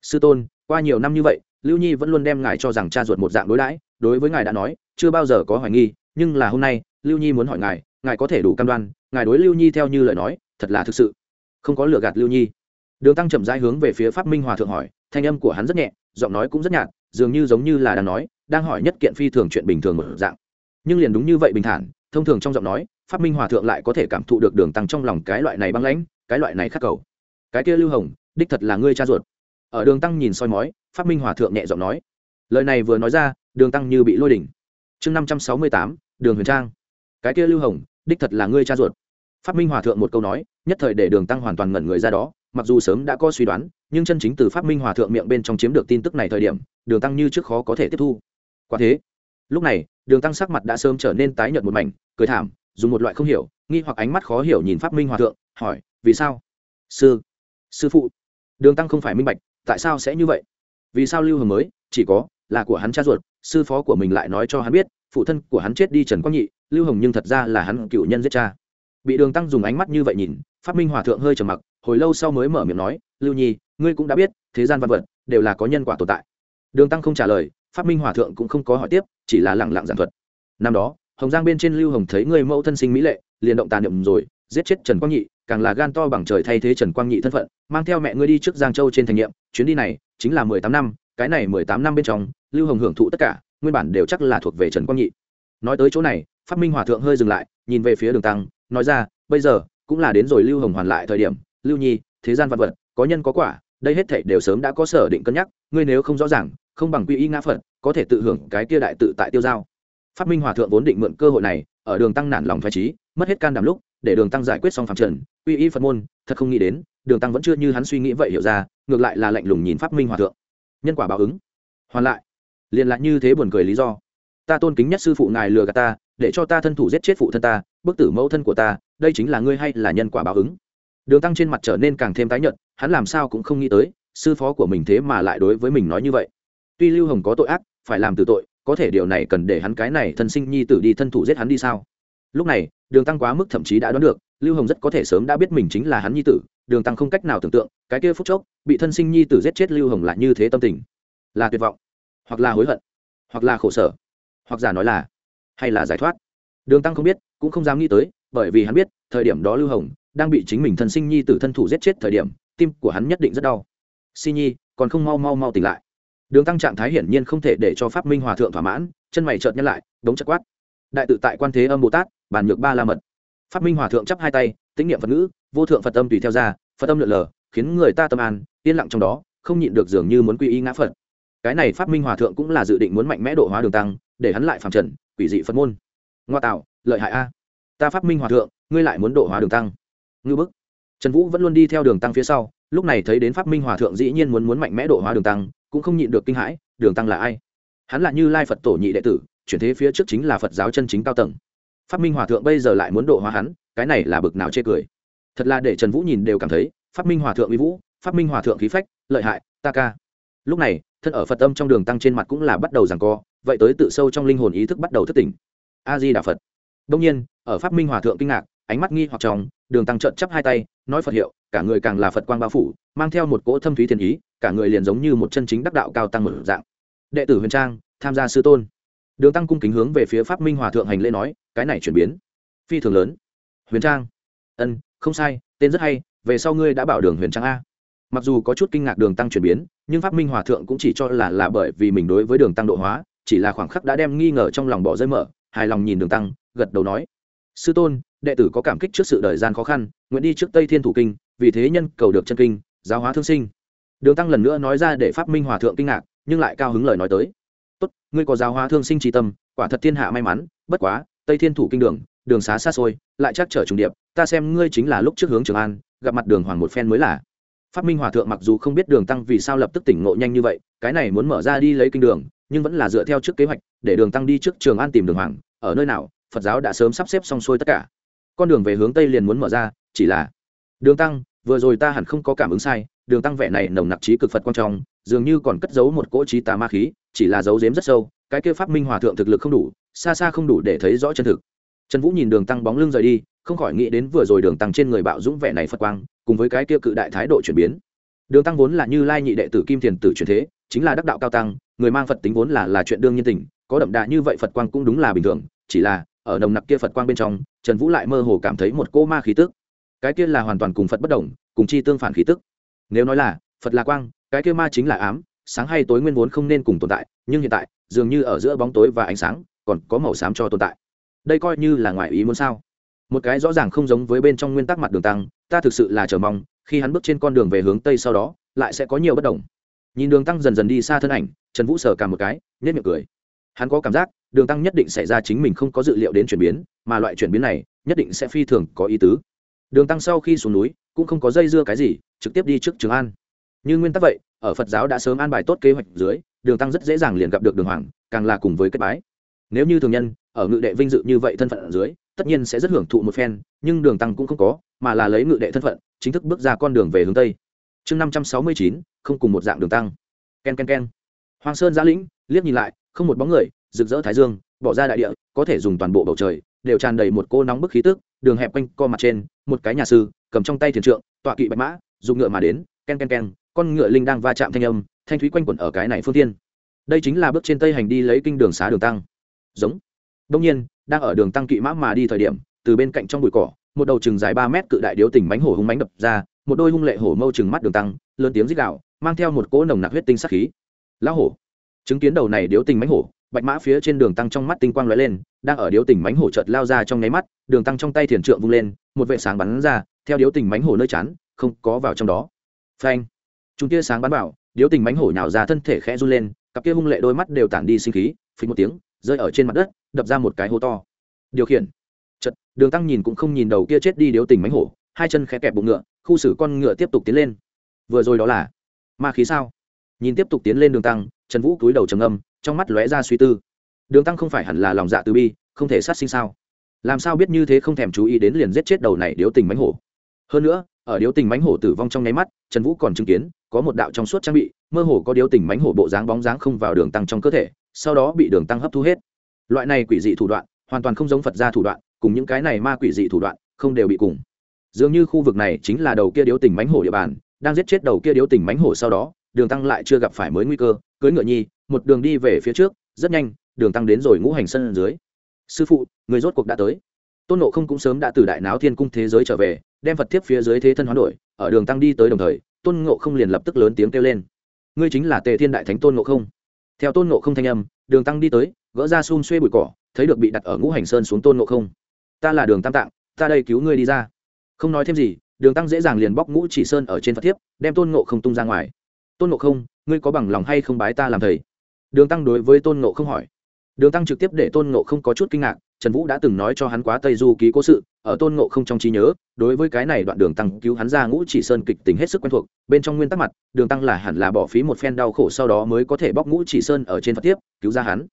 Sư tôn, qua nhiều năm như vậy lưu nhi vẫn luôn đem ngài cho rằng cha ruột một dạng đối đãi, đối với ngài đã nói, chưa bao giờ có hoài nghi, nhưng là hôm nay, lưu nhi muốn hỏi ngài ngài có thể đủ cam đoan, ngài đối lưu nhi theo như lời nói, thật là thực sự. Không có lừa gạt lưu nhi. Đường tăng chậm rãi hướng về phía pháp minh hòa thượng hỏi, thanh âm của hắn rất nhẹ, giọng nói cũng rất nhạt, dường như giống như là đang nói, đang hỏi nhất kiện phi thường chuyện bình thường một dạng. Nhưng liền đúng như vậy bình thản, thông thường trong giọng nói, pháp minh hòa thượng lại có thể cảm thụ được đường tăng trong lòng cái loại này băng lãnh, cái loại này khắc cầu. Cái kia lưu hồng, đích thật là ngươi cha ruột ở đường tăng nhìn soi mói phát minh hòa thượng nhẹ giọng nói, lời này vừa nói ra, đường tăng như bị lôi đỉnh. Chương năm trăm sáu mươi tám, đường huyền trang. Cái kia lưu hồng, đích thật là ngươi cha ruột. Phát minh hòa thượng một câu nói, nhất thời để đường tăng hoàn toàn ngẩn người ra đó, mặc dù sớm đã có suy đoán, nhưng chân chính từ phát minh hòa thượng miệng bên trong chiếm được tin tức này thời điểm, đường tăng như trước khó có thể tiếp thu. Quả thế, lúc này, đường tăng sắc mặt đã sớm trở nên tái nhợt một mảnh, cười thảm, dùng một loại không hiểu, nghi hoặc ánh mắt khó hiểu nhìn phát minh hòa thượng, hỏi, vì sao? Sư sư phụ. Đường tăng không phải minh bạch tại sao sẽ như vậy? Vì sao lưu hồng mới, chỉ có là của hắn cha ruột, sư phó của mình lại nói cho hắn biết, phụ thân của hắn chết đi trần quang nhị, lưu hồng nhưng thật ra là hắn cựu nhân giết cha. Bị đường tăng dùng ánh mắt như vậy nhìn phát minh hòa thượng hơi trầm mặc, hồi lâu sau mới mở miệng nói, lưu nhi, ngươi cũng đã biết, thế gian văn vật đều là có nhân quả tồn tại. Đường tăng không trả lời phát minh hòa thượng cũng không có hỏi tiếp, chỉ là lẳng lặng giảng thuật. Năm đó, hồng giang bên trên lưu hồng thấy người mẫu thân sinh mỹ lệ, liền động tàn niệm rồi giết chết trần quang nhị, càng là gan to bằng trời thay thế trần quang nhị thân phận, mang theo mẹ ngươi đi trước giang châu trên thành nghiệm chuyến đi này chính là mười tám năm, cái này mười tám năm bên trong, lưu hồng hưởng thụ tất cả, nguyên bản đều chắc là thuộc về trần quang nhị. Nói tới chỗ này phát minh hòa thượng hơi dừng lại, nhìn về phía đường tăng, nói ra, bây giờ, cũng là đến rồi lưu hồng hoàn lại thời điểm, lưu nhi, thế gian vật vật, có nhân có quả, đây hết thảy đều sớm đã có sở định cân nhắc, ngươi nếu không rõ ràng, không bằng quy y ngã phật, có thể tự hưởng cái kia đại tự tại tiêu giao. Phát minh hòa thượng vốn định mượn cơ hội này, ở đường tăng nản lòng phải trí mất hết can đảm lúc để đường tăng giải quyết xong phạm trần, uy y phật môn, thật không nghĩ đến, đường tăng vẫn chưa như hắn suy nghĩ vậy hiểu ra, ngược lại là lạnh lùng nhìn phát minh hòa thượng. Nhân quả báo ứng. Hoàn lại. Liền lại như thế buồn cười lý do. Ta tôn kính nhất sư phụ ngài lừa gạt ta, để cho ta thân thủ giết chết phụ thân ta, bức tử mẫu thân của ta, đây chính là ngươi hay là nhân quả báo ứng. Đường tăng trên mặt trở nên càng thêm tái nhợt, hắn làm sao cũng không nghĩ tới, sư phó của mình thế mà lại đối với mình nói như vậy. Tuy lưu hồng có tội ác, phải làm từ tội, có thể điều này cần để hắn cái này thân sinh nhi tử đi thân thủ giết hắn đi sao? Lúc này đường tăng quá mức thậm chí đã đoán được, lưu hồng rất có thể sớm đã biết mình chính là hắn nhi tử, đường tăng không cách nào tưởng tượng, cái kia phút chốc, bị thân sinh nhi tử giết chết lưu hồng lại như thế tâm tình. Là tuyệt vọng, hoặc là hối hận, hoặc là khổ sở, hoặc giả nói là, hay là giải thoát. Đường tăng không biết, cũng không dám nghĩ tới, bởi vì hắn biết, thời điểm đó lưu hồng đang bị chính mình thân sinh nhi tử thân thủ giết chết thời điểm, tim của hắn nhất định rất đau. Si nhi, còn không mau mau mau tỉnh lại. Đường tăng trạng thái hiển nhiên không thể để cho pháp minh hòa thượng thỏa mãn, chân mày trợt nhăn lại, đống chất quát. Đại tự tại quan thế âm bồ tát bàn nhược ba la mật. Phát minh hòa thượng chắp hai tay, tĩnh niệm phật ngữ, vô thượng phật âm tùy theo ra, phật âm lượn lờ, khiến người ta tâm an, yên lặng trong đó, không nhịn được dường như muốn quy y ngã phật. Cái này phát minh hòa thượng cũng là dự định muốn mạnh mẽ độ hóa đường tăng, để hắn lại phạm trần, quỷ dị phật môn. Ngoa tạo, lợi hại a. Ta phát minh hòa thượng, ngươi lại muốn độ hóa đường tăng. Ngư bức. Trần vũ vẫn luôn đi theo đường tăng phía sau, lúc này thấy đến phát minh hòa thượng dĩ nhiên muốn muốn mạnh mẽ độ hóa đường tăng, cũng không nhịn được kinh hãi, đường tăng là ai? Hắn là như lai phật tổ nhị đệ tử, chuyển thế phía trước chính là phật giáo chân chính cao tầng pháp minh hòa thượng bây giờ lại muốn độ hóa hắn, cái này là bực nào chê cười. Thật là để trần vũ nhìn đều cảm thấy, pháp minh hòa thượng uy vũ, pháp minh hòa thượng khí phách, lợi hại, ta ca. Lúc này, thân ở phật tâm trong đường tăng trên mặt cũng là bắt đầu rằng co, vậy tới tự sâu trong linh hồn ý thức bắt đầu thức tỉnh. A di đà phật. Đông nhiên, ở pháp minh hòa thượng kinh ngạc, ánh mắt nghi hoặc trong, đường tăng trợn chắp hai tay, nói phật hiệu, cả người càng là phật quang bao phủ, mang theo một cỗ thâm thúy thiền ý, cả người liền giống như một chân chính đắc đạo cao tăng một dạng. Đệ tử huyền trang, tham gia sư tôn. Đường tăng cung kính hướng về phía pháp minh hòa thượng hành lễ nói cái này chuyển biến. Phi thường lớn. Huyền trang. Ân, không sai, tên rất hay, về sau ngươi đã bảo đường huyền trang a. Mặc dù có chút kinh ngạc đường tăng chuyển biến, nhưng pháp minh hòa thượng cũng chỉ cho là là bởi vì mình đối với đường tăng độ hóa, chỉ là khoảng khắc đã đem nghi ngờ trong lòng bỏ rơi mở, hài lòng nhìn đường tăng, gật đầu nói. Sư tôn, đệ tử có cảm kích trước sự đời gian khó khăn, nguyện đi trước tây thiên thủ kinh, vì thế nhân cầu được chân kinh, giáo hóa thương sinh. Đường tăng lần nữa nói ra để pháp minh hòa thượng kinh ngạc, nhưng lại cao hứng lời nói tới. Tốt, ngươi có giáo hóa thương sinh tri tâm, quả thật thiên hạ may mắn, bất quá tây thiên thủ kinh đường đường xá xa xôi, lại chắc trở trùng điệp, ta xem ngươi chính là lúc trước hướng trường an, gặp mặt đường hoàng một phen mới là. Phát minh hòa thượng mặc dù không biết đường tăng vì sao lập tức tỉnh ngộ nhanh như vậy, cái này muốn mở ra đi lấy kinh đường, nhưng vẫn là dựa theo trước kế hoạch, để đường tăng đi trước trường an tìm đường hoàng, ở nơi nào, phật giáo đã sớm sắp xếp xong xuôi tất cả. Con đường về hướng tây liền muốn mở ra, chỉ là đường tăng, vừa rồi ta hẳn không có cảm ứng sai, đường tăng vẻ này nồng nặc trí cực phật quan trọng dường như còn cất giấu một cỗ trí tà ma khí, chỉ là giấu giếm rất sâu, cái kia pháp minh hòa thượng thực lực không đủ xa xa không đủ để thấy rõ chân thực. Trần vũ nhìn đường tăng bóng lưng rời đi, không khỏi nghĩ đến vừa rồi đường tăng trên người bạo dũng vẻ này phật quang, cùng với cái kia cự đại thái độ chuyển biến. Đường tăng vốn là như lai nhị đệ tử kim thiền tử truyền thế, chính là đắc đạo cao tăng, người mang phật tính vốn là là chuyện đương nhiên tình, có đậm đà như vậy phật quang cũng đúng là bình thường, chỉ là, ở nồng nặc kia phật quang bên trong, trần vũ lại mơ hồ cảm thấy một cô ma khí tức. Cái kia là hoàn toàn cùng phật bất đồng, cùng chi tương phản khí tức. Nếu nói là, phật là quang, cái kia ma chính là ám, sáng hay tối nguyên vốn không nên cùng tồn tại, nhưng hiện tại, dường như ở giữa bóng tối và ánh sáng còn có màu xám cho tồn tại. Đây coi như là ngoài ý muốn sao? Một cái rõ ràng không giống với bên trong nguyên tắc mặt đường tăng, ta thực sự là chờ mong, khi hắn bước trên con đường về hướng tây sau đó, lại sẽ có nhiều bất đồng. Nhìn đường tăng dần dần đi xa thân ảnh, trần vũ sờ cả một cái nhét miệng cười. Hắn có cảm giác, đường tăng nhất định xảy ra chính mình không có dự liệu đến chuyển biến, mà loại chuyển biến này, nhất định sẽ phi thường có ý tứ. Đường tăng sau khi xuống núi, cũng không có dây dưa cái gì, trực tiếp đi trước trường an. Như nguyên tắc vậy, ở phật giáo đã sớm an bài tốt kế hoạch dưới, đường tăng rất dễ dàng liền gặp được đường hoàng, càng là cùng với kết bái nếu như thường nhân, ở ngự đệ vinh dự như vậy thân phận ở dưới, tất nhiên sẽ rất hưởng thụ một phen, nhưng đường tăng cũng không có, mà là lấy ngự đệ thân phận, chính thức bước ra con đường về hướng tây. Chương năm trăm sáu mươi chín, không cùng một dạng đường tăng. K e n k e n k e n hoàng sơn giã lĩnh, liếc nhìn lại, không một bóng người, rực rỡ thái dương, bỏ ra đại địa, có thể dùng toàn bộ bầu trời, đều tràn đầy một cô nóng bức khí tức, đường hẹp quanh co mặt trên, một cái nhà sư, cầm trong tay thiền trượng, tọa kỵ bạch mã, dùng ngựa mà đến k e n k e n k e n con ngựa linh đang va chạm thanh âm, thanh thúy quanh quẩn ở cái này phương tiên đây chính là bước trên tây hành đi lấy kinh đường xá đường tăng giống. Đông nhiên, đang ở đường tăng kỵ mã mà đi thời điểm, từ bên cạnh trong bụi cỏ, một đầu chừng dài ba mét cự đại điếu tỉnh bánh hổ hung bánh đập ra, một đôi hung lệ hổ mâu chừng mắt đường tăng, lớn tiếng rít gạo mang theo một cỗ nồng nặc huyết tinh sắc khí. Lão hổ. Chứng kiến đầu này điếu tình bánh hổ, bạch mã phía trên đường tăng trong mắt tinh quang lóe lên, đang ở điếu tình bánh hổ chợt lao ra trong nháy mắt, đường tăng trong tay thiền trượng vung lên, một vệ sáng bắn ra, theo điếu tình bánh hổ nơi chán không có vào trong đó. Phanh. Chúng kia sáng bắn vào, điếu tình bánh hổ nhào ra thân thể khẽ run lên, cặp kia hung lệ đôi mắt đều tản đi sinh khí, phình một tiếng rơi ở trên mặt đất, đập ra một cái hố to. Điều khiển. Chật đường tăng nhìn cũng không nhìn đầu kia chết đi điếu tình mánh hổ, hai chân khẽ kẹp bụng ngựa, khu xử con ngựa tiếp tục tiến lên. Vừa rồi đó là ma khí sao? Nhìn tiếp tục tiến lên đường tăng, trần vũ cúi đầu trầm âm trong mắt lóe ra suy tư. Đường tăng không phải hẳn là lòng dạ từ bi, không thể sát sinh sao? Làm sao biết như thế không thèm chú ý đến liền giết chết đầu này điếu tình mánh hổ? Hơn nữa, ở điếu tình mánh hổ tử vong trong nháy mắt, trần vũ còn chứng kiến, có một đạo trong suốt trang bị, mơ hồ có điếu tình mánh hổ bộ dáng bóng dáng không vào đường tăng trong cơ thể sau đó bị đường tăng hấp thu hết. Loại này quỷ dị thủ đoạn, hoàn toàn không giống phật gia thủ đoạn, cùng những cái này ma quỷ dị thủ đoạn, không đều bị cùng. Dường như khu vực này chính là đầu kia điếu tình mánh hổ địa bàn, đang giết chết đầu kia điếu tình mánh hổ sau đó, đường tăng lại chưa gặp phải mới nguy cơ cưới ngựa nhi, một đường đi về phía trước, rất nhanh, đường tăng đến rồi ngũ hành sân dưới. Sư phụ, người rốt cuộc đã tới. Tôn nộ không cũng sớm đã từ đại náo thiên cung thế giới trở về, đem phật thiếp phía dưới thế thân hoán đổi, ở đường tăng đi tới đồng thời, tôn ngộ không liền lập tức lớn tiếng kêu lên. Ngươi chính là tề thiên đại thánh tôn ngộ không theo tôn ngộ không thanh âm, đường tăng đi tới, gỡ ra xun xuê bụi cỏ, thấy được bị đặt ở ngũ hành sơn xuống tôn ngộ không. Ta là đường tam tạng, ta đây cứu ngươi đi ra. Không nói thêm gì, đường tăng dễ dàng liền bóc ngũ chỉ sơn ở trên phật thiếp, đem tôn ngộ không tung ra ngoài. Tôn ngộ không, ngươi có bằng lòng hay không bái ta làm thầy? Đường tăng đối với tôn ngộ không hỏi. Đường tăng trực tiếp để tôn ngộ không có chút kinh ngạc trần vũ đã từng nói cho hắn quá tây du ký cố sự, ở tôn ngộ không trong trí nhớ, đối với cái này đoạn đường tăng cứu hắn ra ngũ chỉ sơn kịch tính hết sức quen thuộc, bên trong nguyên tắc mặt, đường tăng là hẳn là bỏ phí một phen đau khổ sau đó mới có thể bóc ngũ chỉ sơn ở trên phật tiếp, cứu ra hắn.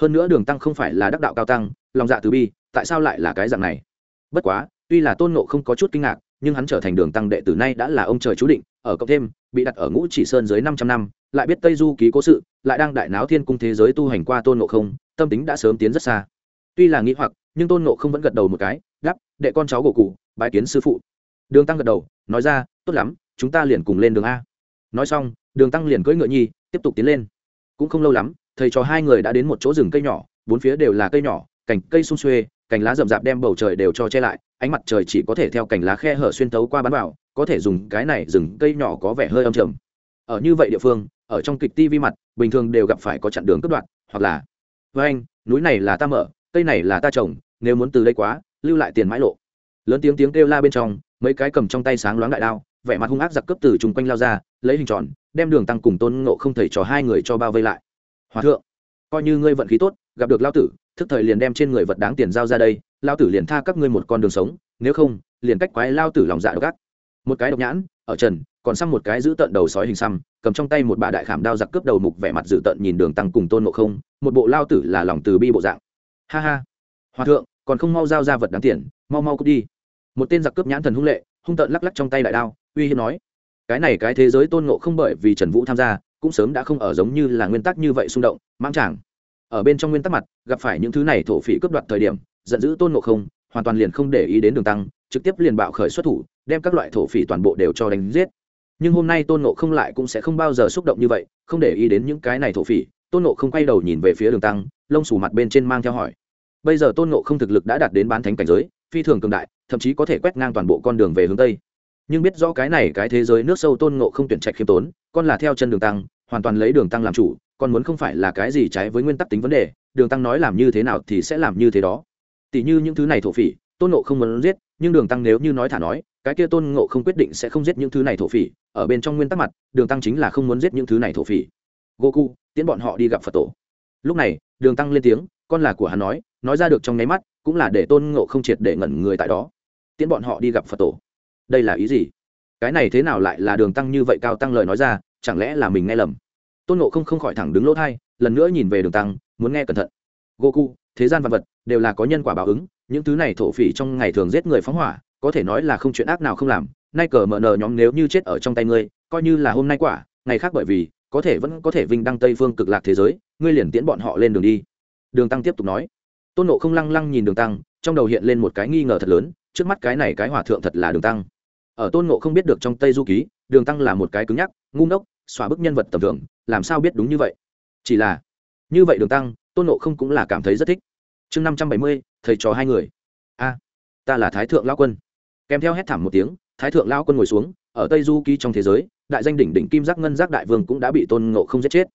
Hơn nữa đường tăng không phải là đắc đạo cao tăng, lòng dạ từ bi, tại sao lại là cái dạng này? Bất quá, tuy là tôn ngộ không có chút kinh ngạc, nhưng hắn trở thành đường tăng đệ tử nay đã là ông trời chú định, ở cộng thêm, bị đặt ở ngũ chỉ sơn dưới năm trăm năm, lại biết tây du ký cố sự, lại đang đại náo thiên cung thế giới tu hành qua tôn ngộ không, tâm tính đã sớm tiến rất xa tuy là nghĩ hoặc, nhưng tôn ngộ không vẫn gật đầu một cái gắp đệ con cháu gỗ cụ, bái kiến sư phụ. Đường tăng gật đầu, nói ra, tốt lắm, chúng ta liền cùng lên đường a. Nói xong, đường tăng liền cưỡi ngựa nhi, tiếp tục tiến lên. Cũng không lâu lắm, thầy trò hai người đã đến một chỗ rừng cây nhỏ, bốn phía đều là cây nhỏ, cành cây sung xuê, cành lá rậm rạp đem bầu trời đều cho che lại, ánh mặt trời chỉ có thể theo cành lá khe hở xuyên tấu qua bán vào, có thể dùng cái này rừng cây nhỏ có vẻ hơi âm trầm. Ở như vậy địa phương, ở trong kịch ti vi mặt, bình thường đều gặp phải có chặn đường cướp đoạn hoặc là với anh núi này là ta mở cây này là ta trồng, nếu muốn từ đây quá, lưu lại tiền mãi lộ. Lớn tiếng tiếng kêu la bên trong, mấy cái cầm trong tay sáng loáng đại đao, vẻ mặt hung ác giặc cướp từ chung quanh lao ra, lấy hình tròn, đem đường tăng cùng tôn ngộ không thầy trò hai người cho bao vây lại. Hòa thượng, coi như ngươi vận khí tốt, gặp được lao tử, thức thời liền đem trên người vật đáng tiền giao ra đây, lao tử liền tha các ngươi một con đường sống, nếu không, liền cách quái lao tử lòng dạ độc ác. Một cái độc nhãn, ở trần, còn xăm một cái giữ tận đầu sói hình xăm, cầm trong tay một bà đại khảm đao giặc cướp đầu mục vẻ mặt dữ tận nhìn đường tăng cùng tôn ngộ không, một bộ lao tử là lòng từ bi bộ dạng ha ha. Hòa thượng, còn không mau giao ra vật đáng tiền, mau mau cút đi. Một tên giặc cướp nhãn thần hung lệ, hung tợn lắc lắc trong tay đại đao, uy hiếp nói. Cái này cái thế giới tôn ngộ không bởi vì trần vũ tham gia, cũng sớm đã không ở giống như là nguyên tắc như vậy xung động mang chàng ở bên trong nguyên tắc mặt, gặp phải những thứ này thổ phỉ cướp đoạt thời điểm, giận dữ tôn ngộ không, hoàn toàn liền không để ý đến đường tăng, trực tiếp liền bạo khởi xuất thủ, đem các loại thổ phỉ toàn bộ đều cho đánh giết. Nhưng hôm nay tôn ngộ không lại cũng sẽ không bao giờ xúc động như vậy, không để ý đến những cái này thổ phỉ, tôn ngộ không quay đầu nhìn về phía đường tăng, lông xù mặt bên trên mang theo hỏi bây giờ tôn ngộ không thực lực đã đạt đến bán thánh cảnh giới, phi thường cường đại, thậm chí có thể quét ngang toàn bộ con đường về hướng tây. Nhưng biết rõ cái này cái thế giới nước sâu tôn ngộ không tuyển trạch khiêm tốn, con là theo chân đường tăng, hoàn toàn lấy đường tăng làm chủ còn muốn không phải là cái gì trái với nguyên tắc tính vấn đề, đường tăng nói làm như thế nào thì sẽ làm như thế đó. Tỉ như những thứ này thổ phỉ, tôn ngộ không muốn giết, nhưng đường tăng nếu như nói thả nói, cái kia tôn ngộ không quyết định sẽ không giết những thứ này thổ phỉ, ở bên trong nguyên tắc mặt, đường tăng chính là không muốn giết những thứ này thổ phỉ. Goku tiến bọn họ đi gặp phật tổ lúc này, đường tăng lên tiếng, con là của hắn nói nói ra được trong nháy mắt, cũng là để tôn ngộ không triệt để ngẩn người tại đó. Tiễn bọn họ đi gặp phật tổ. Đây là ý gì? Cái này thế nào lại là đường tăng như vậy cao tăng lời nói ra, chẳng lẽ là mình nghe lầm? Tôn ngộ không không khỏi thẳng đứng lỗ thai, lần nữa nhìn về đường tăng, muốn nghe cẩn thận. Goku thế gian vật vật, đều là có nhân quả báo ứng, những thứ này thổ phỉ trong ngày thường giết người phóng hỏa, có thể nói là không chuyện ác nào không làm, nay cờ mở nờ nhóm nếu như chết ở trong tay ngươi, coi như là hôm nay quả, ngày khác bởi vì có thể vẫn có thể vinh đăng tây phương cực lạc thế giới, ngươi liền tiễn bọn họ lên đường đi. Đường tăng tiếp tục nói. Tôn nộ không lăng lăng nhìn đường tăng, trong đầu hiện lên một cái nghi ngờ thật lớn, trước mắt cái này cái hòa thượng thật là đường tăng. Ở tôn nộ không biết được trong tây du ký, đường tăng là một cái cứng nhắc, ngu ngốc, xóa bức nhân vật tầm thường, làm sao biết đúng như vậy? Chỉ là, như vậy đường tăng, tôn nộ không cũng là cảm thấy rất thích. Chương năm trăm bảy mươi, thầy trò hai người. A, ta là thái thượng lao quân. Kèm theo hét thảm một tiếng, thái thượng lao quân ngồi xuống ở tây du ký trong thế giới, đại danh đỉnh đỉnh kim giác ngân giác đại vương cũng đã bị tôn ngộ không giết chết.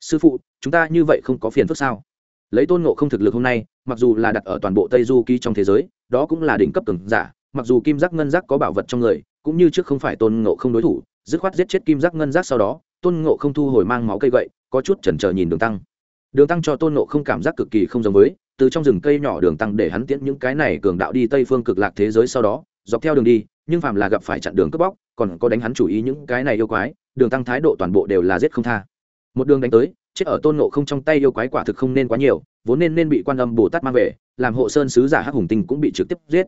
Sư phụ, chúng ta như vậy không có phiền phức sao? Lấy tôn ngộ không thực lực hôm nay, mặc dù là đặt ở toàn bộ tây du ký trong thế giới, đó cũng là đỉnh cấp cường giả, mặc dù kim giác ngân giác có bảo vật trong người, cũng như trước không phải tôn ngộ không đối thủ, dứt khoát giết chết kim giác ngân giác sau đó, tôn ngộ không thu hồi mang máu cây gậy, có chút chần chờ nhìn đường tăng. Đường tăng cho tôn ngộ không cảm giác cực kỳ không giống với, từ trong rừng cây nhỏ đường tăng để hắn tiễn những cái này cường đạo đi tây phương cực lạc thế giới sau đó, dọc theo đường đi, nhưng phàm là gặp phải chặn đường cướp bóc còn có đánh hắn chủ ý những cái này yêu quái, đường tăng thái độ toàn bộ đều là giết không tha. Một đường đánh tới, chết ở tôn nộ không trong tay yêu quái quả thực không nên quá nhiều, vốn nên nên bị quan âm bồ tát mang về, làm hộ sơn sứ giả hắc hùng tinh cũng bị trực tiếp giết.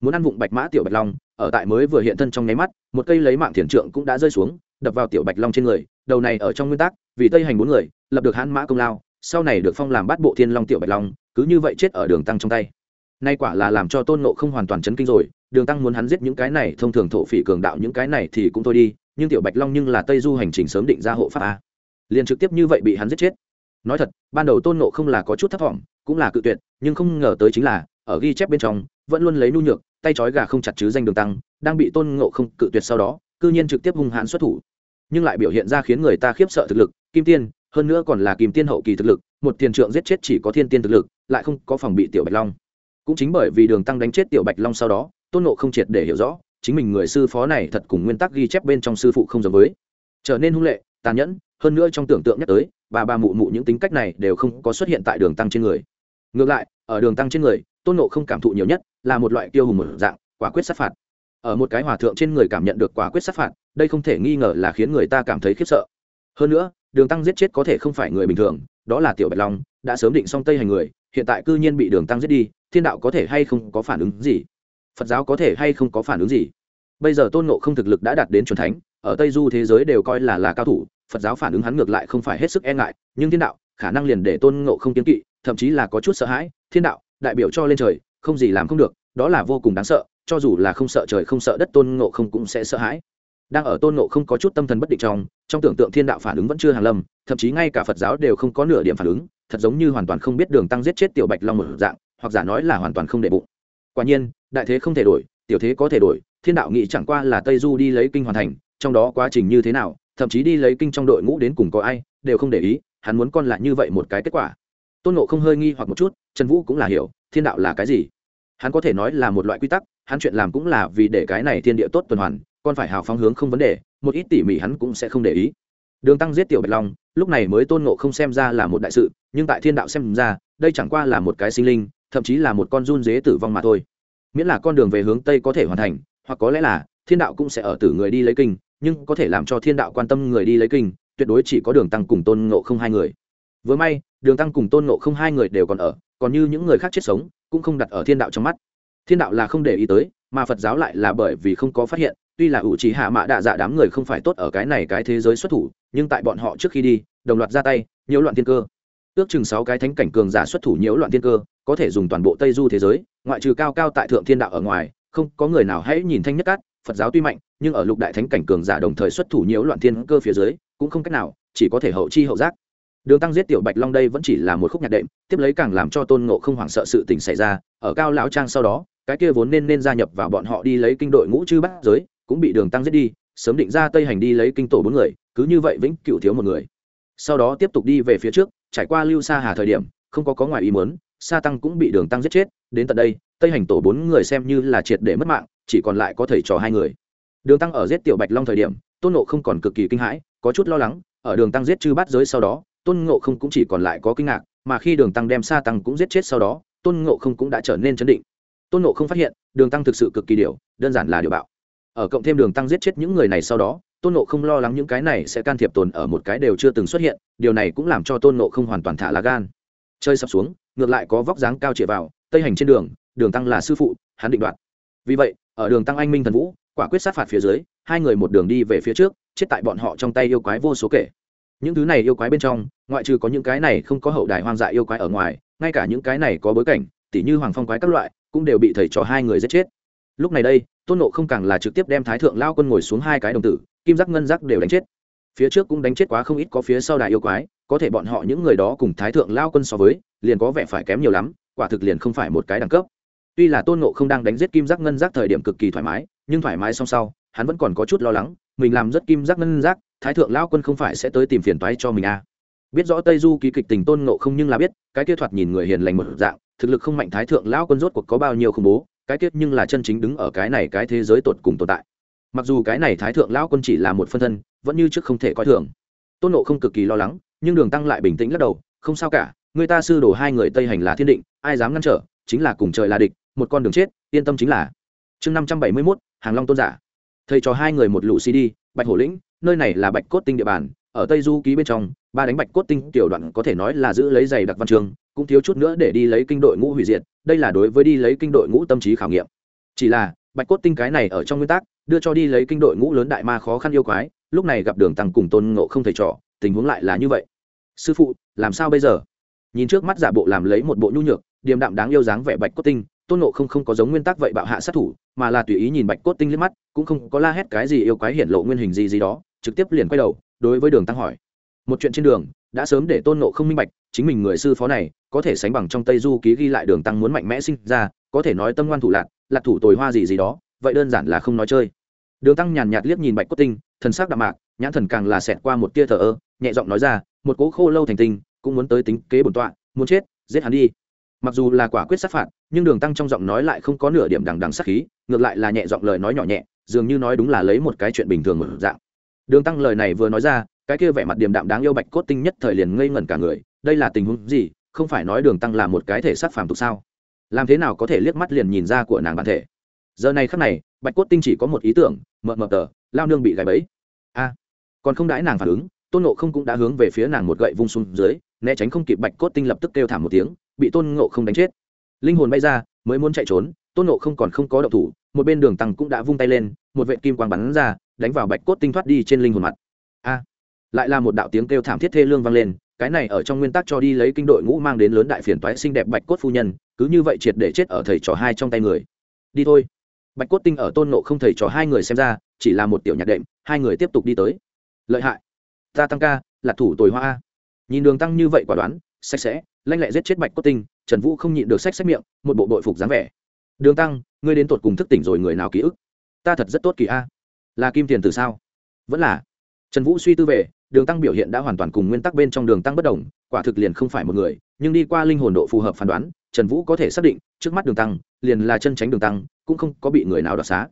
Muốn ăn vụng bạch mã tiểu bạch long, ở tại mới vừa hiện thân trong nháy mắt, một cây lấy mạng thiền trượng cũng đã rơi xuống, đập vào tiểu bạch long trên người, đầu này ở trong nguyên tắc, vì tây hành bốn người, lập được hãn mã công lao, sau này được phong làm bát bộ thiên long tiểu bạch long, cứ như vậy chết ở đường tăng trong tay. Nay quả là làm cho tôn nộ không hoàn toàn chấn kinh rồi đường tăng muốn hắn giết những cái này, thông thường thổ phỉ cường đạo những cái này thì cũng thôi đi, nhưng tiểu bạch long nhưng là tây du hành trình sớm định ra hộ pháp a. Liền trực tiếp như vậy bị hắn giết chết. Nói thật, ban đầu tôn nộ không là có chút thất vọng, cũng là cự tuyệt, nhưng không ngờ tới chính là, ở ghi chép bên trong, vẫn luôn lấy nhu nhược, tay trói gà không chặt chứ danh đường tăng, đang bị tôn ngộ không cự tuyệt sau đó, cư nhiên trực tiếp hung hãn xuất thủ. Nhưng lại biểu hiện ra khiến người ta khiếp sợ thực lực, kim tiên, hơn nữa còn là kim tiên hậu kỳ thực lực, một tiền trượng giết chết chỉ có thiên tiên thực lực, lại không có phòng bị tiểu bạch long. Cũng chính bởi vì đường tăng đánh chết tiểu bạch long sau đó tôn nộ không triệt để hiểu rõ, chính mình người sư phó này thật cùng nguyên tắc ghi chép bên trong sư phụ không giống với. Trở nên hung lệ, tàn nhẫn, hơn nữa trong tưởng tượng nhắc tới, bà bà mụ mụ những tính cách này đều không có xuất hiện tại đường tăng trên người. Ngược lại, ở đường tăng trên người, tôn nộ không cảm thụ nhiều nhất là một loại tiêu hùng một dạng, quả quyết sát phạt. Ở một cái hòa thượng trên người cảm nhận được quả quyết sát phạt, đây không thể nghi ngờ là khiến người ta cảm thấy khiếp sợ. Hơn nữa, đường tăng giết chết có thể không phải người bình thường, đó là tiểu bạch long, đã sớm định xong tây hành người, hiện tại cư nhiên bị đường tăng giết đi, thiên đạo có thể hay không có phản ứng gì? Phật giáo có thể hay không có phản ứng gì? Bây giờ tôn nộ không thực lực đã đạt đến c thánh, ở tây du thế giới đều coi là là cao thủ, phật giáo phản ứng hắn ngược lại không phải hết sức e ngại, nhưng thiên đạo, khả năng liền để tôn ngộ không kiên kỵ, thậm chí là có chút sợ hãi. Thiên đạo, đại biểu cho lên trời, không gì làm không được, đó là vô cùng đáng sợ, cho dù là không sợ trời không sợ đất, tôn ngộ không cũng sẽ sợ hãi. Đang ở tôn ngộ không có chút tâm thần bất định trong trong tưởng tượng thiên đạo phản ứng vẫn chưa hàng lâm, thậm chí ngay cả phật giáo đều không có nửa điểm phản ứng, thật giống như hoàn toàn không biết đường tăng giết chết tiểu bạch long một dạng, hoặc giả nói là hoàn toàn không để bụng quả nhiên, đại thế không thể đổi, tiểu thế có thể đổi, thiên đạo nghĩ chẳng qua là tây du đi lấy kinh hoàn thành, trong đó quá trình như thế nào, thậm chí đi lấy kinh trong đội ngũ đến cùng có ai, đều không để ý, hắn muốn con lại như vậy một cái kết quả. Tôn nộ không hơi nghi hoặc một chút, trần vũ cũng là hiểu, thiên đạo là cái gì? Hắn có thể nói là một loại quy tắc, hắn chuyện làm cũng là vì để cái này thiên địa tốt tuần hoàn, con phải hào phóng hướng không vấn đề, một ít tỉ mỉ hắn cũng sẽ không để ý. Đường tăng giết tiểu bạch long, lúc này mới tôn nộ không xem ra là một đại sự, nhưng tại thiên đạo xem ra, đây chẳng qua là một cái sinh linh thậm chí là một con run dế tử vong mà thôi. Miễn là con đường về hướng tây có thể hoàn thành, hoặc có lẽ là thiên đạo cũng sẽ ở tử người đi lấy kinh, nhưng có thể làm cho thiên đạo quan tâm người đi lấy kinh, tuyệt đối chỉ có đường tăng cùng tôn ngộ không hai người. Vừa may, đường tăng cùng tôn ngộ không hai người đều còn ở, còn như những người khác chết sống, cũng không đặt ở thiên đạo trong mắt. Thiên đạo là không để ý tới, mà phật giáo lại là bởi vì không có phát hiện, tuy là ủ trí hạ mã đạ dạ đám người không phải tốt ở cái này cái thế giới xuất thủ, nhưng tại bọn họ trước khi đi, đồng loạt ra tay, nhiễu loạn thiên cơ ước chừng sáu cái thánh cảnh cường giả xuất thủ nhiễu loạn thiên cơ, có thể dùng toàn bộ tây du thế giới, ngoại trừ cao cao tại thượng thiên đạo ở ngoài, không có người nào hãy nhìn thanh nhất cát, phật giáo tuy mạnh, nhưng ở lục đại thánh cảnh cường giả đồng thời xuất thủ nhiễu loạn thiên cơ phía dưới, cũng không cách nào, chỉ có thể hậu chi hậu giác. Đường tăng giết tiểu bạch long đây vẫn chỉ là một khúc nhạc đệm, tiếp lấy càng làm cho tôn ngộ không hoảng sợ sự tình xảy ra, ở cao lão trang sau đó, cái kia vốn nên nên gia nhập vào bọn họ đi lấy kinh đội ngũ chư bát giới, cũng bị đường tăng giết đi, sớm định ra tây hành đi lấy kinh tổ bốn người, cứ như vậy vĩnh cựu thiếu một người. Sau đó tiếp tục đi về phía trước trải qua lưu sa hà thời điểm, không có có ngoài ý muốn, sa tăng cũng bị đường tăng giết chết. Đến tận đây, tây hành tổ bốn người xem như là triệt để mất mạng, chỉ còn lại có thầy trò hai người. Đường tăng ở giết tiểu bạch long thời điểm, tôn nộ không còn cực kỳ kinh hãi, có chút lo lắng, ở đường tăng giết chư bát giới sau đó, tôn ngộ không cũng chỉ còn lại có kinh ngạc, mà khi đường tăng đem sa tăng cũng giết chết sau đó, tôn ngộ không cũng đã trở nên chấn định. Tôn ngộ không phát hiện, đường tăng thực sự cực kỳ điều đơn giản là điều bạo. Ở cộng thêm đường tăng giết chết những người này sau đó tôn Nộ không lo lắng những cái này sẽ can thiệp tồn ở một cái đều chưa từng xuất hiện, điều này cũng làm cho tôn Nộ không hoàn toàn thả lá gan. Chơi sập xuống, ngược lại có vóc dáng cao chĩa vào, tây hành trên đường đường tăng là sư phụ, hắn định đoạt. Vì vậy, ở đường tăng anh minh thần vũ, quả quyết sát phạt phía dưới, hai người một đường đi về phía trước, chết tại bọn họ trong tay yêu quái vô số kể. Những thứ này yêu quái bên trong, ngoại trừ có những cái này không có hậu đài hoang dại yêu quái ở ngoài, ngay cả những cái này có bối cảnh, tỉ như hoàng phong quái các loại, cũng đều bị thầy trò hai người giết chết. Lúc này đây tôn nộ không càng là trực tiếp đem thái thượng lao quân ngồi xuống hai cái đồng tử, kim giác ngân giác đều đánh chết phía trước cũng đánh chết quá không ít có phía sau đại yêu quái, có thể bọn họ những người đó cùng thái thượng lao quân so với, liền có vẻ phải kém nhiều lắm, quả thực liền không phải một cái đẳng cấp tuy là tôn nộ không đang đánh giết kim giác ngân giác thời điểm cực kỳ thoải mái, nhưng thoải mái song sau, hắn vẫn còn có chút lo lắng, mình làm rất kim giác ngân giác, thái thượng lao quân không phải sẽ tới tìm phiền toái cho mình à. biết rõ tây du ký kịch tình tôn nộ không nhưng là biết, cái kia thoạt nhìn người hiền lành một dạng, thực lực không mạnh thái thượng lao quân rốt cuộc có bao nhiêu khủng bố cái kết nhưng là chân chính đứng ở cái này cái thế giới tột cùng tồn tại. Mặc dù cái này thái thượng lão quân chỉ là một phân thân, vẫn như trước không thể coi thường. Tôn nộ không cực kỳ lo lắng, nhưng đường tăng lại bình tĩnh lắc đầu, không sao cả, người ta sư đổ hai người tây hành là thiên định, ai dám ngăn trở, chính là cùng trời là địch, một con đường chết, yên tâm chính là. Chương năm trăm bảy mươi mốt, hàng long tôn giả. Thầy cho hai người một lũ cd bạch hổ lĩnh, nơi này là bạch cốt tinh địa bàn, ở tây du ký bên trong, ba đánh bạch cốt tinh tiểu đoạn có thể nói là giữ lấy giày đặc văn trường cũng thiếu chút nữa để đi lấy kinh đội ngũ hủy diệt, đây là đối với đi lấy kinh đội ngũ tâm trí khảo nghiệm. Chỉ là, bạch cốt tinh cái này ở trong nguyên tắc, đưa cho đi lấy kinh đội ngũ lớn đại ma khó khăn yêu quái, lúc này gặp đường tăng cùng tôn ngộ không thể trò, tình huống lại là như vậy. Sư phụ, làm sao bây giờ? Nhìn trước mắt giả bộ làm lấy một bộ nhu nhược, điềm đạm đáng yêu dáng vẻ bạch cốt tinh, tôn ngộ không không có giống nguyên tắc vậy bạo hạ sát thủ, mà là tùy ý nhìn bạch cốt tinh liếc mắt, cũng không có la hét cái gì yêu quái hiển lộ nguyên hình gì gì đó, trực tiếp liền quay đầu, đối với đường tăng hỏi. Một chuyện trên đường, đã sớm để tôn ngộ không minh bạch chính mình người sư phó này có thể sánh bằng trong tây du ký ghi lại đường tăng muốn mạnh mẽ sinh ra, có thể nói tâm ngoan thủ lạc lạc thủ tồi hoa gì gì đó, vậy đơn giản là không nói chơi. Đường tăng nhàn nhạt liếc nhìn bạch cốt tinh, thần sắc đạm mạc, nhãn thần càng là xẹt qua một tia thờ ơ, nhẹ giọng nói ra, một cố khô lâu thành tinh, cũng muốn tới tính kế bổn tọa, muốn chết, giết hắn đi. Mặc dù là quả quyết sát phạt, nhưng đường tăng trong giọng nói lại không có nửa điểm đằng đằng sát khí, ngược lại là nhẹ giọng lời nói nhỏ nhẹ, dường như nói đúng là lấy một cái chuyện bình thường một dạng. Đường tăng lời này vừa nói ra, cái kia vẻ mặt điềm đạm đáng yêu bạch cốt tinh nhất thời liền ngây ngẩn cả người đây là tình huống gì? Không phải nói đường tăng là một cái thể xác phàm tục sao? Làm thế nào có thể liếc mắt liền nhìn ra của nàng bản thể? Giờ này khắc này, bạch cốt tinh chỉ có một ý tưởng mờ mờ tờ, lao nương bị gãy bẫy. A! Còn không đãi nàng phản ứng, tôn nộ không cũng đã hướng về phía nàng một gậy vung xuống dưới, né tránh không kịp bạch cốt tinh lập tức kêu thảm một tiếng, bị tôn ngộ không đánh chết. Linh hồn bay ra, mới muốn chạy trốn, tôn nộ không còn không có động thủ, một bên đường tăng cũng đã vung tay lên, một vệ kim quang bắn ra, đánh vào bạch cốt tinh thoát đi trên linh hồn mặt. A! Lại là một đạo tiếng kêu thảm thiết thê lương vang lên cái này ở trong nguyên tắc cho đi lấy kinh đội ngũ mang đến lớn đại phiền toái xinh đẹp bạch cốt phu nhân, cứ như vậy triệt để chết ở thầy trò hai trong tay người. Đi thôi. Bạch cốt tinh ở tôn nộ không thầy trò hai người xem ra, chỉ là một tiểu nhạc đệm, hai người tiếp tục đi tới. Lợi hại. Ta tăng ca, là thủ tồi hoa nhìn đường tăng như vậy quả đoán, sạch sẽ, lanh lẹ giết chết bạch cốt tinh, trần vũ không nhịn được sách sách miệng, một bộ đội phục dáng vẻ. Đường tăng, ngươi đến tột cùng thức tỉnh rồi người nào ký ức? Ta thật rất tốt kỳ a. Là kim tiền từ sao? Vẫn là. Trần vũ suy tư về đường tăng biểu hiện đã hoàn toàn cùng nguyên tắc bên trong đường tăng bất đồng, quả thực liền không phải một người, nhưng đi qua linh hồn độ phù hợp phán đoán, trần vũ có thể xác định, trước mắt đường tăng, liền là chân tránh đường tăng, cũng không có bị người nào đoạt xá.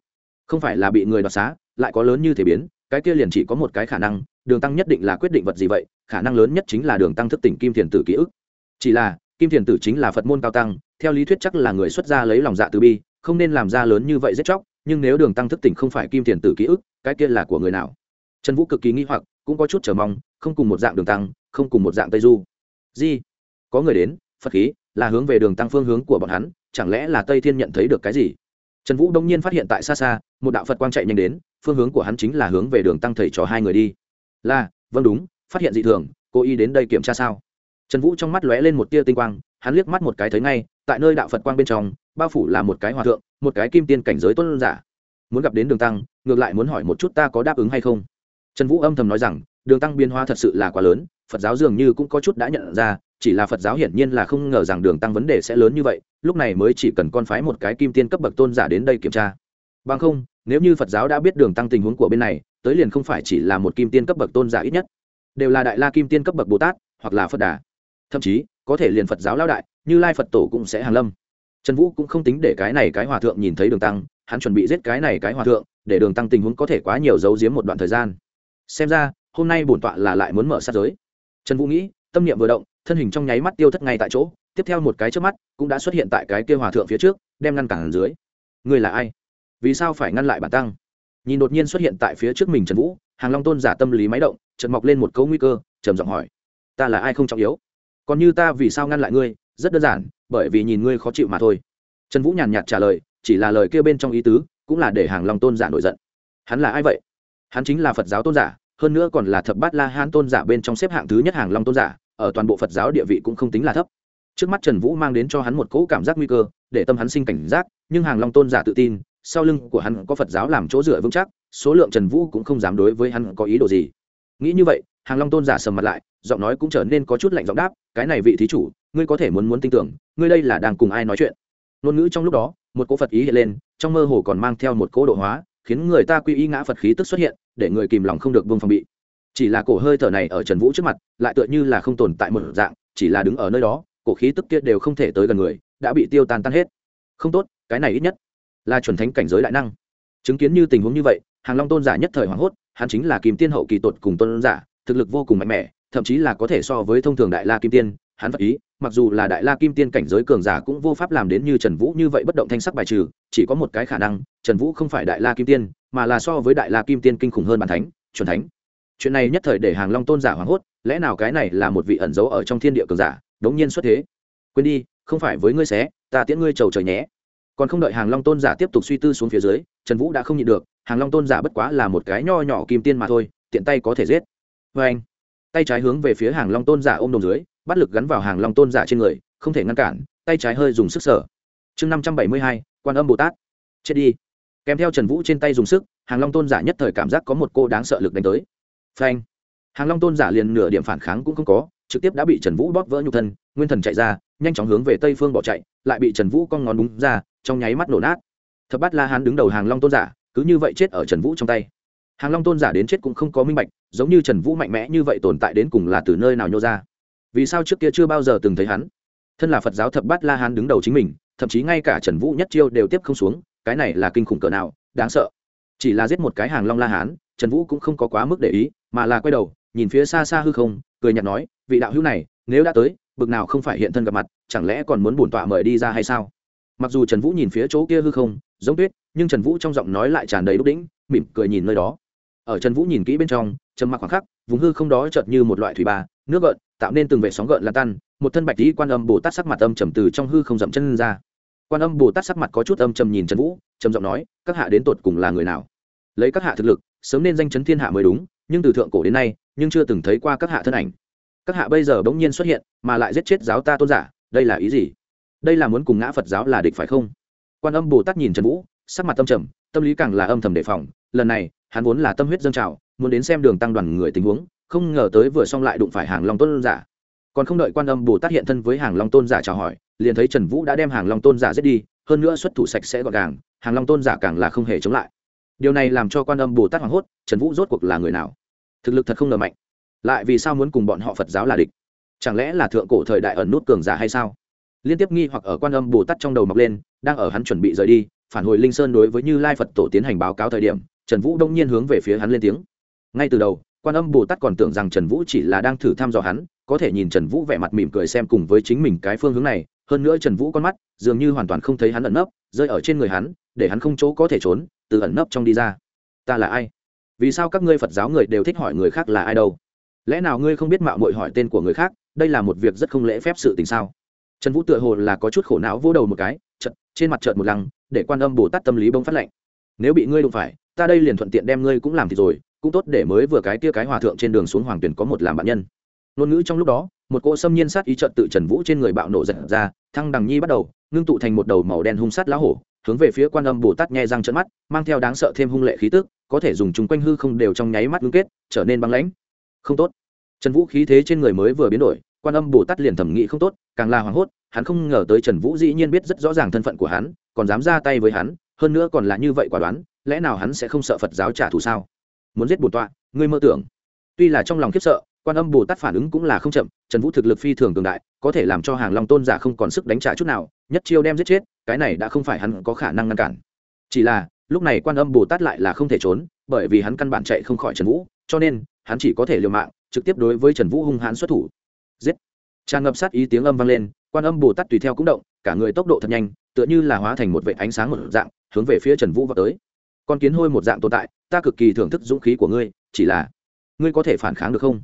Không phải là bị người đoạt xá, lại có lớn như thể biến, cái kia liền chỉ có một cái khả năng, đường tăng nhất định là quyết định vật gì vậy, khả năng lớn nhất chính là đường tăng thức tỉnh kim thiền tử ký ức. Chỉ là, kim thiền tử chính là phật môn cao tăng, theo lý thuyết chắc là người xuất gia lấy lòng dạ từ bi, không nên làm ra lớn như vậy giết chóc, nhưng nếu đường tăng thức tỉnh không phải kim thiền tử ký ức, cái kia là của người nào? Trần vũ cực kỳ nghi hoặc cũng có chút chờ mong, không cùng một dạng đường tăng, không cùng một dạng tây du. Di, có người đến, phật khí, là hướng về đường tăng phương hướng của bọn hắn, chẳng lẽ là tây thiên nhận thấy được cái gì? Trần vũ đông nhiên phát hiện tại xa xa, một đạo phật quang chạy nhanh đến, phương hướng của hắn chính là hướng về đường tăng thầy trò hai người đi. Là vâng đúng, phát hiện dị thường, cô y đến đây kiểm tra sao? Trần vũ trong mắt lóe lên một tia tinh quang, hắn liếc mắt một cái thấy ngay, tại nơi đạo phật quang bên trong, bao phủ là một cái hòa thượng, một cái kim tiên cảnh giới tôn giả. Muốn gặp đến đường tăng, ngược lại muốn hỏi một chút ta có đáp ứng hay không? Trần vũ âm thầm nói rằng, đường tăng biến hóa thật sự là quá lớn, phật giáo dường như cũng có chút đã nhận ra, chỉ là phật giáo hiển nhiên là không ngờ rằng đường tăng vấn đề sẽ lớn như vậy, lúc này mới chỉ cần con phái một cái kim tiên cấp bậc tôn giả đến đây kiểm tra. Bằng không, nếu như phật giáo đã biết đường tăng tình huống của bên này, tới liền không phải chỉ là một kim tiên cấp bậc tôn giả ít nhất. Đều là đại la kim tiên cấp bậc bồ tát, hoặc là phật đà. Thậm chí, có thể liền phật giáo lao đại, như lai phật tổ cũng sẽ hàng lâm. Trần vũ cũng không tính để cái này cái hòa thượng nhìn thấy đường tăng, hắn chuẩn bị giết cái này cái hòa thượng, để đường tăng tình huống có thể quá nhiều giấu giếm một đoạn thời gian xem ra, hôm nay bổn tọa là lại muốn mở sát giới. Trần vũ nghĩ, tâm niệm vừa động, thân hình trong nháy mắt tiêu thất ngay tại chỗ, tiếp theo một cái trước mắt, cũng đã xuất hiện tại cái kia hòa thượng phía trước, đem ngăn cản dưới. Người là ai? Vì sao phải ngăn lại bản tăng? Nhìn đột nhiên xuất hiện tại phía trước mình trần vũ, hàng long tôn giả tâm lý máy động trần mọc lên một câu nguy cơ, trầm giọng hỏi, ta là ai không trọng yếu? Còn như ta vì sao ngăn lại ngươi? Rất đơn giản, bởi vì nhìn ngươi khó chịu mà thôi. Trần vũ nhàn nhạt trả lời, chỉ là lời kêu bên trong ý tứ, cũng là để hàng long tôn giả nổi giận. Hắn là ai vậy? Hắn chính là phật giáo tôn giả, hơn nữa còn là thập bát la hán tôn giả bên trong xếp hạng thứ nhất hàng long tôn giả, ở toàn bộ phật giáo địa vị cũng không tính là thấp. Trước mắt trần vũ mang đến cho hắn một cỗ cảm giác nguy cơ, để tâm hắn sinh cảnh giác, nhưng hàng long tôn giả tự tin, sau lưng của hắn có phật giáo làm chỗ dựa vững chắc, số lượng trần vũ cũng không dám đối với hắn có ý đồ gì. Nghĩ như vậy, hàng long tôn giả sầm mặt lại, giọng nói cũng trở nên có chút lạnh giọng đáp, cái này vị thí chủ, ngươi có thể muốn muốn tin tưởng, ngươi đây là đang cùng ai nói chuyện? Ngôn ngữ trong lúc đó, một cỗ phật ý hiện lên, trong mơ hồ còn mang theo một cỗ độ hóa khiến người ta quy y ngã phật khí tức xuất hiện, để người kìm lòng không được vương phòng bị. Chỉ là cổ hơi thở này ở trần vũ trước mặt, lại tựa như là không tồn tại một dạng, chỉ là đứng ở nơi đó, cổ khí tức kia đều không thể tới gần người, đã bị tiêu tan tan hết. Không tốt, cái này ít nhất là chuẩn thánh cảnh giới đại năng. Chứng kiến như tình huống như vậy, hàng long tôn giả nhất thời hoảng hốt, hắn chính là kim tiên hậu kỳ tột cùng tôn giả, thực lực vô cùng mạnh mẽ, thậm chí là có thể so với thông thường đại la kim tiên hắn vật ý, mặc dù là đại la kim tiên cảnh giới cường giả cũng vô pháp làm đến như trần vũ như vậy bất động thanh sắc bài trừ, chỉ có một cái khả năng, trần vũ không phải đại la kim tiên, mà là so với đại la kim tiên kinh khủng hơn bản thánh, chuẩn thánh. Chuyện này nhất thời để hàng long tôn giả hoảng hốt, lẽ nào cái này là một vị ẩn giấu ở trong thiên địa cường giả, đống nhiên xuất thế? Quên đi, không phải với ngươi xé, ta tiễn ngươi trầu trời nhé. Còn không đợi hàng long tôn giả tiếp tục suy tư xuống phía dưới, trần vũ đã không nhịn được, hàng long tôn giả bất quá là một cái nho nhỏ kim tiên mà thôi, tiện tay có thể giết. Vê anh tay trái hướng về phía hàng long tôn giả ôm đồm dưới bắt lực gắn vào hàng long tôn giả trên người, không thể ngăn cản, tay trái hơi dùng sức sở. Chương năm trăm bảy mươi hai, quan âm bồ tát. Chết đi. Kèm theo trần vũ trên tay dùng sức, hàng long tôn giả nhất thời cảm giác có một cô đáng sợ lực đánh tới. Phanh. Hàng long tôn giả liền nửa điểm phản kháng cũng không có, trực tiếp đã bị trần vũ bóp vỡ nhục thân, nguyên thần chạy ra, nhanh chóng hướng về tây phương bỏ chạy, lại bị trần vũ cong ngón đúng ra, trong nháy mắt nổ nát. Thập bát la hán đứng đầu hàng long tôn giả, cứ như vậy chết ở trần vũ trong tay. Hàng long tôn giả đến chết cũng không có minh bạch, giống như trần vũ mạnh mẽ như vậy tồn tại đến cùng là từ nơi nào nhô ra vì sao trước kia chưa bao giờ từng thấy hắn? Thân là phật giáo thập bát la hán đứng đầu chính mình, thậm chí ngay cả trần vũ nhất chiêu đều tiếp không xuống, cái này là kinh khủng cỡ nào, đáng sợ. Chỉ là giết một cái hàng long la hán, trần vũ cũng không có quá mức để ý, mà là quay đầu, nhìn phía xa xa hư không, cười nhạt nói, vị đạo hữu này, nếu đã tới, bực nào không phải hiện thân gặp mặt, chẳng lẽ còn muốn bổn tọa mời đi ra hay sao? Mặc dù trần vũ nhìn phía chỗ kia hư không, giống tuyết, nhưng trần vũ trong giọng nói lại tràn đầy đúc đĩnh, mỉm cười nhìn nơi đó. Ở trần vũ nhìn kỹ bên trong, trầm mặc khoảng khắc, vùng hư không đó chợt như một loại thủy bà, nước gợn tạo nên từng vệ sóng gợn lan tan, một thân bạch tí quan âm bồ tát sắc mặt âm trầm từ trong hư không dậm chân ra. Quan âm bồ tát sắc mặt có chút âm trầm nhìn trần vũ, trầm giọng nói, các hạ đến tột cùng là người nào? Lấy các hạ thực lực, sớm nên danh chấn thiên hạ mới đúng, nhưng từ thượng cổ đến nay, nhưng chưa từng thấy qua các hạ thân ảnh. Các hạ bây giờ bỗng nhiên xuất hiện, mà lại giết chết giáo ta tôn giả, đây là ý gì? Đây là muốn cùng ngã phật giáo là địch phải không? Quan âm bồ tát nhìn trần vũ, sắc mặt tâm trầm, tâm lý càng là âm thầm đề phòng. Lần này, hắn vốn là tâm huyết dâng trào, muốn đến xem đường tăng đoàn người tình huống không ngờ tới vừa xong lại đụng phải hàng long tôn giả. Còn không đợi quan âm bồ tát hiện thân với hàng long tôn giả chào hỏi, liền thấy trần vũ đã đem hàng long tôn giả giết đi, hơn nữa xuất thủ sạch sẽ gọn gàng, hàng long tôn giả càng là không hề chống lại. Điều này làm cho quan âm bồ tát hoảng hốt, trần vũ rốt cuộc là người nào? Thực lực thật không ngờ mạnh. Lại vì sao muốn cùng bọn họ phật giáo là địch? Chẳng lẽ là thượng cổ thời đại ẩn nút cường giả hay sao? Liên tiếp nghi hoặc ở quan âm bồ tát trong đầu mọc lên, đang ở hắn chuẩn bị rời đi, phản hồi linh sơn đối với như lai phật tổ tiến hành báo cáo thời điểm, trần vũ đông nhiên hướng về phía hắn lên tiếng. Ngay từ đầu quan âm bồ tát còn tưởng rằng trần vũ chỉ là đang thử thăm dò hắn, có thể nhìn trần vũ vẻ mặt mỉm cười xem cùng với chính mình cái phương hướng này, hơn nữa trần vũ con mắt dường như hoàn toàn không thấy hắn ẩn nấp, rơi ở trên người hắn, để hắn không chỗ có thể trốn, từ ẩn nấp trong đi ra. Ta là ai? Vì sao các ngươi phật giáo người đều thích hỏi người khác là ai đâu? Lẽ nào ngươi không biết mạo mội hỏi tên của người khác, đây là một việc rất không lễ phép sự tình sao? Trần vũ tựa hồ là có chút khổ não vỗ đầu một cái chật trên mặt trợn một lăng, để quan âm bồ tát tâm lý bông phát lạnh. nếu bị ngươi đụng phải, ta đây liền thuận tiện đem ngươi cũng làm thì rồi cũng tốt để mới vừa cái kia cái hòa thượng trên đường xuống hoàng tuyển có một làm bạn nhân. Ngôn ngữ trong lúc đó, một cỗ xâm nhiên sát ý trận tự trần vũ trên người bạo nổ giật ra, thăng đằng nhi bắt đầu, ngưng tụ thành một đầu màu đen hung sát lá hổ, hướng về phía quan âm bồ tát nhẹ răng trận mắt, mang theo đáng sợ thêm hung lệ khí tức, có thể dùng chúng quanh hư không đều trong nháy mắt ngưng kết, trở nên băng lãnh. Không tốt. Trần vũ khí thế trên người mới vừa biến đổi, quan âm bồ tát liền thẩm nghĩ không tốt, càng là hoảng hốt, hắn không ngờ tới trần vũ dĩ nhiên biết rất rõ ràng thân phận của hắn, còn dám ra tay với hắn, hơn nữa còn là như vậy quả đoán, lẽ nào hắn sẽ không sợ phật giáo trả thù sao? Muốn giết bổn tọa, ngươi mơ tưởng. Tuy là trong lòng khiếp sợ, quan âm bồ tát phản ứng cũng là không chậm, trần vũ thực lực phi thường cường đại, có thể làm cho hàng long tôn giả không còn sức đánh trả chút nào, nhất chiêu đem giết chết, cái này đã không phải hắn có khả năng ngăn cản. Chỉ là, lúc này quan âm bồ tát lại là không thể trốn, bởi vì hắn căn bản chạy không khỏi trần vũ, cho nên, hắn chỉ có thể liều mạng, trực tiếp đối với trần vũ hung hãn xuất thủ. Giết! Tràn ngập sát ý tiếng âm vang lên, quan âm bồ tát tùy theo cũng động, cả người tốc độ thật nhanh, tựa như là hóa thành một vệ ánh sáng một dạng, hướng về phía trần vũ vào tới. Con kiến hôi một dạng tồn tại ta cực kỳ thưởng thức dũng khí của ngươi, chỉ là, ngươi có thể phản kháng được không?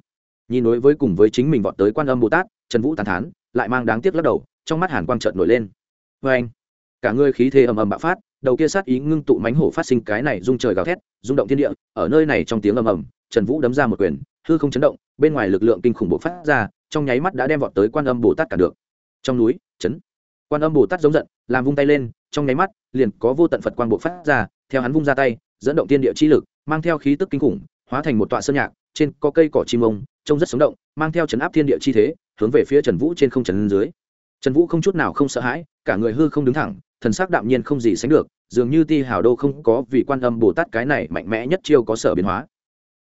Nhìn đối với cùng với chính mình vọt tới quan âm bồ tát, trần vũ tàn thán, lại mang đáng tiếc lắc đầu, trong mắt hàn quang trợn nổi lên. Vê anh, cả ngươi khí thế ầm ầm bạo phát, đầu kia sát ý ngưng tụ mánh hổ phát sinh cái này rung trời gào thét, rung động thiên địa, ở nơi này trong tiếng ầm ầm, trần vũ đấm ra một quyền, hư không chấn động, bên ngoài lực lượng kinh khủng bộ phát ra, trong nháy mắt đã đem vọt tới quan âm bồ tát cả được. Trong núi, chấn, quan âm bồ tát giống giận, làm vung tay lên, trong nháy mắt, liền có vô tận phật quang bộ phát ra theo hắn vung ra tay, dẫn động tiên địa chi lực, mang theo khí tức kinh khủng, hóa thành một tọa sơn nhạc, trên có cây cỏ chim ông, trông rất sống động, mang theo chấn áp thiên địa chi thế, hướng về phía trần vũ trên không trần dưới. Trần vũ không chút nào không sợ hãi, cả người hư không đứng thẳng, thần sắc đạm nhiên không gì sánh được, dường như ti hào đô không có vì quan âm bồ tát cái này mạnh mẽ nhất chiêu có sở biến hóa.